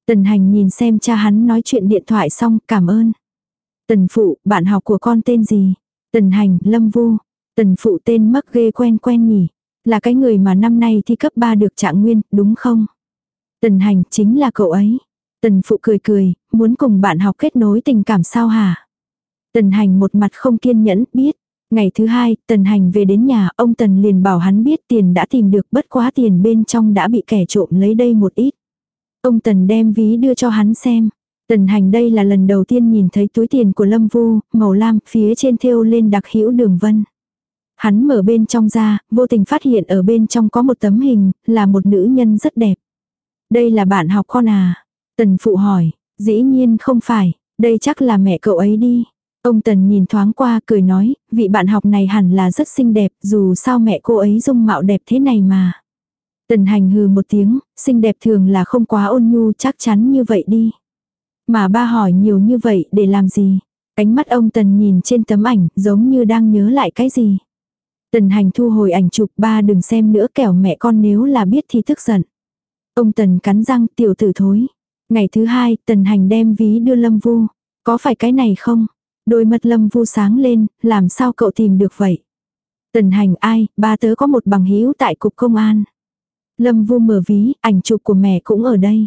Tần hành nhìn xem cha hắn nói chuyện điện thoại xong, cảm ơn. Tần phụ, bạn học của con tên gì? Tần hành, lâm vu. Tần phụ tên mắc ghê quen quen nhỉ. Là cái người mà năm nay thi cấp 3 được trạng nguyên, đúng không? Tần hành chính là cậu ấy. Tần phụ cười cười, muốn cùng bạn học kết nối tình cảm sao hả? Tần hành một mặt không kiên nhẫn, biết. Ngày thứ hai, tần hành về đến nhà, ông tần liền bảo hắn biết tiền đã tìm được bất quá tiền bên trong đã bị kẻ trộm lấy đây một ít. Ông tần đem ví đưa cho hắn xem. Tần hành đây là lần đầu tiên nhìn thấy túi tiền của Lâm Vu, màu lam, phía trên thêu lên đặc hữu đường vân. Hắn mở bên trong ra, vô tình phát hiện ở bên trong có một tấm hình, là một nữ nhân rất đẹp. Đây là bạn học con à? Tần phụ hỏi, dĩ nhiên không phải, đây chắc là mẹ cậu ấy đi. Ông Tần nhìn thoáng qua cười nói, vị bạn học này hẳn là rất xinh đẹp, dù sao mẹ cô ấy dung mạo đẹp thế này mà. Tần hành hừ một tiếng, xinh đẹp thường là không quá ôn nhu chắc chắn như vậy đi. Mà ba hỏi nhiều như vậy để làm gì? Ánh mắt ông Tần nhìn trên tấm ảnh giống như đang nhớ lại cái gì. Tần hành thu hồi ảnh chụp ba đừng xem nữa kẻo mẹ con nếu là biết thì tức giận. Ông Tần cắn răng tiểu tử thối. Ngày thứ hai, Tần hành đem ví đưa Lâm Vu. Có phải cái này không? Đôi mắt Lâm Vu sáng lên, làm sao cậu tìm được vậy? Tần hành ai, ba tớ có một bằng hữu tại cục công an. Lâm Vu mở ví, ảnh chụp của mẹ cũng ở đây.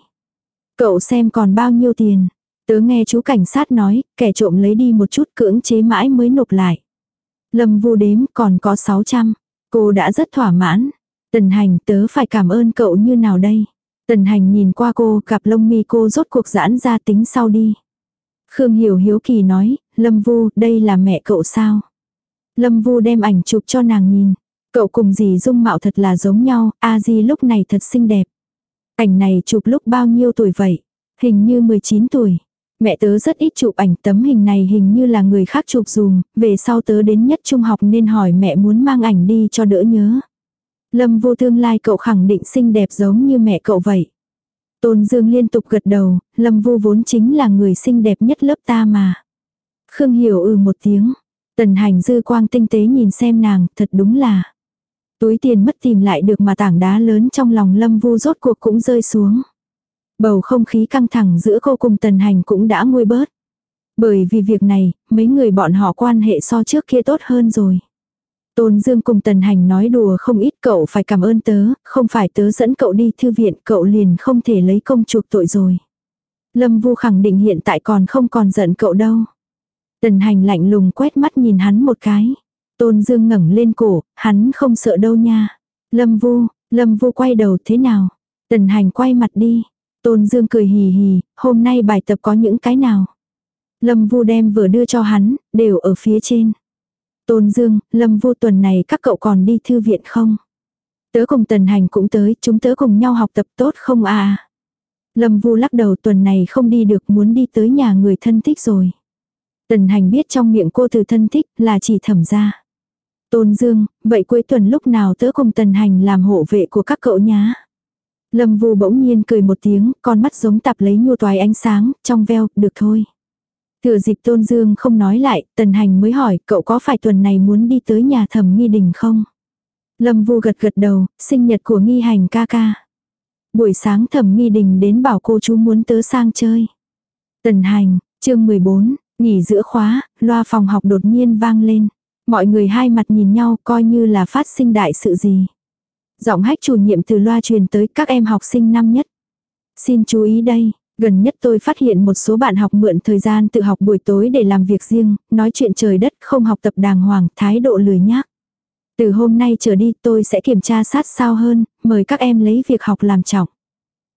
Cậu xem còn bao nhiêu tiền. Tớ nghe chú cảnh sát nói, kẻ trộm lấy đi một chút cưỡng chế mãi mới nộp lại. Lâm Vu đếm còn có 600. Cô đã rất thỏa mãn. Tần hành tớ phải cảm ơn cậu như nào đây. Tần hành nhìn qua cô, cặp lông mi cô rốt cuộc giãn ra tính sau đi. Khương Hiểu hiếu kỳ nói, Lâm Vu, đây là mẹ cậu sao? Lâm Vu đem ảnh chụp cho nàng nhìn. Cậu cùng dì dung mạo thật là giống nhau, a di lúc này thật xinh đẹp. Ảnh này chụp lúc bao nhiêu tuổi vậy? Hình như 19 tuổi. Mẹ tớ rất ít chụp ảnh tấm hình này hình như là người khác chụp dùm, về sau tớ đến nhất trung học nên hỏi mẹ muốn mang ảnh đi cho đỡ nhớ. Lâm vô tương lai cậu khẳng định xinh đẹp giống như mẹ cậu vậy. Tôn Dương liên tục gật đầu, Lâm Vu vốn chính là người xinh đẹp nhất lớp ta mà. Khương Hiểu ừ một tiếng. Tần hành dư quang tinh tế nhìn xem nàng, thật đúng là. Túi tiền mất tìm lại được mà tảng đá lớn trong lòng Lâm Vu rốt cuộc cũng rơi xuống. Bầu không khí căng thẳng giữa cô cùng tần hành cũng đã nguôi bớt. Bởi vì việc này, mấy người bọn họ quan hệ so trước kia tốt hơn rồi. Tôn Dương cùng Tần Hành nói đùa không ít cậu phải cảm ơn tớ, không phải tớ dẫn cậu đi thư viện cậu liền không thể lấy công chuộc tội rồi. Lâm Vu khẳng định hiện tại còn không còn giận cậu đâu. Tần Hành lạnh lùng quét mắt nhìn hắn một cái. Tôn Dương ngẩng lên cổ, hắn không sợ đâu nha. Lâm Vu, Lâm Vu quay đầu thế nào? Tần Hành quay mặt đi. Tôn Dương cười hì hì, hôm nay bài tập có những cái nào? Lâm Vu đem vừa đưa cho hắn, đều ở phía trên. Tôn Dương, Lâm Vu tuần này các cậu còn đi thư viện không? Tớ cùng Tần Hành cũng tới, chúng tớ cùng nhau học tập tốt không à? Lâm Vu lắc đầu tuần này không đi được muốn đi tới nhà người thân thích rồi. Tần Hành biết trong miệng cô từ thân thích là chỉ thẩm ra. Tôn Dương, vậy cuối tuần lúc nào tớ cùng Tần Hành làm hộ vệ của các cậu nhá? Lâm Vu bỗng nhiên cười một tiếng, con mắt giống tạp lấy nhô toái ánh sáng, trong veo, được thôi. Thừa dịp Tôn Dương không nói lại, Tần Hành mới hỏi cậu có phải tuần này muốn đi tới nhà thẩm nghi đình không? Lâm Vu gật gật đầu, sinh nhật của nghi hành ca ca. Buổi sáng thẩm nghi đình đến bảo cô chú muốn tớ sang chơi. Tần Hành, chương 14, nghỉ giữa khóa, loa phòng học đột nhiên vang lên. Mọi người hai mặt nhìn nhau coi như là phát sinh đại sự gì. Giọng hách chủ nhiệm từ loa truyền tới các em học sinh năm nhất. Xin chú ý đây, Gần nhất tôi phát hiện một số bạn học mượn thời gian tự học buổi tối để làm việc riêng, nói chuyện trời đất không học tập đàng hoàng, thái độ lười nhác. Từ hôm nay trở đi tôi sẽ kiểm tra sát sao hơn, mời các em lấy việc học làm trọng.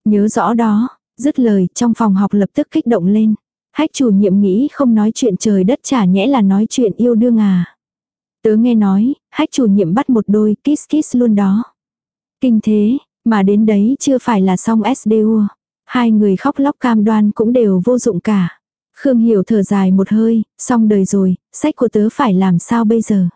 Nhớ rõ đó, dứt lời trong phòng học lập tức kích động lên. Hách chủ nhiệm nghĩ không nói chuyện trời đất chả nhẽ là nói chuyện yêu đương à. Tớ nghe nói, hách chủ nhiệm bắt một đôi kiss kiss luôn đó. Kinh thế, mà đến đấy chưa phải là xong SDU. Hai người khóc lóc cam đoan cũng đều vô dụng cả. Khương Hiểu thở dài một hơi, xong đời rồi, sách của tớ phải làm sao bây giờ?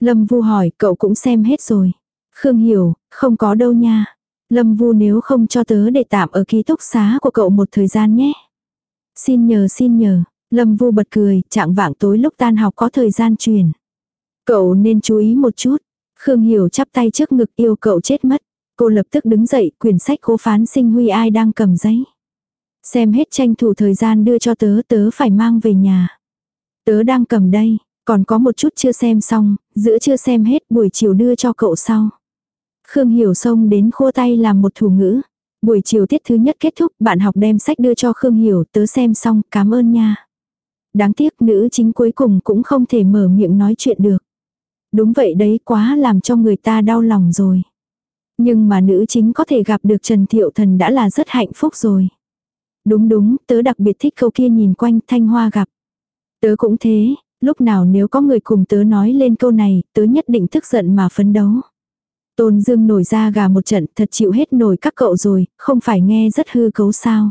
Lâm Vu hỏi, cậu cũng xem hết rồi. Khương Hiểu, không có đâu nha. Lâm Vu nếu không cho tớ để tạm ở ký túc xá của cậu một thời gian nhé. Xin nhờ xin nhờ, Lâm Vu bật cười, trạng vạng tối lúc tan học có thời gian truyền. Cậu nên chú ý một chút. Khương Hiểu chắp tay trước ngực yêu cậu chết mất. Cô lập tức đứng dậy, quyển sách cố phán sinh huy ai đang cầm giấy. Xem hết tranh thủ thời gian đưa cho tớ, tớ phải mang về nhà. Tớ đang cầm đây, còn có một chút chưa xem xong, giữa chưa xem hết buổi chiều đưa cho cậu sau. Khương Hiểu xông đến khô tay làm một thủ ngữ. Buổi chiều tiết thứ nhất kết thúc, bạn học đem sách đưa cho Khương Hiểu, tớ xem xong, cảm ơn nha. Đáng tiếc nữ chính cuối cùng cũng không thể mở miệng nói chuyện được. Đúng vậy đấy quá làm cho người ta đau lòng rồi. Nhưng mà nữ chính có thể gặp được Trần Thiệu Thần đã là rất hạnh phúc rồi. Đúng đúng, tớ đặc biệt thích câu kia nhìn quanh thanh hoa gặp. Tớ cũng thế, lúc nào nếu có người cùng tớ nói lên câu này, tớ nhất định tức giận mà phấn đấu. Tôn Dương nổi ra gà một trận thật chịu hết nổi các cậu rồi, không phải nghe rất hư cấu sao.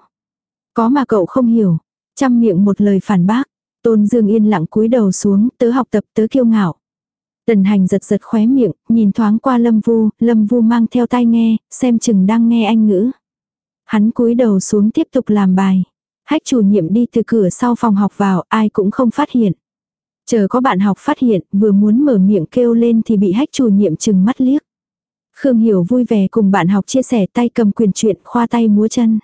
Có mà cậu không hiểu. Chăm miệng một lời phản bác. Tôn Dương yên lặng cúi đầu xuống, tớ học tập tớ kiêu ngạo. Tần hành giật giật khóe miệng, nhìn thoáng qua Lâm Vu, Lâm Vu mang theo tai nghe, xem chừng đang nghe anh ngữ. Hắn cúi đầu xuống tiếp tục làm bài. Hách chủ nhiệm đi từ cửa sau phòng học vào, ai cũng không phát hiện. Chờ có bạn học phát hiện, vừa muốn mở miệng kêu lên thì bị hách chủ nhiệm chừng mắt liếc. Khương Hiểu vui vẻ cùng bạn học chia sẻ tay cầm quyền chuyện khoa tay múa chân.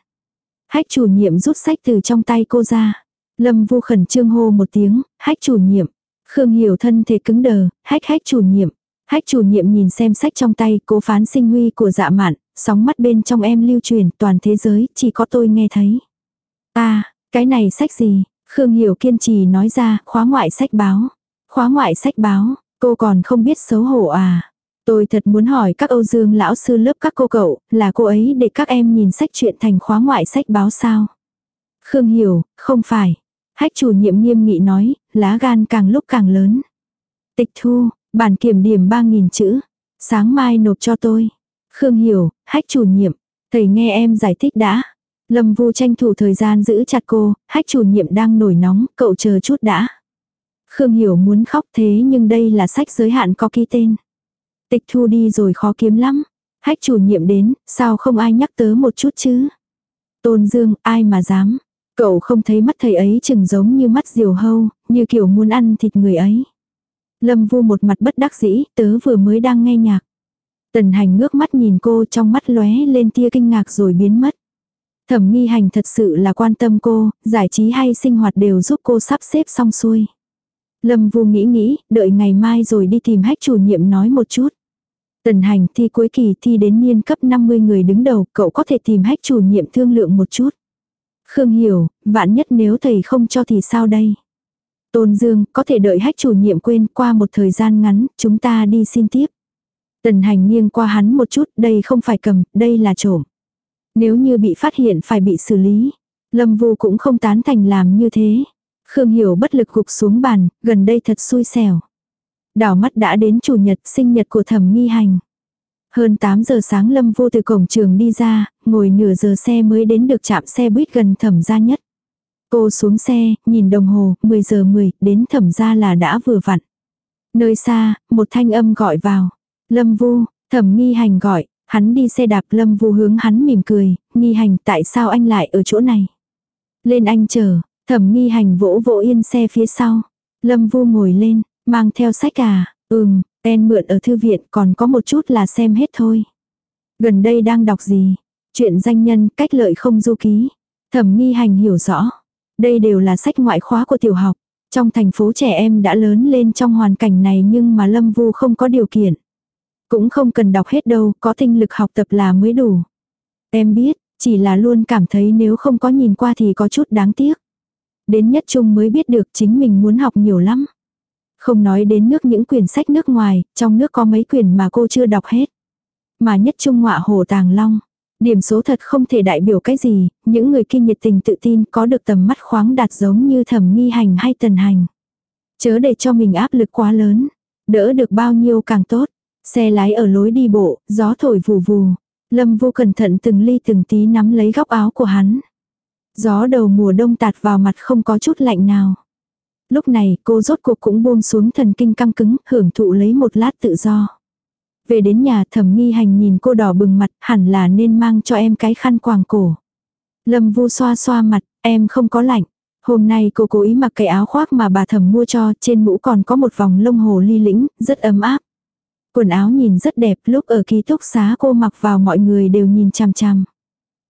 Hách chủ nhiệm rút sách từ trong tay cô ra. Lâm vu khẩn trương hô một tiếng, hách chủ nhiệm. Khương Hiểu thân thể cứng đờ, hách hách chủ nhiệm. Hách chủ nhiệm nhìn xem sách trong tay, cố phán sinh huy của dạ mạn, sóng mắt bên trong em lưu truyền toàn thế giới, chỉ có tôi nghe thấy. À, cái này sách gì? Khương Hiểu kiên trì nói ra, khóa ngoại sách báo. Khóa ngoại sách báo, cô còn không biết xấu hổ à. Tôi thật muốn hỏi các Âu Dương lão sư lớp các cô cậu, là cô ấy để các em nhìn sách truyện thành khóa ngoại sách báo sao? Khương hiểu, không phải. Hách chủ nhiệm nghiêm nghị nói, lá gan càng lúc càng lớn. Tịch thu, bản kiểm điểm 3.000 chữ. Sáng mai nộp cho tôi. Khương hiểu, hách chủ nhiệm. Thầy nghe em giải thích đã. Lâm vu tranh thủ thời gian giữ chặt cô, hách chủ nhiệm đang nổi nóng, cậu chờ chút đã. Khương hiểu muốn khóc thế nhưng đây là sách giới hạn có ký tên. Tịch thu đi rồi khó kiếm lắm. Hách chủ nhiệm đến, sao không ai nhắc tớ một chút chứ? Tôn Dương, ai mà dám. Cậu không thấy mắt thầy ấy chừng giống như mắt diều hâu, như kiểu muốn ăn thịt người ấy. Lâm vu một mặt bất đắc dĩ, tớ vừa mới đang nghe nhạc. Tần hành ngước mắt nhìn cô trong mắt lóe lên tia kinh ngạc rồi biến mất. Thẩm nghi hành thật sự là quan tâm cô, giải trí hay sinh hoạt đều giúp cô sắp xếp xong xuôi. Lâm Vu nghĩ nghĩ, đợi ngày mai rồi đi tìm hách chủ nhiệm nói một chút. Tần hành thi cuối kỳ thi đến niên cấp 50 người đứng đầu, cậu có thể tìm hách chủ nhiệm thương lượng một chút. Khương hiểu, vạn nhất nếu thầy không cho thì sao đây? Tôn Dương, có thể đợi hách chủ nhiệm quên qua một thời gian ngắn, chúng ta đi xin tiếp. Tần hành nghiêng qua hắn một chút, đây không phải cầm, đây là trộm. Nếu như bị phát hiện phải bị xử lý. Lâm Vu cũng không tán thành làm như thế. Khương Hiểu bất lực gục xuống bàn, gần đây thật xui xẻo. Đảo mắt đã đến chủ nhật sinh nhật của thẩm nghi hành. Hơn 8 giờ sáng Lâm vô từ cổng trường đi ra, ngồi nửa giờ xe mới đến được trạm xe buýt gần thẩm gia nhất. Cô xuống xe, nhìn đồng hồ, 10 giờ 10, đến thẩm gia là đã vừa vặn. Nơi xa, một thanh âm gọi vào. Lâm vu, thẩm nghi hành gọi, hắn đi xe đạp Lâm vu hướng hắn mỉm cười, nghi hành tại sao anh lại ở chỗ này. Lên anh chờ, Thẩm nghi hành vỗ vỗ yên xe phía sau. Lâm vu ngồi lên, mang theo sách à, ừm, en mượn ở thư viện còn có một chút là xem hết thôi. Gần đây đang đọc gì? Chuyện danh nhân, cách lợi không du ký. Thẩm nghi hành hiểu rõ. Đây đều là sách ngoại khóa của tiểu học. Trong thành phố trẻ em đã lớn lên trong hoàn cảnh này nhưng mà Lâm Vu không có điều kiện. Cũng không cần đọc hết đâu, có tinh lực học tập là mới đủ. Em biết, chỉ là luôn cảm thấy nếu không có nhìn qua thì có chút đáng tiếc. Đến nhất trung mới biết được chính mình muốn học nhiều lắm. Không nói đến nước những quyển sách nước ngoài, trong nước có mấy quyển mà cô chưa đọc hết. Mà nhất trung ngọa hồ tàng long. Điểm số thật không thể đại biểu cái gì, những người kinh nhiệt tình tự tin có được tầm mắt khoáng đạt giống như thẩm nghi hành hay tần hành. Chớ để cho mình áp lực quá lớn, đỡ được bao nhiêu càng tốt. Xe lái ở lối đi bộ, gió thổi vù vù. Lâm vô cẩn thận từng ly từng tí nắm lấy góc áo của hắn. Gió đầu mùa đông tạt vào mặt không có chút lạnh nào. Lúc này cô rốt cuộc cũng buông xuống thần kinh căng cứng, hưởng thụ lấy một lát tự do. Về đến nhà thẩm nghi hành nhìn cô đỏ bừng mặt, hẳn là nên mang cho em cái khăn quàng cổ. Lâm vu xoa xoa mặt, em không có lạnh. Hôm nay cô cố ý mặc cái áo khoác mà bà thẩm mua cho, trên mũ còn có một vòng lông hồ ly lĩnh, rất ấm áp. Quần áo nhìn rất đẹp, lúc ở ký túc xá cô mặc vào mọi người đều nhìn chằm chằm.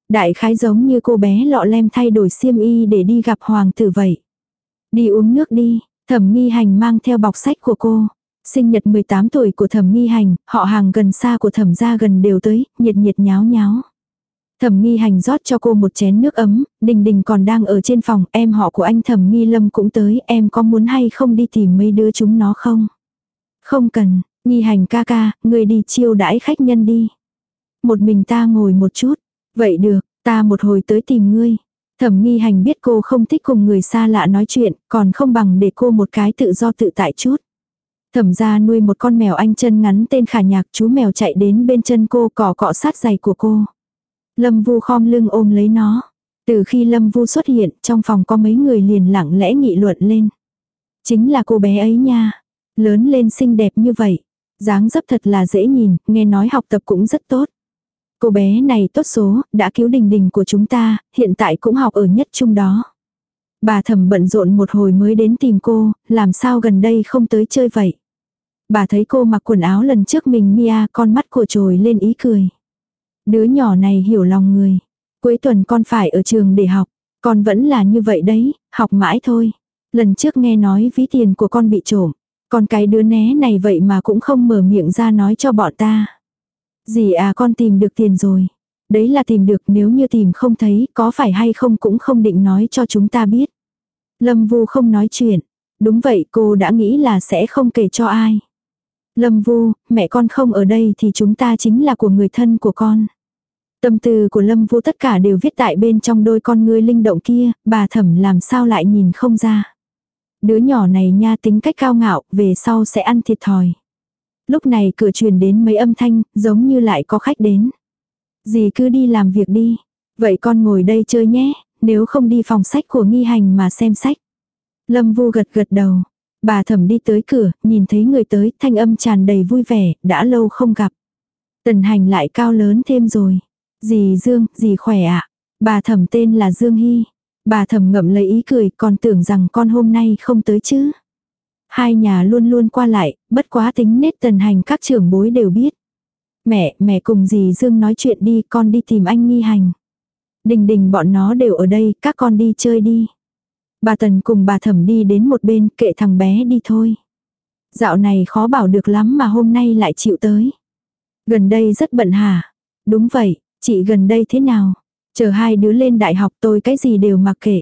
Đại khái giống như cô bé lọ lem thay đổi xiêm y để đi gặp hoàng tử vậy. Đi uống nước đi, thẩm nghi hành mang theo bọc sách của cô. Sinh nhật 18 tuổi của thẩm nghi hành, họ hàng gần xa của thẩm gia gần đều tới, nhiệt nhiệt nháo nháo. Thẩm nghi hành rót cho cô một chén nước ấm, đình đình còn đang ở trên phòng, em họ của anh thẩm nghi lâm cũng tới, em có muốn hay không đi tìm mấy đứa chúng nó không? Không cần, nghi hành ca ca, người đi chiêu đãi khách nhân đi. Một mình ta ngồi một chút, vậy được, ta một hồi tới tìm ngươi. Thẩm nghi hành biết cô không thích cùng người xa lạ nói chuyện, còn không bằng để cô một cái tự do tự tại chút. Thẩm ra nuôi một con mèo anh chân ngắn tên khả nhạc chú mèo chạy đến bên chân cô cỏ cọ sát giày của cô. Lâm Vu khom lưng ôm lấy nó. Từ khi Lâm Vu xuất hiện, trong phòng có mấy người liền lặng lẽ nghị luận lên. Chính là cô bé ấy nha. Lớn lên xinh đẹp như vậy. dáng dấp thật là dễ nhìn, nghe nói học tập cũng rất tốt. Cô bé này tốt số, đã cứu đình đình của chúng ta, hiện tại cũng học ở nhất trung đó. Bà thầm bận rộn một hồi mới đến tìm cô, làm sao gần đây không tới chơi vậy. Bà thấy cô mặc quần áo lần trước mình Mia con mắt của trồi lên ý cười. Đứa nhỏ này hiểu lòng người. Cuối tuần con phải ở trường để học. Con vẫn là như vậy đấy, học mãi thôi. Lần trước nghe nói ví tiền của con bị trộm. Còn cái đứa né này vậy mà cũng không mở miệng ra nói cho bọn ta. Gì à con tìm được tiền rồi. Đấy là tìm được nếu như tìm không thấy có phải hay không cũng không định nói cho chúng ta biết. Lâm Vu không nói chuyện. Đúng vậy cô đã nghĩ là sẽ không kể cho ai. Lâm Vu, mẹ con không ở đây thì chúng ta chính là của người thân của con. Tâm tư của Lâm Vu tất cả đều viết tại bên trong đôi con ngươi linh động kia, bà thẩm làm sao lại nhìn không ra. Đứa nhỏ này nha tính cách cao ngạo, về sau sẽ ăn thiệt thòi. Lúc này cửa truyền đến mấy âm thanh, giống như lại có khách đến. Dì cứ đi làm việc đi. Vậy con ngồi đây chơi nhé, nếu không đi phòng sách của nghi hành mà xem sách. Lâm Vu gật gật đầu. Bà thẩm đi tới cửa, nhìn thấy người tới, thanh âm tràn đầy vui vẻ, đã lâu không gặp. Tần hành lại cao lớn thêm rồi. Dì Dương, dì khỏe ạ. À? Bà thẩm tên là Dương Hy. Bà thẩm ngậm lấy ý cười, còn tưởng rằng con hôm nay không tới chứ. Hai nhà luôn luôn qua lại, bất quá tính nết tần hành các trưởng bối đều biết. Mẹ, mẹ cùng dì Dương nói chuyện đi, con đi tìm anh nghi hành. Đình đình bọn nó đều ở đây, các con đi chơi đi. Bà Tần cùng bà Thẩm đi đến một bên, kệ thằng bé đi thôi. Dạo này khó bảo được lắm mà hôm nay lại chịu tới. Gần đây rất bận hả? Đúng vậy, chị gần đây thế nào? Chờ hai đứa lên đại học tôi cái gì đều mặc kệ.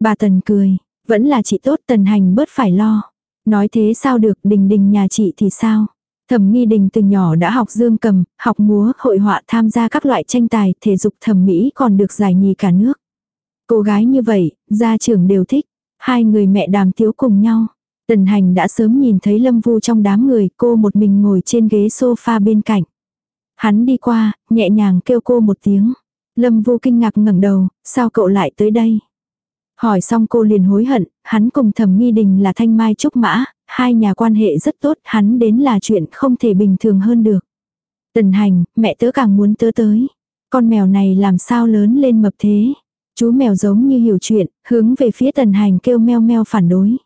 Bà Tần cười, vẫn là chị tốt Tần Hành bớt phải lo. Nói thế sao được đình đình nhà chị thì sao? Thẩm nghi đình từ nhỏ đã học dương cầm, học múa, hội họa tham gia các loại tranh tài, thể dục thẩm mỹ còn được giải nhì cả nước. Cô gái như vậy, gia trưởng đều thích. Hai người mẹ đàm tiếu cùng nhau. Tần hành đã sớm nhìn thấy Lâm Vu trong đám người, cô một mình ngồi trên ghế sofa bên cạnh. Hắn đi qua, nhẹ nhàng kêu cô một tiếng. Lâm Vu kinh ngạc ngẩng đầu, sao cậu lại tới đây? Hỏi xong cô liền hối hận, hắn cùng thẩm nghi đình là thanh mai trúc mã, hai nhà quan hệ rất tốt, hắn đến là chuyện không thể bình thường hơn được. Tần hành, mẹ tớ càng muốn tớ tới. Con mèo này làm sao lớn lên mập thế? Chú mèo giống như hiểu chuyện, hướng về phía tần hành kêu meo meo phản đối.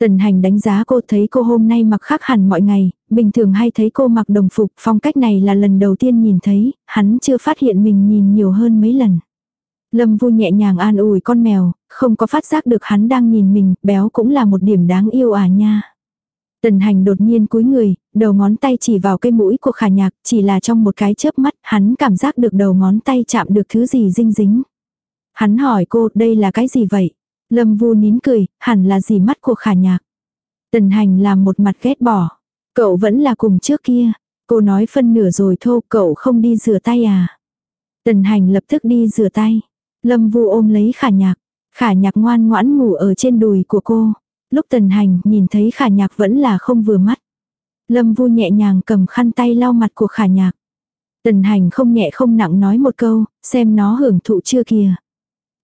Tần hành đánh giá cô thấy cô hôm nay mặc khác hẳn mọi ngày, bình thường hay thấy cô mặc đồng phục, phong cách này là lần đầu tiên nhìn thấy, hắn chưa phát hiện mình nhìn nhiều hơn mấy lần. Lâm Vu nhẹ nhàng an ủi con mèo, không có phát giác được hắn đang nhìn mình, béo cũng là một điểm đáng yêu à nha. Tần hành đột nhiên cúi người, đầu ngón tay chỉ vào cây mũi của khả nhạc, chỉ là trong một cái chớp mắt, hắn cảm giác được đầu ngón tay chạm được thứ gì dinh dính. Hắn hỏi cô, đây là cái gì vậy? Lâm Vu nín cười, hẳn là gì mắt của khả nhạc. Tần hành làm một mặt ghét bỏ. Cậu vẫn là cùng trước kia. Cô nói phân nửa rồi thô, cậu không đi rửa tay à? Tần hành lập tức đi rửa tay. Lâm Vu ôm lấy khả nhạc. Khả nhạc ngoan ngoãn ngủ ở trên đùi của cô. Lúc tần hành nhìn thấy khả nhạc vẫn là không vừa mắt. Lâm Vu nhẹ nhàng cầm khăn tay lau mặt của khả nhạc. Tần hành không nhẹ không nặng nói một câu, xem nó hưởng thụ chưa kìa.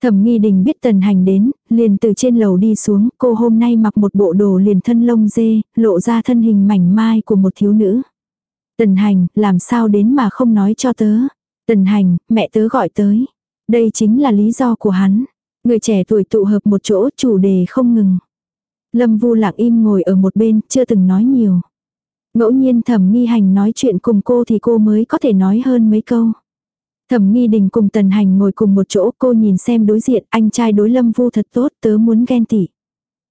Thẩm nghi đình biết tần hành đến, liền từ trên lầu đi xuống, cô hôm nay mặc một bộ đồ liền thân lông dê, lộ ra thân hình mảnh mai của một thiếu nữ. Tần hành, làm sao đến mà không nói cho tớ. Tần hành, mẹ tớ gọi tới. Đây chính là lý do của hắn. Người trẻ tuổi tụ hợp một chỗ chủ đề không ngừng. Lâm Vu lặng im ngồi ở một bên, chưa từng nói nhiều. Ngẫu nhiên thẩm nghi hành nói chuyện cùng cô thì cô mới có thể nói hơn mấy câu. Thẩm nghi đình cùng tần hành ngồi cùng một chỗ cô nhìn xem đối diện anh trai đối lâm vu thật tốt tớ muốn ghen tị.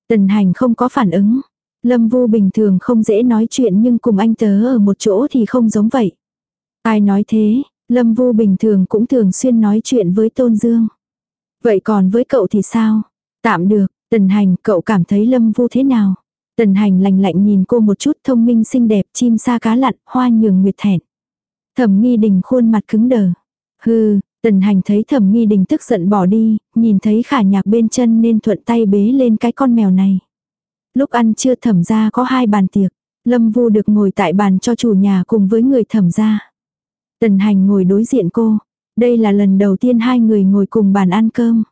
Tần hành không có phản ứng. Lâm vu bình thường không dễ nói chuyện nhưng cùng anh tớ ở một chỗ thì không giống vậy. Ai nói thế, Lâm vu bình thường cũng thường xuyên nói chuyện với Tôn Dương. Vậy còn với cậu thì sao? Tạm được, tần hành cậu cảm thấy Lâm vu thế nào? Tần hành lạnh lạnh nhìn cô một chút thông minh xinh đẹp chim sa cá lặn hoa nhường nguyệt thẹn. Thẩm nghi đình khuôn mặt cứng đờ. Hừ, tần hành thấy thẩm nghi đình tức giận bỏ đi, nhìn thấy khả nhạc bên chân nên thuận tay bế lên cái con mèo này. Lúc ăn trưa thẩm ra có hai bàn tiệc, Lâm Vu được ngồi tại bàn cho chủ nhà cùng với người thẩm ra. Tần hành ngồi đối diện cô. Đây là lần đầu tiên hai người ngồi cùng bàn ăn cơm.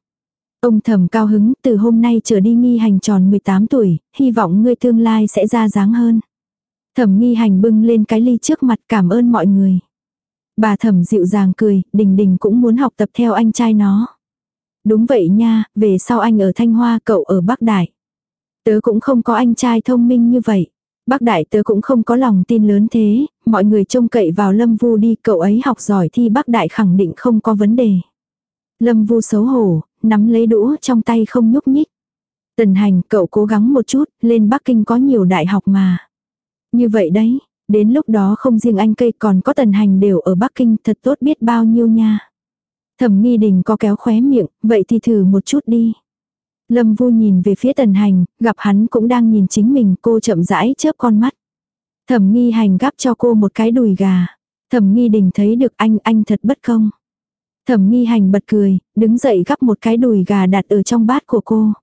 Ông thẩm cao hứng từ hôm nay trở đi nghi hành tròn 18 tuổi, hy vọng ngươi tương lai sẽ ra dáng hơn. Thẩm nghi hành bưng lên cái ly trước mặt cảm ơn mọi người. Bà thẩm dịu dàng cười, đình đình cũng muốn học tập theo anh trai nó. Đúng vậy nha, về sau anh ở Thanh Hoa cậu ở Bắc Đại. Tớ cũng không có anh trai thông minh như vậy. Bác đại tớ cũng không có lòng tin lớn thế, mọi người trông cậy vào Lâm Vu đi, cậu ấy học giỏi thì bác đại khẳng định không có vấn đề. Lâm Vu xấu hổ, nắm lấy đũa trong tay không nhúc nhích. Tần hành, cậu cố gắng một chút, lên Bắc Kinh có nhiều đại học mà. Như vậy đấy, đến lúc đó không riêng anh cây còn có tần hành đều ở Bắc Kinh thật tốt biết bao nhiêu nha. Thẩm nghi đình có kéo khóe miệng, vậy thì thử một chút đi. Lâm Vu nhìn về phía tần hành, gặp hắn cũng đang nhìn chính mình, cô chậm rãi chớp con mắt. Thẩm nghi hành gắp cho cô một cái đùi gà. Thẩm nghi đình thấy được anh, anh thật bất công. Thẩm nghi hành bật cười, đứng dậy gắp một cái đùi gà đặt ở trong bát của cô.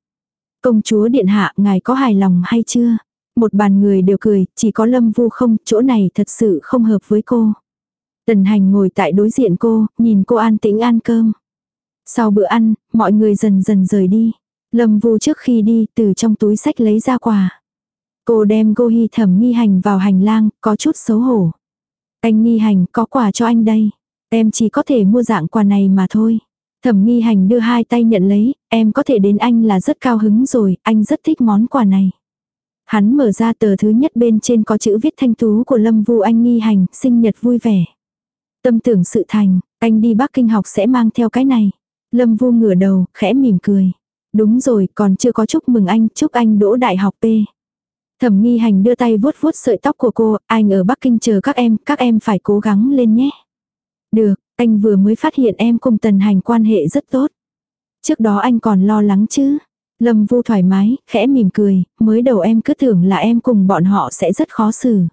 Công chúa điện hạ, ngài có hài lòng hay chưa? Một bàn người đều cười, chỉ có lâm vu không, chỗ này thật sự không hợp với cô. Tần hành ngồi tại đối diện cô, nhìn cô an tĩnh ăn cơm. Sau bữa ăn, mọi người dần dần rời đi. Lâm Vu trước khi đi từ trong túi sách lấy ra quà. Cô đem cô hy thẩm nghi hành vào hành lang, có chút xấu hổ. Anh nghi hành có quà cho anh đây. Em chỉ có thể mua dạng quà này mà thôi. Thẩm nghi hành đưa hai tay nhận lấy, em có thể đến anh là rất cao hứng rồi, anh rất thích món quà này. Hắn mở ra tờ thứ nhất bên trên có chữ viết thanh tú của Lâm Vu anh nghi hành, sinh nhật vui vẻ. Tâm tưởng sự thành, anh đi Bắc Kinh học sẽ mang theo cái này. Lâm Vu ngửa đầu, khẽ mỉm cười. Đúng rồi, còn chưa có chúc mừng anh, chúc anh đỗ đại học P. Thẩm nghi hành đưa tay vuốt vuốt sợi tóc của cô, anh ở Bắc Kinh chờ các em, các em phải cố gắng lên nhé. Được, anh vừa mới phát hiện em cùng tần hành quan hệ rất tốt. Trước đó anh còn lo lắng chứ. Lâm vu thoải mái, khẽ mỉm cười, mới đầu em cứ tưởng là em cùng bọn họ sẽ rất khó xử.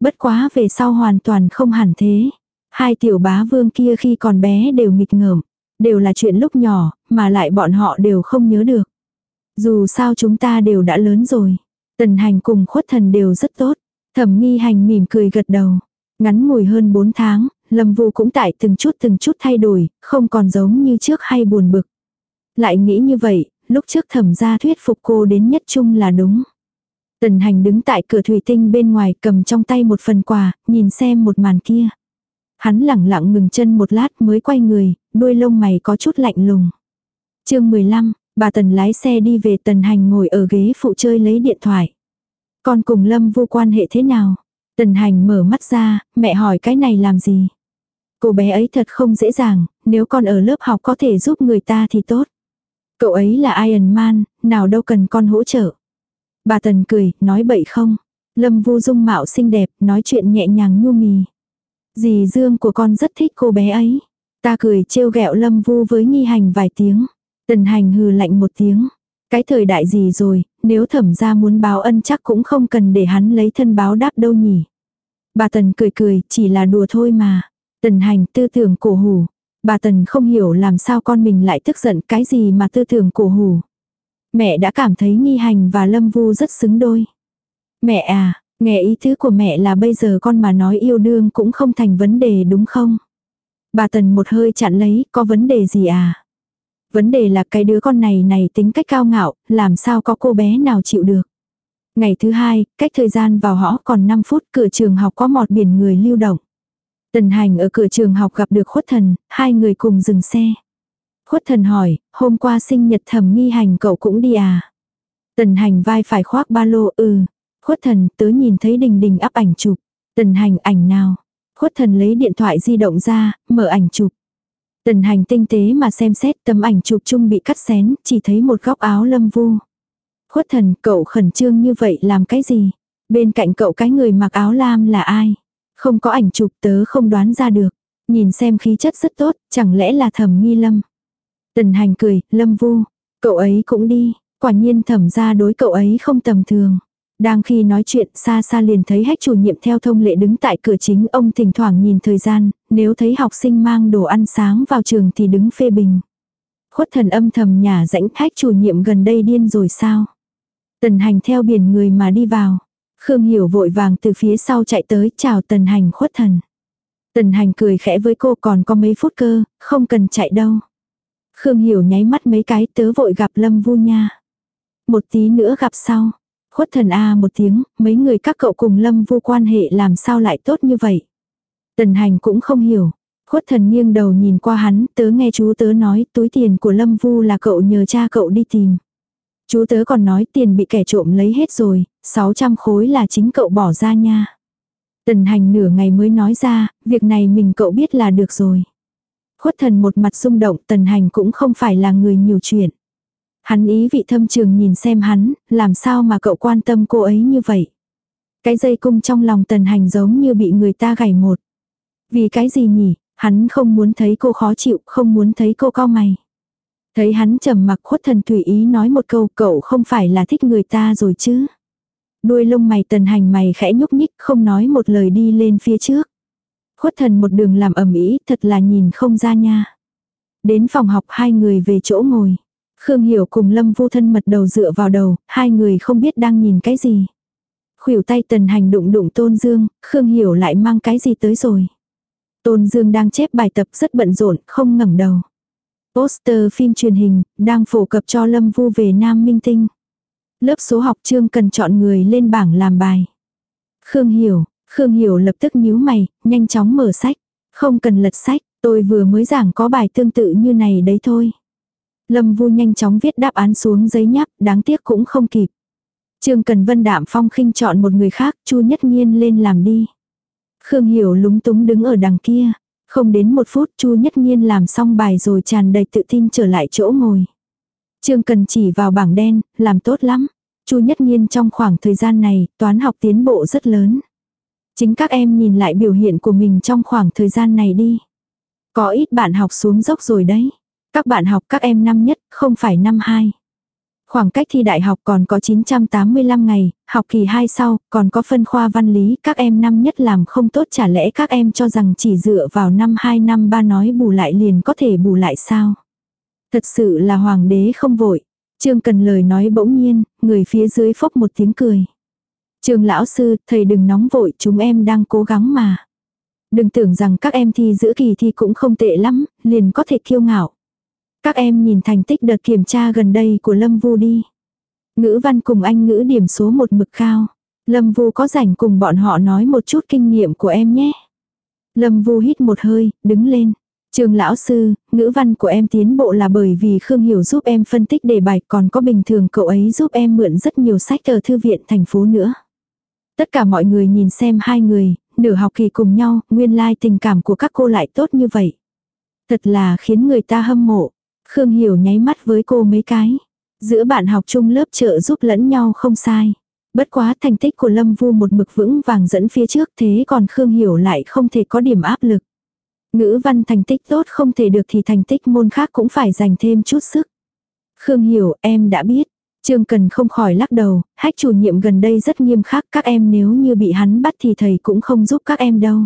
Bất quá về sau hoàn toàn không hẳn thế. Hai tiểu bá vương kia khi còn bé đều nghịch ngợm. Đều là chuyện lúc nhỏ, mà lại bọn họ đều không nhớ được. Dù sao chúng ta đều đã lớn rồi. Tần hành cùng khuất thần đều rất tốt. Thẩm nghi hành mỉm cười gật đầu. Ngắn ngủi hơn 4 tháng, Lâm Vu cũng tại từng chút từng chút thay đổi, không còn giống như trước hay buồn bực. Lại nghĩ như vậy, lúc trước thẩm gia thuyết phục cô đến nhất chung là đúng. Tần hành đứng tại cửa thủy tinh bên ngoài cầm trong tay một phần quà, nhìn xem một màn kia. Hắn lẳng lặng ngừng chân một lát mới quay người, đuôi lông mày có chút lạnh lùng. chương 15, bà Tần lái xe đi về Tần Hành ngồi ở ghế phụ chơi lấy điện thoại. Con cùng Lâm vô quan hệ thế nào? Tần Hành mở mắt ra, mẹ hỏi cái này làm gì? Cô bé ấy thật không dễ dàng, nếu con ở lớp học có thể giúp người ta thì tốt. Cậu ấy là Iron Man, nào đâu cần con hỗ trợ. Bà Tần cười, nói bậy không? Lâm Vu dung mạo xinh đẹp, nói chuyện nhẹ nhàng nhu mì. Dì Dương của con rất thích cô bé ấy. Ta cười trêu ghẹo Lâm Vu với nghi hành vài tiếng. Tần hành hừ lạnh một tiếng. Cái thời đại gì rồi, nếu thẩm ra muốn báo ân chắc cũng không cần để hắn lấy thân báo đáp đâu nhỉ. Bà Tần cười cười, chỉ là đùa thôi mà. Tần hành tư tưởng cổ hủ. Bà Tần không hiểu làm sao con mình lại tức giận cái gì mà tư tưởng cổ hủ. Mẹ đã cảm thấy nghi hành và Lâm Vu rất xứng đôi. Mẹ à, nghe ý tứ của mẹ là bây giờ con mà nói yêu đương cũng không thành vấn đề đúng không? Bà Tần một hơi chặn lấy, có vấn đề gì à? Vấn đề là cái đứa con này này tính cách cao ngạo, làm sao có cô bé nào chịu được. Ngày thứ hai, cách thời gian vào họ còn 5 phút cửa trường học có một biển người lưu động. Tần hành ở cửa trường học gặp được khuất thần, hai người cùng dừng xe. Khuất thần hỏi, hôm qua sinh nhật thẩm nghi hành cậu cũng đi à? Tần hành vai phải khoác ba lô ừ. Khuất thần tớ nhìn thấy đình đình áp ảnh chụp. Tần hành ảnh nào? Khuất thần lấy điện thoại di động ra, mở ảnh chụp. Tần hành tinh tế mà xem xét tấm ảnh chụp chung bị cắt xén, chỉ thấy một góc áo lâm vu. Khuất thần, cậu khẩn trương như vậy làm cái gì? Bên cạnh cậu cái người mặc áo lam là ai? Không có ảnh chụp tớ không đoán ra được. Nhìn xem khí chất rất tốt, chẳng lẽ là thẩm nghi lâm? Tần hành cười, lâm vu. Cậu ấy cũng đi, quả nhiên thẩm ra đối cậu ấy không tầm thường. Đang khi nói chuyện xa xa liền thấy hách chủ nhiệm theo thông lệ đứng tại cửa chính ông thỉnh thoảng nhìn thời gian, nếu thấy học sinh mang đồ ăn sáng vào trường thì đứng phê bình. Khuất thần âm thầm nhà rãnh hách chủ nhiệm gần đây điên rồi sao? Tần hành theo biển người mà đi vào. Khương Hiểu vội vàng từ phía sau chạy tới chào tần hành khuất thần. Tần hành cười khẽ với cô còn có mấy phút cơ, không cần chạy đâu. Khương Hiểu nháy mắt mấy cái tớ vội gặp Lâm Vu nha. Một tí nữa gặp sau. Khuất thần A một tiếng, mấy người các cậu cùng Lâm Vu quan hệ làm sao lại tốt như vậy. Tần hành cũng không hiểu. Khuất thần nghiêng đầu nhìn qua hắn, tớ nghe chú tớ nói túi tiền của Lâm Vu là cậu nhờ cha cậu đi tìm. Chú tớ còn nói tiền bị kẻ trộm lấy hết rồi, 600 khối là chính cậu bỏ ra nha. Tần hành nửa ngày mới nói ra, việc này mình cậu biết là được rồi. Khuất thần một mặt rung động, tần hành cũng không phải là người nhiều chuyện. Hắn ý vị thâm trường nhìn xem hắn, làm sao mà cậu quan tâm cô ấy như vậy. Cái dây cung trong lòng tần hành giống như bị người ta gảy một. Vì cái gì nhỉ, hắn không muốn thấy cô khó chịu, không muốn thấy cô cao mày. Thấy hắn trầm mặc khuất thần tùy ý nói một câu cậu không phải là thích người ta rồi chứ. Đuôi lông mày tần hành mày khẽ nhúc nhích không nói một lời đi lên phía trước. Khuất thần một đường làm ẩm ý thật là nhìn không ra nha. Đến phòng học hai người về chỗ ngồi. Khương Hiểu cùng Lâm Vô thân mật đầu dựa vào đầu, hai người không biết đang nhìn cái gì. Khuỷu tay tần hành đụng đụng Tôn Dương, Khương Hiểu lại mang cái gì tới rồi. Tôn Dương đang chép bài tập rất bận rộn, không ngẩng đầu. Poster phim truyền hình, đang phổ cập cho Lâm Vu về Nam Minh Tinh. Lớp số học chương cần chọn người lên bảng làm bài. Khương Hiểu, Khương Hiểu lập tức nhíu mày, nhanh chóng mở sách. Không cần lật sách, tôi vừa mới giảng có bài tương tự như này đấy thôi. Lâm Vu nhanh chóng viết đáp án xuống giấy nháp, đáng tiếc cũng không kịp. Trương Cần Vân đạm phong khinh chọn một người khác, Chu Nhất Nhiên lên làm đi. Khương Hiểu lúng túng đứng ở đằng kia. Không đến một phút Chu Nhất Nhiên làm xong bài rồi tràn đầy tự tin trở lại chỗ ngồi. Trương Cần chỉ vào bảng đen, làm tốt lắm. Chu Nhất Nhiên trong khoảng thời gian này, toán học tiến bộ rất lớn. Chính các em nhìn lại biểu hiện của mình trong khoảng thời gian này đi. Có ít bạn học xuống dốc rồi đấy. Các bạn học các em năm nhất, không phải năm hai. Khoảng cách thi đại học còn có 985 ngày, học kỳ 2 sau, còn có phân khoa văn lý, các em năm nhất làm không tốt chả lẽ các em cho rằng chỉ dựa vào năm 2 năm 3 nói bù lại liền có thể bù lại sao? Thật sự là hoàng đế không vội. Trương cần lời nói bỗng nhiên, người phía dưới phốc một tiếng cười. Trương lão sư, thầy đừng nóng vội, chúng em đang cố gắng mà. Đừng tưởng rằng các em thi giữa kỳ thi cũng không tệ lắm, liền có thể kiêu ngạo. Các em nhìn thành tích đợt kiểm tra gần đây của Lâm Vu đi. Ngữ văn cùng anh ngữ điểm số một mực cao. Lâm Vu có rảnh cùng bọn họ nói một chút kinh nghiệm của em nhé. Lâm Vu hít một hơi, đứng lên. Trường lão sư, ngữ văn của em tiến bộ là bởi vì Khương Hiểu giúp em phân tích đề bài còn có bình thường cậu ấy giúp em mượn rất nhiều sách ở thư viện thành phố nữa. Tất cả mọi người nhìn xem hai người, nửa học kỳ cùng nhau, nguyên lai like tình cảm của các cô lại tốt như vậy. Thật là khiến người ta hâm mộ. Khương Hiểu nháy mắt với cô mấy cái. Giữa bạn học chung lớp trợ giúp lẫn nhau không sai. Bất quá thành tích của Lâm Vu một mực vững vàng dẫn phía trước thế còn Khương Hiểu lại không thể có điểm áp lực. Ngữ văn thành tích tốt không thể được thì thành tích môn khác cũng phải dành thêm chút sức. Khương Hiểu em đã biết. Trương Cần không khỏi lắc đầu, hách chủ nhiệm gần đây rất nghiêm khắc các em nếu như bị hắn bắt thì thầy cũng không giúp các em đâu.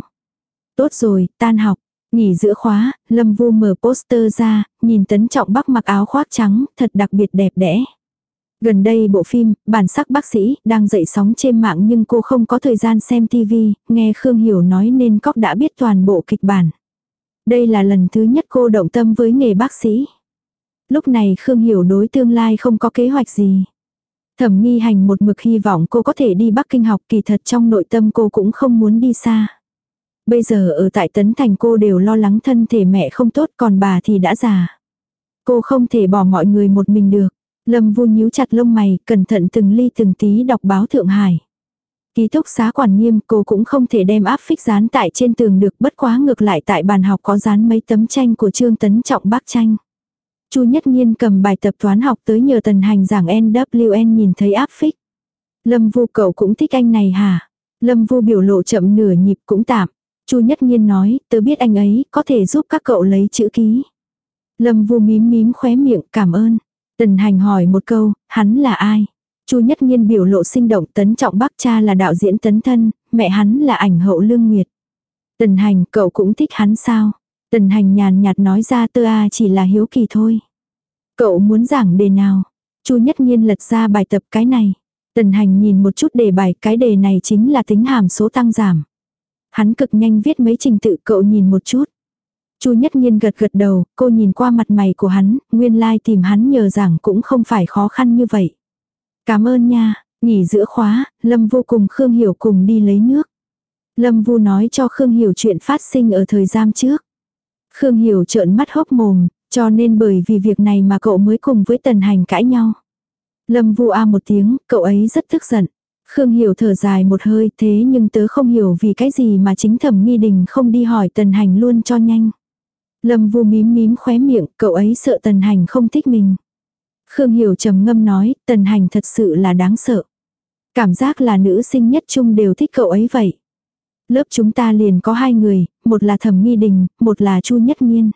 Tốt rồi, tan học. Nghỉ giữa khóa, Lâm Vu mở poster ra, nhìn Tấn Trọng Bắc mặc áo khoác trắng, thật đặc biệt đẹp đẽ. Gần đây bộ phim, bản sắc bác sĩ, đang dậy sóng trên mạng nhưng cô không có thời gian xem TV, nghe Khương Hiểu nói nên Cóc đã biết toàn bộ kịch bản. Đây là lần thứ nhất cô động tâm với nghề bác sĩ. Lúc này Khương Hiểu đối tương lai không có kế hoạch gì. Thẩm nghi hành một mực hy vọng cô có thể đi Bắc Kinh học kỳ thật trong nội tâm cô cũng không muốn đi xa. Bây giờ ở tại Tấn Thành cô đều lo lắng thân thể mẹ không tốt còn bà thì đã già. Cô không thể bỏ mọi người một mình được. Lâm Vu nhíu chặt lông mày, cẩn thận từng ly từng tí đọc báo Thượng Hải. Ký túc xá quản nghiêm cô cũng không thể đem áp phích dán tại trên tường được bất quá ngược lại tại bàn học có dán mấy tấm tranh của Trương Tấn Trọng bác tranh. Chu Nhất Nhiên cầm bài tập toán học tới nhờ tần hành giảng NWN nhìn thấy áp phích. Lâm Vu cậu cũng thích anh này hả? Lâm Vu biểu lộ chậm nửa nhịp cũng tạm. Chu Nhất Nhiên nói, tớ biết anh ấy có thể giúp các cậu lấy chữ ký. Lâm Vu mím mím khóe miệng, cảm ơn. Tần Hành hỏi một câu, hắn là ai? Chu Nhất Nhiên biểu lộ sinh động tấn trọng bác cha là đạo diễn tấn thân, mẹ hắn là ảnh hậu lương nguyệt. Tần Hành, cậu cũng thích hắn sao? Tần Hành nhàn nhạt nói ra tơ a à, chỉ là hiếu kỳ thôi. Cậu muốn giảng đề nào? Chu Nhất Nhiên lật ra bài tập cái này. Tần Hành nhìn một chút đề bài, cái đề này chính là tính hàm số tăng giảm. Hắn cực nhanh viết mấy trình tự cậu nhìn một chút. Chu Nhất Nhiên gật gật đầu, cô nhìn qua mặt mày của hắn, nguyên lai like tìm hắn nhờ giảng cũng không phải khó khăn như vậy. Cảm ơn nha, nghỉ giữa khóa, Lâm vô cùng Khương Hiểu cùng đi lấy nước. Lâm Vu nói cho Khương Hiểu chuyện phát sinh ở thời gian trước. Khương Hiểu trợn mắt hốc mồm, cho nên bởi vì việc này mà cậu mới cùng với Tần Hành cãi nhau. Lâm Vu a một tiếng, cậu ấy rất tức giận. Khương Hiểu thở dài một hơi thế nhưng tớ không hiểu vì cái gì mà chính thẩm nghi đình không đi hỏi Tần Hành luôn cho nhanh. Lâm Vu mím mím khóe miệng, cậu ấy sợ Tần Hành không thích mình. Khương Hiểu trầm ngâm nói, Tần Hành thật sự là đáng sợ. Cảm giác là nữ sinh nhất chung đều thích cậu ấy vậy. Lớp chúng ta liền có hai người, một là Thẩm Nghi Đình, một là Chu Nhất Nhiên.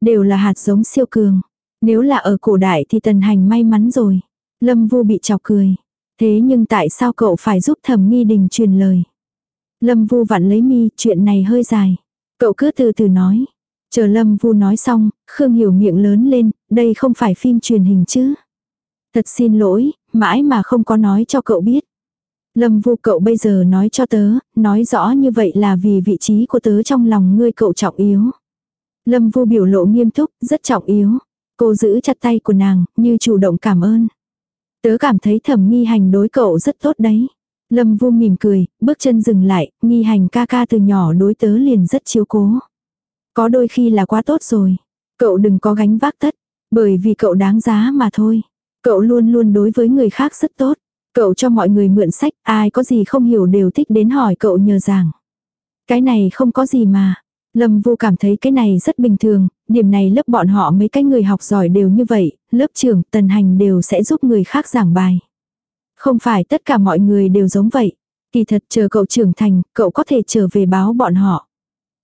Đều là hạt giống siêu cường. Nếu là ở cổ đại thì Tần Hành may mắn rồi. Lâm Vu bị chọc cười. Thế nhưng tại sao cậu phải giúp Thẩm Nghi Đình truyền lời? Lâm Vu vặn lấy mi, chuyện này hơi dài. Cậu cứ từ từ nói. Chờ Lâm Vu nói xong, Khương Hiểu miệng lớn lên, đây không phải phim truyền hình chứ. Thật xin lỗi, mãi mà không có nói cho cậu biết. Lâm Vu cậu bây giờ nói cho tớ, nói rõ như vậy là vì vị trí của tớ trong lòng ngươi cậu trọng yếu. Lâm Vu biểu lộ nghiêm túc, rất trọng yếu. Cô giữ chặt tay của nàng, như chủ động cảm ơn. Tớ cảm thấy thẩm nghi hành đối cậu rất tốt đấy. Lâm Vu mỉm cười, bước chân dừng lại, nghi hành ca ca từ nhỏ đối tớ liền rất chiếu cố. Có đôi khi là quá tốt rồi. Cậu đừng có gánh vác tất, bởi vì cậu đáng giá mà thôi. Cậu luôn luôn đối với người khác rất tốt. Cậu cho mọi người mượn sách, ai có gì không hiểu đều thích đến hỏi cậu nhờ giảng. Cái này không có gì mà. Lâm Vu cảm thấy cái này rất bình thường, điểm này lớp bọn họ mấy cái người học giỏi đều như vậy, lớp trưởng, tần hành đều sẽ giúp người khác giảng bài. Không phải tất cả mọi người đều giống vậy. Kỳ thật chờ cậu trưởng thành, cậu có thể trở về báo bọn họ.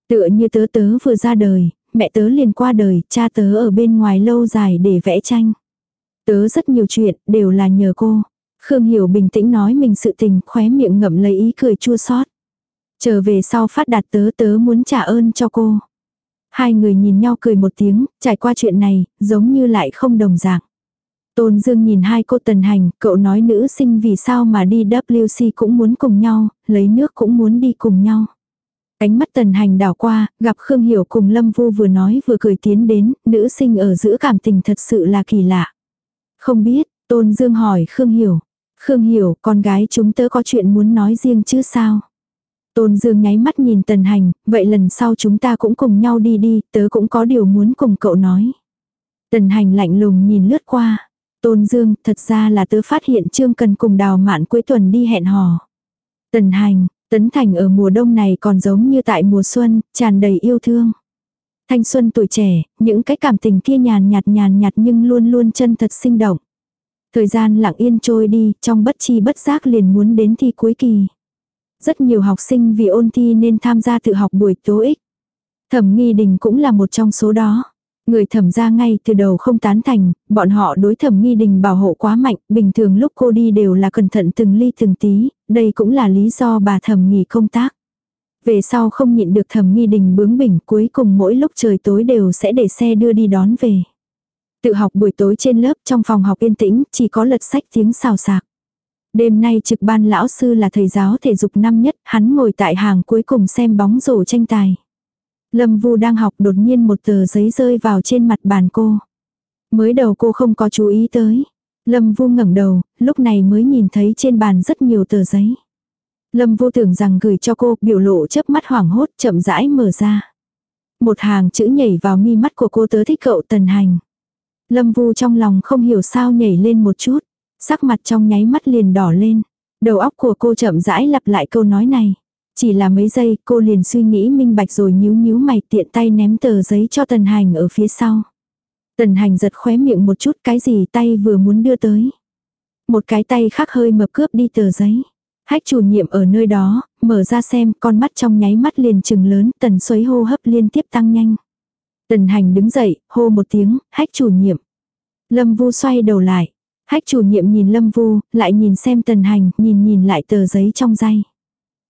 Tựa như tớ tớ vừa ra đời, mẹ tớ liền qua đời, cha tớ ở bên ngoài lâu dài để vẽ tranh. Tớ rất nhiều chuyện, đều là nhờ cô. Khương Hiểu bình tĩnh nói mình sự tình, khóe miệng ngậm lấy ý cười chua xót. Trở về sau phát đạt tớ tớ muốn trả ơn cho cô. Hai người nhìn nhau cười một tiếng, trải qua chuyện này, giống như lại không đồng dạng. Tôn Dương nhìn hai cô tần hành, cậu nói nữ sinh vì sao mà đi WC cũng muốn cùng nhau, lấy nước cũng muốn đi cùng nhau. Ánh mắt tần hành đảo qua, gặp Khương Hiểu cùng Lâm Vu vừa nói vừa cười tiến đến, nữ sinh ở giữa cảm tình thật sự là kỳ lạ. Không biết, Tôn Dương hỏi Khương Hiểu. Khương Hiểu, con gái chúng tớ có chuyện muốn nói riêng chứ sao? Tôn Dương nháy mắt nhìn Tần Hành, vậy lần sau chúng ta cũng cùng nhau đi đi, tớ cũng có điều muốn cùng cậu nói. Tần Hành lạnh lùng nhìn lướt qua. Tôn Dương, thật ra là tớ phát hiện Trương Cần cùng đào mạn cuối tuần đi hẹn hò. Tần Hành, Tấn Thành ở mùa đông này còn giống như tại mùa xuân, tràn đầy yêu thương. Thanh xuân tuổi trẻ, những cái cảm tình kia nhàn nhạt nhàn nhạt nhưng luôn luôn chân thật sinh động. Thời gian lặng yên trôi đi, trong bất chi bất giác liền muốn đến thi cuối kỳ. Rất nhiều học sinh vì ôn thi nên tham gia tự học buổi tối ích. Thẩm nghi đình cũng là một trong số đó. Người thẩm ra ngay từ đầu không tán thành, bọn họ đối thẩm nghi đình bảo hộ quá mạnh, bình thường lúc cô đi đều là cẩn thận từng ly từng tí, đây cũng là lý do bà thẩm nghỉ công tác. Về sau không nhịn được thẩm nghi đình bướng bỉnh cuối cùng mỗi lúc trời tối đều sẽ để xe đưa đi đón về. Tự học buổi tối trên lớp trong phòng học yên tĩnh, chỉ có lật sách tiếng xào xạc. Đêm nay trực ban lão sư là thầy giáo thể dục năm nhất, hắn ngồi tại hàng cuối cùng xem bóng rổ tranh tài. Lâm Vu đang học đột nhiên một tờ giấy rơi vào trên mặt bàn cô. Mới đầu cô không có chú ý tới. Lâm Vu ngẩng đầu, lúc này mới nhìn thấy trên bàn rất nhiều tờ giấy. Lâm Vu tưởng rằng gửi cho cô, biểu lộ chớp mắt hoảng hốt, chậm rãi mở ra. Một hàng chữ nhảy vào mi mắt của cô tớ thích cậu tần hành. Lâm Vu trong lòng không hiểu sao nhảy lên một chút. Sắc mặt trong nháy mắt liền đỏ lên. Đầu óc của cô chậm rãi lặp lại câu nói này. Chỉ là mấy giây cô liền suy nghĩ minh bạch rồi nhíu nhíu mày tiện tay ném tờ giấy cho Tần Hành ở phía sau. Tần Hành giật khóe miệng một chút cái gì tay vừa muốn đưa tới. Một cái tay khác hơi mập cướp đi tờ giấy. Hách chủ nhiệm ở nơi đó, mở ra xem con mắt trong nháy mắt liền trừng lớn tần suấy hô hấp liên tiếp tăng nhanh. Tần hành đứng dậy, hô một tiếng, hách chủ nhiệm. Lâm vu xoay đầu lại. Hách chủ nhiệm nhìn Lâm Vu, lại nhìn xem tần hành, nhìn nhìn lại tờ giấy trong tay.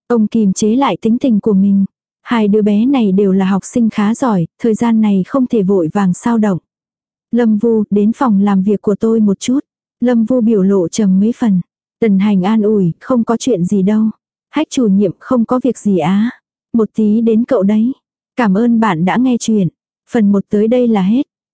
Ông kìm chế lại tính tình của mình. Hai đứa bé này đều là học sinh khá giỏi, thời gian này không thể vội vàng sao động. Lâm Vu, đến phòng làm việc của tôi một chút. Lâm Vu biểu lộ trầm mấy phần. Tần hành an ủi, không có chuyện gì đâu. Hách chủ nhiệm không có việc gì á. Một tí đến cậu đấy. Cảm ơn bạn đã nghe chuyện. Phần một tới đây là hết.